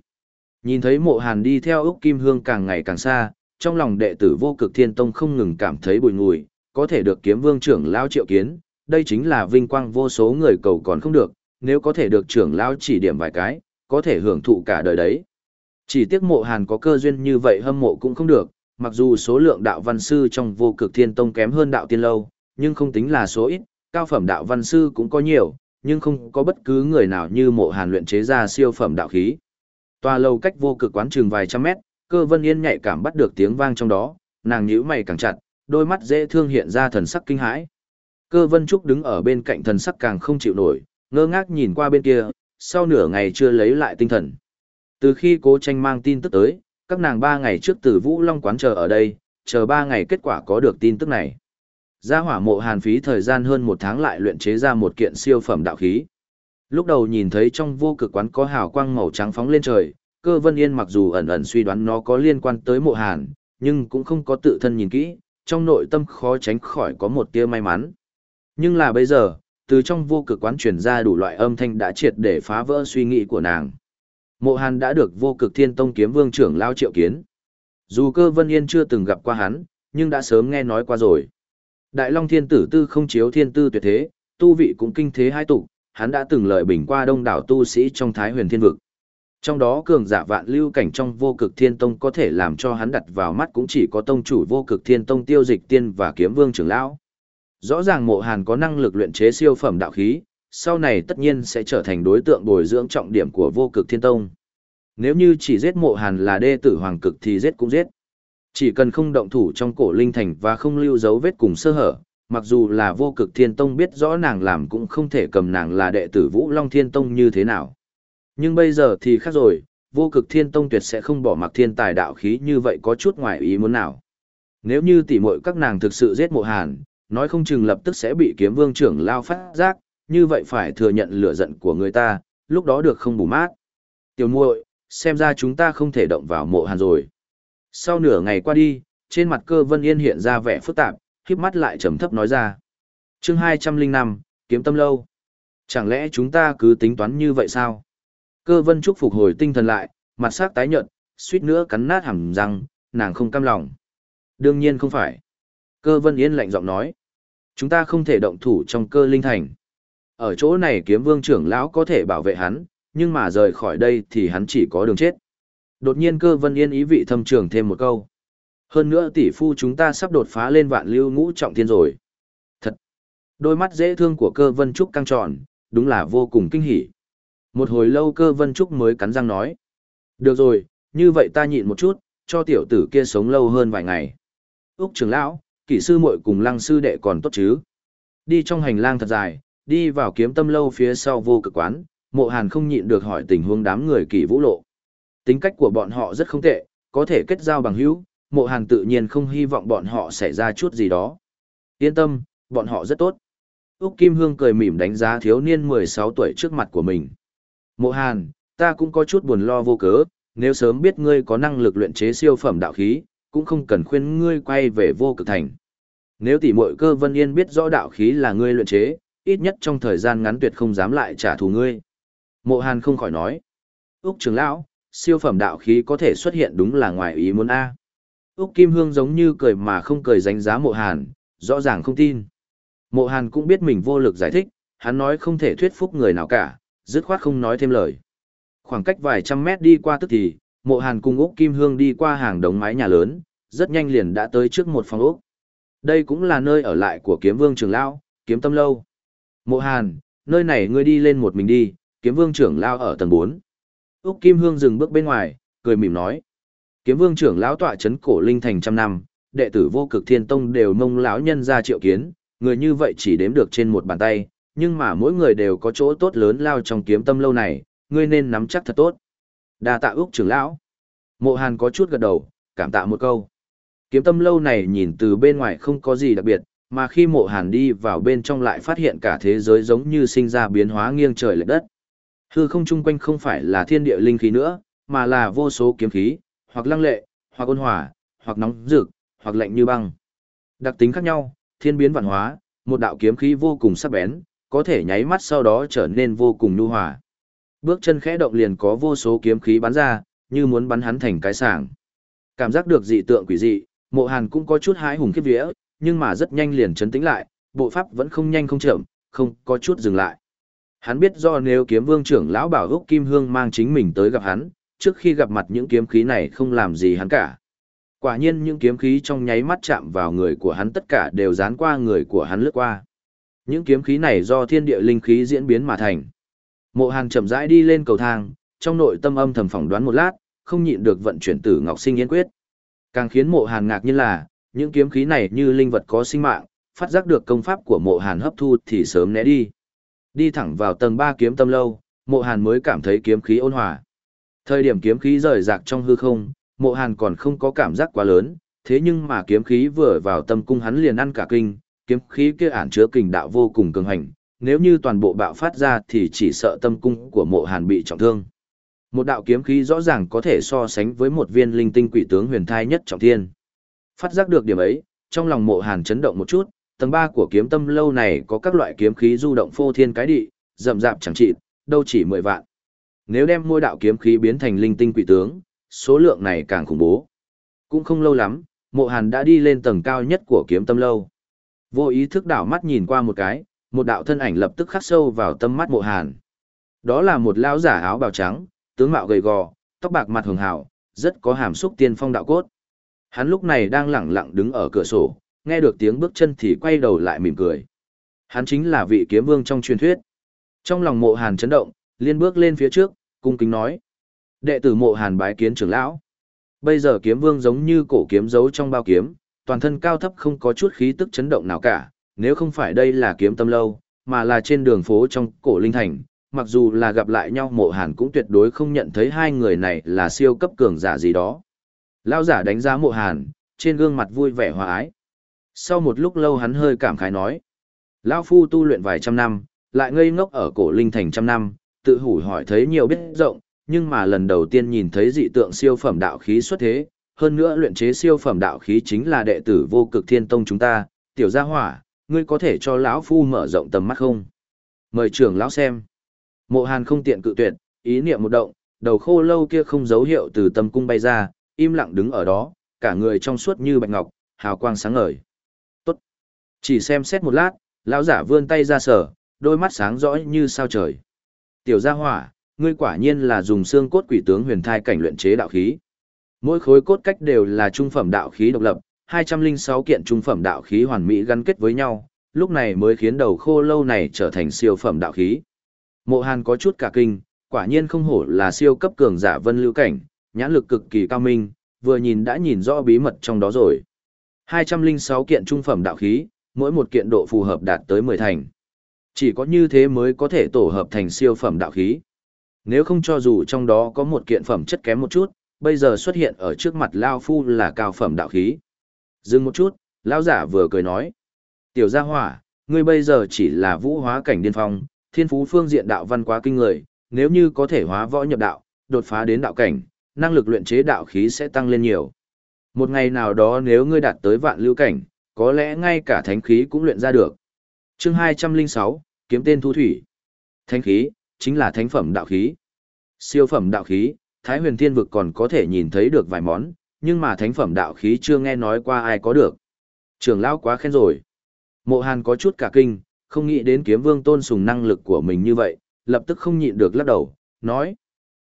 Nhìn thấy mộ hàn đi theo Úc Kim Hương càng ngày càng xa, trong lòng đệ tử vô cực thiên tông không ngừng cảm thấy bùi ngùi, có thể được kiếm vương trưởng lao triệu kiến, đây chính là vinh quang vô số người cầu còn không được, nếu có thể được trưởng lao chỉ điểm vài cái, có thể hưởng thụ cả đời đấy. Chỉ tiếc mộ hàn có cơ duyên như vậy hâm mộ cũng không được, mặc dù số lượng đạo văn sư trong vô cực thiên tông kém hơn đạo tiên lâu, nhưng không tính là số ít, cao phẩm đạo văn sư cũng có nhiều, nhưng không có bất cứ người nào như mộ hàn luyện chế ra siêu phẩm đạo khí. Tòa lâu cách vô cực quán trường vài trăm mét, cơ vân yên nhạy cảm bắt được tiếng vang trong đó, nàng nhíu mày càng chặt, đôi mắt dễ thương hiện ra thần sắc kinh hãi. Cơ vân trúc đứng ở bên cạnh thần sắc càng không chịu nổi, ngơ ngác nhìn qua bên kia, sau nửa ngày chưa lấy lại tinh thần. Từ khi cố tranh mang tin tức tới, các nàng ba ngày trước từ Vũ Long quán chờ ở đây, chờ ba ngày kết quả có được tin tức này. Gia hỏa mộ hàn phí thời gian hơn một tháng lại luyện chế ra một kiện siêu phẩm đạo khí. Lúc đầu nhìn thấy trong vô cực quán có hào quang màu trắng phóng lên trời, cơ vân yên mặc dù ẩn ẩn suy đoán nó có liên quan tới mộ hàn, nhưng cũng không có tự thân nhìn kỹ, trong nội tâm khó tránh khỏi có một tia may mắn. Nhưng là bây giờ, từ trong vô cực quán truyền ra đủ loại âm thanh đã triệt để phá vỡ suy nghĩ của nàng. Mộ Hàn đã được vô cực thiên tông kiếm vương trưởng lao triệu kiến. Dù cơ vân yên chưa từng gặp qua hắn, nhưng đã sớm nghe nói qua rồi. Đại Long thiên tử tư không chiếu thiên tư tuyệt thế, tu vị cũng kinh thế hai Tụ, hắn đã từng lợi bình qua đông đảo tu sĩ trong thái huyền thiên vực. Trong đó cường giả vạn lưu cảnh trong vô cực thiên tông có thể làm cho hắn đặt vào mắt cũng chỉ có tông chủ vô cực thiên tông tiêu dịch tiên và kiếm vương trưởng lão. Rõ ràng mộ hàn có năng lực luyện chế siêu phẩm đạo khí, sau này tất nhiên sẽ trở thành đối tượng bồi dưỡng trọng điểm của vô cực thiên tông. Nếu như chỉ giết mộ hàn là đê tử hoàng cực thì giết cũng giết. Chỉ cần không động thủ trong cổ linh thành và không lưu dấu vết cùng sơ hở, mặc dù là vô cực thiên tông biết rõ nàng làm cũng không thể cầm nàng là đệ tử vũ long thiên tông như thế nào. Nhưng bây giờ thì khác rồi, vô cực thiên tông tuyệt sẽ không bỏ mặc thiên tài đạo khí như vậy có chút ngoài ý muốn nào. Nếu như tỉ muội các nàng thực sự giết mộ hàn, nói không chừng lập tức sẽ bị kiếm vương trưởng lao phát giác, như vậy phải thừa nhận lửa giận của người ta, lúc đó được không bù mát. Tiểu muội, xem ra chúng ta không thể động vào mộ hàn rồi. Sau nửa ngày qua đi, trên mặt cơ vân yên hiện ra vẻ phức tạp, khiếp mắt lại trầm thấp nói ra. chương 205, kiếm tâm lâu. Chẳng lẽ chúng ta cứ tính toán như vậy sao? Cơ vân trúc phục hồi tinh thần lại, mặt sắc tái nhợt, suýt nữa cắn nát hàm răng, nàng không cam lòng. Đương nhiên không phải. Cơ vân yên lạnh giọng nói. Chúng ta không thể động thủ trong cơ linh thành. Ở chỗ này kiếm vương trưởng lão có thể bảo vệ hắn, nhưng mà rời khỏi đây thì hắn chỉ có đường chết. Đột nhiên cơ vân yên ý vị thâm trường thêm một câu. Hơn nữa tỷ phu chúng ta sắp đột phá lên vạn lưu ngũ trọng thiên rồi. Thật! Đôi mắt dễ thương của cơ vân trúc căng tròn, đúng là vô cùng kinh hỉ. Một hồi lâu cơ vân trúc mới cắn răng nói. Được rồi, như vậy ta nhịn một chút, cho tiểu tử kia sống lâu hơn vài ngày. Úc trưởng lão, kỹ sư muội cùng lăng sư đệ còn tốt chứ. Đi trong hành lang thật dài, đi vào kiếm tâm lâu phía sau vô cực quán, mộ hàn không nhịn được hỏi tình huống đám người kỷ vũ lộ. Tính cách của bọn họ rất không tệ, có thể kết giao bằng hữu, mộ hàn tự nhiên không hy vọng bọn họ xảy ra chút gì đó. Yên tâm, bọn họ rất tốt. Úc Kim Hương cười mỉm đánh giá thiếu niên 16 tuổi trước mặt của mình. Mộ hàn, ta cũng có chút buồn lo vô cớ, nếu sớm biết ngươi có năng lực luyện chế siêu phẩm đạo khí, cũng không cần khuyên ngươi quay về vô cực thành. Nếu tỷ muội cơ vân yên biết rõ đạo khí là ngươi luyện chế, ít nhất trong thời gian ngắn tuyệt không dám lại trả thù ngươi. Mộ Hàn không khỏi nói. Úc trưởng lão, siêu phẩm đạo khí có thể xuất hiện đúng là ngoài ý muốn A. Úc Kim Hương giống như cười mà không cười đánh giá mộ Hàn, rõ ràng không tin. Mộ Hàn cũng biết mình vô lực giải thích, hắn nói không thể thuyết phục người nào cả, dứt khoát không nói thêm lời. Khoảng cách vài trăm mét đi qua tức thì, mộ hàn cùng Úc Kim Hương đi qua hàng đống mái nhà lớn, rất nhanh liền đã tới trước một phòng ốc. Đây cũng là nơi ở lại của kiếm vương trưởng lão, kiếm tâm lâu. Mộ hàn, nơi này ngươi đi lên một mình đi, kiếm vương trưởng lão ở tầng 4. Úc Kim Hương dừng bước bên ngoài, cười mỉm nói. Kiếm vương trưởng lão tọa chấn cổ linh thành trăm năm, đệ tử vô cực thiên tông đều mông lão nhân ra triệu kiến, người như vậy chỉ đếm được trên một bàn tay, nhưng mà mỗi người đều có chỗ tốt lớn lao trong kiếm tâm lâu này, ngươi nên nắm chắc thật tốt. Đa tạ Úc trưởng lão. Mộ Hàn có chút gật đầu, cảm tạ một câu. Kiếm tâm lâu này nhìn từ bên ngoài không có gì đặc biệt, mà khi mộ hàn đi vào bên trong lại phát hiện cả thế giới giống như sinh ra biến hóa nghiêng trời lệch đất. Hư không chung quanh không phải là thiên địa linh khí nữa, mà là vô số kiếm khí, hoặc lăng lệ, hoặc ôn hòa, hoặc nóng rực, hoặc lạnh như băng. Đặc tính khác nhau, thiên biến vạn hóa, một đạo kiếm khí vô cùng sắc bén, có thể nháy mắt sau đó trở nên vô cùng nhu hòa. Bước chân khẽ động liền có vô số kiếm khí bắn ra, như muốn bắn hắn thành cái sảng. Cảm giác được dị tượng quỷ dị, Mộ Hàn cũng có chút hái hùng khiếp vía, nhưng mà rất nhanh liền chấn tĩnh lại, bộ pháp vẫn không nhanh không chậm, không có chút dừng lại. Hắn biết do nếu kiếm vương trưởng lão bảo gốc Kim Hương mang chính mình tới gặp hắn, trước khi gặp mặt những kiếm khí này không làm gì hắn cả. Quả nhiên những kiếm khí trong nháy mắt chạm vào người của hắn tất cả đều dán qua người của hắn lướt qua. Những kiếm khí này do thiên địa linh khí diễn biến mà thành. Mộ Hàn chậm rãi đi lên cầu thang, trong nội tâm âm thầm phỏng đoán một lát, không nhịn được vận chuyển tử Ngọc Sinh Yên Quyết. Càng khiến mộ hàn ngạc nhiên là, những kiếm khí này như linh vật có sinh mạng, phát giác được công pháp của mộ hàn hấp thu thì sớm né đi. Đi thẳng vào tầng 3 kiếm tâm lâu, mộ hàn mới cảm thấy kiếm khí ôn hòa. Thời điểm kiếm khí rời rạc trong hư không, mộ hàn còn không có cảm giác quá lớn, thế nhưng mà kiếm khí vừa vào tâm cung hắn liền ăn cả kinh, kiếm khí kia ản chứa kình đạo vô cùng cường hành, nếu như toàn bộ bạo phát ra thì chỉ sợ tâm cung của mộ hàn bị trọng thương. Một đạo kiếm khí rõ ràng có thể so sánh với một viên linh tinh quỷ tướng huyền thai nhất trọng thiên. Phát giác được điểm ấy, trong lòng mộ hàn chấn động một chút, tầng 3 của kiếm tâm lâu này có các loại kiếm khí du động phô thiên cái địa, rậm rạp chẳng trị, đâu chỉ 10 vạn. Nếu đem môi đạo kiếm khí biến thành linh tinh quỷ tướng, số lượng này càng khủng bố. Cũng không lâu lắm, mộ hàn đã đi lên tầng cao nhất của kiếm tâm lâu. Vô ý thức đảo mắt nhìn qua một cái, một đạo thân ảnh lập tức khắc sâu vào tâm mắt mộ hàn. Đó là một lão giả áo bào trắng, tướng mạo gầy gò, tóc bạc mặt hường hảo, rất có hàm xúc tiên phong đạo cốt. Hắn lúc này đang lẳng lặng đứng ở cửa sổ, nghe được tiếng bước chân thì quay đầu lại mỉm cười. Hắn chính là vị kiếm vương trong truyền thuyết. Trong lòng mộ hàn chấn động, liên bước lên phía trước, cung kính nói. Đệ tử mộ hàn bái kiến trưởng lão. Bây giờ kiếm vương giống như cổ kiếm giấu trong bao kiếm, toàn thân cao thấp không có chút khí tức chấn động nào cả, nếu không phải đây là kiếm tâm lâu, mà là trên đường phố trong cổ linh thành, mặc dù là gặp lại nhau mộ hàn cũng tuyệt đối không nhận thấy hai người này là siêu cấp cường giả gì đó. Lao giả đánh giá mộ hàn, trên gương mặt vui vẻ hòa ái. Sau một lúc lâu hắn hơi cảm khái nói. Lao phu tu luyện vài trăm năm, lại ngây ngốc ở cổ linh thành trăm năm, tự hủ hỏi thấy nhiều biết rộng, nhưng mà lần đầu tiên nhìn thấy dị tượng siêu phẩm đạo khí xuất thế, hơn nữa luyện chế siêu phẩm đạo khí chính là đệ tử vô cực thiên tông chúng ta, tiểu gia hỏa, ngươi có thể cho lão phu mở rộng tầm mắt không? Mời trưởng lão xem. Mộ Hàn không tiện cự tuyệt, ý niệm một động, đầu khô lâu kia không dấu hiệu từ tâm cung bay ra, im lặng đứng ở đó, cả người trong suốt như bạch ngọc, hào quang sáng ngời. Chỉ xem xét một lát, lão giả vươn tay ra sở, đôi mắt sáng rõ như sao trời. Tiểu gia hỏa, ngươi quả nhiên là dùng xương cốt quỷ tướng huyền thai cảnh luyện chế đạo khí. Mỗi khối cốt cách đều là trung phẩm đạo khí độc lập, 206 kiện trung phẩm đạo khí hoàn mỹ gắn kết với nhau, lúc này mới khiến đầu khô lâu này trở thành siêu phẩm đạo khí. Mộ Hàn có chút cả kinh, quả nhiên không hổ là siêu cấp cường giả vân lưu cảnh, nhãn lực cực kỳ cao minh, vừa nhìn đã nhìn rõ bí mật trong đó rồi. 206 kiện trung phẩm đạo khí, mỗi một kiện độ phù hợp đạt tới 10 thành. Chỉ có như thế mới có thể tổ hợp thành siêu phẩm đạo khí. Nếu không cho dù trong đó có một kiện phẩm chất kém một chút, bây giờ xuất hiện ở trước mặt Lao Phu là cao phẩm đạo khí. Dừng một chút, Lao giả vừa cười nói. Tiểu gia hỏa, ngươi bây giờ chỉ là vũ hóa cảnh điên phong, thiên phú phương diện đạo văn quá kinh người, nếu như có thể hóa võ nhập đạo, đột phá đến đạo cảnh, năng lực luyện chế đạo khí sẽ tăng lên nhiều. Một ngày nào đó nếu ngươi đạt tới vạn lưu cảnh, có lẽ ngay cả thánh khí cũng luyện ra được. Chương 206, kiếm tên thu thủy. Thánh khí chính là thánh phẩm đạo khí. Siêu phẩm đạo khí, Thái Huyền Thiên vực còn có thể nhìn thấy được vài món, nhưng mà thánh phẩm đạo khí chưa nghe nói qua ai có được. Trường lão quá khen rồi. Mộ Hàn có chút cả kinh, không nghĩ đến kiếm vương tôn sùng năng lực của mình như vậy, lập tức không nhịn được lắc đầu, nói.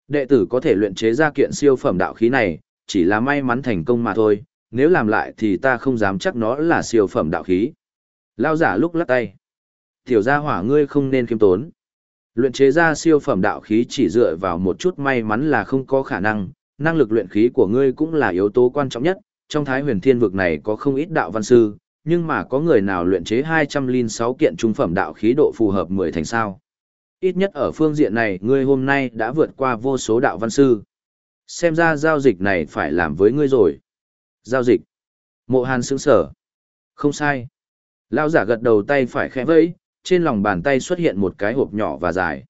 Đệ tử có thể luyện chế ra kiện siêu phẩm đạo khí này, chỉ là may mắn thành công mà thôi, nếu làm lại thì ta không dám chắc nó là siêu phẩm đạo khí. Lao giả lúc lắc tay. Tiểu gia hỏa ngươi không nên khiêm tốn. Luyện chế ra siêu phẩm đạo khí chỉ dựa vào một chút may mắn là không có khả năng, năng lực luyện khí của ngươi cũng là yếu tố quan trọng nhất. Trong thái huyền thiên vực này có không ít đạo văn sư, nhưng mà có người nào luyện chế 206 kiện trung phẩm đạo khí độ phù hợp 10 thành sao. Ít nhất ở phương diện này ngươi hôm nay đã vượt qua vô số đạo văn sư. Xem ra giao dịch này phải làm với ngươi rồi. Giao dịch. Mộ hàn sững sở. Không sai. Lao giả gật đầu tay phải khẽ vẫy, trên lòng bàn tay xuất hiện một cái hộp nhỏ và dài.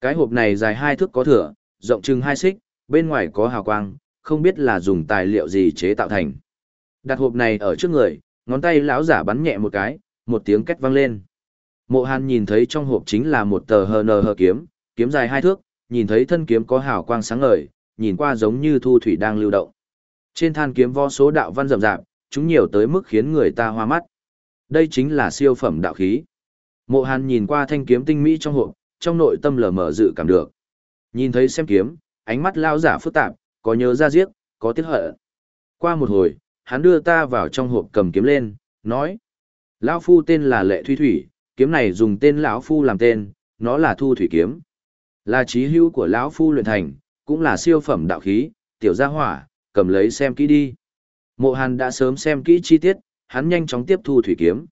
Cái hộp này dài hai thước có thửa, rộng chừng hai xích, bên ngoài có hào quang, không biết là dùng tài liệu gì chế tạo thành. Đặt hộp này ở trước người, ngón tay lão giả bắn nhẹ một cái, một tiếng két vang lên. Mộ Hàn nhìn thấy trong hộp chính là một tờ hờ nờ hờ kiếm, kiếm dài hai thước, nhìn thấy thân kiếm có hào quang sáng ngời, nhìn qua giống như thu thủy đang lưu động. Trên than kiếm vo số đạo văn rậm rạp, chúng nhiều tới mức khiến người ta hoa mắt. Đây chính là siêu phẩm đạo khí. Mộ Hàn nhìn qua thanh kiếm tinh mỹ trong hộp, trong nội tâm lờ mờ dự cảm được. Nhìn thấy xem kiếm, ánh mắt lao giả phức tạp, có nhớ ra giết, có tiếc hận. Qua một hồi, hắn đưa ta vào trong hộp cầm kiếm lên, nói: "Lão phu tên là Lệ thủy Thủy, kiếm này dùng tên lão phu làm tên, nó là Thu Thủy kiếm. Là chí hữu của lão phu luyện thành, cũng là siêu phẩm đạo khí, tiểu gia hỏa, cầm lấy xem kỹ đi." Mộ Hàn đã sớm xem kỹ chi tiết, hắn nhanh chóng tiếp thu thủy kiếm.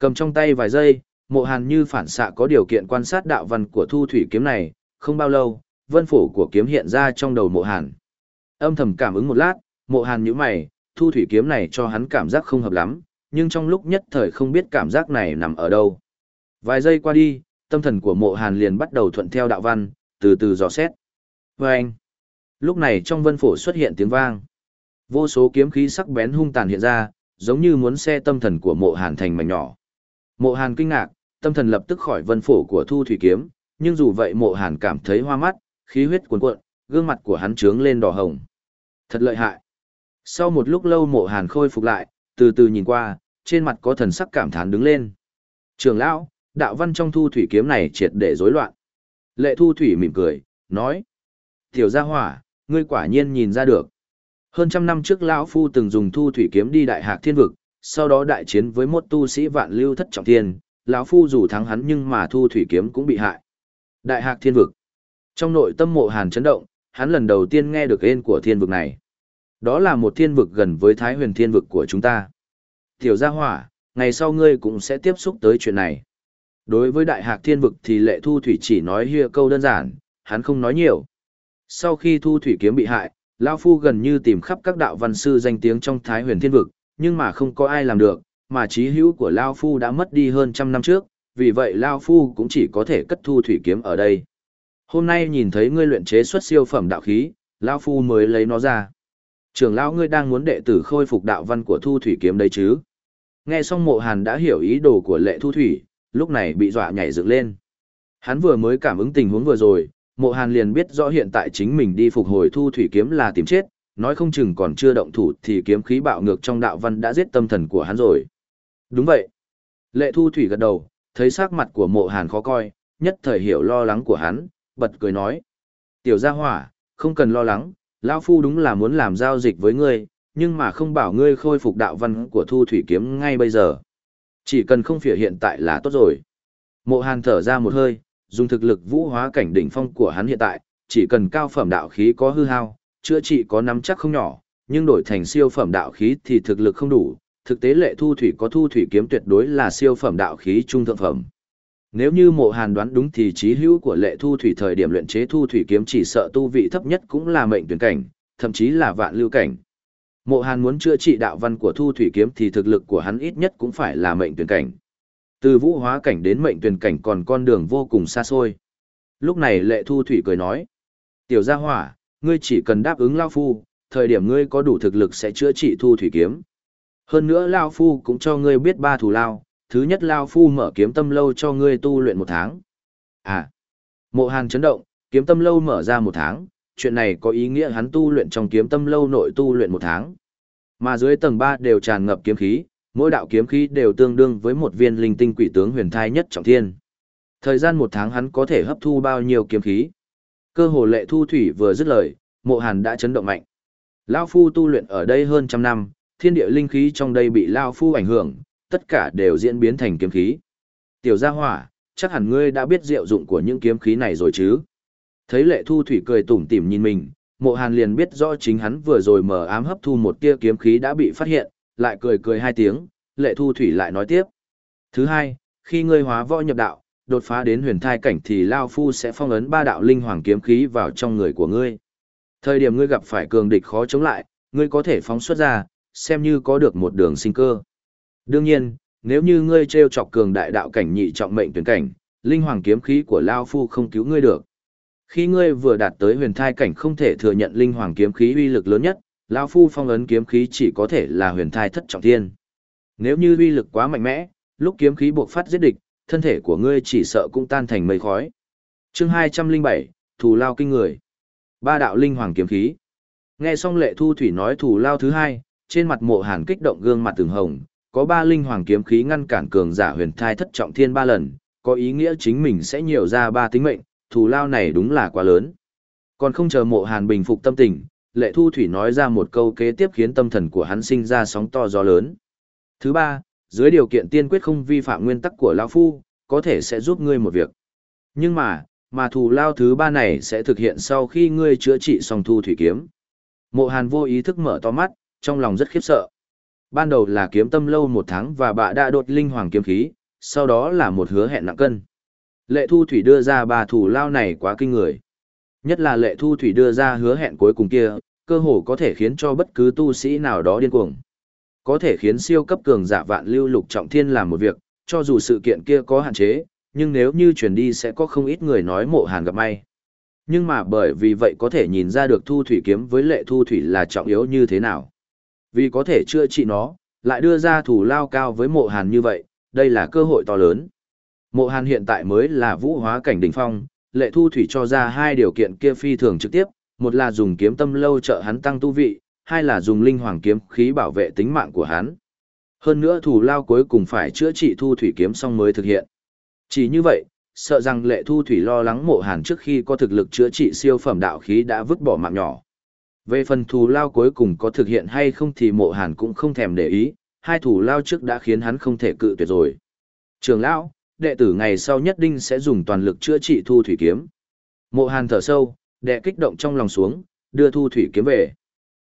Cầm trong tay vài giây, mộ hàn như phản xạ có điều kiện quan sát đạo văn của thu thủy kiếm này, không bao lâu, vân phủ của kiếm hiện ra trong đầu mộ hàn. Âm thầm cảm ứng một lát, mộ hàn nhíu mày, thu thủy kiếm này cho hắn cảm giác không hợp lắm, nhưng trong lúc nhất thời không biết cảm giác này nằm ở đâu. Vài giây qua đi, tâm thần của mộ hàn liền bắt đầu thuận theo đạo văn, từ từ dò xét. Và anh, lúc này trong vân phổ xuất hiện tiếng vang. Vô số kiếm khí sắc bén hung tàn hiện ra, giống như muốn xe tâm thần của mộ hàn thành mảnh nhỏ. Mộ hàn kinh ngạc, tâm thần lập tức khỏi vân phổ của thu thủy kiếm, nhưng dù vậy mộ hàn cảm thấy hoa mắt, khí huyết cuồn cuộn, gương mặt của hắn trướng lên đỏ hồng. Thật lợi hại. Sau một lúc lâu mộ hàn khôi phục lại, từ từ nhìn qua, trên mặt có thần sắc cảm thán đứng lên. Trường lão, đạo văn trong thu thủy kiếm này triệt để rối loạn. Lệ thu thủy mỉm cười, nói. Tiểu gia hỏa, ngươi quả nhiên nhìn ra được. Hơn trăm năm trước lão phu từng dùng thu thủy kiếm đi đại hạc thiên vực, sau đó đại chiến với một tu sĩ vạn lưu thất trọng thiên, lão phu dù thắng hắn nhưng mà thu thủy kiếm cũng bị hại. Đại hạc thiên vực. Trong nội tâm mộ hàn chấn động, hắn lần đầu tiên nghe được tên của thiên vực này. Đó là một thiên vực gần với thái huyền thiên vực của chúng ta. Tiểu gia hỏa, ngày sau ngươi cũng sẽ tiếp xúc tới chuyện này. Đối với đại hạc thiên vực thì lệ thu thủy chỉ nói hia câu đơn giản, hắn không nói nhiều. Sau khi thu thủy kiếm bị hại, Lao Phu gần như tìm khắp các đạo văn sư danh tiếng trong Thái huyền thiên vực, nhưng mà không có ai làm được, mà trí hữu của Lao Phu đã mất đi hơn trăm năm trước, vì vậy Lao Phu cũng chỉ có thể cất thu thủy kiếm ở đây. Hôm nay nhìn thấy ngươi luyện chế xuất siêu phẩm đạo khí, Lao Phu mới lấy nó ra. Trưởng Lão ngươi đang muốn đệ tử khôi phục đạo văn của thu thủy kiếm đấy chứ? Nghe xong mộ hàn đã hiểu ý đồ của lệ thu thủy, lúc này bị dọa nhảy dựng lên. Hắn vừa mới cảm ứng tình huống vừa rồi, mộ hàn liền biết rõ hiện tại chính mình đi phục hồi thu thủy kiếm là tìm chết, nói không chừng còn chưa động thủ thì kiếm khí bạo ngược trong đạo văn đã giết tâm thần của hắn rồi. Đúng vậy. Lệ thu thủy gật đầu, thấy sắc mặt của mộ hàn khó coi, nhất thời hiểu lo lắng của hắn, bật cười nói. Tiểu gia hỏa, không cần lo lắng, Lao Phu đúng là muốn làm giao dịch với ngươi, nhưng mà không bảo ngươi khôi phục đạo văn của thu thủy kiếm ngay bây giờ. Chỉ cần không phỉa hiện tại là tốt rồi. Mộ hàn thở ra một hơi, dùng thực lực vũ hóa cảnh đỉnh phong của hắn hiện tại, chỉ cần cao phẩm đạo khí có hư hao, chữa trị có nắm chắc không nhỏ, nhưng đổi thành siêu phẩm đạo khí thì thực lực không đủ, thực tế lệ thu thủy có thu thủy kiếm tuyệt đối là siêu phẩm đạo khí trung thượng phẩm. Nếu như mộ hàn đoán đúng thì trí hữu của lệ thu thủy thời điểm luyện chế thu thủy kiếm chỉ sợ tu vị thấp nhất cũng là mệnh tuyển cảnh, thậm chí là vạn lưu cảnh. Mộ hàn muốn chữa trị đạo văn của thu thủy kiếm thì thực lực của hắn ít nhất cũng phải là mệnh tuyển cảnh. Từ vũ hóa cảnh đến mệnh tuyển cảnh còn con đường vô cùng xa xôi. Lúc này lệ thu thủy cười nói. Tiểu gia hỏa, ngươi chỉ cần đáp ứng Lao Phu, thời điểm ngươi có đủ thực lực sẽ chữa trị thu thủy kiếm. Hơn nữa Lao Phu cũng cho ngươi biết ba thủ lao, thứ nhất Lao Phu mở kiếm tâm lâu cho ngươi tu luyện một tháng. À, mộ hàn chấn động, kiếm tâm lâu mở ra một tháng, chuyện này có ý nghĩa hắn tu luyện trong kiếm tâm lâu nội tu luyện một tháng. Mà dưới tầng 3 đều tràn ngập kiếm khí, mỗi đạo kiếm khí đều tương đương với một viên linh tinh quỷ tướng huyền thai nhất trọng thiên. Thời gian một tháng hắn có thể hấp thu bao nhiêu kiếm khí. Cơ hồ lệ thu thủy vừa dứt lời, mộ hàn đã chấn động mạnh. Lao Phu tu luyện ở đây hơn trăm năm, thiên địa linh khí trong đây bị Lao Phu ảnh hưởng, tất cả đều diễn biến thành kiếm khí. Tiểu gia hỏa, chắc hẳn ngươi đã biết diệu dụng của những kiếm khí này rồi chứ. Thấy lệ thu thủy cười tủm tỉm nhìn mình, mộ hàn liền biết rõ chính hắn vừa rồi mở ám hấp thu một tia kiếm khí đã bị phát hiện, lại cười cười hai tiếng, lệ thu thủy lại nói tiếp. Thứ hai, khi ngươi hóa võ nhập đạo, đột phá đến huyền thai cảnh thì Lao Phu sẽ phong ấn ba đạo linh hoàng kiếm khí vào trong người của ngươi. Thời điểm ngươi gặp phải cường địch khó chống lại, ngươi có thể phóng xuất ra, xem như có được một đường sinh cơ. Đương nhiên, nếu như ngươi treo chọc cường đại đạo cảnh nhị trọng mệnh tuyển cảnh, linh hoàng kiếm khí của Lao Phu không cứu ngươi được. Khi ngươi vừa đạt tới huyền thai cảnh không thể thừa nhận linh hoàng kiếm khí uy lực lớn nhất, Lão Phu phong ấn kiếm khí chỉ có thể là huyền thai thất trọng thiên. Nếu như uy lực quá mạnh mẽ, lúc kiếm khí buộc phát giết địch, thân thể của ngươi chỉ sợ cũng tan thành mây khói. Chương 207, Thù Lao Kinh Người Ba đạo linh hoàng kiếm khí. Nghe xong lệ thu thủy nói thù lao thứ hai, trên mặt mộ hàn kích động gương mặt từng hồng, có ba linh hoàng kiếm khí ngăn cản cường giả huyền thai thất trọng thiên ba lần, có ý nghĩa chính mình sẽ nhiều ra ba tính mệnh, thù lao này đúng là quá lớn. Còn không chờ mộ hàn bình phục tâm tình, lệ thu thủy nói ra một câu kế tiếp khiến tâm thần của hắn sinh ra sóng to gió lớn. Thứ ba, dưới điều kiện tiên quyết không vi phạm nguyên tắc của lão Phu, có thể sẽ giúp ngươi một việc. Nhưng mà, mà thù lao thứ ba này sẽ thực hiện sau khi ngươi chữa trị xong thu thủy kiếm. Mộ hàn vô ý thức mở to mắt, trong lòng rất khiếp sợ. Ban đầu là kiếm tâm lâu một tháng và bà đã đột linh hoàng kiếm khí, sau đó là một hứa hẹn nặng cân. Lệ thu thủy đưa ra bà thù lao này quá kinh người. Nhất là lệ thu thủy đưa ra hứa hẹn cuối cùng kia, cơ hồ có thể khiến cho bất cứ tu sĩ nào đó điên cuồng. Có thể khiến siêu cấp cường giả vạn lưu lục trọng thiên làm một việc, cho dù sự kiện kia có hạn chế, nhưng nếu như truyền đi sẽ có không ít người nói mộ hàn gặp may. Nhưng mà bởi vì vậy có thể nhìn ra được thu thủy kiếm với lệ thu thủy là trọng yếu như thế nào. Vì có thể chữa trị nó, lại đưa ra thủ lao cao với mộ hàn như vậy, đây là cơ hội to lớn. Mộ hàn hiện tại mới là vũ hóa cảnh đỉnh phong, lệ thu thủy cho ra hai điều kiện kia phi thường trực tiếp, một là dùng kiếm tâm lâu trợ hắn tăng tu vị, hai là dùng linh hoàng kiếm khí bảo vệ tính mạng của hắn. Hơn nữa thủ lao cuối cùng phải chữa trị thu thủy kiếm xong mới thực hiện. Chỉ như vậy, sợ rằng lệ thu thủy lo lắng mộ hàn trước khi có thực lực chữa trị siêu phẩm đạo khí đã vứt bỏ mạng nhỏ. Về phần thù lao cuối cùng có thực hiện hay không thì mộ hàn cũng không thèm để ý, hai thủ lao trước đã khiến hắn không thể cự tuyệt rồi. Trường lão, đệ tử ngày sau nhất định sẽ dùng toàn lực chữa trị thu thủy kiếm. Mộ hàn thở sâu, đệ kích động trong lòng xuống, đưa thu thủy kiếm về.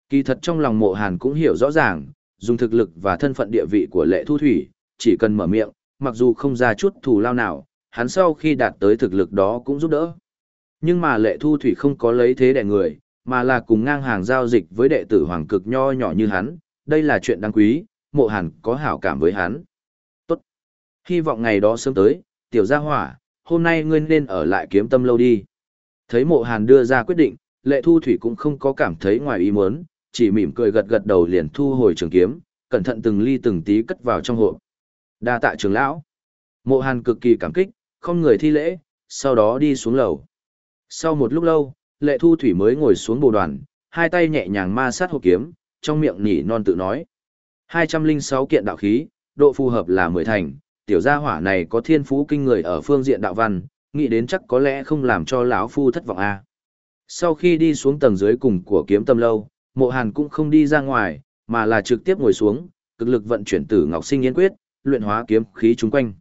Kỳ thật trong lòng mộ hàn cũng hiểu rõ ràng, dùng thực lực và thân phận địa vị của lệ thu thủy, chỉ cần mở miệng, mặc dù không ra chút thù lao nào, hắn sau khi đạt tới thực lực đó cũng giúp đỡ. Nhưng mà lệ thu thủy không có lấy thế đẻ người, mà là cùng ngang hàng giao dịch với đệ tử hoàng cực nho nhỏ như hắn, đây là chuyện đáng quý, mộ hàn có hảo cảm với hắn. Tốt. Hy vọng ngày đó sớm tới, tiểu gia hỏa, hôm nay ngươi nên ở lại kiếm tâm lâu đi. Thấy mộ hàn đưa ra quyết định, lệ thu thủy cũng không có cảm thấy ngoài ý muốn, chỉ mỉm cười gật gật đầu liền thu hồi trường kiếm, cẩn thận từng ly từng tí cất vào trong hộp. Đa tạ trưởng lão. Mộ hàn cực kỳ cảm kích không người thi lễ sau đó đi xuống lầu. Sau một lúc lâu lệ thu thủy mới ngồi xuống bồ đoàn hai tay nhẹ nhàng ma sát hộp kiếm trong miệng nhỉ non tự nói. 206 kiện đạo khí độ phù hợp là mười thành tiểu gia hỏa này có thiên phú kinh người ở phương diện đạo văn nghĩ đến chắc có lẽ không làm cho lão phu thất vọng a à. sau khi đi xuống tầng dưới cùng của kiếm tâm lâu mộ hàn cũng không đi ra ngoài mà là trực tiếp ngồi xuống cực lực vận chuyển tử ngọc sinh yên quyết luyện hóa kiếm khí chung quanh.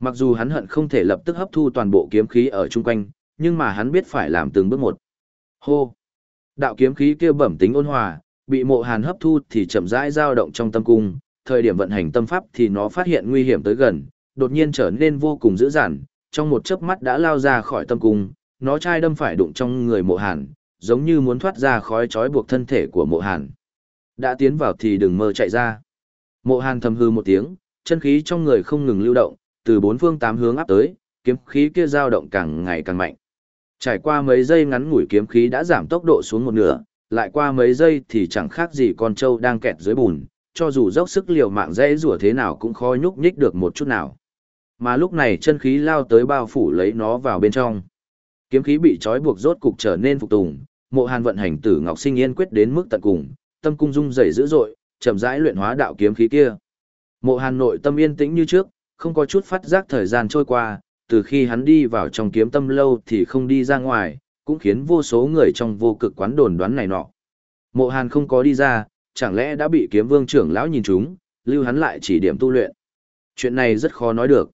Mặc dù hắn hận không thể lập tức hấp thu toàn bộ kiếm khí ở chung quanh, nhưng mà hắn biết phải làm từng bước một. Hô! Đạo kiếm khí kia bẩm tính ôn hòa, bị mộ hàn hấp thu thì chậm rãi dao động trong tâm cung, thời điểm vận hành tâm pháp thì nó phát hiện nguy hiểm tới gần, đột nhiên trở nên vô cùng dữ dằn, trong một chớp mắt đã lao ra khỏi tâm cung, nó chai đâm phải đụng trong người mộ hàn, giống như muốn thoát ra khói trói buộc thân thể của mộ hàn. Đã tiến vào thì đừng mơ chạy ra. Mộ hàn thầm hư một tiếng, chân khí trong người không ngừng lưu động, từ bốn phương tám hướng áp tới, kiếm khí kia dao động càng ngày càng mạnh. Trải qua mấy giây ngắn ngủi kiếm khí đã giảm tốc độ xuống một nửa, lại qua mấy giây thì chẳng khác gì con trâu đang kẹt dưới bùn, cho dù dốc sức liều mạng dễ rủa thế nào cũng khó nhúc nhích được một chút nào. Mà lúc này chân khí lao tới bao phủ lấy nó vào bên trong. Kiếm khí bị trói buộc rốt cục trở nên phục tùng, Mộ Hàn vận hành Tử Ngọc Sinh Yên quyết đến mức tận cùng, tâm cung dung dày dữ dội, chậm rãi luyện hóa đạo kiếm khí kia. Mộ Hàn nội tâm yên tĩnh như trước, không có chút phát giác thời gian trôi qua, từ khi hắn đi vào trong kiếm tâm lâu thì không đi ra ngoài, cũng khiến vô số người trong vô cực quán đồn đoán này nọ. Mộ Hàn không có đi ra, chẳng lẽ đã bị kiếm vương trưởng lão nhìn trúng lưu hắn lại chỉ điểm tu luyện. Chuyện này rất khó nói được.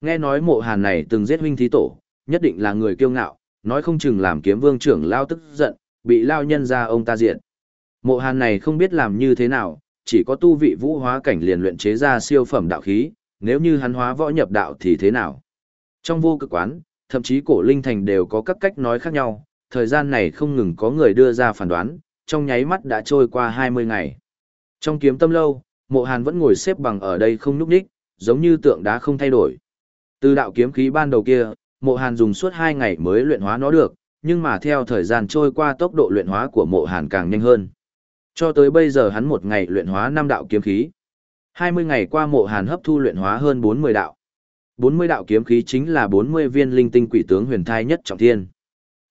Nghe nói mộ Hàn này từng giết huynh thí tổ, nhất định là người kiêu ngạo, nói không chừng làm kiếm vương trưởng lao tức giận, bị lao nhân ra ông ta diện. Mộ Hàn này không biết làm như thế nào, chỉ có tu vị vũ hóa cảnh liền luyện chế ra siêu phẩm đạo khí, nếu như hắn hóa võ nhập đạo thì thế nào? Trong vô cực quán, thậm chí cổ linh thành đều có các cách nói khác nhau, thời gian này không ngừng có người đưa ra phản đoán, trong nháy mắt đã trôi qua 20 ngày. Trong kiếm tâm lâu, mộ hàn vẫn ngồi xếp bằng ở đây không núp đích, giống như tượng đá không thay đổi. Từ đạo kiếm khí ban đầu kia, mộ hàn dùng suốt 2 ngày mới luyện hóa nó được, nhưng mà theo thời gian trôi qua tốc độ luyện hóa của mộ hàn càng nhanh hơn. Cho tới bây giờ hắn một ngày luyện hóa 5 đạo kiếm khí. 20 ngày qua mộ hàn hấp thu luyện hóa hơn 40 đạo. 40 đạo kiếm khí chính là 40 viên linh tinh quỷ tướng huyền thai nhất trọng thiên.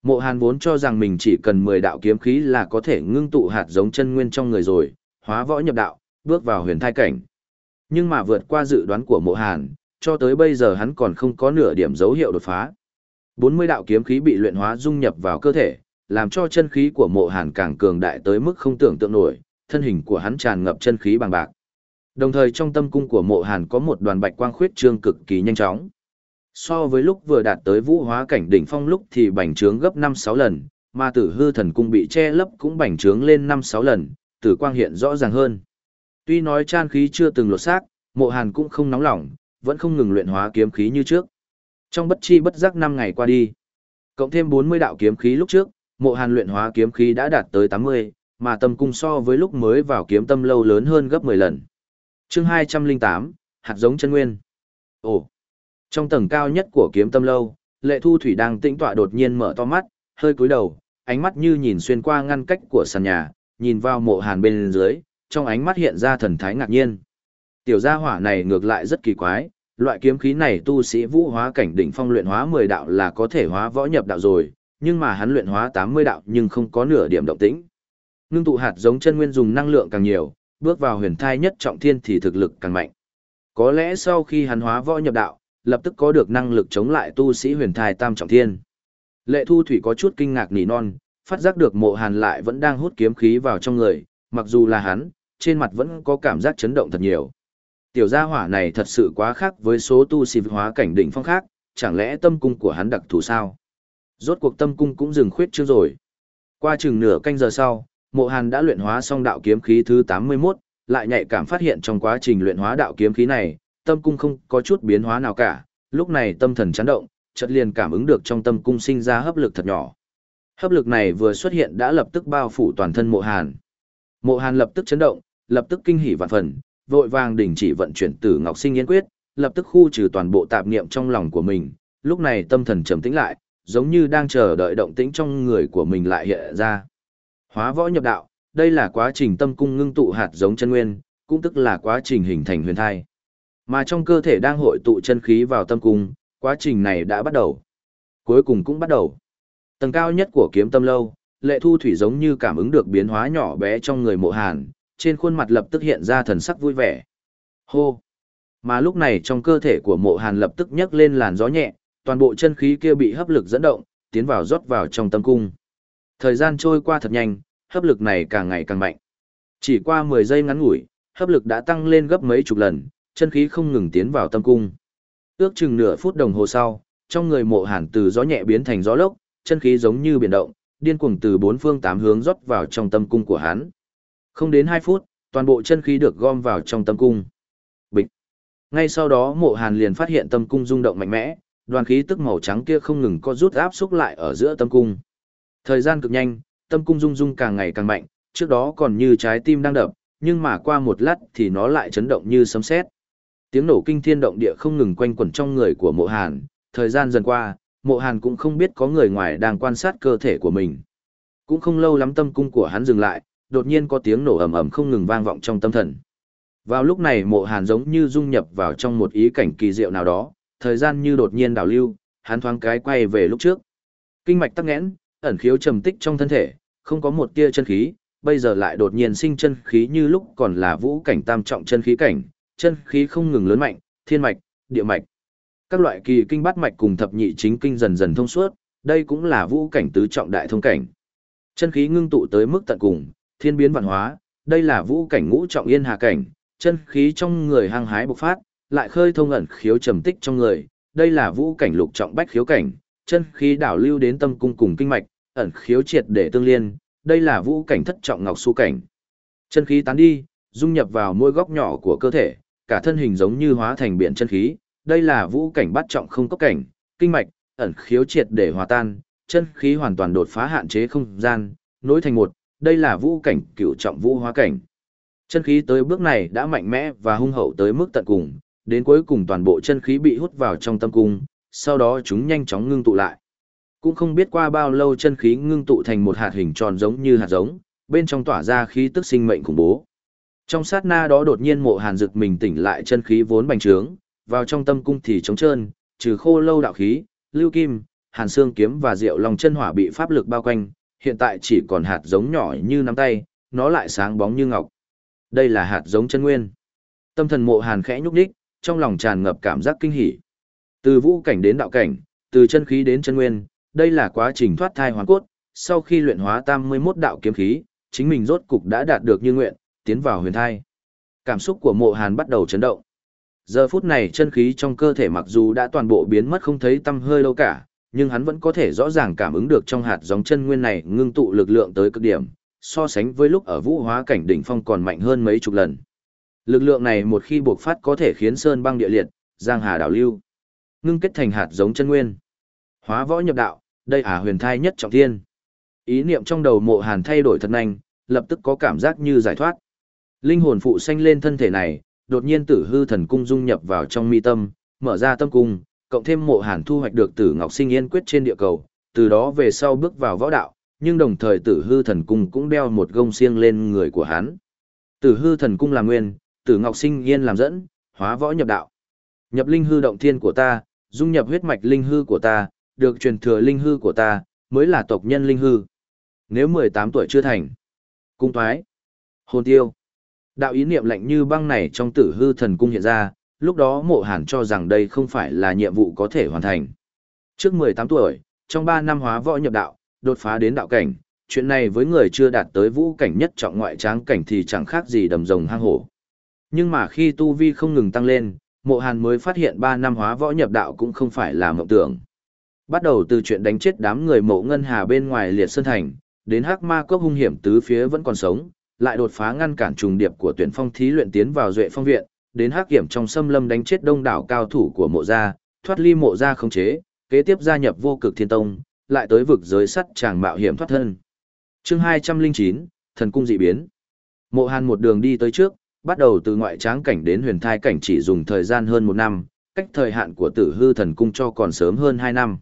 Mộ hàn vốn cho rằng mình chỉ cần 10 đạo kiếm khí là có thể ngưng tụ hạt giống chân nguyên trong người rồi, hóa võ nhập đạo, bước vào huyền thai cảnh. Nhưng mà vượt qua dự đoán của mộ hàn, cho tới bây giờ hắn còn không có nửa điểm dấu hiệu đột phá. 40 đạo kiếm khí bị luyện hóa dung nhập vào cơ thể, làm cho chân khí của mộ hàn càng cường đại tới mức không tưởng tượng nổi, thân hình của hắn tràn ngập chân khí bằng bạc. Đồng thời trong tâm cung của mộ hàn có một đoàn bạch quang khuyết trương cực kỳ nhanh chóng. So với lúc vừa đạt tới vũ hóa cảnh đỉnh phong lúc thì bành trướng gấp 5-6 lần, mà tử hư thần cung bị che lấp cũng bành trướng lên 5-6 lần, tử quang hiện rõ ràng hơn. Tuy nói chan khí chưa từng lột xác, mộ hàn cũng không nóng lòng, vẫn không ngừng luyện hóa kiếm khí như trước. Trong bất chi bất giác 5 ngày qua đi, cộng thêm 40 đạo kiếm khí lúc trước, mộ hàn luyện hóa kiếm khí đã đạt tới 80, mà tâm cung so với lúc mới vào kiếm tâm lâu lớn hơn gấp 10 lần. Chương hai trăm linh tám hạt giống chân nguyên. Ồ trong tầng cao nhất của kiếm tâm lâu lệ thu thủy đang tĩnh tọa đột nhiên mở to mắt hơi cúi đầu ánh mắt như nhìn xuyên qua ngăn cách của sàn nhà nhìn vào mộ hàn bên dưới trong ánh mắt hiện ra thần thái ngạc nhiên. Tiểu gia hỏa này ngược lại rất kỳ quái loại kiếm khí này tu sĩ vũ hóa cảnh đỉnh phong luyện hóa mười đạo là có thể hóa võ nhập đạo rồi nhưng mà hắn luyện hóa tám mươi đạo nhưng không có nửa điểm động tĩnh Nương tụ hạt giống chân nguyên dùng năng lượng càng nhiều bước vào huyền thai nhất trọng thiên thì thực lực càng mạnh. Có lẽ sau khi hắn hóa võ nhập đạo, lập tức có được năng lực chống lại tu sĩ huyền thai tam trọng thiên. Lệ Thu Thủy có chút kinh ngạc nỉ non, phát giác được mộ hàn lại vẫn đang hút kiếm khí vào trong người, mặc dù là hắn, trên mặt vẫn có cảm giác chấn động thật nhiều. Tiểu gia hỏa này thật sự quá khác với số tu sĩ hóa cảnh đỉnh phong khác, chẳng lẽ tâm cung của hắn đặc thù sao? Rốt cuộc tâm cung cũng dừng khuyết chưa rồi. Qua chừng nửa canh giờ sau, mộ hàn đã luyện hóa xong đạo kiếm khí thứ 81, lại nhạy cảm phát hiện trong quá trình luyện hóa đạo kiếm khí này, tâm cung không có chút biến hóa nào cả, lúc này tâm thần chấn động, chợt liền cảm ứng được trong tâm cung sinh ra hấp lực thật nhỏ. Hấp lực này vừa xuất hiện đã lập tức bao phủ toàn thân mộ hàn. Mộ hàn lập tức chấn động, lập tức kinh hỉ vạn phần, vội vàng đình chỉ vận chuyển tử ngọc sinh yên quyết, lập tức khu trừ toàn bộ tạp niệm trong lòng của mình, lúc này tâm thần trầm tĩnh lại, giống như đang chờ đợi động tĩnh trong người của mình lại hiện ra. Hóa võ nhập đạo, đây là quá trình tâm cung ngưng tụ hạt giống chân nguyên, cũng tức là quá trình hình thành huyền thai. Mà trong cơ thể đang hội tụ chân khí vào tâm cung, quá trình này đã bắt đầu. Cuối cùng cũng bắt đầu. Tầng cao nhất của kiếm tâm lâu, lệ thu thủy giống như cảm ứng được biến hóa nhỏ bé trong người mộ hàn, trên khuôn mặt lập tức hiện ra thần sắc vui vẻ. Hô! Mà lúc này trong cơ thể của mộ hàn lập tức nhấc lên làn gió nhẹ, toàn bộ chân khí kia bị hấp lực dẫn động, tiến vào rót vào trong tâm cung. Thời gian trôi qua thật nhanh, hấp lực này càng ngày càng mạnh. Chỉ qua 10 giây ngắn ngủi, hấp lực đã tăng lên gấp mấy chục lần, chân khí không ngừng tiến vào tâm cung. Ước chừng nửa phút đồng hồ sau, trong người mộ hàn từ gió nhẹ biến thành gió lốc, chân khí giống như biển động, điên cuồng từ bốn phương tám hướng rót vào trong tâm cung của hắn. Không đến 2 phút, toàn bộ chân khí được gom vào trong tâm cung. Bịch. Ngay sau đó mộ hàn liền phát hiện tâm cung rung động mạnh mẽ, đoàn khí tức màu trắng kia không ngừng có rút áp xúc lại ở giữa tâm cung. Thời gian cực nhanh, tâm cung rung rung càng ngày càng mạnh, trước đó còn như trái tim đang đập, nhưng mà qua một lát thì nó lại chấn động như sấm sét. Tiếng nổ kinh thiên động địa không ngừng quanh quẩn trong người của mộ hàn, thời gian dần qua, mộ hàn cũng không biết có người ngoài đang quan sát cơ thể của mình. Cũng không lâu lắm tâm cung của hắn dừng lại, đột nhiên có tiếng nổ ầm ầm không ngừng vang vọng trong tâm thần. Vào lúc này mộ hàn giống như dung nhập vào trong một ý cảnh kỳ diệu nào đó, thời gian như đột nhiên đảo lưu, hắn thoáng cái quay về lúc trước. Kinh mạch tắc nghẽn, ẩn khiếu trầm tích trong thân thể, không có một tia chân khí, bây giờ lại đột nhiên sinh chân khí như lúc còn là vũ cảnh tam trọng chân khí cảnh, chân khí không ngừng lớn mạnh, thiên mạch, địa mạch. Các loại kỳ kinh bát mạch cùng thập nhị chính kinh dần dần thông suốt, đây cũng là vũ cảnh tứ trọng đại thông cảnh. Chân khí ngưng tụ tới mức tận cùng, thiên biến vạn hóa, đây là vũ cảnh ngũ trọng yên hà cảnh, chân khí trong người hăng hái bộc phát, lại khơi thông ẩn khiếu trầm tích trong người, đây là vũ cảnh lục trọng bách khiếu cảnh, chân khí đảo lưu đến tâm cung cùng kinh mạch, ẩn khiếu triệt để tương liên, đây là vũ cảnh thất trọng ngọc su cảnh. Chân khí tán đi, dung nhập vào mỗi góc nhỏ của cơ thể, cả thân hình giống như hóa thành biển chân khí, đây là vũ cảnh bát trọng không cốc cảnh, kinh mạch, ẩn khiếu triệt để hòa tan, chân khí hoàn toàn đột phá hạn chế không gian, nối thành một, đây là vũ cảnh cựu trọng vũ hóa cảnh. Chân khí tới bước này đã mạnh mẽ và hung hậu tới mức tận cùng, đến cuối cùng toàn bộ chân khí bị hút vào trong tâm cung, sau đó chúng nhanh chóng ngưng tụ lại. Cũng không biết qua bao lâu chân khí ngưng tụ thành một hạt hình tròn giống như hạt giống, bên trong tỏa ra khí tức sinh mệnh khủng bố. Trong sát na đó đột nhiên mộ hàn rực mình tỉnh lại chân khí vốn bành trướng, vào trong tâm cung thì trống trơn, trừ khô lâu đạo khí, lưu kim, hàn xương kiếm và rượu lòng chân hỏa bị pháp lực bao quanh, hiện tại chỉ còn hạt giống nhỏ như nắm tay, nó lại sáng bóng như ngọc. Đây là hạt giống chân nguyên. Tâm thần mộ hàn khẽ nhúc đích, trong lòng tràn ngập cảm giác kinh hỉ. Từ vũ cảnh đến đạo cảnh, từ chân khí đến chân nguyên, đây là quá trình thoát thai hoàn cốt, sau khi luyện hóa tam 81 đạo kiếm khí, chính mình rốt cục đã đạt được như nguyện, tiến vào huyền thai. Cảm xúc của mộ hàn bắt đầu chấn động. Giờ phút này chân khí trong cơ thể mặc dù đã toàn bộ biến mất không thấy tâm hơi lâu cả, nhưng hắn vẫn có thể rõ ràng cảm ứng được trong hạt giống chân nguyên này ngưng tụ lực lượng tới cực điểm, so sánh với lúc ở vũ hóa cảnh đỉnh phong còn mạnh hơn mấy chục lần. Lực lượng này một khi buộc phát có thể khiến sơn băng địa liệt, giang hà đảo lưu, ngưng kết thành hạt giống chân nguyên. Hóa võ nhập đạo, đây à huyền thai nhất trọng thiên. Ý niệm trong đầu mộ hàn thay đổi thật nhanh, lập tức có cảm giác như giải thoát. Linh hồn phụ sanh lên thân thể này, đột nhiên tử hư thần cung dung nhập vào trong mi tâm, mở ra tâm cung, cộng thêm mộ hàn thu hoạch được tử ngọc sinh yên quyết trên địa cầu, từ đó về sau bước vào võ đạo, nhưng đồng thời tử hư thần cung cũng đeo một gông xiêng lên người của hắn. Tử hư thần cung là nguyên, tử ngọc sinh yên làm dẫn, hóa võ nhập đạo. Nhập linh hư động thiên của ta, dung nhập huyết mạch linh hư của ta, được truyền thừa linh hư của ta, mới là tộc nhân linh hư. Nếu 18 tuổi chưa thành, cung thoái, hồn tiêu. Đạo ý niệm lạnh như băng này trong tử hư thần cung hiện ra, lúc đó mộ hàn cho rằng đây không phải là nhiệm vụ có thể hoàn thành. Trước 18 tuổi, trong 3 năm hóa võ nhập đạo, đột phá đến đạo cảnh, chuyện này với người chưa đạt tới vũ cảnh nhất trọng ngoại tráng cảnh thì chẳng khác gì đầm rồng hang hổ. Nhưng mà khi tu vi không ngừng tăng lên, mộ hàn mới phát hiện 3 năm hóa võ nhập đạo cũng không phải là mộng tưởng. Bắt đầu từ chuyện đánh chết đám người mộ ngân hà bên ngoài liệt sơn thành, đến hắc ma cốc hung hiểm tứ phía vẫn còn sống, lại đột phá ngăn cản trùng điệp của tuyển phong thí luyện tiến vào duệ phong viện, đến hắc hiểm trong xâm lâm đánh chết đông đảo cao thủ của mộ gia, thoát ly mộ gia không chế, kế tiếp gia nhập vô cực thiên tông, lại tới vực giới sắt chàng mạo hiểm thoát thân. Chương 209, thần cung dị biến. Mộ Hàn một đường đi tới trước, bắt đầu từ ngoại tráng cảnh đến huyền thai cảnh chỉ dùng thời gian hơn một năm, cách thời hạn của tử hư thần cung cho còn sớm hơn hai năm.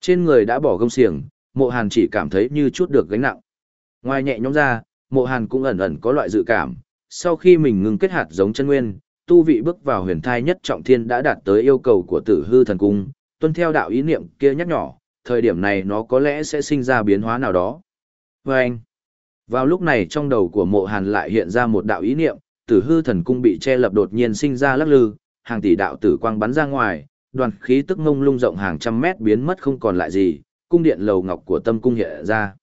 Trên người đã bỏ gông xiềng, mộ hàn chỉ cảm thấy như chút được gánh nặng. Ngoài nhẹ nhõm ra, mộ hàn cũng ẩn ẩn có loại dự cảm, sau khi mình ngừng kết hạt giống chân nguyên, tu vị bước vào huyền thai nhất trọng thiên đã đạt tới yêu cầu của tử hư thần cung, tuân theo đạo ý niệm kia nhắc nhỏ, thời điểm này nó có lẽ sẽ sinh ra biến hóa nào đó. Và anh, vào lúc này trong đầu của mộ hàn lại hiện ra một đạo ý niệm, tử hư thần cung bị che lập đột nhiên sinh ra lắc lư, hàng tỷ đạo tử quang bắn ra ngoài, đoàn khí tức ngông lung rộng hàng trăm mét biến mất không còn lại gì, cung điện lầu ngọc của tâm cung hiện ra.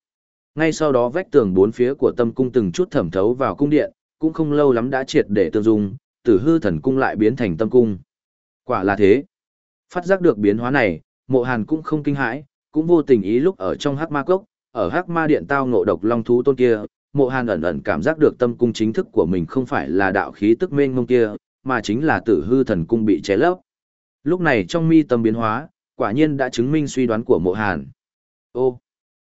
Ngay sau đó vách tường bốn phía của tâm cung từng chút thẩm thấu vào cung điện, cũng không lâu lắm đã triệt để tương dung, tử hư thần cung lại biến thành tâm cung. Quả là thế. Phát giác được biến hóa này, mộ hàn cũng không kinh hãi, cũng vô tình ý lúc ở trong hắc ma cốc, ở hắc ma điện tao ngộ độc long thú tôn kia, mộ hàn ẩn ẩn cảm giác được tâm cung chính thức của mình không phải là đạo khí tức mênh mông kia, mà chính là tử hư thần cung bị ché lấp. Lúc này trong mi tâm biến hóa, quả nhiên đã chứng minh suy đoán của mộ hàn. Ô!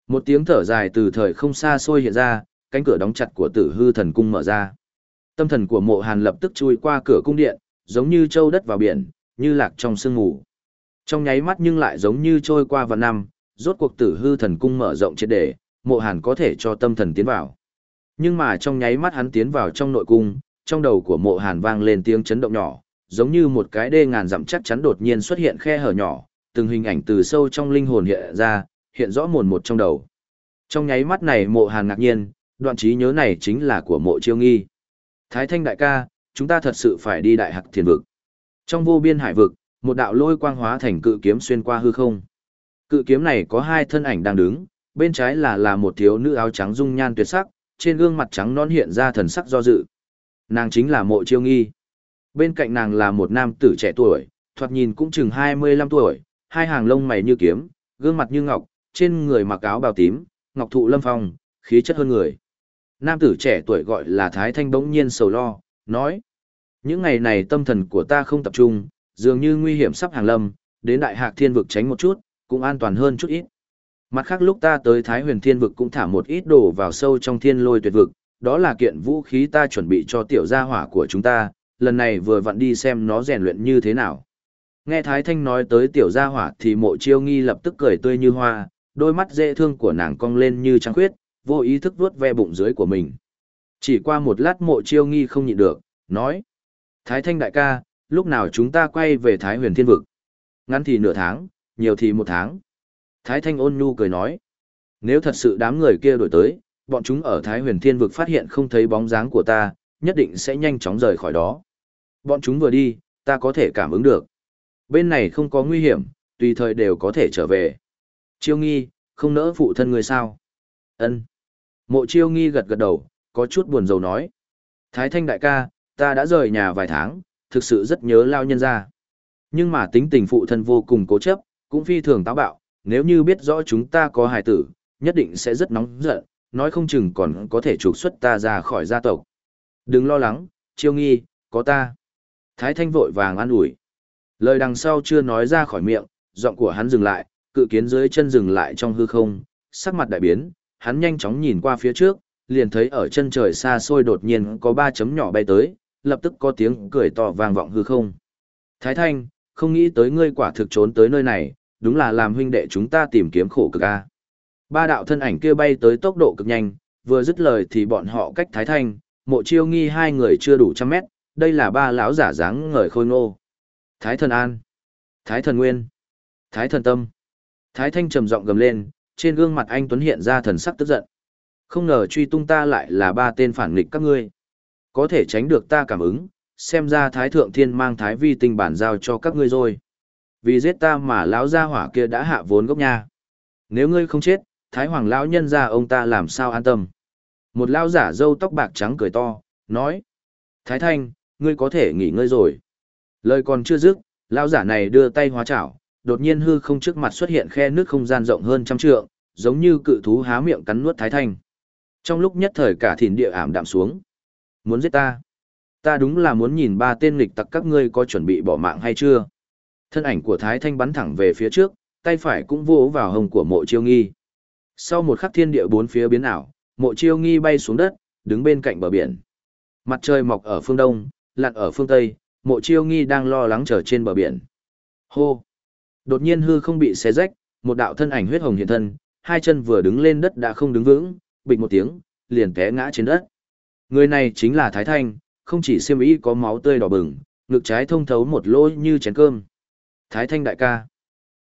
Một tiếng thở dài từ thời không xa xôi hiện ra, cánh cửa đóng chặt của tử hư thần cung mở ra. Tâm thần của mộ hàn lập tức chui qua cửa cung điện, giống như trâu đất vào biển, như lạc trong sương ngủ. Trong nháy mắt nhưng lại giống như trôi qua vào năm, rốt cuộc tử hư thần cung mở rộng triệt để, mộ hàn có thể cho tâm thần tiến vào. Nhưng mà trong nháy mắt hắn tiến vào trong nội cung, trong đầu của mộ hàn vang lên tiếng chấn động nhỏ, giống như một cái đê ngàn dặm chắc chắn đột nhiên xuất hiện khe hở nhỏ, từng hình ảnh từ sâu trong linh hồn hiện ra, hiện rõ mồn một trong đầu. Trong nháy mắt này mộ hàn ngạc nhiên, đoạn trí nhớ này chính là của mộ chiêu nghi. Thái thanh đại ca, chúng ta thật sự phải đi đại hạc thiền vực. Trong vô biên hải vực, một đạo lôi quang hóa thành cự kiếm xuyên qua hư không. Cự kiếm này có hai thân ảnh đang đứng, bên trái là là một thiếu nữ áo trắng dung nhan tuyệt sắc, trên gương mặt trắng non hiện ra thần sắc do dự. Nàng chính là Mộ Chiêu Nghi. Bên cạnh nàng là một nam tử trẻ tuổi, thoạt nhìn cũng chừng 25 tuổi, hai hàng lông mày như kiếm, gương mặt như ngọc, trên người mặc áo bào tím, ngọc thụ lâm phong, khí chất hơn người. Nam tử trẻ tuổi gọi là Thái Thanh bỗng nhiên sầu lo, nói. Những ngày này tâm thần của ta không tập trung, dường như nguy hiểm sắp hàng lâm, đến đại hạc thiên vực tránh một chút, cũng an toàn hơn chút ít. Mặt khác lúc ta tới Thái huyền thiên vực cũng thả một ít đồ vào sâu trong thiên lôi tuyệt vực, đó là kiện vũ khí ta chuẩn bị cho tiểu gia hỏa của chúng ta, lần này vừa vặn đi xem nó rèn luyện như thế nào. Nghe Thái Thanh nói tới tiểu gia hỏa thì mộ chiêu nghi lập tức cười tươi như hoa, đôi mắt dễ thương của nàng cong lên như trăng khuyết, vô ý thức vuốt ve bụng dưới của mình. Chỉ qua một lát mộ chiêu nghi không nhịn được, nói. Thái Thanh đại ca, lúc nào chúng ta quay về Thái huyền thiên vực? Ngắn thì nửa tháng, nhiều thì một tháng. Thái Thanh ôn nhu cười nói. Nếu thật sự đám người kia đổi tới, bọn chúng ở Thái huyền thiên vực phát hiện không thấy bóng dáng của ta, nhất định sẽ nhanh chóng rời khỏi đó. Bọn chúng vừa đi, ta có thể cảm ứng được. Bên này không có nguy hiểm, tùy thời đều có thể trở về. Chiêu nghi, không nỡ phụ thân người sao? ân Mộ chiêu nghi gật gật đầu, có chút buồn rầu nói. Thái thanh đại ca, ta đã rời nhà vài tháng, thực sự rất nhớ lao nhân ra. Nhưng mà tính tình phụ thân vô cùng cố chấp, cũng phi thường táo bạo, nếu như biết rõ chúng ta có hài tử, nhất định sẽ rất nóng giận, nói không chừng còn có thể trục xuất ta ra khỏi gia tộc. Đừng lo lắng, chiêu nghi, có ta. Thái thanh vội vàng an ủi. Lời đằng sau chưa nói ra khỏi miệng, giọng của hắn dừng lại, cự kiến dưới chân dừng lại trong hư không, sắc mặt đại biến, hắn nhanh chóng nhìn qua phía trước, liền thấy ở chân trời xa xôi đột nhiên có ba chấm nhỏ bay tới, lập tức có tiếng cười to vang vọng hư không. Thái Thanh, không nghĩ tới ngươi quả thực trốn tới nơi này, đúng là làm huynh đệ chúng ta tìm kiếm khổ cực a. Ba đạo thân ảnh kia bay tới tốc độ cực nhanh, vừa dứt lời thì bọn họ cách Thái Thanh, mộ chiêu nghi hai người chưa đủ trăm mét, đây là ba lão giả dáng ngời khôi ngô. Thái thần an, Thái thần nguyên, Thái thần tâm. Thái thanh trầm giọng gầm lên, trên gương mặt anh Tuấn hiện ra thần sắc tức giận. Không ngờ truy tung ta lại là ba tên phản nghịch các ngươi. Có thể tránh được ta cảm ứng, xem ra Thái thượng thiên mang Thái vi tinh bản giao cho các ngươi rồi. Vì giết ta mà lão gia hỏa kia đã hạ vốn gốc nha. Nếu ngươi không chết, Thái hoàng lão nhân ra ông ta làm sao an tâm. Một lão giả râu tóc bạc trắng cười to, nói. Thái thanh, ngươi có thể nghỉ ngơi rồi. Lời còn chưa dứt, lão giả này đưa tay hóa chảo, đột nhiên hư không trước mặt xuất hiện khe nước không gian rộng hơn trăm trượng, giống như cự thú há miệng cắn nuốt thái thanh. Trong lúc nhất thời cả thìn địa ảm đạm xuống. Muốn giết ta? Ta đúng là muốn nhìn ba tên nghịch tặc các ngươi có chuẩn bị bỏ mạng hay chưa? Thân ảnh của thái thanh bắn thẳng về phía trước, tay phải cũng vỗ vào hồng của mộ chiêu nghi. Sau một khắc thiên địa bốn phía biến ảo, mộ chiêu nghi bay xuống đất, đứng bên cạnh bờ biển. Mặt trời mọc ở phương đông, lặn ở phương tây, mộ chiêu nghi đang lo lắng chờ trên bờ biển. Hô! Đột nhiên hư không bị xé rách, một đạo thân ảnh huyết hồng hiện thân, hai chân vừa đứng lên đất đã không đứng vững, bịch một tiếng, liền té ngã trên đất. Người này chính là Thái Thanh, không chỉ xiêm y có máu tươi đỏ bừng, ngực trái thông thấu một lỗ như chén cơm. Thái Thanh đại ca.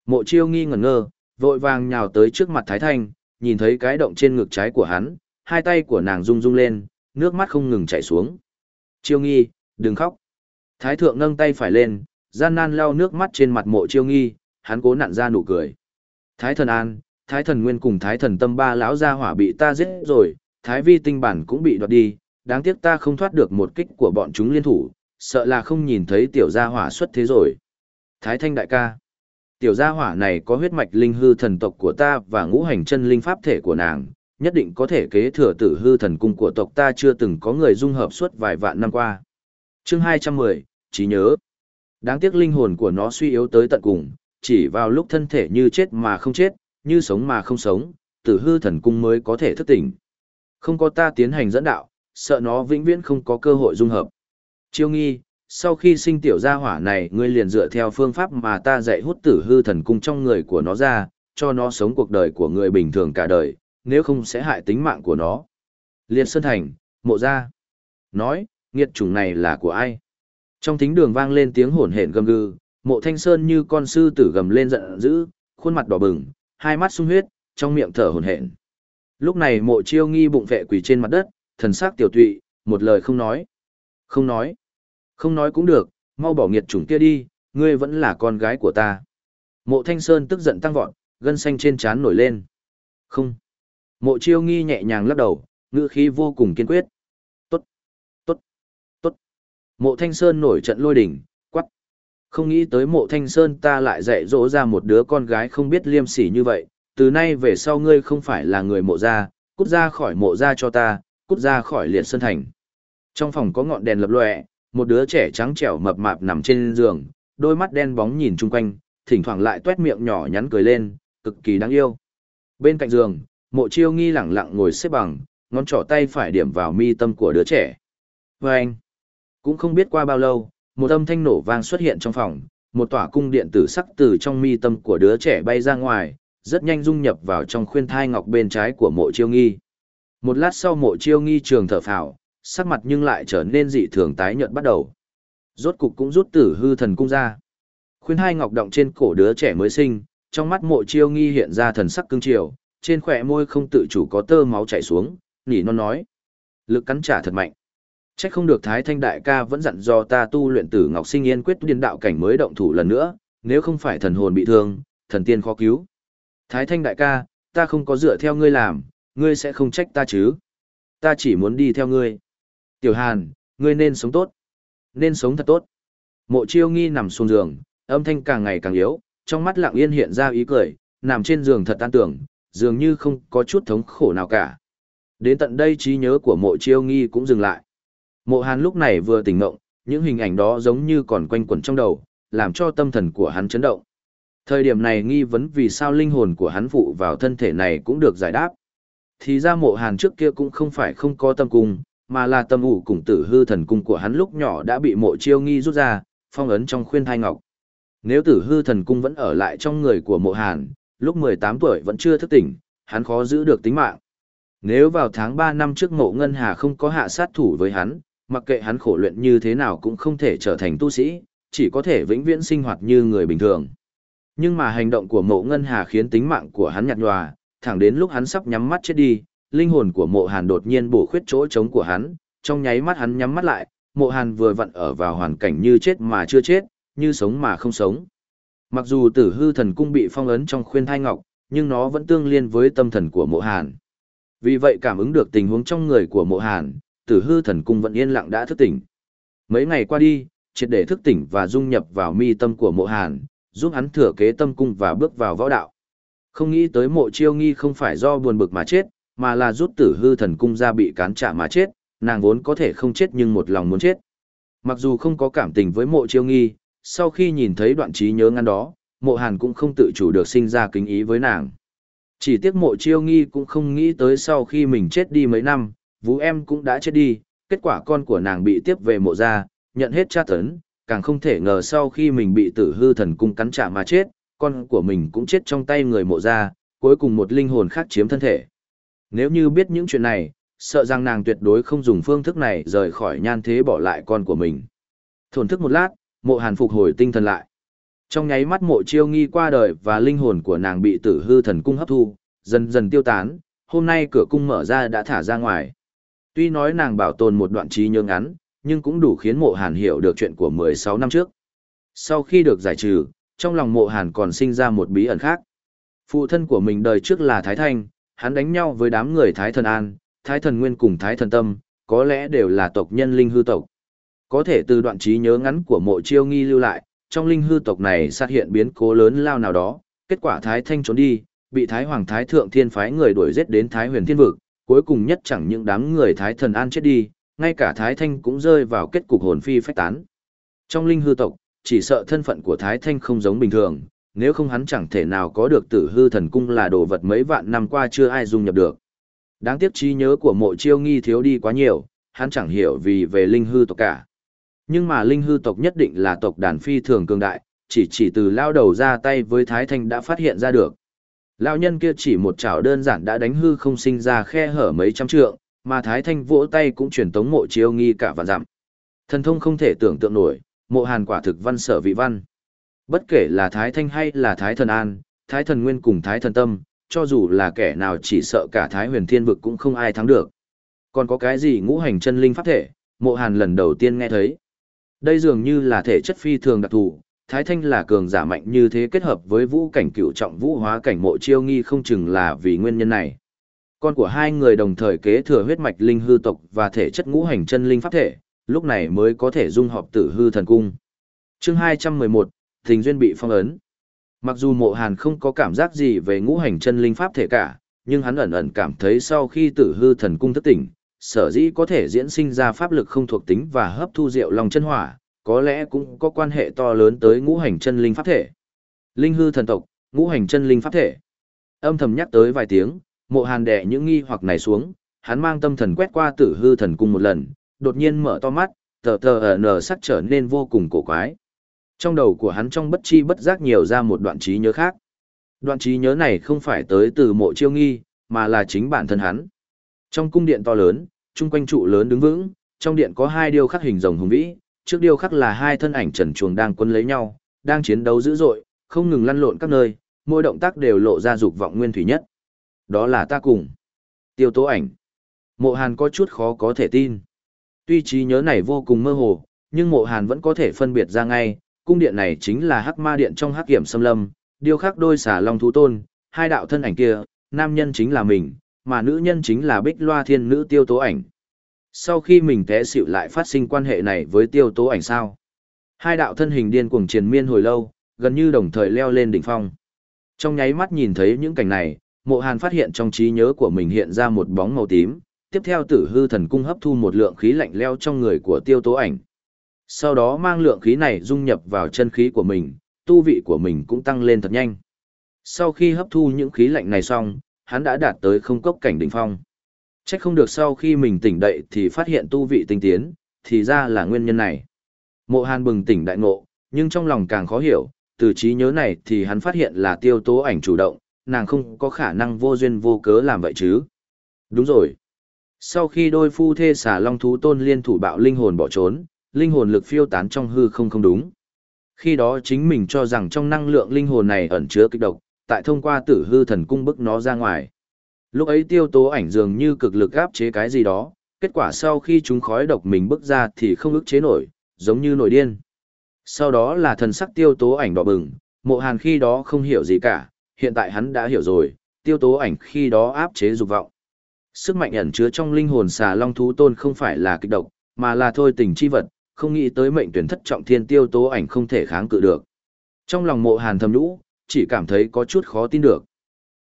Mộ chiêu nghi ngẩn ngơ, vội vàng nhào tới trước mặt Thái Thanh, nhìn thấy cái động trên ngực trái của hắn, hai tay của nàng rung rung lên, nước mắt không ngừng chảy xuống. Chiêu nghi, đừng khóc. Thái thượng nâng tay phải lên, gian nan lau nước mắt trên mặt mộ chiêu nghi, hắn cố nặn ra nụ cười. Thái thần an, thái thần nguyên cùng thái thần tâm ba lão gia hỏa bị ta giết rồi, thái vi tinh bản cũng bị đoạt đi, đáng tiếc ta không thoát được một kích của bọn chúng liên thủ, sợ là không nhìn thấy tiểu gia hỏa xuất thế rồi. Thái thanh đại ca, tiểu gia hỏa này có huyết mạch linh hư thần tộc của ta và ngũ hành chân linh pháp thể của nàng, nhất định có thể kế thừa tử hư thần cung của tộc ta chưa từng có người dung hợp suốt vài vạn năm qua. Chương 210, trí nhớ. Đáng tiếc linh hồn của nó suy yếu tới tận cùng, chỉ vào lúc thân thể như chết mà không chết, như sống mà không sống, tử hư thần cung mới có thể thức tỉnh. Không có ta tiến hành dẫn đạo, sợ nó vĩnh viễn không có cơ hội dung hợp. Chiêu nghi, sau khi sinh tiểu gia hỏa này ngươi liền dựa theo phương pháp mà ta dạy hút tử hư thần cung trong người của nó ra, cho nó sống cuộc đời của người bình thường cả đời, nếu không sẽ hại tính mạng của nó. Liệt Sơn Thành, mộ ra. Nói, nghiệt chủng này là của ai? Trong thính đường vang lên tiếng hổn hển gầm gừ, mộ thanh sơn như con sư tử gầm lên giận dữ, khuôn mặt đỏ bừng, hai mắt sung huyết, trong miệng thở hổn hển. Lúc này mộ chiêu nghi bụng vệ quỳ trên mặt đất, thần sắc tiểu tụy, một lời không nói. Không nói. Không nói cũng được, mau bỏ nghiệt chủng kia đi, ngươi vẫn là con gái của ta. Mộ Thanh Sơn tức giận tăng vọt, gân xanh trên trán nổi lên. Không. Mộ Chiêu Nghi nhẹ nhàng lắc đầu, ngữ khí vô cùng kiên quyết. Tốt, tốt, tốt. Mộ Thanh Sơn nổi trận lôi đỉnh. Không nghĩ tới mộ Thanh Sơn ta lại dạy dỗ ra một đứa con gái không biết liêm sỉ như vậy, từ nay về sau ngươi không phải là người mộ gia, cút ra khỏi mộ gia cho ta, cút ra khỏi liệt sơn thành. Trong phòng có ngọn đèn lập lòe, một đứa trẻ trắng trẻo mập mạp nằm trên giường, đôi mắt đen bóng nhìn chung quanh, thỉnh thoảng lại tuét miệng nhỏ nhắn cười lên, cực kỳ đáng yêu. Bên cạnh giường, mộ chiêu nghi lẳng lặng ngồi xếp bằng, ngón trỏ tay phải điểm vào mi tâm của đứa trẻ. Và anh, cũng không biết qua bao lâu, một âm thanh nổ vang xuất hiện trong phòng, một tỏa cung điện tử sắc từ trong mi tâm của đứa trẻ bay ra ngoài, rất nhanh dung nhập vào trong khuyên thai ngọc bên trái của mộ chiêu nghi. Một lát sau mộ chiêu nghi trường thở phào, sắc mặt nhưng lại trở nên dị thường tái nhợt bắt đầu. Rốt cục cũng rút tử hư thần cung ra. Khuyên hai ngọc động trên cổ đứa trẻ mới sinh, trong mắt mộ chiêu nghi hiện ra thần sắc cương triều, trên khỏe môi không tự chủ có tơ máu chảy xuống, nỉ non nói. Lực cắn trả thật mạnh chắc không được Thái Thanh Đại ca vẫn dặn do ta tu luyện tử Ngọc Sinh Yên quyết điên đạo cảnh mới động thủ lần nữa, nếu không phải thần hồn bị thương, thần tiên khó cứu. Thái Thanh Đại ca, ta không có dựa theo ngươi làm, ngươi sẽ không trách ta chứ. Ta chỉ muốn đi theo ngươi. Tiểu Hàn, ngươi nên sống tốt. Nên sống thật tốt. Mộ chiêu nghi nằm xuống giường, âm thanh càng ngày càng yếu, trong mắt lặng yên hiện ra ý cười, nằm trên giường thật an tưởng, dường như không có chút thống khổ nào cả. Đến tận đây trí nhớ của mộ chiêu nghi cũng dừng lại. Mộ hàn lúc này vừa tỉnh ngộng, những hình ảnh đó giống như còn quanh quẩn trong đầu, làm cho tâm thần của hắn chấn động. Thời điểm này nghi vấn vì sao linh hồn của hắn phụ vào thân thể này cũng được giải đáp. Thì ra mộ hàn trước kia cũng không phải không có tâm cung, mà là tâm ủ cùng tử hư thần cung của hắn lúc nhỏ đã bị mộ chiêu nghi rút ra, phong ấn trong khuyên thai ngọc. Nếu tử hư thần cung vẫn ở lại trong người của mộ hàn, lúc 18 tuổi vẫn chưa thức tỉnh, hắn khó giữ được tính mạng. Nếu vào tháng 3 năm trước mộ ngân hà không có hạ sát thủ với hắn, mặc kệ hắn khổ luyện như thế nào cũng không thể trở thành tu sĩ, chỉ có thể vĩnh viễn sinh hoạt như người bình thường. Nhưng mà hành động của mộ ngân hà khiến tính mạng của hắn nhạt nhòa, thẳng đến lúc hắn sắp nhắm mắt chết đi, linh hồn của mộ hàn đột nhiên bổ khuyết chỗ trống của hắn, trong nháy mắt hắn nhắm mắt lại, mộ hàn vừa vặn ở vào hoàn cảnh như chết mà chưa chết, như sống mà không sống. Mặc dù tử hư thần cung bị phong ấn trong khuyên thai ngọc, nhưng nó vẫn tương liên với tâm thần của mộ hàn. Vì vậy cảm ứng được tình huống trong người của mộ hàn, tử hư thần cung vẫn yên lặng đã thức tỉnh. Mấy ngày qua đi, triệt để thức tỉnh và dung nhập vào mi tâm của mộ hàn, giúp hắn thừa kế tâm cung và bước vào võ đạo. Không nghĩ tới mộ chiêu nghi không phải do buồn bực mà chết, mà là rút tử hư thần cung ra bị cán trả mà chết, nàng vốn có thể không chết nhưng một lòng muốn chết. Mặc dù không có cảm tình với mộ chiêu nghi, sau khi nhìn thấy đoạn trí nhớ ngăn đó, mộ hàn cũng không tự chủ được sinh ra kính ý với nàng. Chỉ tiếc mộ chiêu nghi cũng không nghĩ tới sau khi mình chết đi mấy năm, vũ em cũng đã chết đi, kết quả con của nàng bị tiếp về mộ ra, nhận hết tra tấn, càng không thể ngờ sau khi mình bị tử hư thần cung cắn trả mà chết, con của mình cũng chết trong tay người mộ ra, cuối cùng một linh hồn khác chiếm thân thể. Nếu như biết những chuyện này, sợ rằng nàng tuyệt đối không dùng phương thức này rời khỏi nhan thế bỏ lại con của mình. Thổn thức một lát, mộ hàn phục hồi tinh thần lại. Trong nháy mắt mộ chiêu nghi qua đời và linh hồn của nàng bị tử hư thần cung hấp thu, dần dần tiêu tán, hôm nay cửa cung mở ra đã thả ra ngoài. Tuy nói nàng bảo tồn một đoạn trí nhớ ngắn, nhưng cũng đủ khiến mộ hàn hiểu được chuyện của 16 năm trước. Sau khi được giải trừ, trong lòng mộ hàn còn sinh ra một bí ẩn khác. Phụ thân của mình đời trước là Thái Thanh, hắn đánh nhau với đám người Thái Thần An, Thái Thần Nguyên cùng Thái Thần Tâm, có lẽ đều là tộc nhân linh hư tộc. Có thể từ đoạn trí nhớ ngắn của mộ chiêu nghi lưu lại, trong linh hư tộc này sát hiện biến cố lớn lao nào đó, kết quả Thái Thanh trốn đi, bị Thái Hoàng Thái Thượng Thiên phái người đuổi giết đến Thái Huyền Thiên Vực, cuối cùng nhất chẳng những đám người Thái Thần An chết đi, ngay cả Thái Thanh cũng rơi vào kết cục hồn phi phách tán. Trong linh hư tộc, chỉ sợ thân phận của Thái Thanh không giống bình thường, nếu không hắn chẳng thể nào có được tử hư thần cung là đồ vật mấy vạn năm qua chưa ai dung nhập được. Đáng tiếc trí nhớ của mộ chiêu nghi thiếu đi quá nhiều, hắn chẳng hiểu vì về linh hư tộc cả. Nhưng mà linh hư tộc nhất định là tộc đàn phi thường cường đại, chỉ chỉ từ lao đầu ra tay với Thái Thanh đã phát hiện ra được. Lao nhân kia chỉ một chảo đơn giản đã đánh hư không sinh ra khe hở mấy trăm trượng, mà Thái Thanh vỗ tay cũng truyền tống mộ chiêu nghi cả vạn dặm. Thần thông không thể tưởng tượng nổi, mộ hàn quả thực văn sở vị văn. Bất kể là Thái Thanh hay là Thái Thần An, Thái Thần Nguyên cùng Thái Thần Tâm, cho dù là kẻ nào chỉ sợ cả Thái huyền thiên vực cũng không ai thắng được. Còn có cái gì ngũ hành chân linh pháp thể, mộ hàn lần đầu tiên nghe thấy. Đây dường như là thể chất phi thường đặc thù, Thái Thanh là cường giả mạnh như thế kết hợp với vũ cảnh cựu trọng vũ hóa cảnh mộ chiêu nghi không chừng là vì nguyên nhân này. Con của hai người đồng thời kế thừa huyết mạch linh hư tộc và thể chất ngũ hành chân linh pháp thể, lúc này mới có thể dung hợp tử hư thần cung. Chương 211, Tình duyên bị phong ấn. Mặc dù mộ hàn không có cảm giác gì về ngũ hành chân linh pháp thể cả, nhưng hắn ẩn ẩn cảm thấy sau khi tử hư thần cung thức tỉnh, sở dĩ có thể diễn sinh ra pháp lực không thuộc tính và hấp thu rượu lòng chân hỏa, có lẽ cũng có quan hệ to lớn tới ngũ hành chân linh pháp thể. Linh hư thần tộc, ngũ hành chân linh pháp thể. Âm thầm nhắc tới vài tiếng, mộ hàn đẻ những nghi hoặc này xuống, hắn mang tâm thần quét qua tử hư thần cung một lần, đột nhiên mở to mắt, tờ tờ ở nở sắc trở nên vô cùng cổ quái. Trong đầu của hắn trong bất chi bất giác nhiều ra một đoạn trí nhớ khác. Đoạn trí nhớ này không phải tới từ mộ chiêu nghi, mà là chính bản thân hắn. Trong cung điện to lớn, chung quanh trụ lớn đứng vững, trong điện có hai điêu khắc hình rồng hùng vĩ, trước điêu khắc là hai thân ảnh trần chuồng đang quân lấy nhau, đang chiến đấu dữ dội, không ngừng lăn lộn các nơi, mỗi động tác đều lộ ra dục vọng nguyên thủy nhất. Đó là ta cùng. Tiêu tố ảnh. Mộ Hàn có chút khó có thể tin. Tuy trí nhớ này vô cùng mơ hồ, nhưng mộ Hàn vẫn có thể phân biệt ra ngay, cung điện này chính là hắc ma điện trong hắc kiểm xâm lâm, điêu khắc đôi xà long thú tôn, hai đạo thân ảnh kia, nam nhân chính là mình, mà nữ nhân chính là bích loa thiên nữ tiêu tố ảnh. Sau khi mình té xịu lại phát sinh quan hệ này với tiêu tố ảnh sao? Hai đạo thân hình điên cuồng triền miên hồi lâu, gần như đồng thời leo lên đỉnh phong. Trong nháy mắt nhìn thấy những cảnh này, mộ hàn phát hiện trong trí nhớ của mình hiện ra một bóng màu tím, tiếp theo tử hư thần cung hấp thu một lượng khí lạnh leo trong người của tiêu tố ảnh. Sau đó mang lượng khí này dung nhập vào chân khí của mình, tu vị của mình cũng tăng lên thật nhanh. Sau khi hấp thu những khí lạnh này xong, hắn đã đạt tới không cốc cảnh đỉnh phong. Chắc không được sau khi mình tỉnh đậy thì phát hiện tu vị tinh tiến, thì ra là nguyên nhân này. Mộ Hàn bừng tỉnh đại ngộ, nhưng trong lòng càng khó hiểu, từ trí nhớ này thì hắn phát hiện là tiêu tố ảnh chủ động, nàng không có khả năng vô duyên vô cớ làm vậy chứ. Đúng rồi. Sau khi đôi phu thê xả long thú tôn liên thủ bạo linh hồn bỏ trốn, linh hồn lực phiêu tán trong hư không không đúng. Khi đó chính mình cho rằng trong năng lượng linh hồn này ẩn chứa kích độc, tại thông qua tử hư thần cung bức nó ra ngoài. Lúc ấy tiêu tố ảnh dường như cực lực áp chế cái gì đó, kết quả sau khi chúng khói độc mình bước ra thì không ức chế nổi, giống như nổi điên. Sau đó là thần sắc tiêu tố ảnh đỏ bừng, mộ hàn khi đó không hiểu gì cả, hiện tại hắn đã hiểu rồi, tiêu tố ảnh khi đó áp chế dục vọng. Sức mạnh ẩn chứa trong linh hồn xà long thú tôn không phải là kịch độc, mà là thôi tình chi vật, không nghĩ tới mệnh tuyển thất trọng thiên tiêu tố ảnh không thể kháng cự được. Trong lòng mộ hàn thầm nhũ, chỉ cảm thấy có chút khó tin được.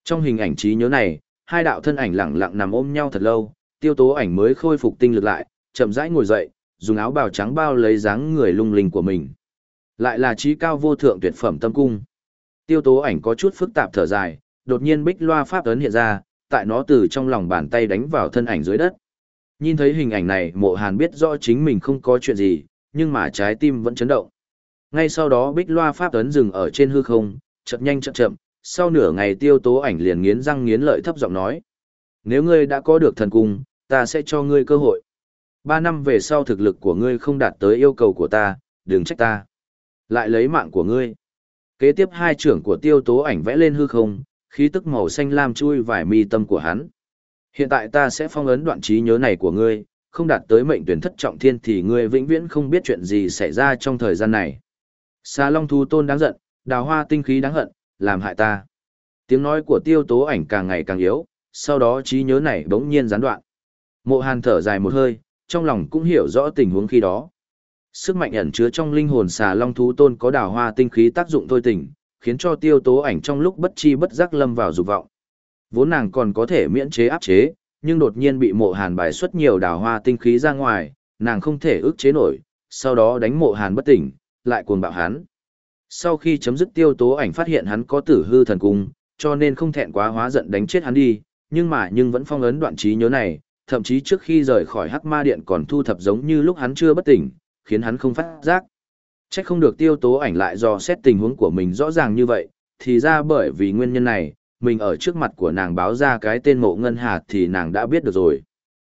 Trong hình ảnh trí nhớ này, hai đạo thân ảnh lặng lặng nằm ôm nhau thật lâu, tiêu tố ảnh mới khôi phục tinh lực lại, chậm rãi ngồi dậy, dùng áo bào trắng bao lấy dáng người lung linh của mình. Lại là trí cao vô thượng tuyệt phẩm tâm cung. Tiêu tố ảnh có chút phức tạp thở dài, đột nhiên bích loa pháp ấn hiện ra, tại nó từ trong lòng bàn tay đánh vào thân ảnh dưới đất. Nhìn thấy hình ảnh này mộ hàn biết rõ chính mình không có chuyện gì, nhưng mà trái tim vẫn chấn động. Ngay sau đó bích loa pháp ấn dừng ở trên hư không, chậm nhanh chậm chậm, sau nửa ngày tiêu tố ảnh liền nghiến răng nghiến lợi thấp giọng nói. Nếu ngươi đã có được thần cung, ta sẽ cho ngươi cơ hội. Ba năm về sau thực lực của ngươi không đạt tới yêu cầu của ta, đừng trách ta. Lại lấy mạng của ngươi. Kế tiếp hai trưởng của tiêu tố ảnh vẽ lên hư không, khí tức màu xanh lam chui vải mi tâm của hắn. Hiện tại ta sẽ phong ấn đoạn trí nhớ này của ngươi, không đạt tới mệnh tuyển thất trọng thiên thì ngươi vĩnh viễn không biết chuyện gì xảy ra trong thời gian này. Xà Long Thú Tôn đáng giận, đào hoa tinh khí đáng hận, làm hại ta. Tiếng nói của tiêu tố ảnh càng ngày càng yếu, sau đó trí nhớ này bỗng nhiên gián đoạn. Mộ hàn thở dài một hơi, trong lòng cũng hiểu rõ tình huống khi đó. Sức mạnh ẩn chứa trong linh hồn xà long thú tôn có đào hoa tinh khí tác dụng thôi tình, khiến cho tiêu tố ảnh trong lúc bất chi bất giác lâm vào dục vọng. Vốn nàng còn có thể miễn chế áp chế, nhưng đột nhiên bị mộ hàn bài xuất nhiều đào hoa tinh khí ra ngoài, nàng không thể ức chế nổi, sau đó đánh mộ hàn bất tỉnh, lại cuồng bạo hắn. Sau khi chấm dứt tiêu tố ảnh phát hiện hắn có tử hư thần cung, cho nên không thẹn quá hóa giận đánh chết hắn đi, nhưng mà nhưng vẫn phong ấn đoạn trí nhớ này, thậm chí trước khi rời khỏi hắc ma điện còn thu thập giống như lúc hắn chưa bất tỉnh, khiến hắn không phát giác. Chắc không được tiêu tố ảnh lại do xét tình huống của mình rõ ràng như vậy, thì ra bởi vì nguyên nhân này, mình ở trước mặt của nàng báo ra cái tên mộ ngân hà thì nàng đã biết được rồi.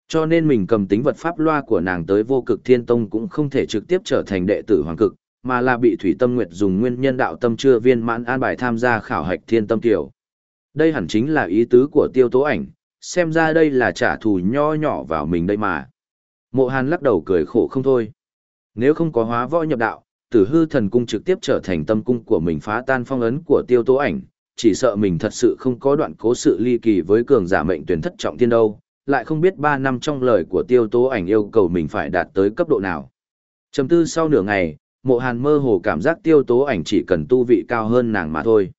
Cho nên mình cầm tính vật pháp loa của nàng tới vô cực thiên tông cũng không thể trực tiếp trở thành đệ tử hoàng cực, mà là bị Thủy Tâm Nguyệt dùng nguyên nhân đạo tâm chưa viên mãn an bài tham gia khảo hạch thiên tâm tiểu. Đây hẳn chính là ý tứ của tiêu tố ảnh, xem ra đây là trả thù nho nhỏ vào mình đây mà. Mộ Hàn lắc đầu cười khổ không thôi. Nếu không có hóa võ nhập đạo, tử hư thần cung trực tiếp trở thành tâm cung của mình phá tan phong ấn của tiêu tố ảnh, chỉ sợ mình thật sự không có đoạn cố sự ly kỳ với cường giả mệnh tuyển thất trọng thiên đâu, lại không biết 3 năm trong lời của tiêu tố ảnh yêu cầu mình phải đạt tới cấp độ nào. Chầm tư sau nửa ngày, mộ hàn mơ hồ cảm giác tiêu tố ảnh chỉ cần tu vị cao hơn nàng mà thôi.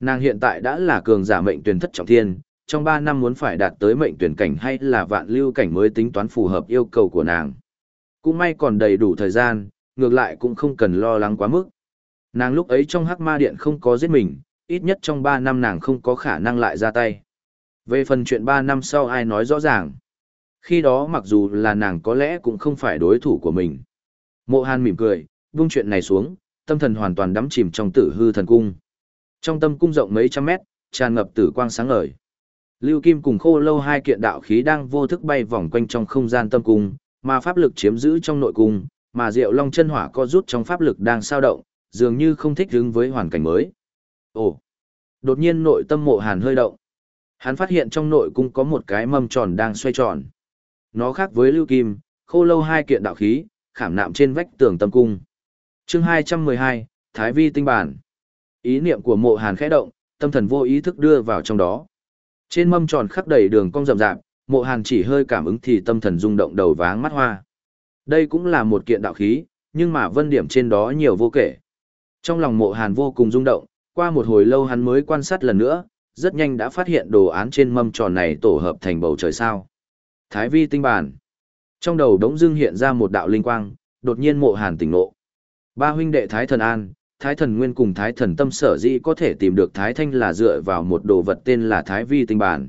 Nàng hiện tại đã là cường giả mệnh tuyển thất trọng thiên, trong 3 năm muốn phải đạt tới mệnh tuyển cảnh hay là vạn lưu cảnh mới tính toán phù hợp yêu cầu của nàng. Cũng may còn đầy đủ thời gian, ngược lại cũng không cần lo lắng quá mức. Nàng lúc ấy trong hắc ma điện không có giết mình, ít nhất trong 3 năm nàng không có khả năng lại ra tay. Về phần chuyện 3 năm sau ai nói rõ ràng. Khi đó mặc dù là nàng có lẽ cũng không phải đối thủ của mình. Mộ Hàn mỉm cười, vung chuyện này xuống, tâm thần hoàn toàn đắm chìm trong tử hư thần cung. Trong tâm cung rộng mấy trăm mét, tràn ngập tử quang sáng ngời. Lưu Kim cùng Khô Lâu hai kiện đạo khí đang vô thức bay vòng quanh trong không gian tâm cung, mà pháp lực chiếm giữ trong nội cung, mà Diệu Long chân hỏa co rút trong pháp lực đang sao động, dường như không thích ứng với hoàn cảnh mới. Ồ! Đột nhiên nội tâm mộ hàn hơi động. Hắn phát hiện trong nội cung có một cái mâm tròn đang xoay tròn. Nó khác với lưu kim, khô lâu hai kiện đạo khí, khảm nạm trên vách tường tâm cung chương 212, Thái Vi tinh bản. Ý niệm của mộ hàn khẽ động, tâm thần vô ý thức đưa vào trong đó. Trên mâm tròn khắp đầy đường cong rậm rạp, mộ hàn chỉ hơi cảm ứng thì tâm thần rung động đầu váng mắt hoa. Đây cũng là một kiện đạo khí, nhưng mà vân điểm trên đó nhiều vô kể. Trong lòng mộ hàn vô cùng rung động, qua một hồi lâu hắn mới quan sát lần nữa, rất nhanh đã phát hiện đồ án trên mâm tròn này tổ hợp thành bầu trời sao. Thái vi tinh bản. Trong đầu đống dưng hiện ra một đạo linh quang, đột nhiên mộ hàn tỉnh ngộ. Ba huynh đệ Thái thần An, Thái thần Nguyên cùng Thái thần Tâm sở dĩ có thể tìm được Thái Thanh là dựa vào một đồ vật tên là Thái vi tinh bản.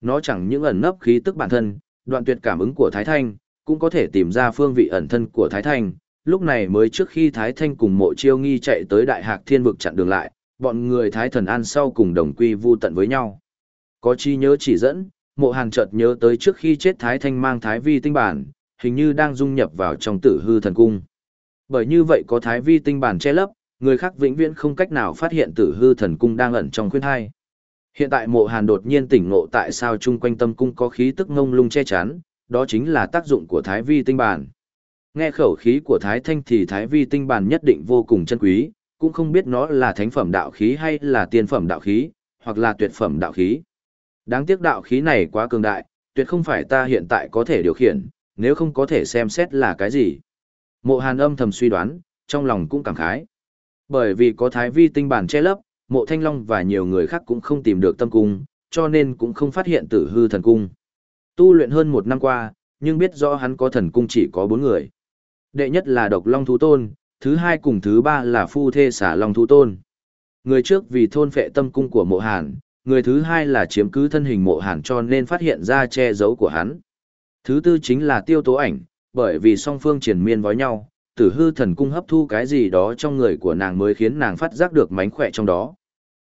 Nó chẳng những ẩn nấp khí tức bản thân, đoạn tuyệt cảm ứng của Thái Thanh, cũng có thể tìm ra phương vị ẩn thân của Thái Thanh. Lúc này mới trước khi Thái Thanh cùng mộ chiêu nghi chạy tới Đại Hạc Thiên Vực chặn đường lại, bọn người Thái Thần An sau cùng đồng quy vu tận với nhau. Có chi nhớ chỉ dẫn, mộ hàng chợt nhớ tới trước khi chết Thái Thanh mang Thái Vi tinh bản, hình như đang dung nhập vào trong tử hư thần cung. Bởi như vậy có Thái Vi tinh bản che lấp, người khác vĩnh viễn không cách nào phát hiện tử hư thần cung đang ẩn trong khuyên hai. Hiện tại mộ hàn đột nhiên tỉnh ngộ tại sao chung quanh tâm cung có khí tức ngông lung che chắn, đó chính là tác dụng của Thái Vi tinh bản. Nghe khẩu khí của Thái Thanh thì Thái Vi tinh bản nhất định vô cùng chân quý, cũng không biết nó là thánh phẩm đạo khí hay là tiên phẩm đạo khí, hoặc là tuyệt phẩm đạo khí. Đáng tiếc đạo khí này quá cường đại, tuyệt không phải ta hiện tại có thể điều khiển, nếu không có thể xem xét là cái gì. Mộ hàn âm thầm suy đoán, trong lòng cũng cảm khái. Bởi vì có thái vi tinh bản che lấp, mộ thanh long và nhiều người khác cũng không tìm được tâm cung, cho nên cũng không phát hiện tử hư thần cung. Tu luyện hơn một năm qua, nhưng biết rõ hắn có thần cung chỉ có bốn người. Đệ nhất là độc long thú tôn, thứ hai cùng thứ ba là phu thê xả long thú tôn. Người trước vì thôn phệ tâm cung của mộ hàn, người thứ hai là chiếm cứ thân hình mộ hàn cho nên phát hiện ra che giấu của hắn. Thứ tư chính là tiêu tố ảnh, bởi vì song phương triển miên với nhau, tử hư thần cung hấp thu cái gì đó trong người của nàng mới khiến nàng phát giác được mánh khỏe trong đó.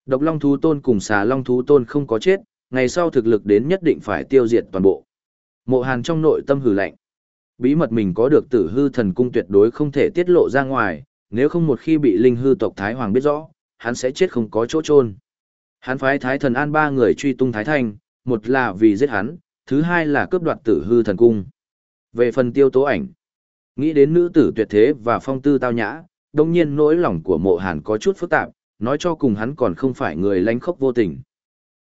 Độc long thú tôn cùng xà long thú tôn không có chết, ngày sau thực lực đến nhất định phải tiêu diệt toàn bộ. Mộ hàn trong nội tâm hừ lạnh. Bí mật mình có được tử hư thần cung tuyệt đối không thể tiết lộ ra ngoài, nếu không một khi bị linh hư tộc Thái Hoàng biết rõ, hắn sẽ chết không có chỗ chôn. Hắn phái Thái thần an ba người truy tung Thái Thanh, một là vì giết hắn, thứ hai là cướp đoạt tử hư thần cung. Về phần tiêu tố ảnh, nghĩ đến nữ tử tuyệt thế và phong tư tao nhã, đồng nhiên nỗi lòng của mộ hàn có chút phức tạp, nói cho cùng hắn còn không phải người lánh khốc vô tình.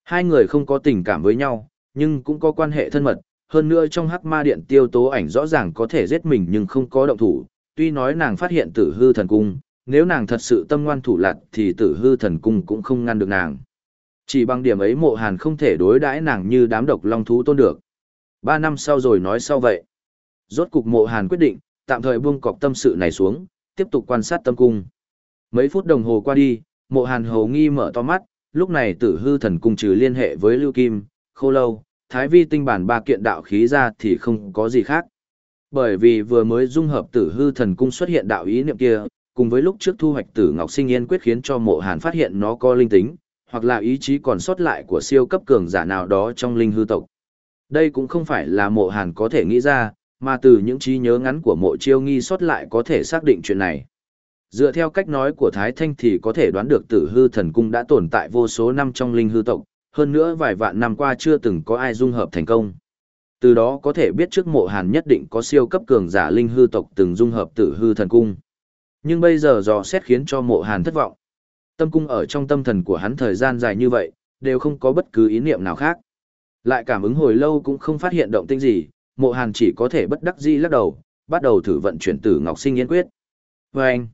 Hai người không có tình cảm với nhau, nhưng cũng có quan hệ thân mật, hơn nữa trong hắc ma điện tiêu tố ảnh rõ ràng có thể giết mình nhưng không có động thủ, tuy nói nàng phát hiện tử hư thần cung, nếu nàng thật sự tâm ngoan thủ lạt thì tử hư thần cung cũng không ngăn được nàng. Chỉ bằng điểm ấy mộ hàn không thể đối đãi nàng như đám độc long thú tôn được. Ba năm sau rồi nói sau vậy. Rốt cục mộ hàn quyết định, tạm thời buông cọc tâm sự này xuống, tiếp tục quan sát tâm cung. Mấy phút đồng hồ qua đi, mộ hàn hầu nghi mở to mắt, lúc này tử hư thần cung trừ liên hệ với Lưu Kim, Khô Lâu, thái vi tinh bản ba kiện đạo khí ra thì không có gì khác. Bởi vì vừa mới dung hợp tử hư thần cung xuất hiện đạo ý niệm kia, cùng với lúc trước thu hoạch tử ngọc sinh yên quyết khiến cho mộ hàn phát hiện nó có linh tính, hoặc là ý chí còn sót lại của siêu cấp cường giả nào đó trong linh hư tộc. Đây cũng không phải là mộ hàn có thể nghĩ ra, mà từ những trí nhớ ngắn của mộ chiêu nghi sót lại có thể xác định chuyện này. Dựa theo cách nói của Thái Thanh thì có thể đoán được tử hư thần cung đã tồn tại vô số năm trong linh hư tộc, hơn nữa vài vạn năm qua chưa từng có ai dung hợp thành công. Từ đó có thể biết trước mộ hàn nhất định có siêu cấp cường giả linh hư tộc từng dung hợp tử hư thần cung. Nhưng bây giờ dò xét khiến cho mộ hàn thất vọng. Tâm cung ở trong tâm thần của hắn thời gian dài như vậy, đều không có bất cứ ý niệm nào khác. Lại cảm ứng hồi lâu cũng không phát hiện động tĩnh gì, mộ hàn chỉ có thể bất đắc dĩ lắc đầu, bắt đầu thử vận chuyển tử ngọc sinh yến quyết. Vâng. Và anh,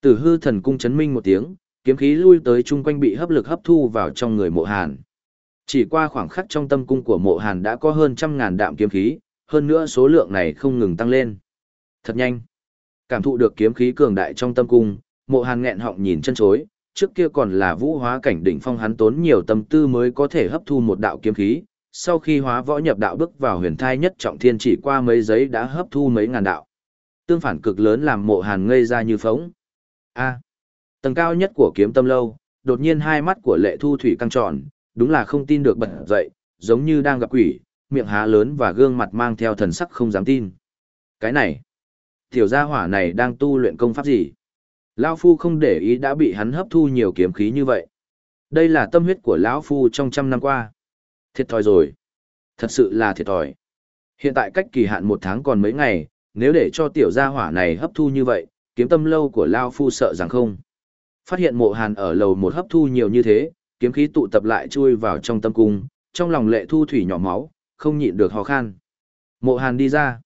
tử hư thần cung chấn minh một tiếng, kiếm khí lui tới chung quanh bị hấp lực hấp thu vào trong người mộ hàn. Chỉ qua khoảng khắc trong tâm cung của mộ hàn đã có hơn trăm ngàn đạm kiếm khí, hơn nữa số lượng này không ngừng tăng lên. Thật nhanh. Cảm thụ được kiếm khí cường đại trong tâm cung, mộ hàn nghẹn họng nhìn chân chối, trước kia còn là vũ hóa cảnh đỉnh phong hắn tốn nhiều tâm tư mới có thể hấp thu một đạo kiếm khí, sau khi hóa võ nhập đạo bước vào huyền thai nhất trọng thiên chỉ qua mấy giấy đã hấp thu mấy ngàn đạo. Tương phản cực lớn làm mộ hàn ngây ra như phóng. A. tầng cao nhất của kiếm tâm lâu, đột nhiên hai mắt của lệ thu thủy căng tròn, đúng là không tin được bật dậy, giống như đang gặp quỷ, miệng há lớn và gương mặt mang theo thần sắc không dám tin. Cái này, tiểu gia hỏa này đang tu luyện công pháp gì? Lão Phu không để ý đã bị hắn hấp thu nhiều kiếm khí như vậy. Đây là tâm huyết của Lão Phu trong trăm năm qua. Thiệt thòi rồi. Thật sự là thiệt thòi. Hiện tại cách kỳ hạn một tháng còn mấy ngày, nếu để cho tiểu gia hỏa này hấp thu như vậy, kiếm tâm lâu của Lao Phu sợ rằng không. Phát hiện mộ hàn ở lầu một hấp thu nhiều như thế, kiếm khí tụ tập lại chui vào trong tâm cung, trong lòng lệ thu thủy nhỏ máu, không nhịn được hò khan. Mộ hàn đi ra.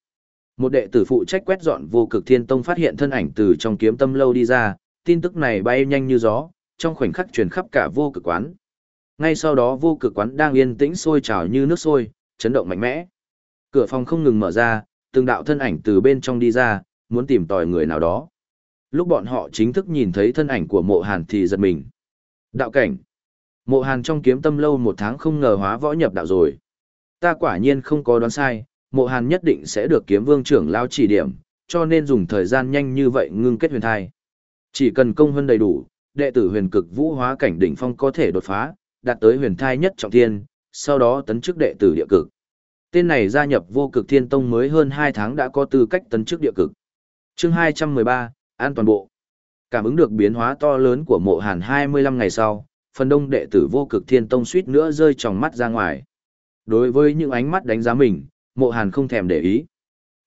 Một đệ tử phụ trách quét dọn vô cực thiên tông phát hiện thân ảnh từ trong kiếm tâm lâu đi ra, tin tức này bay nhanh như gió, trong khoảnh khắc truyền khắp cả vô cực quán. Ngay sau đó vô cực quán đang yên tĩnh sôi trào như nước sôi, chấn động mạnh mẽ. Cửa phòng không ngừng mở ra, từng đạo thân ảnh từ bên trong đi ra, muốn tìm tòi người nào đó. Lúc bọn họ chính thức nhìn thấy thân ảnh của mộ hàn thì giật mình. Đạo cảnh. Mộ hàn trong kiếm tâm lâu một tháng không ngờ hóa võ nhập đạo rồi. Ta quả nhiên không có đoán sai, mộ hàn nhất định sẽ được kiếm vương trưởng lao chỉ điểm, cho nên dùng thời gian nhanh như vậy ngưng kết huyền thai. Chỉ cần công hơn đầy đủ, đệ tử huyền cực vũ hóa cảnh đỉnh phong có thể đột phá, đạt tới huyền thai nhất trọng thiên, sau đó tấn chức đệ tử địa cực. Tên này gia nhập vô cực thiên tông mới hơn 2 tháng đã có tư cách tấn chức địa cực. chương 213, an toàn bộ. Cảm ứng được biến hóa to lớn của mộ hàn 25 ngày sau, phần đông đệ tử vô cực thiên tông suýt nữa rơi tròng mắt ra ngoài. Đối với những ánh mắt đánh giá mình, mộ hàn không thèm để ý.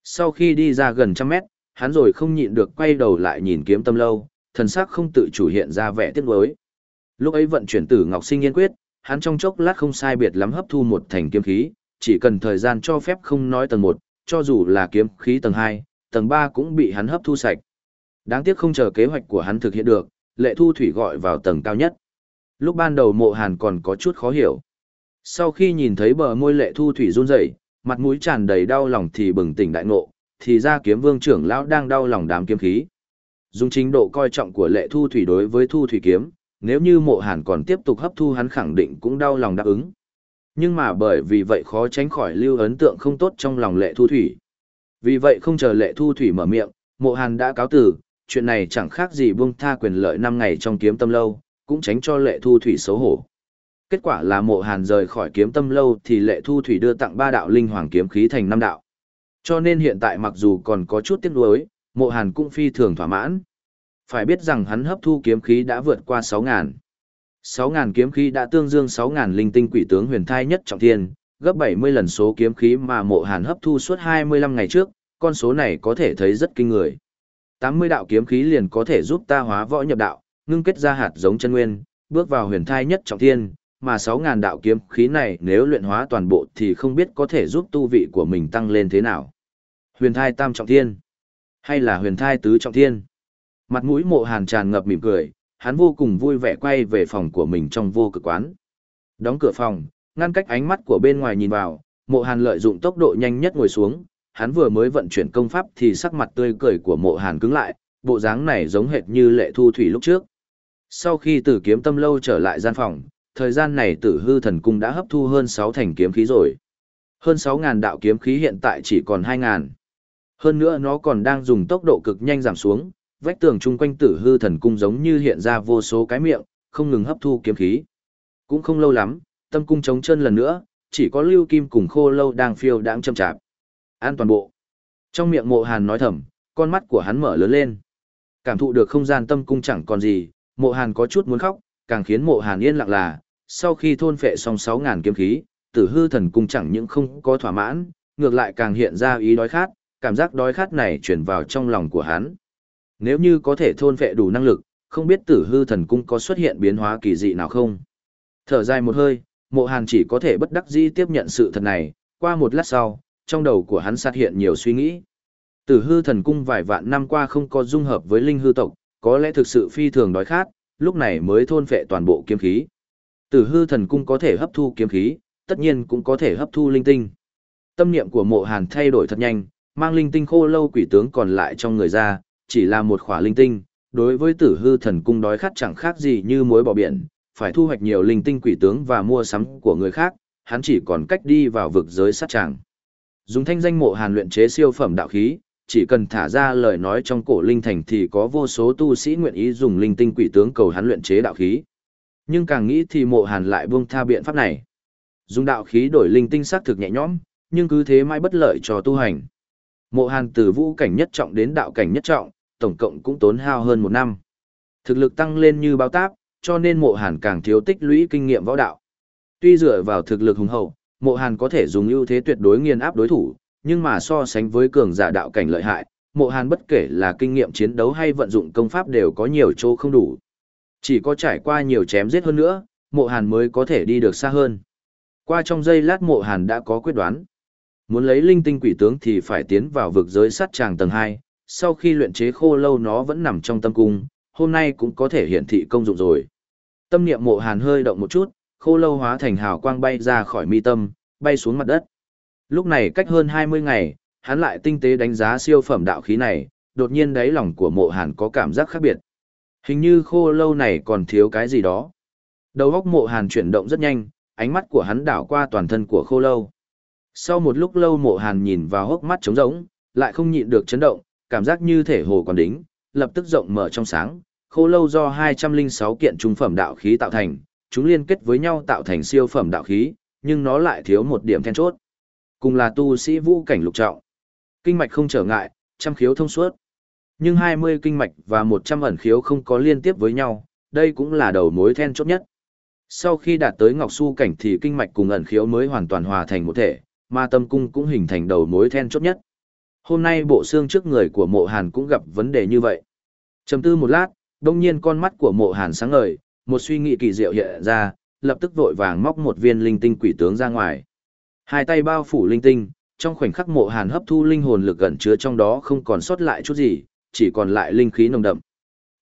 Sau khi đi ra gần trăm mét, hắn rồi không nhịn được quay đầu lại nhìn kiếm tâm lâu, thần sắc không tự chủ hiện ra vẻ tiếc nuối. Lúc ấy vận chuyển tử Ngọc Sinh Yên Quyết, hắn trong chốc lát không sai biệt lắm hấp thu một thành kiếm khí, chỉ cần thời gian cho phép không nói tầng 1, cho dù là kiếm khí tầng 2, tầng 3 cũng bị hắn hấp thu sạch. Đáng tiếc không chờ kế hoạch của hắn thực hiện được, lệ thu thủy gọi vào tầng cao nhất. Lúc ban đầu mộ hàn còn có chút khó hiểu. Sau khi nhìn thấy bờ môi lệ thu thủy run rẩy, mặt mũi tràn đầy đau lòng thì bừng tỉnh đại ngộ, thì ra kiếm vương trưởng lão đang đau lòng đám kiếm khí. Dùng chính độ coi trọng của lệ thu thủy đối với thu thủy kiếm, nếu như mộ hàn còn tiếp tục hấp thu hắn khẳng định cũng đau lòng đáp ứng. Nhưng mà bởi vì vậy khó tránh khỏi lưu ấn tượng không tốt trong lòng lệ thu thủy. Vì vậy không chờ lệ thu thủy mở miệng, mộ hàn đã cáo tử, chuyện này chẳng khác gì buông tha quyền lợi 5 ngày trong kiếm tâm lâu, cũng tránh cho lệ thu thủy xấu hổ. Kết quả là mộ hàn rời khỏi kiếm tâm lâu thì lệ thu thủy đưa tặng ba đạo linh hoàng kiếm khí thành năm đạo. Cho nên hiện tại mặc dù còn có chút tiếc nuối, mộ hàn cũng phi thường thỏa mãn. Phải biết rằng hắn hấp thu kiếm khí đã vượt qua 6.000. 6.000 kiếm khí đã tương dương 6.000 linh tinh quỷ tướng huyền thai nhất trọng thiên, gấp 70 lần số kiếm khí mà mộ hàn hấp thu suốt 25 ngày trước, con số này có thể thấy rất kinh người. 80 đạo kiếm khí liền có thể giúp ta hóa võ nhập đạo, ngưng kết ra hạt giống chân nguyên, bước vào huyền thai nhất trọng thiên, mà 6.000 đạo kiếm khí này nếu luyện hóa toàn bộ thì không biết có thể giúp tu vị của mình tăng lên thế nào. Huyền thai tam trọng thiên, hay là huyền thai tứ trọng thiên. Mặt mũi mộ hàn tràn ngập mỉm cười, hắn vô cùng vui vẻ quay về phòng của mình trong vô cực quán. Đóng cửa phòng, ngăn cách ánh mắt của bên ngoài nhìn vào, mộ hàn lợi dụng tốc độ nhanh nhất ngồi xuống, hắn vừa mới vận chuyển công pháp thì sắc mặt tươi cười của mộ hàn cứng lại, bộ dáng này giống hệt như lệ thu thủy lúc trước. Sau khi tử kiếm tâm lâu trở lại gian phòng, thời gian này tử hư thần cung đã hấp thu hơn 6 thành kiếm khí rồi. Hơn 6.000 đạo kiếm khí hiện tại chỉ còn 2.000. Hơn nữa nó còn đang dùng tốc độ cực nhanh giảm xuống, vách tường chung quanh tử hư thần cung giống như hiện ra vô số cái miệng, không ngừng hấp thu kiếm khí. Cũng không lâu lắm, tâm cung chống chân lần nữa, chỉ có lưu kim cùng khô lâu đang phiêu đang châm chạp. An toàn bộ. Trong miệng mộ hàn nói thầm, con mắt của hắn mở lớn lên. Cảm thụ được không gian tâm cung chẳng còn gì, mộ hàn có chút muốn khóc, càng khiến mộ hàn yên lặng là, sau khi thôn phệ xong 6.000 kiếm khí, tử hư thần cung chẳng những không có thỏa mãn, ngược lại càng hiện ra ý đói khát, cảm giác đói khát này chuyển vào trong lòng của hắn. Nếu như có thể thôn vệ đủ năng lực, không biết tử hư thần cung có xuất hiện biến hóa kỳ dị nào không? Thở dài một hơi, mộ hàn chỉ có thể bất đắc dĩ tiếp nhận sự thật này, qua một lát sau, trong đầu của hắn sát hiện nhiều suy nghĩ. Tử hư thần cung vài vạn năm qua không có dung hợp với linh hư tộc, có lẽ thực sự phi thường đói khát, lúc này mới thôn phệ toàn bộ kiếm khí. Tử hư thần cung có thể hấp thu kiếm khí, tất nhiên cũng có thể hấp thu linh tinh. Tâm niệm của mộ hàn thay đổi thật nhanh, mang linh tinh khô lâu quỷ tướng còn lại trong người ra, chỉ là một khỏa linh tinh. Đối với tử hư thần cung đói khát chẳng khác gì như muối bỏ biển, phải thu hoạch nhiều linh tinh quỷ tướng và mua sắm của người khác, hắn chỉ còn cách đi vào vực giới sát tràng. Dùng thanh danh mộ hàn luyện chế siêu phẩm đạo khí, chỉ cần thả ra lời nói trong cổ linh thành thì có vô số tu sĩ nguyện ý dùng linh tinh quỷ tướng cầu hắn luyện chế đạo khí. Nhưng càng nghĩ thì mộ hàn lại buông tha biện pháp này. Dùng đạo khí đổi linh tinh xác thực nhẹ nhõm, nhưng cứ thế mãi bất lợi cho tu hành. Mộ hàn từ vũ cảnh nhất trọng đến đạo cảnh nhất trọng, tổng cộng cũng tốn hao hơn một năm. Thực lực tăng lên như báo táp, cho nên mộ hàn càng thiếu tích lũy kinh nghiệm võ đạo. Tuy dựa vào thực lực hùng hậu, mộ hàn có thể dùng ưu thế tuyệt đối nghiền áp đối thủ, nhưng mà so sánh với cường giả đạo cảnh lợi hại, mộ hàn bất kể là kinh nghiệm chiến đấu hay vận dụng công pháp đều có nhiều chỗ không đủ. Chỉ có trải qua nhiều chém giết hơn nữa, mộ hàn mới có thể đi được xa hơn. Qua trong giây lát mộ hàn đã có quyết đoán. Muốn lấy linh tinh quỷ tướng thì phải tiến vào vực giới sát tràng tầng 2, sau khi luyện chế khô lâu nó vẫn nằm trong tâm cung, hôm nay cũng có thể hiển thị công dụng rồi. Tâm niệm mộ hàn hơi động một chút, khô lâu hóa thành hào quang bay ra khỏi mi tâm, bay xuống mặt đất. Lúc này cách hơn 20 ngày, hắn lại tinh tế đánh giá siêu phẩm đạo khí này, đột nhiên đáy lòng của mộ hàn có cảm giác khác biệt. Hình như khô lâu này còn thiếu cái gì đó. Đầu góc mộ hàn chuyển động rất nhanh, ánh mắt của hắn đảo qua toàn thân của khô lâu. Sau một lúc lâu mộ hàn nhìn vào hốc mắt trống rỗng, lại không nhịn được chấn động, cảm giác như thể hồ còn đính, lập tức rộng mở trong sáng. Khô lâu do 206 kiện trung phẩm đạo khí tạo thành, chúng liên kết với nhau tạo thành siêu phẩm đạo khí, nhưng nó lại thiếu một điểm then chốt. Cùng là tu sĩ vũ cảnh lục trọng. Kinh mạch không trở ngại, trăm khiếu thông suốt. Nhưng 20 kinh mạch và 100 ẩn khiếu không có liên tiếp với nhau, đây cũng là đầu mối then chốt nhất. Sau khi đạt tới ngọc su cảnh thì kinh mạch cùng ẩn khiếu mới hoàn toàn hòa thành một thể, mà tâm cung cũng hình thành đầu mối then chốt nhất. Hôm nay bộ xương trước người của mộ hàn cũng gặp vấn đề như vậy. Chầm tư một lát, đông nhiên con mắt của mộ hàn sáng ngời, một suy nghĩ kỳ diệu hiện ra, lập tức vội vàng móc một viên linh tinh quỷ tướng ra ngoài. Hai tay bao phủ linh tinh, trong khoảnh khắc mộ hàn hấp thu linh hồn lực gần chứa trong đó không còn sót lại chút gì, chỉ còn lại linh khí nồng đậm.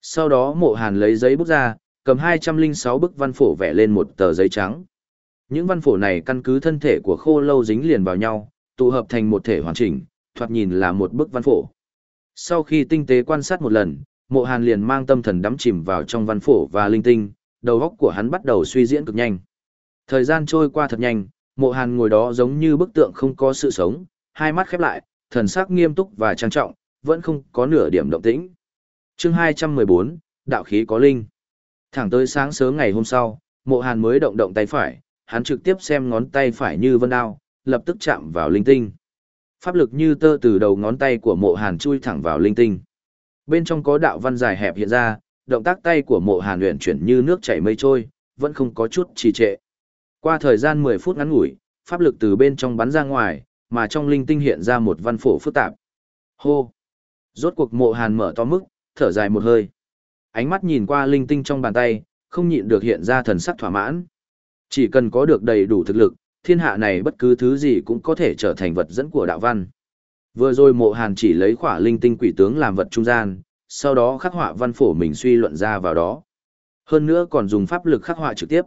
Sau đó mộ hàn lấy giấy bút ra, cầm 206 bức văn phổ vẽ lên một tờ giấy trắng. Những văn phổ này căn cứ thân thể của khô lâu dính liền vào nhau, tụ hợp thành một thể hoàn chỉnh, thoạt nhìn là một bức văn phổ. Sau khi tinh tế quan sát một lần, mộ hàn liền mang tâm thần đắm chìm vào trong văn phổ và linh tinh, đầu óc của hắn bắt đầu suy diễn cực nhanh. Thời gian trôi qua thật nhanh, mộ hàn ngồi đó giống như bức tượng không có sự sống, hai mắt khép lại, thần sắc nghiêm túc và trang trọng, vẫn không có nửa điểm động tĩnh. chương 214, đạo khí có linh. Thẳng tới sáng sớm ngày hôm sau, mộ hàn mới động động tay phải, hắn trực tiếp xem ngón tay phải như vân đao, lập tức chạm vào linh tinh. Pháp lực như tơ từ đầu ngón tay của mộ hàn chui thẳng vào linh tinh. Bên trong có đạo văn dài hẹp hiện ra, động tác tay của mộ hàn luyện chuyển như nước chảy mây trôi, vẫn không có chút trì trệ. Qua thời gian 10 phút ngắn ngủi, pháp lực từ bên trong bắn ra ngoài, mà trong linh tinh hiện ra một văn phổ phức tạp. Hô! Rốt cuộc mộ hàn mở to mức, thở dài một hơi. Ánh mắt nhìn qua linh tinh trong bàn tay, không nhịn được hiện ra thần sắc thỏa mãn. Chỉ cần có được đầy đủ thực lực, thiên hạ này bất cứ thứ gì cũng có thể trở thành vật dẫn của đạo văn. Vừa rồi mộ hàn chỉ lấy khỏa linh tinh quỷ tướng làm vật trung gian, sau đó khắc họa văn phổ mình suy luận ra vào đó. Hơn nữa còn dùng pháp lực khắc họa trực tiếp.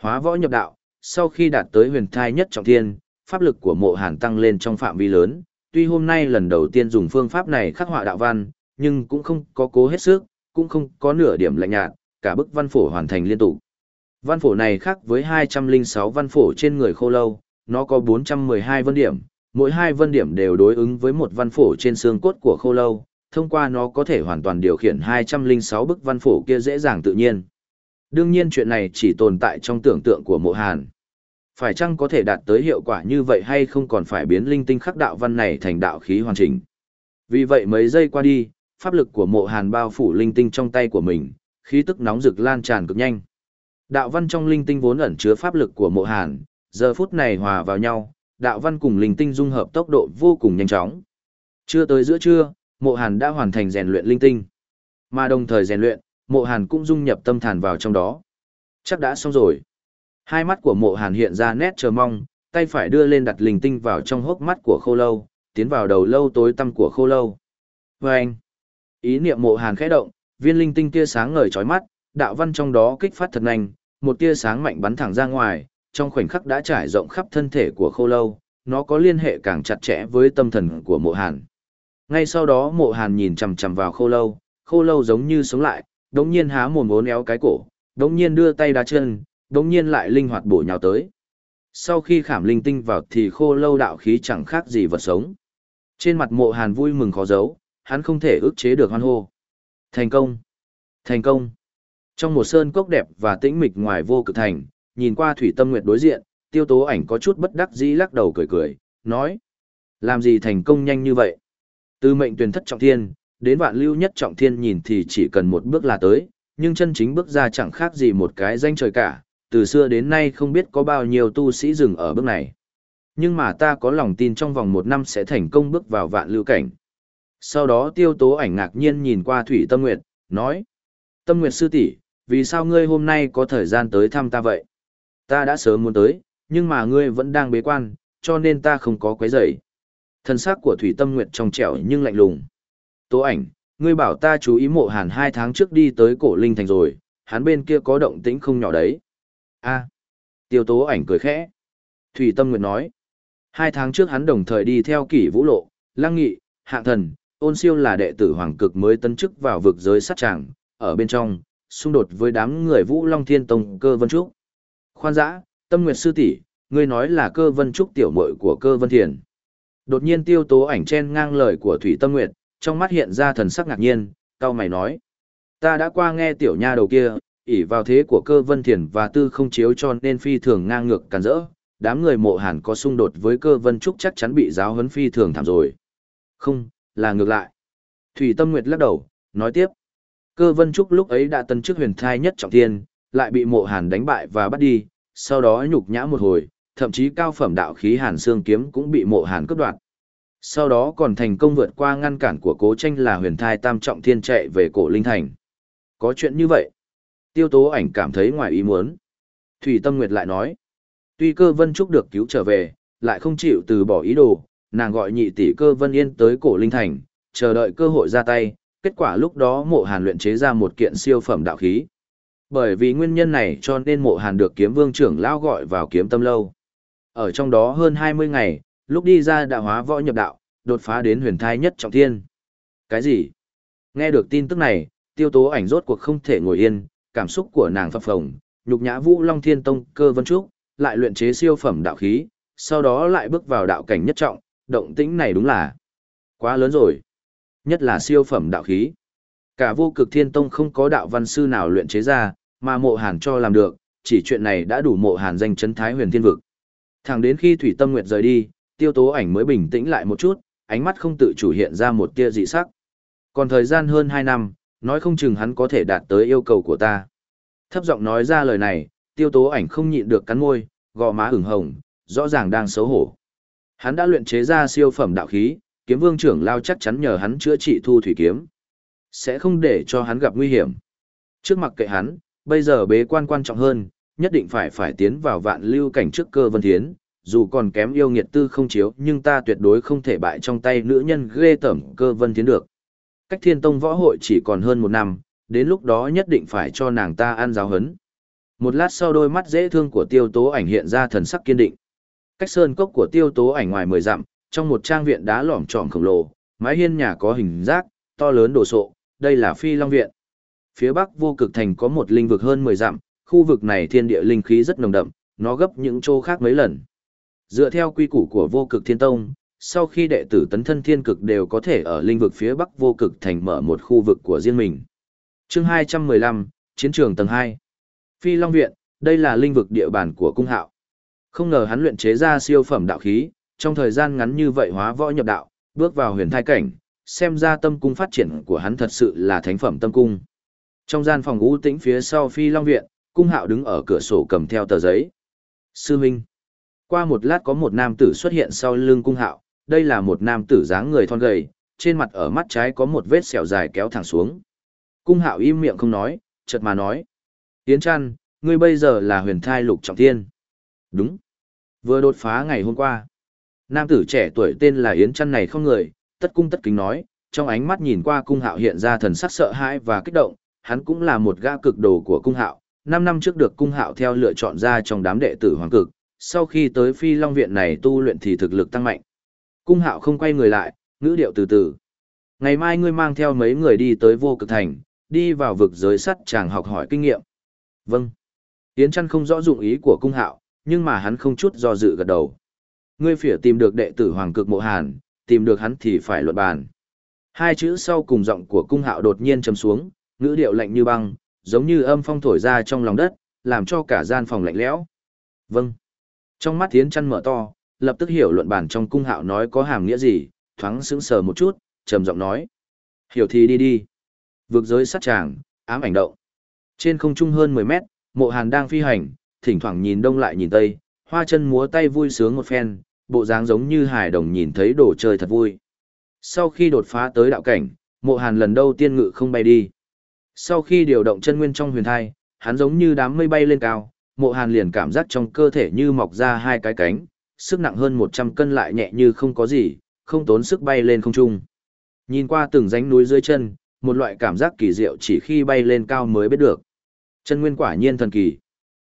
Hóa võ nhập đạo, sau khi đạt tới huyền thai nhất trọng thiên, pháp lực của mộ hàn tăng lên trong phạm vi lớn, tuy hôm nay lần đầu tiên dùng phương pháp này khắc họa đạo văn, nhưng cũng không có cố hết sức, cũng không có nửa điểm lạnh nhạt, cả bức văn phổ hoàn thành liên tục. Văn phổ này khác với 206 văn phổ trên người khô lâu, nó có 412 vân điểm, mỗi hai vân điểm đều đối ứng với một văn phổ trên xương cốt của khô lâu, thông qua nó có thể hoàn toàn điều khiển 206 bức văn phổ kia dễ dàng tự nhiên. Đương nhiên chuyện này chỉ tồn tại trong tưởng tượng của mộ hàn. Phải chăng có thể đạt tới hiệu quả như vậy hay không còn phải biến linh tinh khắc đạo văn này thành đạo khí hoàn chỉnh. Vì vậy mấy giây qua đi, pháp lực của mộ hàn bao phủ linh tinh trong tay của mình, khí tức nóng rực lan tràn cực nhanh. Đạo văn trong linh tinh vốn ẩn chứa pháp lực của mộ hàn, giờ phút này hòa vào nhau, đạo văn cùng linh tinh dung hợp tốc độ vô cùng nhanh chóng. Chưa tới giữa trưa, mộ hàn đã hoàn thành rèn luyện linh tinh. Mà đồng thời rèn luyện, mộ hàn cũng dung nhập tâm thần vào trong đó. Chắc đã xong rồi. Hai mắt của mộ hàn hiện ra nét chờ mong, tay phải đưa lên đặt linh tinh vào trong hốc mắt của khô lâu, tiến vào đầu lâu tối tăm của khô lâu. Và anh, ý niệm mộ hàn khẽ động, viên linh tinh kia sáng ngời chói mắt, đạo văn trong đó kích phát thật nhanh, một tia sáng mạnh bắn thẳng ra ngoài, trong khoảnh khắc đã trải rộng khắp thân thể của khô lâu, nó có liên hệ càng chặt chẽ với tâm thần của mộ hàn. Ngay sau đó mộ hàn nhìn chầm chầm vào khô lâu, khô lâu giống như sống lại, đống nhiên há mồm bốn éo cái cổ, đống nhiên đưa tay đá chân, đống nhiên lại linh hoạt bổ nhào tới. Sau khi khảm linh tinh vào thì khô lâu đạo khí chẳng khác gì vật sống. Trên mặt mộ hàn vui mừng khó giấu, hắn không thể ức chế được hoan hô. Thành công! Thành công! Trong một sơn cốc đẹp và tĩnh mịch ngoài vô cực thành, nhìn qua thủy tâm nguyệt đối diện, tiêu tố ảnh có chút bất đắc dĩ lắc đầu cười cười, nói. Làm gì thành công nhanh như vậy? Từ mệnh tuyển thất trọng thiên, đến vạn lưu nhất trọng thiên nhìn thì chỉ cần một bước là tới, nhưng chân chính bước ra chẳng khác gì một cái danh trời cả, từ xưa đến nay không biết có bao nhiêu tu sĩ dừng ở bước này. Nhưng mà ta có lòng tin trong vòng một năm sẽ thành công bước vào vạn lưu cảnh. Sau đó tiêu tố ảnh ngạc nhiên nhìn qua Thủy Tâm Nguyệt, nói. Tâm Nguyệt sư tỷ, vì sao ngươi hôm nay có thời gian tới thăm ta vậy? Ta đã sớm muốn tới, nhưng mà ngươi vẫn đang bế quan, cho nên ta không có quấy rầy. Thân xác của Thủy Tâm Nguyệt trong trẻo nhưng lạnh lùng. Tố ảnh, ngươi bảo ta chú ý mộ hàn hai tháng trước đi tới cổ linh thành rồi, hắn bên kia có động tĩnh không nhỏ đấy. a tiêu tố ảnh cười khẽ. Thủy Tâm Nguyệt nói, hai tháng trước hắn đồng thời đi theo kỷ vũ lộ, lăng nghị, hạng thần, ôn siêu là đệ tử hoàng cực mới tân chức vào vực giới sát tràng, ở bên trong, xung đột với đám người vũ long thiên tông cơ vân trúc. Khoan dã, tâm nguyệt sư tỷ ngươi nói là cơ vân trúc tiểu muội của cơ vân thiền. Đột nhiên tiêu tố ảnh chen ngang lời của Thủy Tâm Nguyệt, trong mắt hiện ra thần sắc ngạc nhiên, cao mày nói. Ta đã qua nghe tiểu nha đầu kia, ỷ vào thế của cơ vân thiền và tư không chiếu cho nên phi thường ngang ngược càn rỡ, đám người mộ hàn có xung đột với cơ vân trúc chắc chắn bị giáo huấn phi thường thảm rồi. Không, là ngược lại. Thủy Tâm Nguyệt lắc đầu, nói tiếp. Cơ vân trúc lúc ấy đã tân chức huyền thai nhất trọng thiên, lại bị mộ hàn đánh bại và bắt đi, sau đó nhục nhã một hồi, thậm chí cao phẩm đạo khí hàn xương kiếm cũng bị mộ hàn cướp đoạt. Sau đó còn thành công vượt qua ngăn cản của cố tranh là huyền thai tam trọng thiên chạy về cổ linh thành. Có chuyện như vậy. Tiêu tố ảnh cảm thấy ngoài ý muốn. Thủy Tâm Nguyệt lại nói. Tuy cơ vân trúc được cứu trở về, lại không chịu từ bỏ ý đồ, nàng gọi nhị tỷ cơ vân yên tới cổ linh thành, chờ đợi cơ hội ra tay, kết quả lúc đó mộ hàn luyện chế ra một kiện siêu phẩm đạo khí. Bởi vì nguyên nhân này cho nên mộ hàn được kiếm vương trưởng lao gọi vào kiếm tâm lâu. Ở trong đó hơn 20 ngày, lúc đi ra đạo hóa võ nhập đạo, đột phá đến huyền thai nhất trọng thiên. Cái gì? Nghe được tin tức này, tiêu tố ảnh rốt cuộc không thể ngồi yên, cảm xúc của nàng phập phồng, nhục nhã vũ long thiên tông cơ vân trúc, lại luyện chế siêu phẩm đạo khí, sau đó lại bước vào đạo cảnh nhất trọng, động tĩnh này đúng là quá lớn rồi. Nhất là siêu phẩm đạo khí. Cả vô cực thiên tông không có đạo văn sư nào luyện chế ra, mà mộ hàn cho làm được, chỉ chuyện này đã đủ mộ hàn danh chấn thái huyền thiên vực. Thẳng đến khi Thủy Tâm Nguyệt rời đi, tiêu tố ảnh mới bình tĩnh lại một chút, ánh mắt không tự chủ hiện ra một tia dị sắc. Còn thời gian hơn 2 năm, nói không chừng hắn có thể đạt tới yêu cầu của ta. Thấp giọng nói ra lời này, tiêu tố ảnh không nhịn được cắn môi, gò má ửng hồng, rõ ràng đang xấu hổ. Hắn đã luyện chế ra siêu phẩm đạo khí, kiếm vương trưởng lao chắc chắn nhờ hắn chữa trị thu thủy kiếm. Sẽ không để cho hắn gặp nguy hiểm. Trước mặt kệ hắn, bây giờ bế quan quan trọng hơn, nhất định phải phải tiến vào vạn lưu cảnh trước cơ vân thiến, dù còn kém yêu nghiệt tư không chiếu nhưng ta tuyệt đối không thể bại trong tay nữ nhân ghê tẩm cơ vân thiến được. Cách thiên tông võ hội chỉ còn hơn một năm, đến lúc đó nhất định phải cho nàng ta ăn giáo hấn. Một lát sau đôi mắt dễ thương của tiêu tố ảnh hiện ra thần sắc kiên định. Cách sơn cốc của tiêu tố ảnh ngoài mười dặm, trong một trang viện đá lỏm trọm khổng lồ, mái hiên nhà có hình rác, to lớn đồ sộ, đây là phi long viện. Phía bắc vô cực thành có một linh vực hơn 10 dặm, khu vực này thiên địa linh khí rất nồng đậm, nó gấp những chỗ khác mấy lần. Dựa theo quy củ của vô cực thiên tông, sau khi đệ tử tấn thân thiên cực đều có thể ở linh vực phía bắc vô cực thành mở một khu vực của riêng mình. chương 215, Chiến trường tầng 2. Phi Long Viện, đây là linh vực địa bàn của cung hạo. Không ngờ hắn luyện chế ra siêu phẩm đạo khí, trong thời gian ngắn như vậy hóa võ nhập đạo, bước vào huyền thai cảnh, xem ra tâm cung phát triển của hắn thật sự là thánh phẩm tâm cung. Trong gian phòng u tĩnh phía sau phi long viện, cung hạo đứng ở cửa sổ cầm theo tờ giấy. Sư Minh. Qua một lát có một nam tử xuất hiện sau lưng cung hạo, đây là một nam tử dáng người thon gầy, trên mặt ở mắt trái có một vết sẹo dài kéo thẳng xuống. Cung hạo im miệng không nói, chợt mà nói. Yến chăn, ngươi bây giờ là huyền thai lục trọng thiên. Đúng. Vừa đột phá ngày hôm qua. Nam tử trẻ tuổi tên là Yến chăn này không người, tất cung tất kính nói, trong ánh mắt nhìn qua cung hạo hiện ra thần sắc sợ hãi và kích động, hắn cũng là một gã cực đồ của cung hạo, 5 năm trước được cung hạo theo lựa chọn ra trong đám đệ tử hoàng cực, sau khi tới phi long viện này tu luyện thì thực lực tăng mạnh. Cung hạo không quay người lại, ngữ điệu từ từ. Ngày mai ngươi mang theo mấy người đi tới vô cực thành, đi vào vực giới sắt chàng học hỏi kinh nghiệm. Vâng. Yến chăn không rõ dụng ý của cung hạo, nhưng mà hắn không chút do dự gật đầu. Ngươi phỉa tìm được đệ tử hoàng cực mộ hàn, tìm được hắn thì phải luận bàn. Hai chữ sau cùng giọng của cung hạo đột nhiên trầm xuống, ngữ điệu lạnh như băng, giống như âm phong thổi ra trong lòng đất, làm cho cả gian phòng lạnh lẽo. Vâng. Trong mắt tiến chăn mở to, lập tức hiểu luận bàn trong cung hạo nói có hàm nghĩa gì, thoáng sững sờ một chút, trầm giọng nói. Hiểu thì đi đi. Vượt giới sát tràng, ám ảnh động. Trên không trung hơn 10 mét, mộ hàn đang phi hành, thỉnh thoảng nhìn đông lại nhìn tây, hoa chân múa tay vui sướng một phen, bộ dáng giống như hài đồng nhìn thấy đồ chơi thật vui. Sau khi đột phá tới đạo cảnh, mộ hàn lần đầu tiên ngự không bay đi. Sau khi điều động chân nguyên trong huyền thai, hắn giống như đám mây bay lên cao, mộ hàn liền cảm giác trong cơ thể như mọc ra hai cái cánh, sức nặng hơn 100 cân lại nhẹ như không có gì, không tốn sức bay lên không trung. Nhìn qua từng ránh núi dưới chân, một loại cảm giác kỳ diệu chỉ khi bay lên cao mới biết được. Chân nguyên quả nhiên thần kỳ.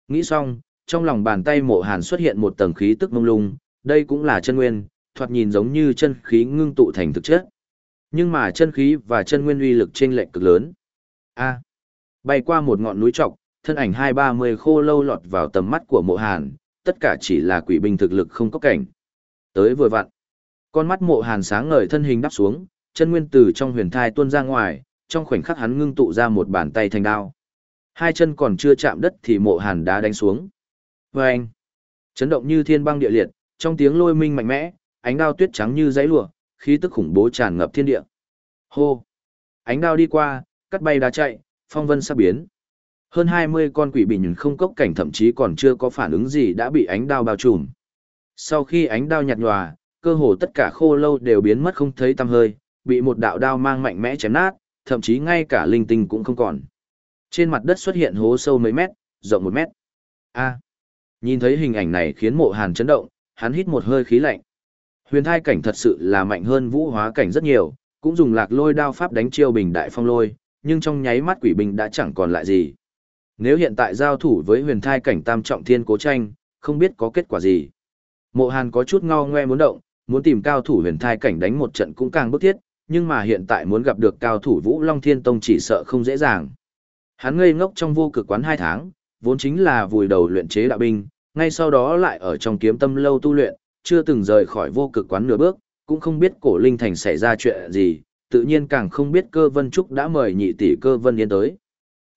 Nghĩ xong, trong lòng bàn tay mộ hàn xuất hiện một tầng khí tức mông lung, đây cũng là chân nguyên, thoạt nhìn giống như chân khí ngưng tụ thành thực chất. Nhưng mà chân khí và chân nguyên uy lực chênh lệch cực lớn. A. bay qua một ngọn núi trọc, thân ảnh hai ba mươi khô lâu lọt vào tầm mắt của mộ hàn, tất cả chỉ là quỷ binh thực lực không có cảnh. Tới vừa vặn. Con mắt mộ hàn sáng ngời thân hình đắp xuống, chân nguyên từ trong huyền thai tuôn ra ngoài, trong khoảnh khắc hắn ngưng tụ ra một bàn tay thành đao. Hai chân còn chưa chạm đất thì mộ hàn đã đánh xuống. Và anh, chấn động như thiên băng địa liệt, trong tiếng lôi minh mạnh mẽ, ánh đao tuyết trắng như giấy lụa, khí tức khủng bố tràn ngập thiên địa. Hô! Ánh đao đi qua, cắt bay đá chạy, phong vân sắp biến. Hơn 20 con quỷ bình không cốc cảnh thậm chí còn chưa có phản ứng gì đã bị ánh đao bao trùm. Sau khi ánh đao nhạt nhòa, cơ hồ tất cả khô lâu đều biến mất không thấy tăm hơi, bị một đạo đao mang mạnh mẽ chém nát, thậm chí ngay cả linh tinh cũng không còn. Trên mặt đất xuất hiện hố sâu mấy mét, rộng một mét. A. Nhìn thấy hình ảnh này khiến mộ hàn chấn động, hắn hít một hơi khí lạnh. Huyền thai cảnh thật sự là mạnh hơn vũ hóa cảnh rất nhiều, cũng dùng lạc lôi đao pháp đánh chiêu bình đại phong lôi, nhưng trong nháy mắt quỷ bình đã chẳng còn lại gì. Nếu hiện tại giao thủ với huyền thai cảnh tam trọng thiên cố tranh, không biết có kết quả gì. Mộ hàn có chút ngao ngoe muốn động, muốn tìm cao thủ huyền thai cảnh đánh một trận cũng càng bức thiết, nhưng mà hiện tại muốn gặp được cao thủ Vũ Long Thiên Tông chỉ sợ không dễ dàng. Hắn ngây ngốc trong vô cực quán hai tháng, vốn chính là vùi đầu luyện chế đạo binh, ngay sau đó lại ở trong kiếm tâm lâu tu luyện, chưa từng rời khỏi vô cực quán nửa bước, cũng không biết cổ linh thành xảy ra chuyện gì, tự nhiên càng không biết cơ vân trúc đã mời nhị tỷ cơ vân yên tới.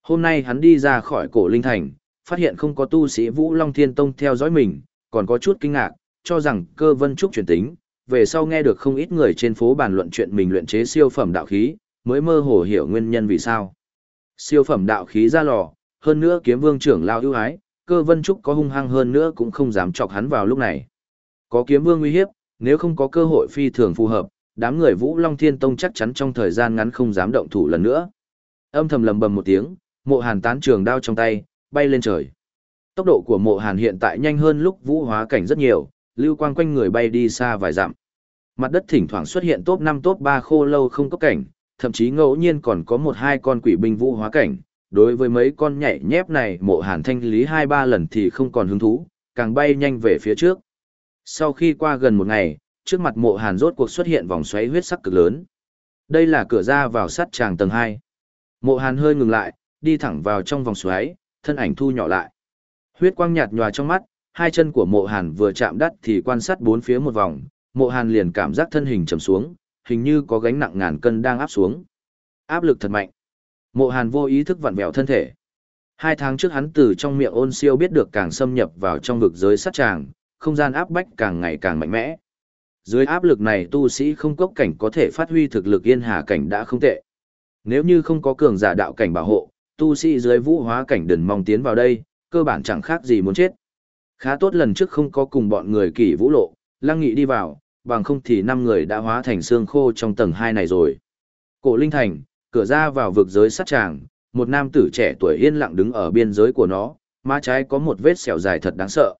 Hôm nay hắn đi ra khỏi cổ linh thành, phát hiện không có tu sĩ Vũ Long Thiên Tông theo dõi mình, còn có chút kinh ngạc, cho rằng cơ vân trúc chuyển tính, về sau nghe được không ít người trên phố bàn luận chuyện mình luyện chế siêu phẩm đạo khí, mới mơ hồ hiểu nguyên nhân vì sao. Siêu phẩm đạo khí ra lò, hơn nữa kiếm vương trưởng lao ưu ái, cơ vân trúc có hung hăng hơn nữa cũng không dám chọc hắn vào lúc này. Có kiếm vương uy hiếp, nếu không có cơ hội phi thường phù hợp, đám người Vũ Long Thiên Tông chắc chắn trong thời gian ngắn không dám động thủ lần nữa. Âm thầm lầm bầm một tiếng, mộ hàn tán trường đao trong tay, bay lên trời. Tốc độ của mộ hàn hiện tại nhanh hơn lúc vũ hóa cảnh rất nhiều, lưu quang quanh người bay đi xa vài dặm. Mặt đất thỉnh thoảng xuất hiện top năm top ba khô lâu không có cảnh, thậm chí ngẫu nhiên còn có một hai con quỷ binh vũ hóa cảnh. Đối với mấy con nhảy nhép này mộ hàn thanh lý hai ba lần thì không còn hứng thú, càng bay nhanh về phía trước. Sau khi qua gần một ngày, trước mặt mộ hàn rốt cuộc xuất hiện vòng xoáy huyết sắc cực lớn. Đây là cửa ra vào sắt tràng tầng 2. Mộ hàn hơi ngừng lại, đi thẳng vào trong vòng xoáy, thân ảnh thu nhỏ lại. Huyết quang nhạt nhòa trong mắt, hai chân của mộ hàn vừa chạm đất thì quan sát bốn phía một vòng, mộ hàn liền cảm giác thân hình trầm xuống, hình như có gánh nặng ngàn cân đang áp xuống. Áp lực thật mạnh. Mộ hàn vô ý thức vặn vẹo thân thể. Hai tháng trước hắn từ trong miệng ôn siêu biết được càng xâm nhập vào trong vực giới sát tràng, không gian áp bách càng ngày càng mạnh mẽ. Dưới áp lực này tu sĩ không cốc cảnh có thể phát huy thực lực yên hà cảnh đã không tệ. Nếu như không có cường giả đạo cảnh bảo hộ, tu sĩ dưới vũ hóa cảnh đừng mong tiến vào đây, cơ bản chẳng khác gì muốn chết. Khá tốt lần trước không có cùng bọn người kỷ vũ lộ, lăng nghị đi vào, bằng không thì năm người đã hóa thành xương khô trong tầng hai này rồi. Cổ Linh Thành, Cửa ra vào vực giới sát tràng, một nam tử trẻ tuổi yên lặng đứng ở biên giới của nó, má trái có một vết sẹo dài thật đáng sợ.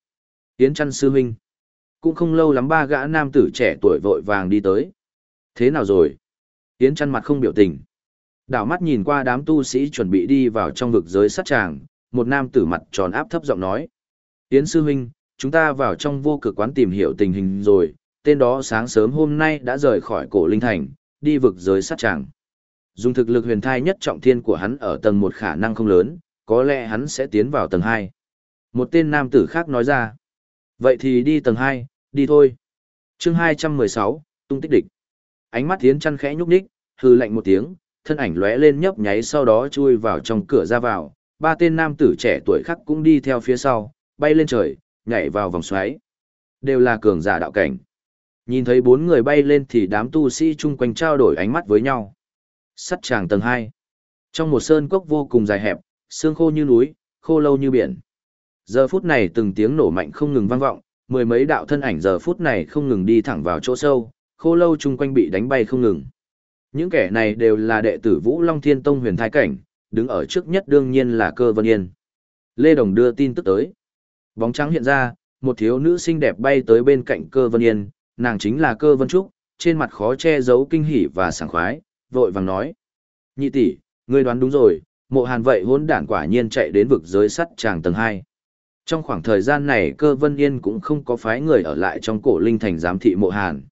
Yến chăn sư huynh. Cũng không lâu lắm ba gã nam tử trẻ tuổi vội vàng đi tới. Thế nào rồi? Yến chăn mặt không biểu tình. Đảo mắt nhìn qua đám tu sĩ chuẩn bị đi vào trong vực giới sát tràng, một nam tử mặt tròn áp thấp giọng nói. Yến sư huynh, chúng ta vào trong vô cực quán tìm hiểu tình hình rồi, tên đó sáng sớm hôm nay đã rời khỏi cổ linh thành, đi vực giới sát tràng. Dùng thực lực huyền thai nhất trọng thiên của hắn ở tầng một khả năng không lớn, có lẽ hắn sẽ tiến vào tầng hai. Một tên nam tử khác nói ra. Vậy thì đi tầng hai, đi thôi. chương hai trăm mười sáu, tung tích địch. Ánh mắt Thiến chăn khẽ nhúc nhích, hư lạnh một tiếng, thân ảnh lóe lên nhấp nháy sau đó chui vào trong cửa ra vào. Ba tên nam tử trẻ tuổi khác cũng đi theo phía sau, bay lên trời, nhảy vào vòng xoáy. Đều là cường giả đạo cảnh. Nhìn thấy bốn người bay lên thì đám tu sĩ chung quanh trao đổi ánh mắt với nhau. Sắt tràng tầng 2. Trong một sơn cốc vô cùng dài hẹp, xương khô như núi, khô lâu như biển. Giờ phút này từng tiếng nổ mạnh không ngừng vang vọng, mười mấy đạo thân ảnh giờ phút này không ngừng đi thẳng vào chỗ sâu, khô lâu chung quanh bị đánh bay không ngừng. Những kẻ này đều là đệ tử Vũ Long Thiên Tông huyền thái cảnh, đứng ở trước nhất đương nhiên là cơ vân yên. Lê Đồng đưa tin tức tới. Bóng trắng hiện ra, một thiếu nữ xinh đẹp bay tới bên cạnh cơ vân yên, nàng chính là cơ vân trúc, trên mặt khó che giấu kinh hỉ và sảng khoái, vội vàng nói. Nhị tỷ, ngươi đoán đúng rồi, mộ hàn vậy hốn đản quả nhiên chạy đến vực giới sắt tràng tầng 2. Trong khoảng thời gian này cơ vân yên cũng không có phái người ở lại trong cổ linh thành giám thị mộ hàn.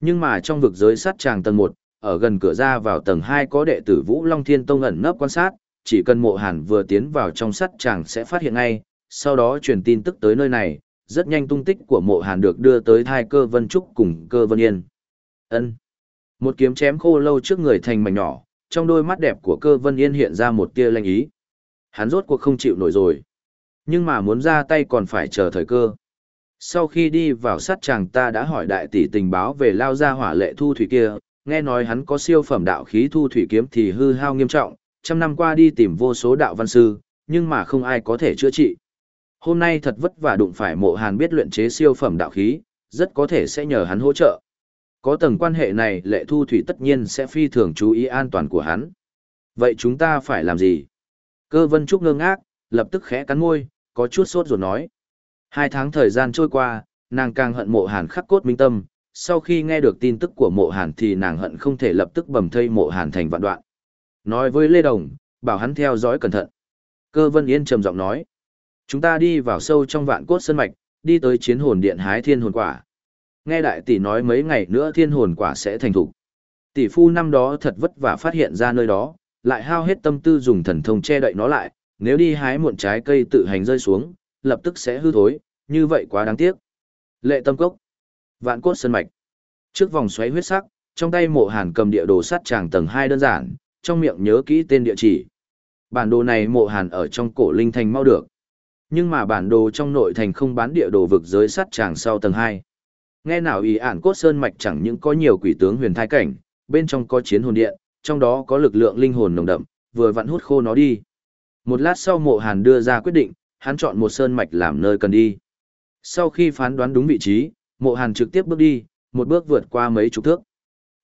Nhưng mà trong vực giới sắt tràng tầng 1, ở gần cửa ra vào tầng 2 có đệ tử Vũ Long Thiên Tông ẩn nấp quan sát, chỉ cần mộ hàn vừa tiến vào trong sắt tràng sẽ phát hiện ngay, sau đó truyền tin tức tới nơi này, rất nhanh tung tích của mộ hàn được đưa tới thai cơ vân trúc cùng cơ vân yên. ân một kiếm chém khô lâu trước người thành mảnh nhỏ, trong đôi mắt đẹp của cơ vân yên hiện ra một tia lanh ý. Hắn rốt cuộc không chịu nổi rồi. Nhưng mà muốn ra tay còn phải chờ thời cơ. Sau khi đi vào sát chàng ta đã hỏi đại tỷ tình báo về lao gia hỏa lệ thu thủy kia, nghe nói hắn có siêu phẩm đạo khí thu thủy kiếm thì hư hao nghiêm trọng, trăm năm qua đi tìm vô số đạo văn sư, nhưng mà không ai có thể chữa trị. Hôm nay thật vất vả đụng phải mộ hàn biết luyện chế siêu phẩm đạo khí, rất có thể sẽ nhờ hắn hỗ trợ. Có tầng quan hệ này lệ thu thủy tất nhiên sẽ phi thường chú ý an toàn của hắn. Vậy chúng ta phải làm gì? Cơ vân trúc ngơ ngác, lập tức khẽ cắn môi, có chút sốt ruột nói. Hai tháng thời gian trôi qua, nàng càng hận mộ hàn khắc cốt minh tâm, sau khi nghe được tin tức của mộ hàn thì nàng hận không thể lập tức bầm thây mộ hàn thành vạn đoạn. Nói với Lê Đồng, bảo hắn theo dõi cẩn thận. Cơ vân yên trầm giọng nói. Chúng ta đi vào sâu trong vạn cốt sân mạch, đi tới chiến hồn điện hái thiên hồn quả. Nghe đại tỷ nói mấy ngày nữa thiên hồn quả sẽ thành thục. Tỷ phu năm đó thật vất vả phát hiện ra nơi đó, lại hao hết tâm tư dùng thần thông che đậy nó lại, nếu đi hái muộn trái cây tự hành rơi xuống, lập tức sẽ hư thối, như vậy quá đáng tiếc. Lệ tâm cốc, vạn cốt sân mạch. Trước vòng xoáy huyết sắc, trong tay mộ hàn cầm địa đồ sắt tràng tầng 2 đơn giản, trong miệng nhớ kỹ tên địa chỉ. Bản đồ này mộ hàn ở trong cổ linh thành mau được. Nhưng mà bản đồ trong nội thành không bán địa đồ vực giới sắt tràng sau tầng 2. Nghe nào ý ản cốt sơn mạch chẳng những có nhiều quỷ tướng huyền thai cảnh, bên trong có chiến hồn điện, trong đó có lực lượng linh hồn nồng đậm, vừa vặn hút khô nó đi. Một lát sau mộ hàn đưa ra quyết định, hắn chọn một sơn mạch làm nơi cần đi. Sau khi phán đoán đúng vị trí, mộ hàn trực tiếp bước đi, một bước vượt qua mấy chục thước.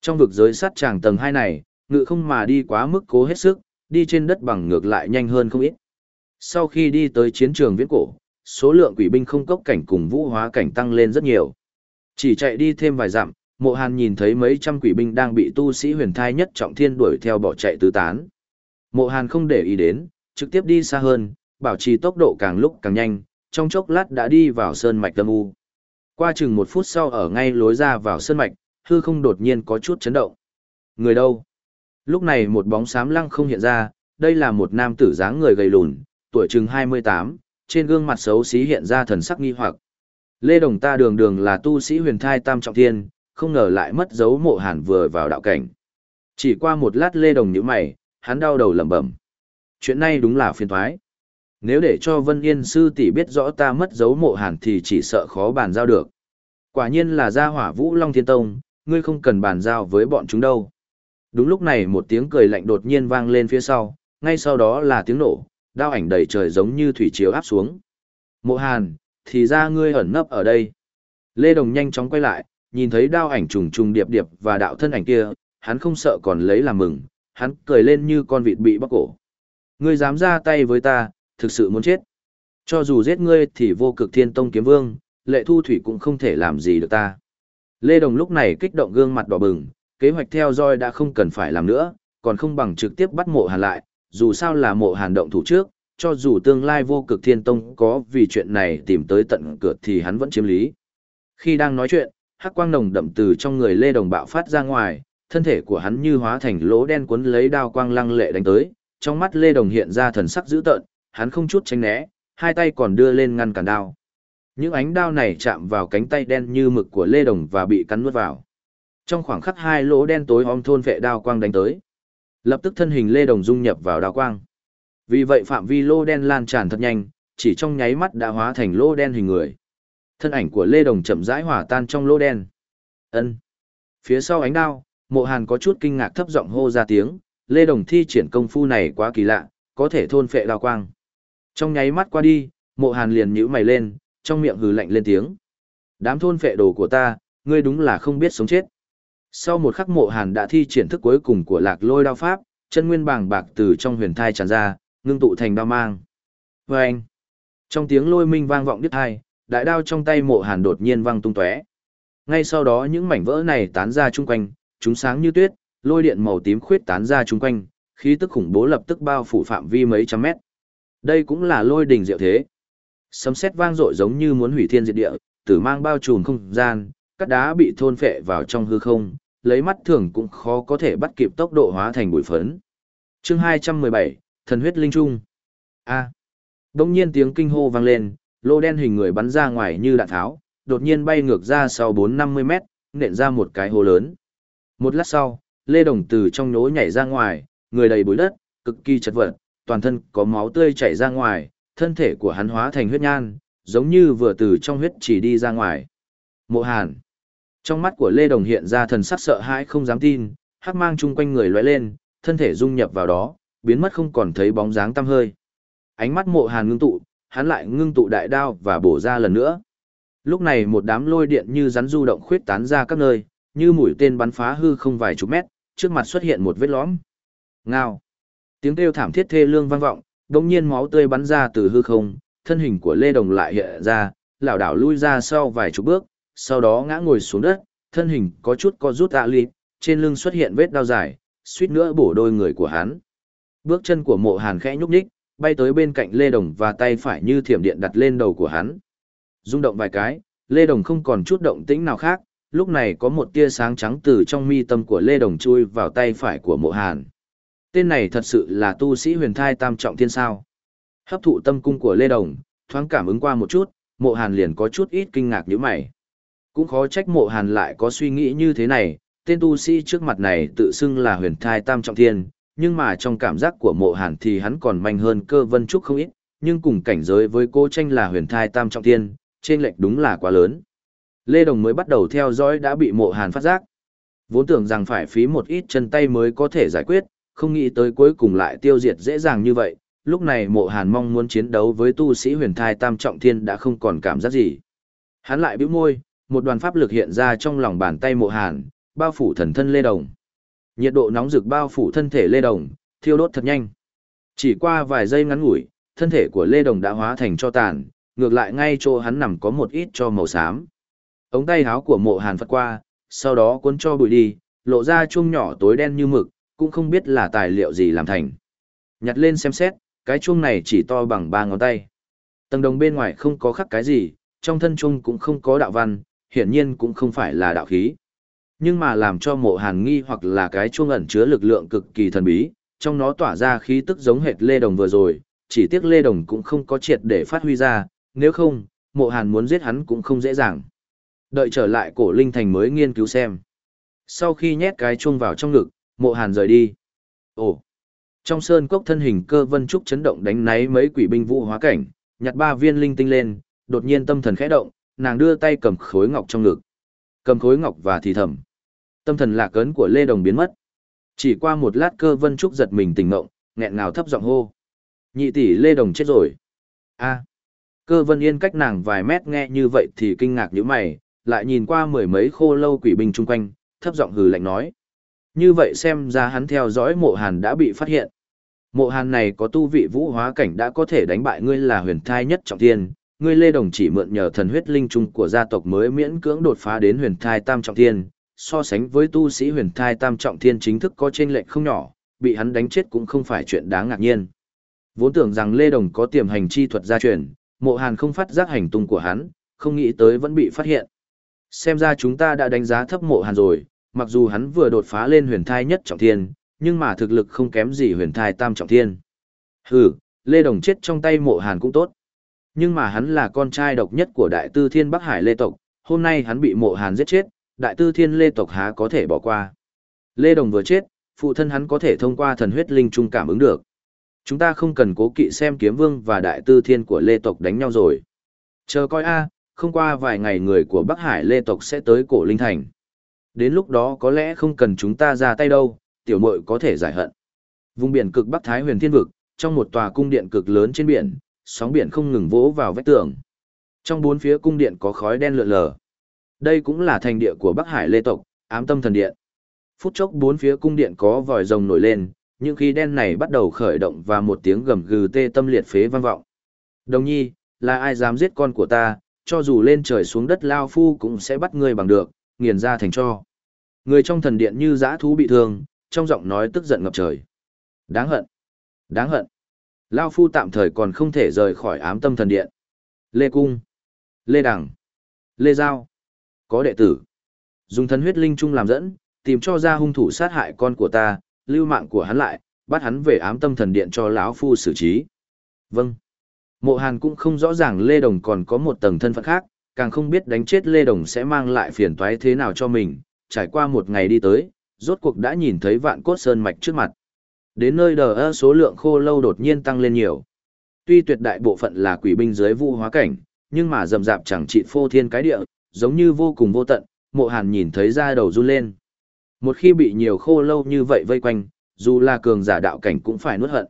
Trong vực giới sắt tràng tầng 2 này, ngự không mà đi quá mức cố hết sức, đi trên đất bằng ngược lại nhanh hơn không ít. Sau khi đi tới chiến trường viễn cổ, số lượng quỷ binh không cốc cảnh cùng vũ hóa cảnh tăng lên rất nhiều. Chỉ chạy đi thêm vài dặm, mộ hàn nhìn thấy mấy trăm quỷ binh đang bị tu sĩ huyền thai nhất trọng thiên đuổi theo bỏ chạy tứ tán. Mộ hàn không để ý đến, trực tiếp đi xa hơn, bảo trì tốc độ càng lúc càng nhanh, trong chốc lát đã đi vào sơn mạch tâm u. Qua chừng một phút sau ở ngay lối ra vào sơn mạch, hư không đột nhiên có chút chấn động. Người đâu? Lúc này một bóng xám lăng không hiện ra, đây là một nam tử dáng người gầy lùn, tuổi chừng 28, trên gương mặt xấu xí hiện ra thần sắc nghi hoặc. Lê Đồng ta đường đường là tu sĩ huyền thai tam trọng thiên, không ngờ lại mất dấu mộ hàn vừa vào đạo cảnh. Chỉ qua một lát Lê Đồng nhíu mày, hắn đau đầu lẩm bẩm. Chuyện này đúng là phiền thoái. Nếu để cho Vân Yên sư tỷ biết rõ ta mất dấu mộ hàn thì chỉ sợ khó bàn giao được. Quả nhiên là gia hỏa vũ Long Thiên Tông, ngươi không cần bàn giao với bọn chúng đâu. Đúng lúc này một tiếng cười lạnh đột nhiên vang lên phía sau, ngay sau đó là tiếng nổ, đao ảnh đầy trời giống như thủy chiếu áp xuống. Mộ Hàn, thì ra ngươi ẩn nấp ở đây. Lê Đồng nhanh chóng quay lại, nhìn thấy đao ảnh trùng trùng điệp điệp và đạo thân ảnh kia, hắn không sợ còn lấy làm mừng, hắn cười lên như con vịt bị bóc cổ. Ngươi dám ra tay với ta, thực sự muốn chết. Cho dù giết ngươi thì vô cực thiên tông kiếm vương, lệ thu thủy cũng không thể làm gì được ta. Lê Đồng lúc này kích động gương mặt đỏ bừng, kế hoạch theo dõi đã không cần phải làm nữa, còn không bằng trực tiếp bắt mộ hàn lại, dù sao là mộ hàn động thủ trước, cho dù tương lai vô cực thiên tông có vì chuyện này tìm tới tận cửa thì hắn vẫn chiếm lý. Khi đang nói chuyện, hắc quang nồng đậm từ trong người Lê Đồng bạo phát ra ngoài, thân thể của hắn như hóa thành lỗ đen cuốn lấy đao quang lăng lệ đánh tới, trong mắt Lê Đồng hiện ra thần sắc dữ tợn, hắn không chút tránh né, hai tay còn đưa lên ngăn cản đao. Những ánh đao này chạm vào cánh tay đen như mực của Lê Đồng và bị cắn nuốt vào. Trong khoảng khắc hai lỗ đen tối om thôn vệ đao quang đánh tới. Lập tức thân hình Lê Đồng dung nhập vào đao quang. Vì vậy phạm vi lô đen lan tràn thật nhanh, chỉ trong nháy mắt đã hóa thành lô đen hình người. Thân ảnh của Lê Đồng chậm rãi hòa tan trong lô đen. Ân. Phía sau ánh đao, Mộ Hàn có chút kinh ngạc thấp giọng hô ra tiếng, Lê Đồng thi triển công phu này quá kỳ lạ, có thể thôn phệ đao quang. Trong nháy mắt qua đi, Mộ Hàn liền nhíu mày lên, trong miệng hừ lạnh lên tiếng. Đám thôn phệ đồ của ta, ngươi đúng là không biết sống chết. Sau một khắc Mộ Hàn đã thi triển thức cuối cùng của Lạc Lôi đao pháp, chân nguyên bàng bạc từ trong huyền thai tràn ra, ngưng tụ thành đao mang. Và anh, trong tiếng lôi minh vang vọng đứt hai, đại đao trong tay mộ hàn đột nhiên văng tung tóe. Ngay sau đó những mảnh vỡ này tán ra chung quanh, chúng sáng như tuyết, lôi điện màu tím khuyết tán ra chung quanh, khí tức khủng bố lập tức bao phủ phạm vi mấy trăm mét. Đây cũng là lôi đỉnh diệu thế. Sấm sét vang dội giống như muốn hủy thiên diệt địa, tử mang bao trùm không gian, các đá bị thôn phệ vào trong hư không, lấy mắt thường cũng khó có thể bắt kịp tốc độ hóa thành bụi phấn. Chương 217, Thần huyết linh trung. A. Đông nhiên tiếng kinh hô vang lên, lô đen hình người bắn ra ngoài như đạn tháo, đột nhiên bay ngược ra sau 4-50 mét, nện ra một cái hố lớn. Một lát sau, Lê Đồng từ trong nhố nhảy ra ngoài, người đầy bụi đất, cực kỳ chật vật, toàn thân có máu tươi chảy ra ngoài, thân thể của hắn hóa thành huyết nhan, giống như vừa từ trong huyết chỉ đi ra ngoài. Mộ Hàn. Trong mắt của Lê Đồng hiện ra thần sắc sợ hãi không dám tin, hắc mang chung quanh người lóe lên, thân thể dung nhập vào đó, biến mất không còn thấy bóng dáng tăm hơi. Ánh mắt Mộ Hàn ngưng tụ, hắn lại ngưng tụ đại đao và bổ ra lần nữa. Lúc này một đám lôi điện như rắn du động khuyết tán ra các nơi, như mũi tên bắn phá hư không vài chục mét, trước mặt xuất hiện một vết lõm. Ngao. Tiếng kêu thảm thiết thê lương vang vọng, đột nhiên máu tươi bắn ra từ hư không, thân hình của Lê Đồng lại hiện ra, lảo đảo lui ra sau vài chục bước, sau đó ngã ngồi xuống đất, thân hình có chút co rút ạ li trên lưng xuất hiện vết đau dài, suýt nữa bổ đôi người của hắn. Bước chân của mộ hàn khẽ nhúc nhích, bay tới bên cạnh Lê Đồng và tay phải như thiểm điện đặt lên đầu của hắn. Rung động vài cái, Lê Đồng không còn chút động tĩnh nào khác, lúc này có một tia sáng trắng từ trong mi tâm của Lê Đồng chui vào tay phải của mộ hàn. Tên này thật sự là tu sĩ huyền thai tam trọng thiên sao. Hấp thụ tâm cung của Lê Đồng, thoáng cảm ứng qua một chút, mộ hàn liền có chút ít kinh ngạc như mày. Cũng khó trách mộ hàn lại có suy nghĩ như thế này, tên tu sĩ trước mặt này tự xưng là huyền thai tam trọng thiên, nhưng mà trong cảm giác của mộ hàn thì hắn còn mạnh hơn cơ vân trúc không ít, nhưng cùng cảnh giới với cô tranh là huyền thai tam trọng thiên, trên lệch đúng là quá lớn. Lê Đồng mới bắt đầu theo dõi đã bị mộ hàn phát giác. Vốn tưởng rằng phải phí một ít chân tay mới có thể giải quyết, không nghĩ tới cuối cùng lại tiêu diệt dễ dàng như vậy. Lúc này mộ hàn mong muốn chiến đấu với tu sĩ huyền thai tam trọng thiên đã không còn cảm giác gì. Hắn lại bĩu môi, một đoàn pháp lực hiện ra trong lòng bàn tay mộ hàn, bao phủ thần thân Lê Đồng. Nhiệt độ nóng rực bao phủ thân thể Lê Đồng, thiêu đốt thật nhanh. Chỉ qua vài giây ngắn ngủi, thân thể của Lê Đồng đã hóa thành cho tàn, ngược lại ngay chỗ hắn nằm có một ít cho màu xám. Ống tay áo của mộ hàn phật qua, sau đó cuốn cho bụi đi, lộ ra chuông nhỏ tối đen như mực, cũng không biết là tài liệu gì làm thành. Nhặt lên xem xét, cái chuông này chỉ to bằng ba ngón tay. Tầng đồng bên ngoài không có khắc cái gì, trong thân chuông cũng không có đạo văn, hiển nhiên cũng không phải là đạo khí. Nhưng mà làm cho mộ hàn nghi hoặc là cái chuông ẩn chứa lực lượng cực kỳ thần bí, trong nó tỏa ra khí tức giống hệt Lê Đồng vừa rồi, chỉ tiếc Lê Đồng cũng không có triệt để phát huy ra, nếu không, mộ hàn muốn giết hắn cũng không dễ dàng. Đợi trở lại cổ linh thành mới nghiên cứu xem. Sau khi nhét cái chuông vào trong ngực, mộ hàn rời đi. Ồ! Trong sơn cốc thân hình cơ vân trúc chấn động đánh náy mấy quỷ binh vũ hóa cảnh, nhặt ba viên linh tinh lên, đột nhiên tâm thần khẽ động, nàng đưa tay cầm khối ngọc trong ngực. Cầm khối ngọc và thì thầm. Tâm thần lạc ấn của Lê Đồng biến mất. Chỉ qua một lát cơ vân trúc giật mình tỉnh ngộng, nghẹn ngào thấp giọng hô. Nhị tỷ Lê Đồng chết rồi. a cơ vân yên cách nàng vài mét nghe như vậy thì kinh ngạc như mày, lại nhìn qua mười mấy khô lâu quỷ binh chung quanh, thấp giọng hừ lạnh nói. như vậy xem ra hắn theo dõi mộ hàn đã bị phát hiện. Mộ hàn này có tu vị vũ hóa cảnh đã có thể đánh bại ngươi là huyền thai nhất trọng thiên, ngươi Lê Đồng chỉ mượn nhờ thần huyết linh trung của gia tộc mới miễn cưỡng đột phá đến huyền thai tam trọng thiên, so sánh với tu sĩ huyền thai tam trọng thiên chính thức có trên lệnh không nhỏ, bị hắn đánh chết cũng không phải chuyện đáng ngạc nhiên. Vốn tưởng rằng Lê Đồng có tiềm hành chi thuật gia truyền, mộ hàn không phát giác hành tung của hắn, không nghĩ tới vẫn bị phát hiện. Xem ra chúng ta đã đánh giá thấp mộ hàn rồi, mặc dù hắn vừa đột phá lên huyền thai nhất trọng thiên, nhưng mà thực lực không kém gì huyền thai tam trọng thiên. Hừ, Lê Đồng chết trong tay mộ hàn cũng tốt. Nhưng mà hắn là con trai độc nhất của đại tư thiên Bắc Hải Lê Tộc, hôm nay hắn bị mộ hàn giết chết, đại tư thiên Lê Tộc há có thể bỏ qua. Lê Đồng vừa chết, phụ thân hắn có thể thông qua thần huyết linh trung cảm ứng được. Chúng ta không cần cố kỵ xem kiếm vương và đại tư thiên của Lê Tộc đánh nhau rồi. Chờ coi a, không qua vài ngày người của Bắc Hải Lê Tộc sẽ tới cổ Linh Thành. Đến lúc đó có lẽ không cần chúng ta ra tay đâu, tiểu muội có thể giải hận. Vùng biển cực Bắc Thái huyền thiên vực, trong một tòa cung điện cực lớn trên biển, sóng biển không ngừng vỗ vào vách tường. Trong bốn phía cung điện có khói đen lượn lờ. Đây cũng là thành địa của Bắc Hải Lê tộc, ám tâm thần điện. Phút chốc bốn phía cung điện có vòi rồng nổi lên, những khí đen này bắt đầu khởi động và một tiếng gầm gừ tê tâm liệt phế vang vọng. Đồng nhi, là ai dám giết con của ta, cho dù lên trời xuống đất lao phu cũng sẽ bắt ngươi bằng được, nghiền ra thành cho. Người trong thần điện như dã thú bị thương, trong giọng nói tức giận ngập trời. Đáng hận. Đáng hận. Lao phu tạm thời còn không thể rời khỏi ám tâm thần điện. Lê Cung. Lê Đằng. Lê Giao. Có đệ tử. Dùng thần huyết linh trung làm dẫn, tìm cho ra hung thủ sát hại con của ta, lưu mạng của hắn lại, bắt hắn về ám tâm thần điện cho lão phu xử trí. Vâng. Mộ Hàn cũng không rõ ràng Lê Đồng còn có một tầng thân phận khác, càng không biết đánh chết Lê Đồng sẽ mang lại phiền toái thế nào cho mình, trải qua một ngày đi tới, rốt cuộc đã nhìn thấy vạn cốt sơn mạch trước mặt. Đến nơi đờ ơ số lượng khô lâu đột nhiên tăng lên nhiều. Tuy tuyệt đại bộ phận là quỷ binh dưới vũ hóa cảnh, nhưng mà rầm rạp chẳng trị phô thiên cái địa, giống như vô cùng vô tận, mộ hàn nhìn thấy da đầu run lên. Một khi bị nhiều khô lâu như vậy vây quanh, dù là cường giả đạo cảnh cũng phải nuốt hận.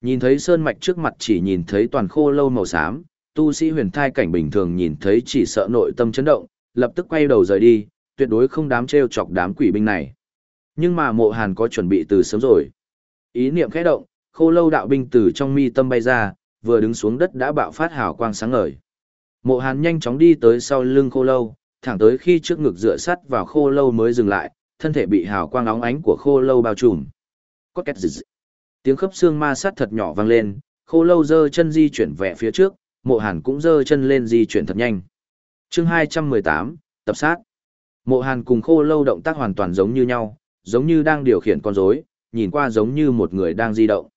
Nhìn thấy sơn mạch trước mặt chỉ nhìn thấy toàn khô lâu màu xám, tu sĩ huyền thai cảnh bình thường nhìn thấy chỉ sợ nội tâm chấn động, lập tức quay đầu rời đi, tuyệt đối không đám trêu chọc đám quỷ binh này. Nhưng mà mộ hàn có chuẩn bị từ sớm rồi. Ý niệm khẽ động, khô lâu đạo binh từ trong mi tâm bay ra, vừa đứng xuống đất đã bạo phát hào quang sáng ngời. Mộ hàn nhanh chóng đi tới sau lưng khô lâu, thẳng tới khi trước ngực dựa sắt vào khô lâu mới dừng lại, thân thể bị hào quang óng ánh của khô lâu bao trùm. Có két dịch. Tiếng khớp xương ma sát thật nhỏ vang lên, khô lâu dơ chân di chuyển về phía trước, mộ hàn cũng dơ chân lên di chuyển thật nhanh. chương 218, tập sát. Mộ hàn cùng khô lâu động tác hoàn toàn giống như nhau, giống như đang điều khiển con rối, nhìn qua giống như một người đang di động.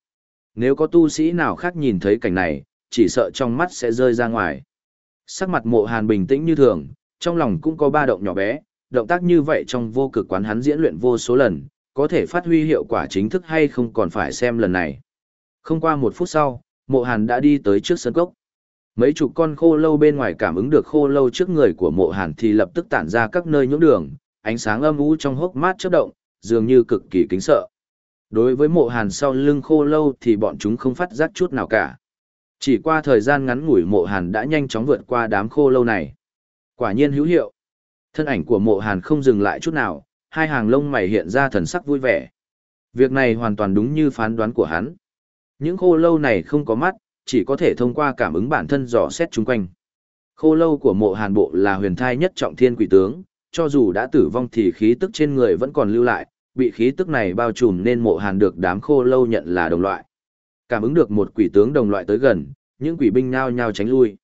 Nếu có tu sĩ nào khác nhìn thấy cảnh này, chỉ sợ trong mắt sẽ rơi ra ngoài. Sắc mặt mộ hàn bình tĩnh như thường, trong lòng cũng có ba động nhỏ bé, động tác như vậy trong vô cực quán hắn diễn luyện vô số lần, có thể phát huy hiệu quả chính thức hay không còn phải xem lần này. Không qua một phút sau, mộ hàn đã đi tới trước sân cốc. Mấy chục con khô lâu bên ngoài cảm ứng được khô lâu trước người của mộ hàn thì lập tức tản ra các nơi nhưỡng đường, ánh sáng âm u trong hốc mát chớp động, dường như cực kỳ kính sợ. Đối với mộ hàn sau lưng khô lâu thì bọn chúng không phát giác chút nào cả. Chỉ qua thời gian ngắn ngủi mộ hàn đã nhanh chóng vượt qua đám khô lâu này. Quả nhiên hữu hiệu. Thân ảnh của mộ hàn không dừng lại chút nào, hai hàng lông mày hiện ra thần sắc vui vẻ. Việc này hoàn toàn đúng như phán đoán của hắn. Những khô lâu này không có mắt, chỉ có thể thông qua cảm ứng bản thân dò xét chung quanh. Khô lâu của mộ hàn bộ là huyền thai nhất trọng thiên quỷ tướng, cho dù đã tử vong thì khí tức trên người vẫn còn lưu lại, bị khí tức này bao trùm nên mộ hàn được đám khô lâu nhận là đồng loại. Cảm ứng được một quỷ tướng đồng loại tới gần, những quỷ binh nhao nhao tránh lui.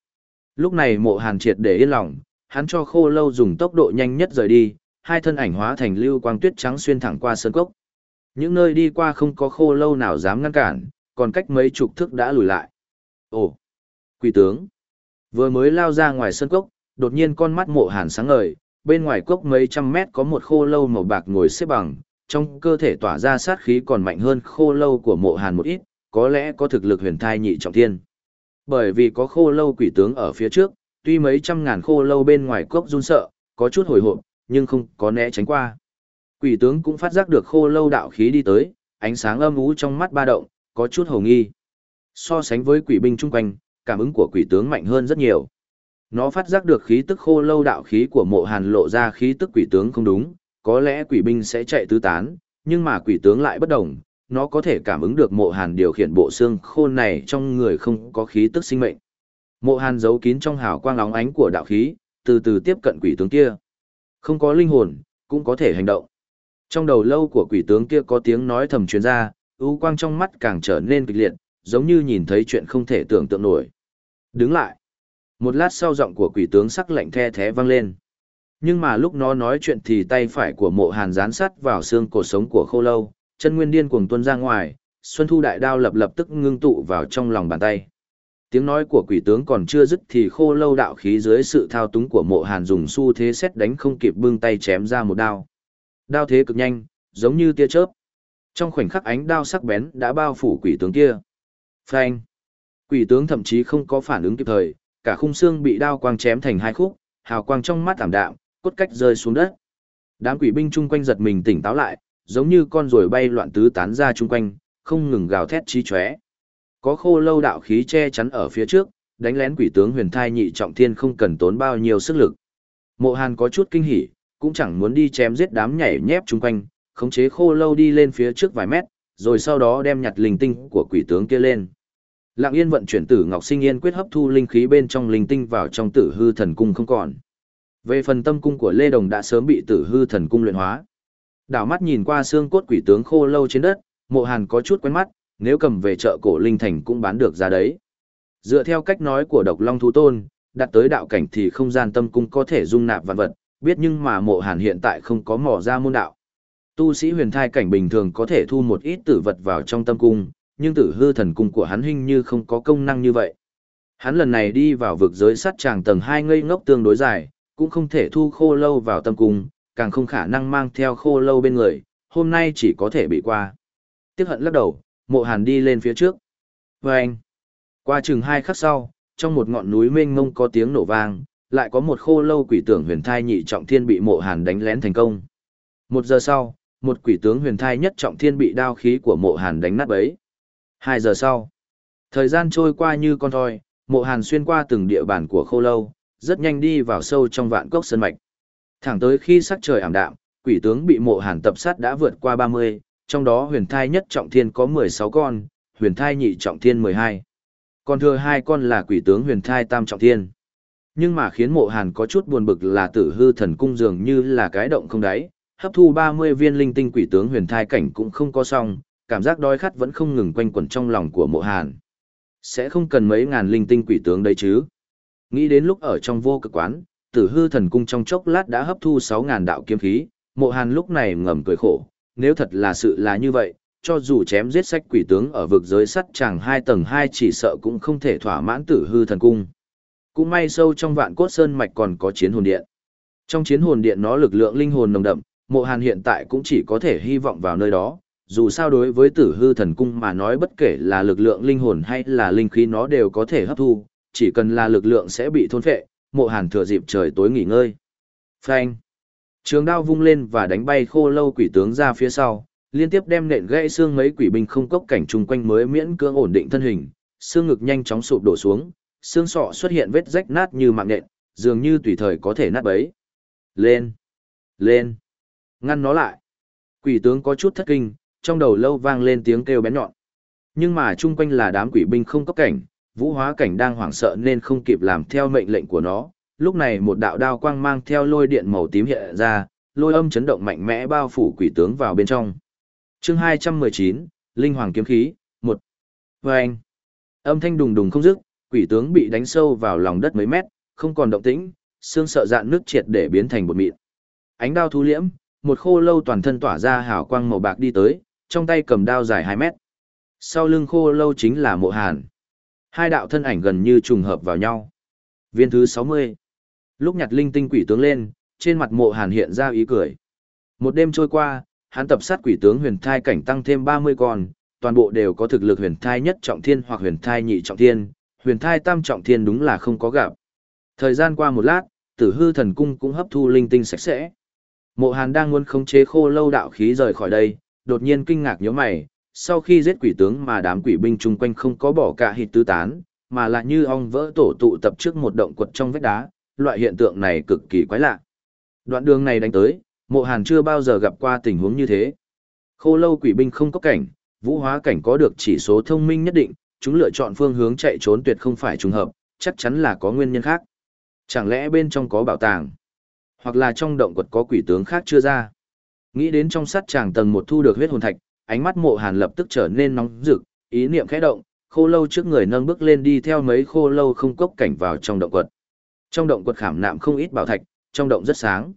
Lúc này mộ hàn triệt để yên lòng, hắn cho khô lâu dùng tốc độ nhanh nhất rời đi, hai thân ảnh hóa thành lưu quang tuyết trắng xuyên thẳng qua sơn cốc. Những nơi đi qua không có khô lâu nào dám ngăn cản, còn cách mấy chục thước đã lùi lại. Ồ, quỷ tướng. Vừa mới lao ra ngoài sơn cốc, đột nhiên con mắt mộ hàn sáng ngời, bên ngoài cốc mấy trăm mét có một khô lâu màu bạc ngồi xếp bằng, trong cơ thể tỏa ra sát khí còn mạnh hơn khô lâu của mộ hàn một ít, có lẽ có thực lực huyền thai nhị trọng thiên. Bởi vì có khô lâu quỷ tướng ở phía trước, tuy mấy trăm ngàn khô lâu bên ngoài cốc run sợ, có chút hồi hộp, nhưng không có né tránh qua. Quỷ tướng cũng phát giác được khô lâu đạo khí đi tới, ánh sáng âm ú trong mắt ba động, có chút hồ nghi. So sánh với quỷ binh chung quanh, cảm ứng của quỷ tướng mạnh hơn rất nhiều. Nó phát giác được khí tức khô lâu đạo khí của mộ hàn lộ ra khí tức quỷ tướng không đúng, có lẽ quỷ binh sẽ chạy tứ tán, nhưng mà quỷ tướng lại bất đồng, nó có thể cảm ứng được mộ hàn điều khiển bộ xương khôn này trong người không có khí tức sinh mệnh. Mộ hàn giấu kín trong hào quang óng ánh của đạo khí, từ từ tiếp cận quỷ tướng kia. Không có linh hồn, cũng có thể hành động. Trong đầu lâu của quỷ tướng kia có tiếng nói thầm truyền ra, ưu quang trong mắt càng trở nên kịch liệt, giống như nhìn thấy chuyện không thể tưởng tượng nổi. Đứng lại. Một lát sau giọng của quỷ tướng sắc lạnh the thé vang lên. Nhưng mà lúc nó nói chuyện thì tay phải của mộ hàn dán sắt vào xương cổ sống của khô lâu, chân nguyên điên cuồng tuôn ra ngoài, xuân thu đại đao lập lập tức ngưng tụ vào trong lòng bàn tay. Tiếng nói của quỷ tướng còn chưa dứt thì khô lâu đạo khí dưới sự thao túng của mộ hàn dùng xu thế xét đánh không kịp bưng tay chém ra một đao. Đao thế cực nhanh, giống như tia chớp. Trong khoảnh khắc ánh đao sắc bén đã bao phủ quỷ tướng kia. Phanh! Quỷ tướng thậm chí không có phản ứng kịp thời, cả khung xương bị đao quang chém thành hai khúc, hào quang trong mắt ảm đạm, cốt cách rơi xuống đất. Đám quỷ binh chung quanh giật mình tỉnh táo lại, giống như con ruồi bay loạn tứ tán ra chung quanh, không ngừng gào thét chí chóe. Có khô lâu đạo khí che chắn ở phía trước, đánh lén quỷ tướng huyền thai nhị trọng thiên không cần tốn bao nhiêu sức lực. Mộ Hàn có chút kinh hỉ, cũng chẳng muốn đi chém giết đám nhảy nhép chung quanh, khống chế khô lâu đi lên phía trước vài mét, rồi sau đó đem nhặt linh tinh của quỷ tướng kia lên. Lặng Yên vận chuyển Tử Ngọc Sinh Yên quyết hấp thu linh khí bên trong linh tinh vào trong Tử Hư Thần Cung không còn. Về phần tâm cung của Lê Đồng đã sớm bị Tử Hư Thần Cung luyện hóa. Đảo mắt nhìn qua xương cốt quỷ tướng khô lâu trên đất, Mộ Hàn có chút quen mắt, nếu cầm về chợ cổ linh thành cũng bán được ra đấy. Dựa theo cách nói của Độc Long Thú Tôn, đặt tới đạo cảnh thì không gian tâm cung có thể dung nạp vạn vật, biết nhưng mà Mộ Hàn hiện tại không có mỏ ra môn đạo. Tu sĩ huyền thai cảnh bình thường có thể thu một ít tử vật vào trong tâm cung, nhưng tử hư thần cung của hắn hình như không có công năng như vậy. Hắn lần này đi vào vực giới sắt tràng tầng 2 ngây ngốc tương đối dài, cũng không thể thu khô lâu vào tâm cung, càng không khả năng mang theo khô lâu bên người, hôm nay chỉ có thể bị qua. Tiếc hận lắc đầu, mộ hàn đi lên phía trước. Và anh, qua chừng hai khắc sau, trong một ngọn núi mênh mông có tiếng nổ vang, lại có một khô lâu quỷ tưởng huyền thai nhị trọng thiên bị mộ hàn đánh lén thành công. Một giờ sau, một quỷ tướng huyền thai nhất trọng thiên bị đao khí của mộ hàn đánh nát bấy. Hai giờ sau, thời gian trôi qua như con thoi, mộ hàn xuyên qua từng địa bàn của khô lâu, rất nhanh đi vào sâu trong vạn cốc sơn mạch. Thẳng tới khi sắc trời ảm đạm, quỷ tướng bị mộ hàn tập sát đã vượt qua 30, trong đó huyền thai nhất trọng thiên có 16 con, huyền thai nhị trọng thiên 12. Còn thừa hai con là quỷ tướng huyền thai tam trọng thiên. Nhưng mà khiến mộ hàn có chút buồn bực là tử hư thần cung dường như là cái động không đáy, hấp thu 30 viên linh tinh quỷ tướng huyền thai cảnh cũng không có xong, cảm giác đói khát vẫn không ngừng quanh quẩn trong lòng của mộ hàn. Sẽ không cần mấy ngàn linh tinh quỷ tướng đấy chứ. Nghĩ đến lúc ở trong vô cực quán, tử hư thần cung trong chốc lát đã hấp thu 6.000 đạo kiếm khí, mộ hàn lúc này ngầm cười khổ, nếu thật là sự là như vậy, cho dù chém giết sách quỷ tướng ở vực giới sắt chẳng hai tầng hai chỉ sợ cũng không thể thỏa mãn tử hư thần cung. Cũng may sâu trong vạn cốt sơn mạch còn có chiến hồn điện. Trong chiến hồn điện nó lực lượng linh hồn nồng đậm, mộ hàn hiện tại cũng chỉ có thể hy vọng vào nơi đó. Dù sao đối với tử hư thần cung mà nói bất kể là lực lượng linh hồn hay là linh khí nó đều có thể hấp thu, chỉ cần là lực lượng sẽ bị thôn phệ, mộ hàn thừa dịp trời tối nghỉ ngơi. Phanh. Trường đao vung lên và đánh bay khô lâu quỷ tướng ra phía sau, liên tiếp đem nện gãy xương mấy quỷ binh không cốc cảnh chung quanh mới miễn cưỡng ổn định thân hình, xương ngực nhanh chóng sụp đổ xuống, xương sọ xuất hiện vết rách nát như mạng nện, dường như tùy thời có thể nát bấy. Lên! Lên! Ngăn nó lại! Quỷ tướng có chút thất kinh, trong đầu lâu vang lên tiếng kêu bén nhọn. Nhưng mà chung quanh là đám quỷ binh không cốc cảnh, vũ hóa cảnh đang hoảng sợ nên không kịp làm theo mệnh lệnh của nó, lúc này một đạo đao quang mang theo lôi điện màu tím hiện ra, lôi âm chấn động mạnh mẽ bao phủ quỷ tướng vào bên trong. Chương 219, Linh Hoàng kiếm khí, 1. Anh, Âm thanh đùng đùng không dứt, quỷ tướng bị đánh sâu vào lòng đất mấy mét, không còn động tĩnh, xương sợ dạn nước triệt để biến thành bột mịn. Ánh đao thu liễm, một khô lâu toàn thân tỏa ra hào quang màu bạc đi tới, trong tay cầm đao dài 2 mét. Sau lưng khô lâu chính là mộ hàn. Hai đạo thân ảnh gần như trùng hợp vào nhau. Viên thứ 60. Lúc nhặt linh tinh quỷ tướng lên, trên mặt mộ hàn hiện ra ý cười. Một đêm trôi qua, hắn tập sát quỷ tướng huyền thai cảnh tăng thêm 30 con, toàn bộ đều có thực lực huyền thai nhất trọng thiên hoặc huyền thai nhị trọng thiên, huyền thai tam trọng thiên đúng là không có gặp. Thời gian qua một lát, tử hư thần cung cũng hấp thu linh tinh sạch sẽ. Mộ hàn đang muốn khống chế khô lâu đạo khí rời khỏi đây, đột nhiên kinh ngạc nhớ mày, sau khi giết quỷ tướng mà đám quỷ binh chung quanh không có bỏ cả hịt tứ tán, mà lại như ong vỡ tổ tụ tập trước một động quật trong vách đá, loại hiện tượng này cực kỳ quái lạ. Đoạn đường này đánh tới, mộ hàn chưa bao giờ gặp qua tình huống như thế. Khô lâu quỷ binh không có cảnh, vũ hóa cảnh có được chỉ số thông minh nhất định, chúng lựa chọn phương hướng chạy trốn tuyệt không phải trùng hợp, chắc chắn là có nguyên nhân khác. Chẳng lẽ bên trong có bảo tàng? Hoặc là trong động quật có quỷ tướng khác chưa ra? Nghĩ đến trong sát tràng tầng một thu được huyết hồn thạch, ánh mắt mộ hàn lập tức trở nên nóng rực, ý niệm khẽ động, khô lâu trước người nâng bước lên đi theo mấy khô lâu không cốc cảnh vào trong động quật. Trong động quật khảm nạm không ít bảo thạch, trong động rất sáng.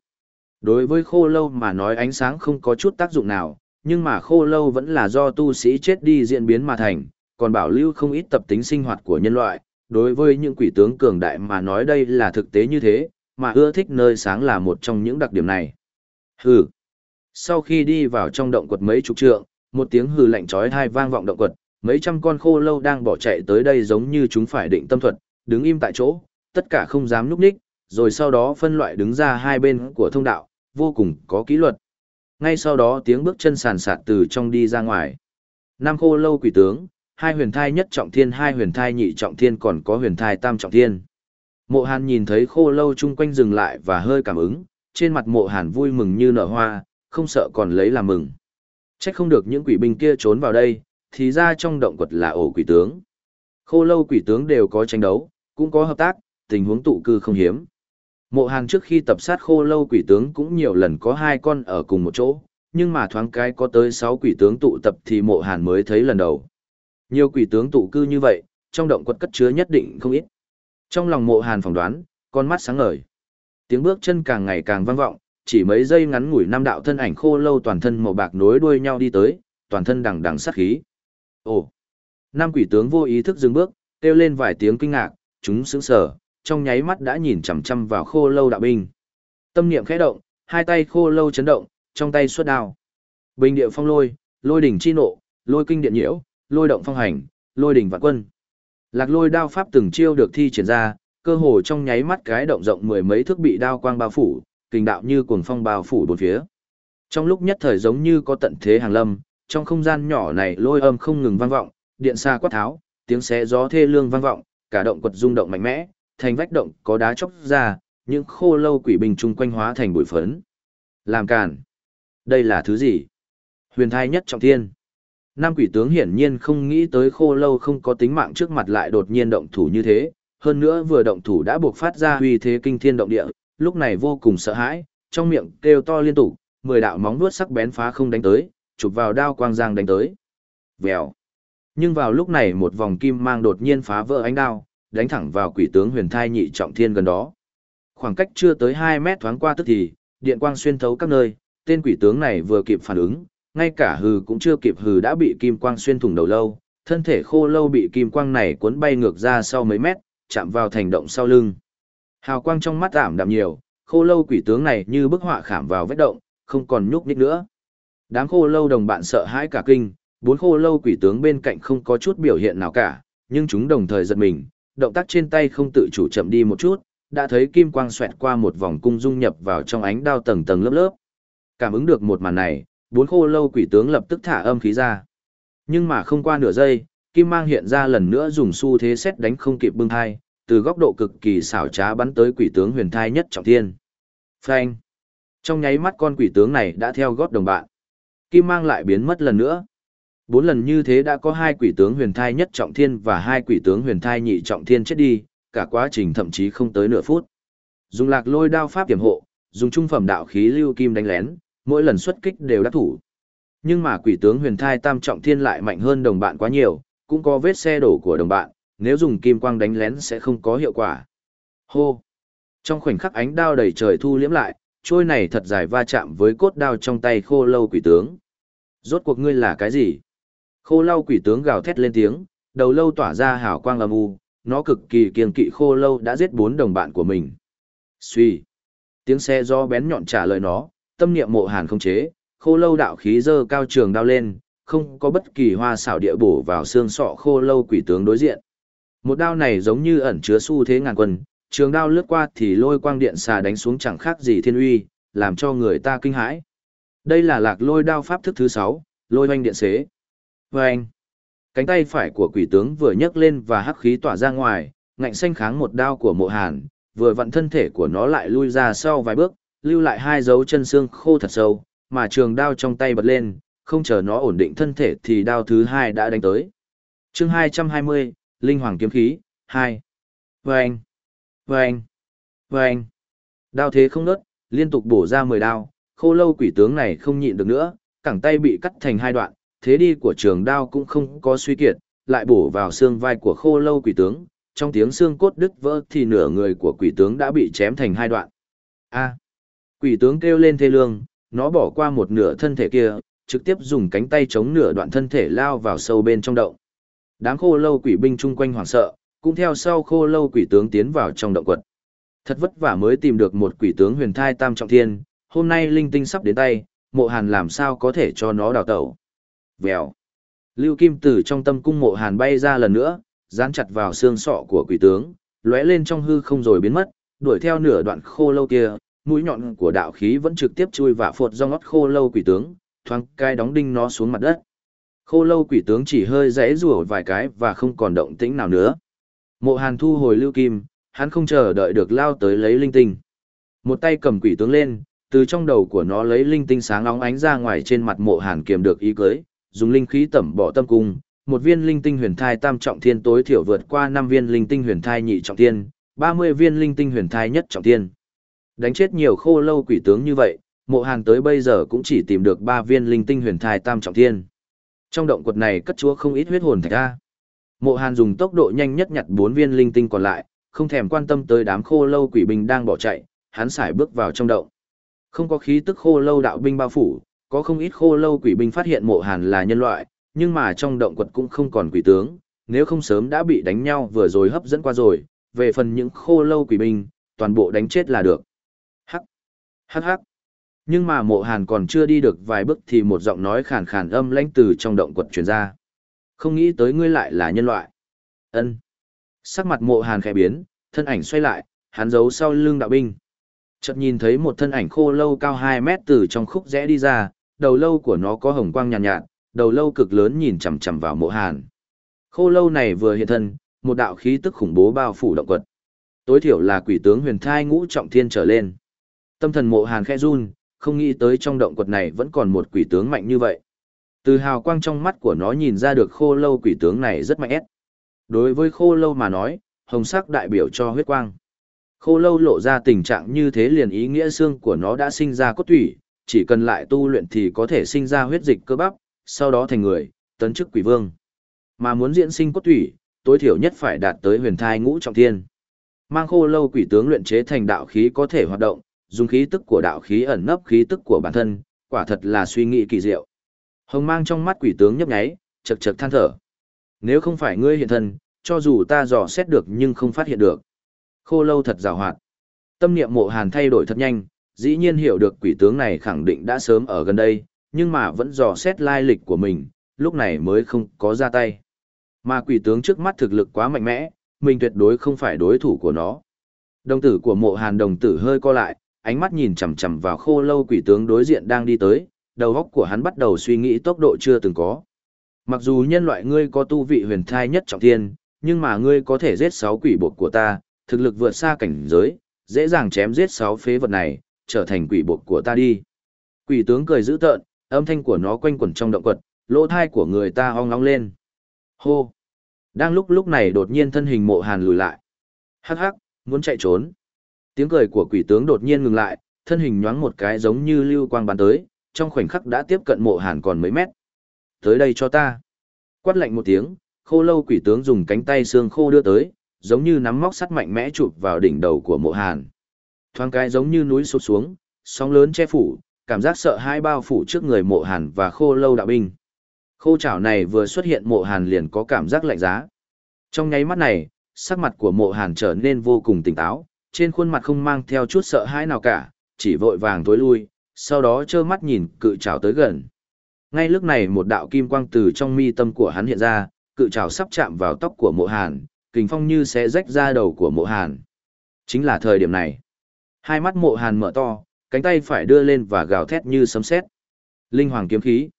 Đối với khô lâu mà nói ánh sáng không có chút tác dụng nào, nhưng mà khô lâu vẫn là do tu sĩ chết đi diễn biến mà thành, còn bảo lưu không ít tập tính sinh hoạt của nhân loại. Đối với những quỷ tướng cường đại mà nói đây là thực tế như thế, mà ưa thích nơi sáng là một trong những đặc điểm này. Hừ. Sau khi đi vào trong động quật mấy chục trượng, một tiếng hừ lạnh chói tai vang vọng động quật, mấy trăm con khô lâu đang bỏ chạy tới đây giống như chúng phải định tâm thuật, đứng im tại chỗ, tất cả không dám núp ních, rồi sau đó phân loại đứng ra hai bên của thông đạo, vô cùng có kỷ luật. Ngay sau đó tiếng bước chân sàn sạt từ trong đi ra ngoài. Năm khô lâu quỷ tướng, hai huyền thai nhất trọng thiên hai huyền thai nhị trọng thiên còn có huyền thai tam trọng thiên. Mộ hàn nhìn thấy khô lâu chung quanh dừng lại và hơi cảm ứng, trên mặt mộ hàn vui mừng như nở hoa, không sợ còn lấy làm mừng. Trách không được những quỷ binh kia trốn vào đây, thì ra trong động quật là ổ quỷ tướng. Khô lâu quỷ tướng đều có tranh đấu, cũng có hợp tác, tình huống tụ cư không hiếm. Mộ hàng trước khi tập sát khô lâu quỷ tướng cũng nhiều lần có hai con ở cùng một chỗ, nhưng mà thoáng cái có tới 6 quỷ tướng tụ tập thì mộ Hàn mới thấy lần đầu. Nhiều quỷ tướng tụ cư như vậy, trong động quật cất chứa nhất định không ít. Trong lòng mộ Hàn phỏng đoán, con mắt sáng ngời. Tiếng bước chân càng ngày càng vang vọng, chỉ mấy giây ngắn ngủi năm đạo thân ảnh khô lâu toàn thân màu bạc nối đuôi nhau đi tới, toàn thân đằng đằng sát khí. Ồ! Năm quỷ tướng vô ý thức dừng bước, kêu lên vài tiếng kinh ngạc, chúng sững sờ, trong nháy mắt đã nhìn chằm chằm vào khô lâu đạo binh. Tâm niệm khẽ động, hai tay khô lâu chấn động, trong tay xuất đao. Bình địa phong lôi, lôi đỉnh chi nộ, lôi kinh điện nhiễu, lôi động phong hành, lôi đỉnh vạn quân. Lạc lôi đao pháp từng chiêu được thi triển ra, cơ hồ trong nháy mắt cái động rộng mười mấy thước bị đao quang bao phủ, kình đạo như cuồng phong bao phủ bốn phía. Trong lúc nhất thời giống như có tận thế hàng lâm, trong không gian nhỏ này lôi âm không ngừng vang vọng, điện xa quát tháo, tiếng xé gió thê lương vang vọng, cả động quật rung động mạnh mẽ, thành vách động có đá chóc ra, những khô lâu quỷ bình chung quanh hóa thành bụi phấn. Làm cản. Đây là thứ gì? Huyền thai nhất trọng thiên. Nam quỷ tướng hiển nhiên không nghĩ tới khô lâu không có tính mạng trước mặt lại đột nhiên động thủ như thế, hơn nữa vừa động thủ đã buộc phát ra uy thế kinh thiên động địa, lúc này vô cùng sợ hãi, trong miệng kêu to liên tục, mười đạo móng vuốt sắc bén phá không đánh tới, chụp vào đao quang giang đánh tới. Vèo. Nhưng vào lúc này một vòng kim mang đột nhiên phá vỡ ánh đao, đánh thẳng vào quỷ tướng huyền thai nhị trọng thiên gần đó. Khoảng cách chưa tới 2 mét thoáng qua tức thì, điện quang xuyên thấu các nơi, tên quỷ tướng này vừa kịp phản ứng, ngay cả hừ cũng chưa kịp hừ đã bị kim quang xuyên thủng đầu lâu, thân thể khô lâu bị kim quang này cuốn bay ngược ra sau mấy mét, chạm vào thành động sau lưng. Hào quang trong mắt ảm đạm nhiều, khô lâu quỷ tướng này như bức họa khảm vào vết động, không còn nhúc nhích nữa. Đám khô lâu đồng bạn sợ hãi cả kinh, bốn khô lâu quỷ tướng bên cạnh không có chút biểu hiện nào cả, nhưng chúng đồng thời giật mình, động tác trên tay không tự chủ chậm đi một chút, đã thấy kim quang xoẹt qua một vòng cung dung nhập vào trong ánh đao tầng tầng lớp lớp. Cảm ứng được một màn này, bốn khô lâu quỷ tướng lập tức thả âm khí ra. Nhưng mà không qua nửa giây, kim mang hiện ra lần nữa dùng xu thế xét đánh không kịp bưng thai, từ góc độ cực kỳ xảo trá bắn tới quỷ tướng huyền thai nhất trọng thiên. Phanh! Trong nháy mắt con quỷ tướng này đã theo gót đồng bạn. Kim mang lại biến mất lần nữa. Bốn lần như thế đã có hai quỷ tướng huyền thai nhất trọng thiên và hai quỷ tướng huyền thai nhị trọng thiên chết đi, cả quá trình thậm chí không tới nửa phút. Dùng lạc lôi đao pháp tiềm hộ, dùng trung phẩm đạo khí lưu kim đánh lén, mỗi lần xuất kích đều đắc thủ. Nhưng mà quỷ tướng huyền thai tam trọng thiên lại mạnh hơn đồng bạn quá nhiều, cũng có vết xe đổ của đồng bạn, nếu dùng kim quang đánh lén sẽ không có hiệu quả. Hô! Trong khoảnh khắc ánh đao đầy trời thu liếm lại, trôi này thật dài va chạm với cốt đao trong tay khô lâu quỷ tướng. Rốt cuộc ngươi là cái gì? Khô lâu quỷ tướng gào thét lên tiếng, đầu lâu tỏa ra hào quang âm u, nó cực kỳ kiên kỵ khô lâu đã giết bốn đồng bạn của mình. Suy. Tiếng xe do bén nhọn trả lời nó, tâm niệm mộ hàn không chế, khô lâu đạo khí dơ cao trường đao lên, không có bất kỳ hoa xảo địa bổ vào xương sọ khô lâu quỷ tướng đối diện. Một đao này giống như ẩn chứa xu thế ngàn quân, trường đao lướt qua thì lôi quang điện xà đánh xuống chẳng khác gì thiên uy, làm cho người ta kinh hãi. Đây là lạc lôi đao pháp thức thứ 6, lôi hoanh điện xế. Vâng! Cánh tay phải của quỷ tướng vừa nhấc lên và hắc khí tỏa ra ngoài, ngạnh xanh kháng một đao của mộ hàn, vừa vặn thân thể của nó lại lui ra sau vài bước, lưu lại hai dấu chân xương khô thật sâu, mà trường đao trong tay bật lên, không chờ nó ổn định thân thể thì đao thứ hai đã đánh tới. chương 220, Linh Hoàng Kiếm Khí, 2. Vâng! Vâng! Vâng! Đao thế không nớt, liên tục bổ ra 10 đao, khô lâu quỷ tướng này không nhịn được nữa, cẳng tay bị cắt thành hai đoạn, thế đi của trường đao cũng không có suy kiệt, lại bổ vào xương vai của khô lâu quỷ tướng, trong tiếng xương cốt đứt vỡ thì nửa người của quỷ tướng đã bị chém thành hai đoạn. A. quỷ tướng kêu lên thê lương, nó bỏ qua một nửa thân thể kia, trực tiếp dùng cánh tay chống nửa đoạn thân thể lao vào sâu bên trong động. Đám khô lâu quỷ binh chung quanh hoảng sợ, cũng theo sau khô lâu quỷ tướng tiến vào trong động quật. Thật vất vả mới tìm được một quỷ tướng huyền thai tam trọng thiên, hôm nay linh tinh sắp đến tay, mộ hàn làm sao có thể cho nó đào tẩu. Vèo. Lưu kim tử trong tâm cung mộ hàn bay ra lần nữa, dán chặt vào xương sọ của quỷ tướng, lóe lên trong hư không rồi biến mất, đuổi theo nửa đoạn khô lâu kia, mũi nhọn của đạo khí vẫn trực tiếp chui và phột do ngót khô lâu quỷ tướng, thoáng cai đóng đinh nó xuống mặt đất. Khô lâu quỷ tướng chỉ hơi rẽ rủa vài cái và không còn động tĩnh nào nữa. Mộ Hàn thu hồi lưu kim, hắn không chờ đợi được lao tới lấy linh tinh. Một tay cầm quỷ tướng lên, từ trong đầu của nó lấy linh tinh sáng óng ánh ra ngoài trên mặt mộ Hàn kiềm được ý cưới, dùng linh khí tẩm bỏ tâm cung, một viên linh tinh huyền thai tam trọng thiên tối thiểu vượt qua năm viên linh tinh huyền thai nhị trọng thiên, 30 viên linh tinh huyền thai nhất trọng thiên. Đánh chết nhiều khô lâu quỷ tướng như vậy, mộ hàn tới bây giờ cũng chỉ tìm được 3 viên linh tinh huyền thai tam trọng thiên. Trong động quật này cất chúa không ít huyết hồn thạch ra. Mộ hàn dùng tốc độ nhanh nhất nhặt bốn viên linh tinh còn lại, không thèm quan tâm tới đám khô lâu quỷ binh đang bỏ chạy, hắn xài bước vào trong động. Không có khí tức khô lâu đạo binh bao phủ, có không ít khô lâu quỷ binh phát hiện mộ hàn là nhân loại, nhưng mà trong động quật cũng không còn quỷ tướng, nếu không sớm đã bị đánh nhau vừa rồi hấp dẫn qua rồi, về phần những khô lâu quỷ binh, toàn bộ đánh chết là được. Hắc, hắc hắc. Nhưng mà mộ hàn còn chưa đi được vài bước thì một giọng nói khàn khàn âm lãnh từ trong động quật truyền ra. Không nghĩ tới ngươi lại là nhân loại. ân Sắc mặt mộ hàn khẽ biến, thân ảnh xoay lại, hắn giấu sau lưng đạo binh. Chợt nhìn thấy một thân ảnh khô lâu cao 2 mét từ trong khúc rẽ đi ra, đầu lâu của nó có hồng quang nhàn nhạt, nhạt, đầu lâu cực lớn nhìn chằm chằm vào mộ hàn. Khô lâu này vừa hiện thân, một đạo khí tức khủng bố bao phủ động quật. Tối thiểu là quỷ tướng huyền thai ngũ trọng thiên trở lên. Tâm thần mộ hàn khẽ run, không nghĩ tới trong động quật này vẫn còn một quỷ tướng mạnh như vậy. Từ hào quang trong mắt của nó nhìn ra được khô lâu quỷ tướng này rất mạnh ép. Đối với khô lâu mà nói, hồng sắc đại biểu cho huyết quang. Khô lâu lộ ra tình trạng như thế liền ý nghĩa xương của nó đã sinh ra cốt thủy, chỉ cần lại tu luyện thì có thể sinh ra huyết dịch cơ bắp, sau đó thành người, tấn chức quỷ vương. Mà muốn diễn sinh cốt thủy, tối thiểu nhất phải đạt tới huyền thai ngũ trọng thiên. Mang khô lâu quỷ tướng luyện chế thành đạo khí có thể hoạt động, dùng khí tức của đạo khí ẩn nấp khí tức của bản thân, quả thật là suy nghĩ kỳ diệu. Hồng mang trong mắt quỷ tướng nhấp nháy, chật chật than thở. Nếu không phải ngươi hiện thân, cho dù ta dò xét được nhưng không phát hiện được. Khô lâu thật rào hoạt. Tâm niệm mộ hàn thay đổi thật nhanh, dĩ nhiên hiểu được quỷ tướng này khẳng định đã sớm ở gần đây, nhưng mà vẫn dò xét lai lịch của mình, lúc này mới không có ra tay. Mà quỷ tướng trước mắt thực lực quá mạnh mẽ, mình tuyệt đối không phải đối thủ của nó. Đồng tử của mộ hàn đồng tử hơi co lại, ánh mắt nhìn chằm chằm vào khô lâu quỷ tướng đối diện đang đi tới, đầu óc của hắn bắt đầu suy nghĩ tốc độ chưa từng có. Mặc dù nhân loại ngươi có tu vị huyền thai nhất trọng thiên, nhưng mà ngươi có thể giết 6 quỷ buộc của ta, thực lực vượt xa cảnh giới, dễ dàng chém giết 6 phế vật này, trở thành quỷ buộc của ta đi. Quỷ tướng cười dữ tợn, âm thanh của nó quanh quẩn trong động quật, lỗ thai của người ta ong ong lên. Hô! Đang lúc lúc này đột nhiên thân hình mộ hàn lùi lại. Hắc hắc, muốn chạy trốn. Tiếng cười của quỷ tướng đột nhiên ngừng lại, thân hình nhoáng một cái giống như lưu quang bắn tới, trong khoảnh khắc đã tiếp cận mộ hàn còn mấy mét. Tới đây cho ta. Quát lạnh một tiếng, khô lâu quỷ tướng dùng cánh tay xương khô đưa tới, giống như nắm móc sắt mạnh mẽ chụp vào đỉnh đầu của mộ hàn. Thoáng cái giống như núi sụt xuống, sóng lớn che phủ, cảm giác sợ hai bao phủ trước người mộ hàn và khô lâu đạo binh. Khô chảo này vừa xuất hiện mộ hàn liền có cảm giác lạnh giá. Trong nháy mắt này, sắc mặt của mộ hàn trở nên vô cùng tỉnh táo, trên khuôn mặt không mang theo chút sợ hãi nào cả, chỉ vội vàng tối lui, sau đó trơ mắt nhìn cự trào tới gần. Ngay lúc này một đạo kim quang từ trong mi tâm của hắn hiện ra, cự trào sắp chạm vào tóc của mộ hàn, kình phong như sẽ rách ra đầu của mộ hàn. Chính là thời điểm này. Hai mắt mộ hàn mở to, cánh tay phải đưa lên và gào thét như sấm sét. Linh hoàng kiếm khí.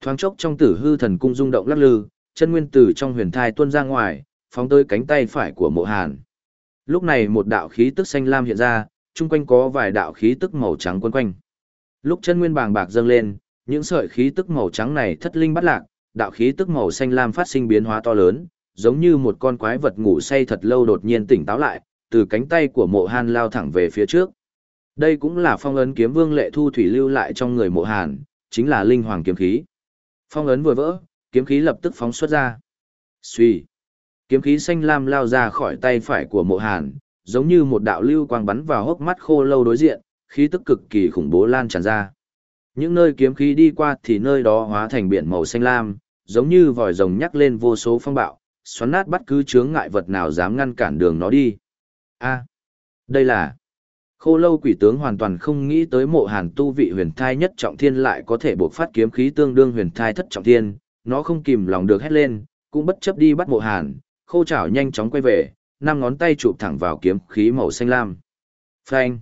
Thoáng chốc trong tử hư thần cung rung động lắc lư, chân nguyên tử trong huyền thai tuôn ra ngoài, phóng tới cánh tay phải của mộ hàn. Lúc này một đạo khí tức xanh lam hiện ra, chung quanh có vài đạo khí tức màu trắng quấn quanh. Lúc chân nguyên bàng bạc dâng lên, Những sợi khí tức màu trắng này thất linh bắt lạc, đạo khí tức màu xanh lam phát sinh biến hóa to lớn, giống như một con quái vật ngủ say thật lâu đột nhiên tỉnh táo lại, từ cánh tay của mộ hàn lao thẳng về phía trước. Đây cũng là phong ấn kiếm vương lệ thu thủy lưu lại trong người mộ hàn, chính là linh hoàng kiếm khí. Phong ấn vừa vỡ, kiếm khí lập tức phóng xuất ra. Xuy. Kiếm khí xanh lam lao ra khỏi tay phải của mộ hàn, giống như một đạo lưu quang bắn vào hốc mắt khô lâu đối diện, khí tức cực kỳ khủng bố lan tràn ra. Những nơi kiếm khí đi qua thì nơi đó hóa thành biển màu xanh lam, giống như vòi rồng nhắc lên vô số phong bạo, xoắn nát bất cứ chướng ngại vật nào dám ngăn cản đường nó đi. A, à, đây là Khô lâu quỷ tướng hoàn toàn không nghĩ tới mộ hàn tu vị huyền thai nhất trọng thiên lại có thể bộc phát kiếm khí tương đương huyền thai thất trọng thiên, nó không kìm lòng được hét lên, cũng bất chấp đi bắt mộ hàn, khô chảo nhanh chóng quay về, năm ngón tay chụp thẳng vào kiếm khí màu xanh lam. Phanh!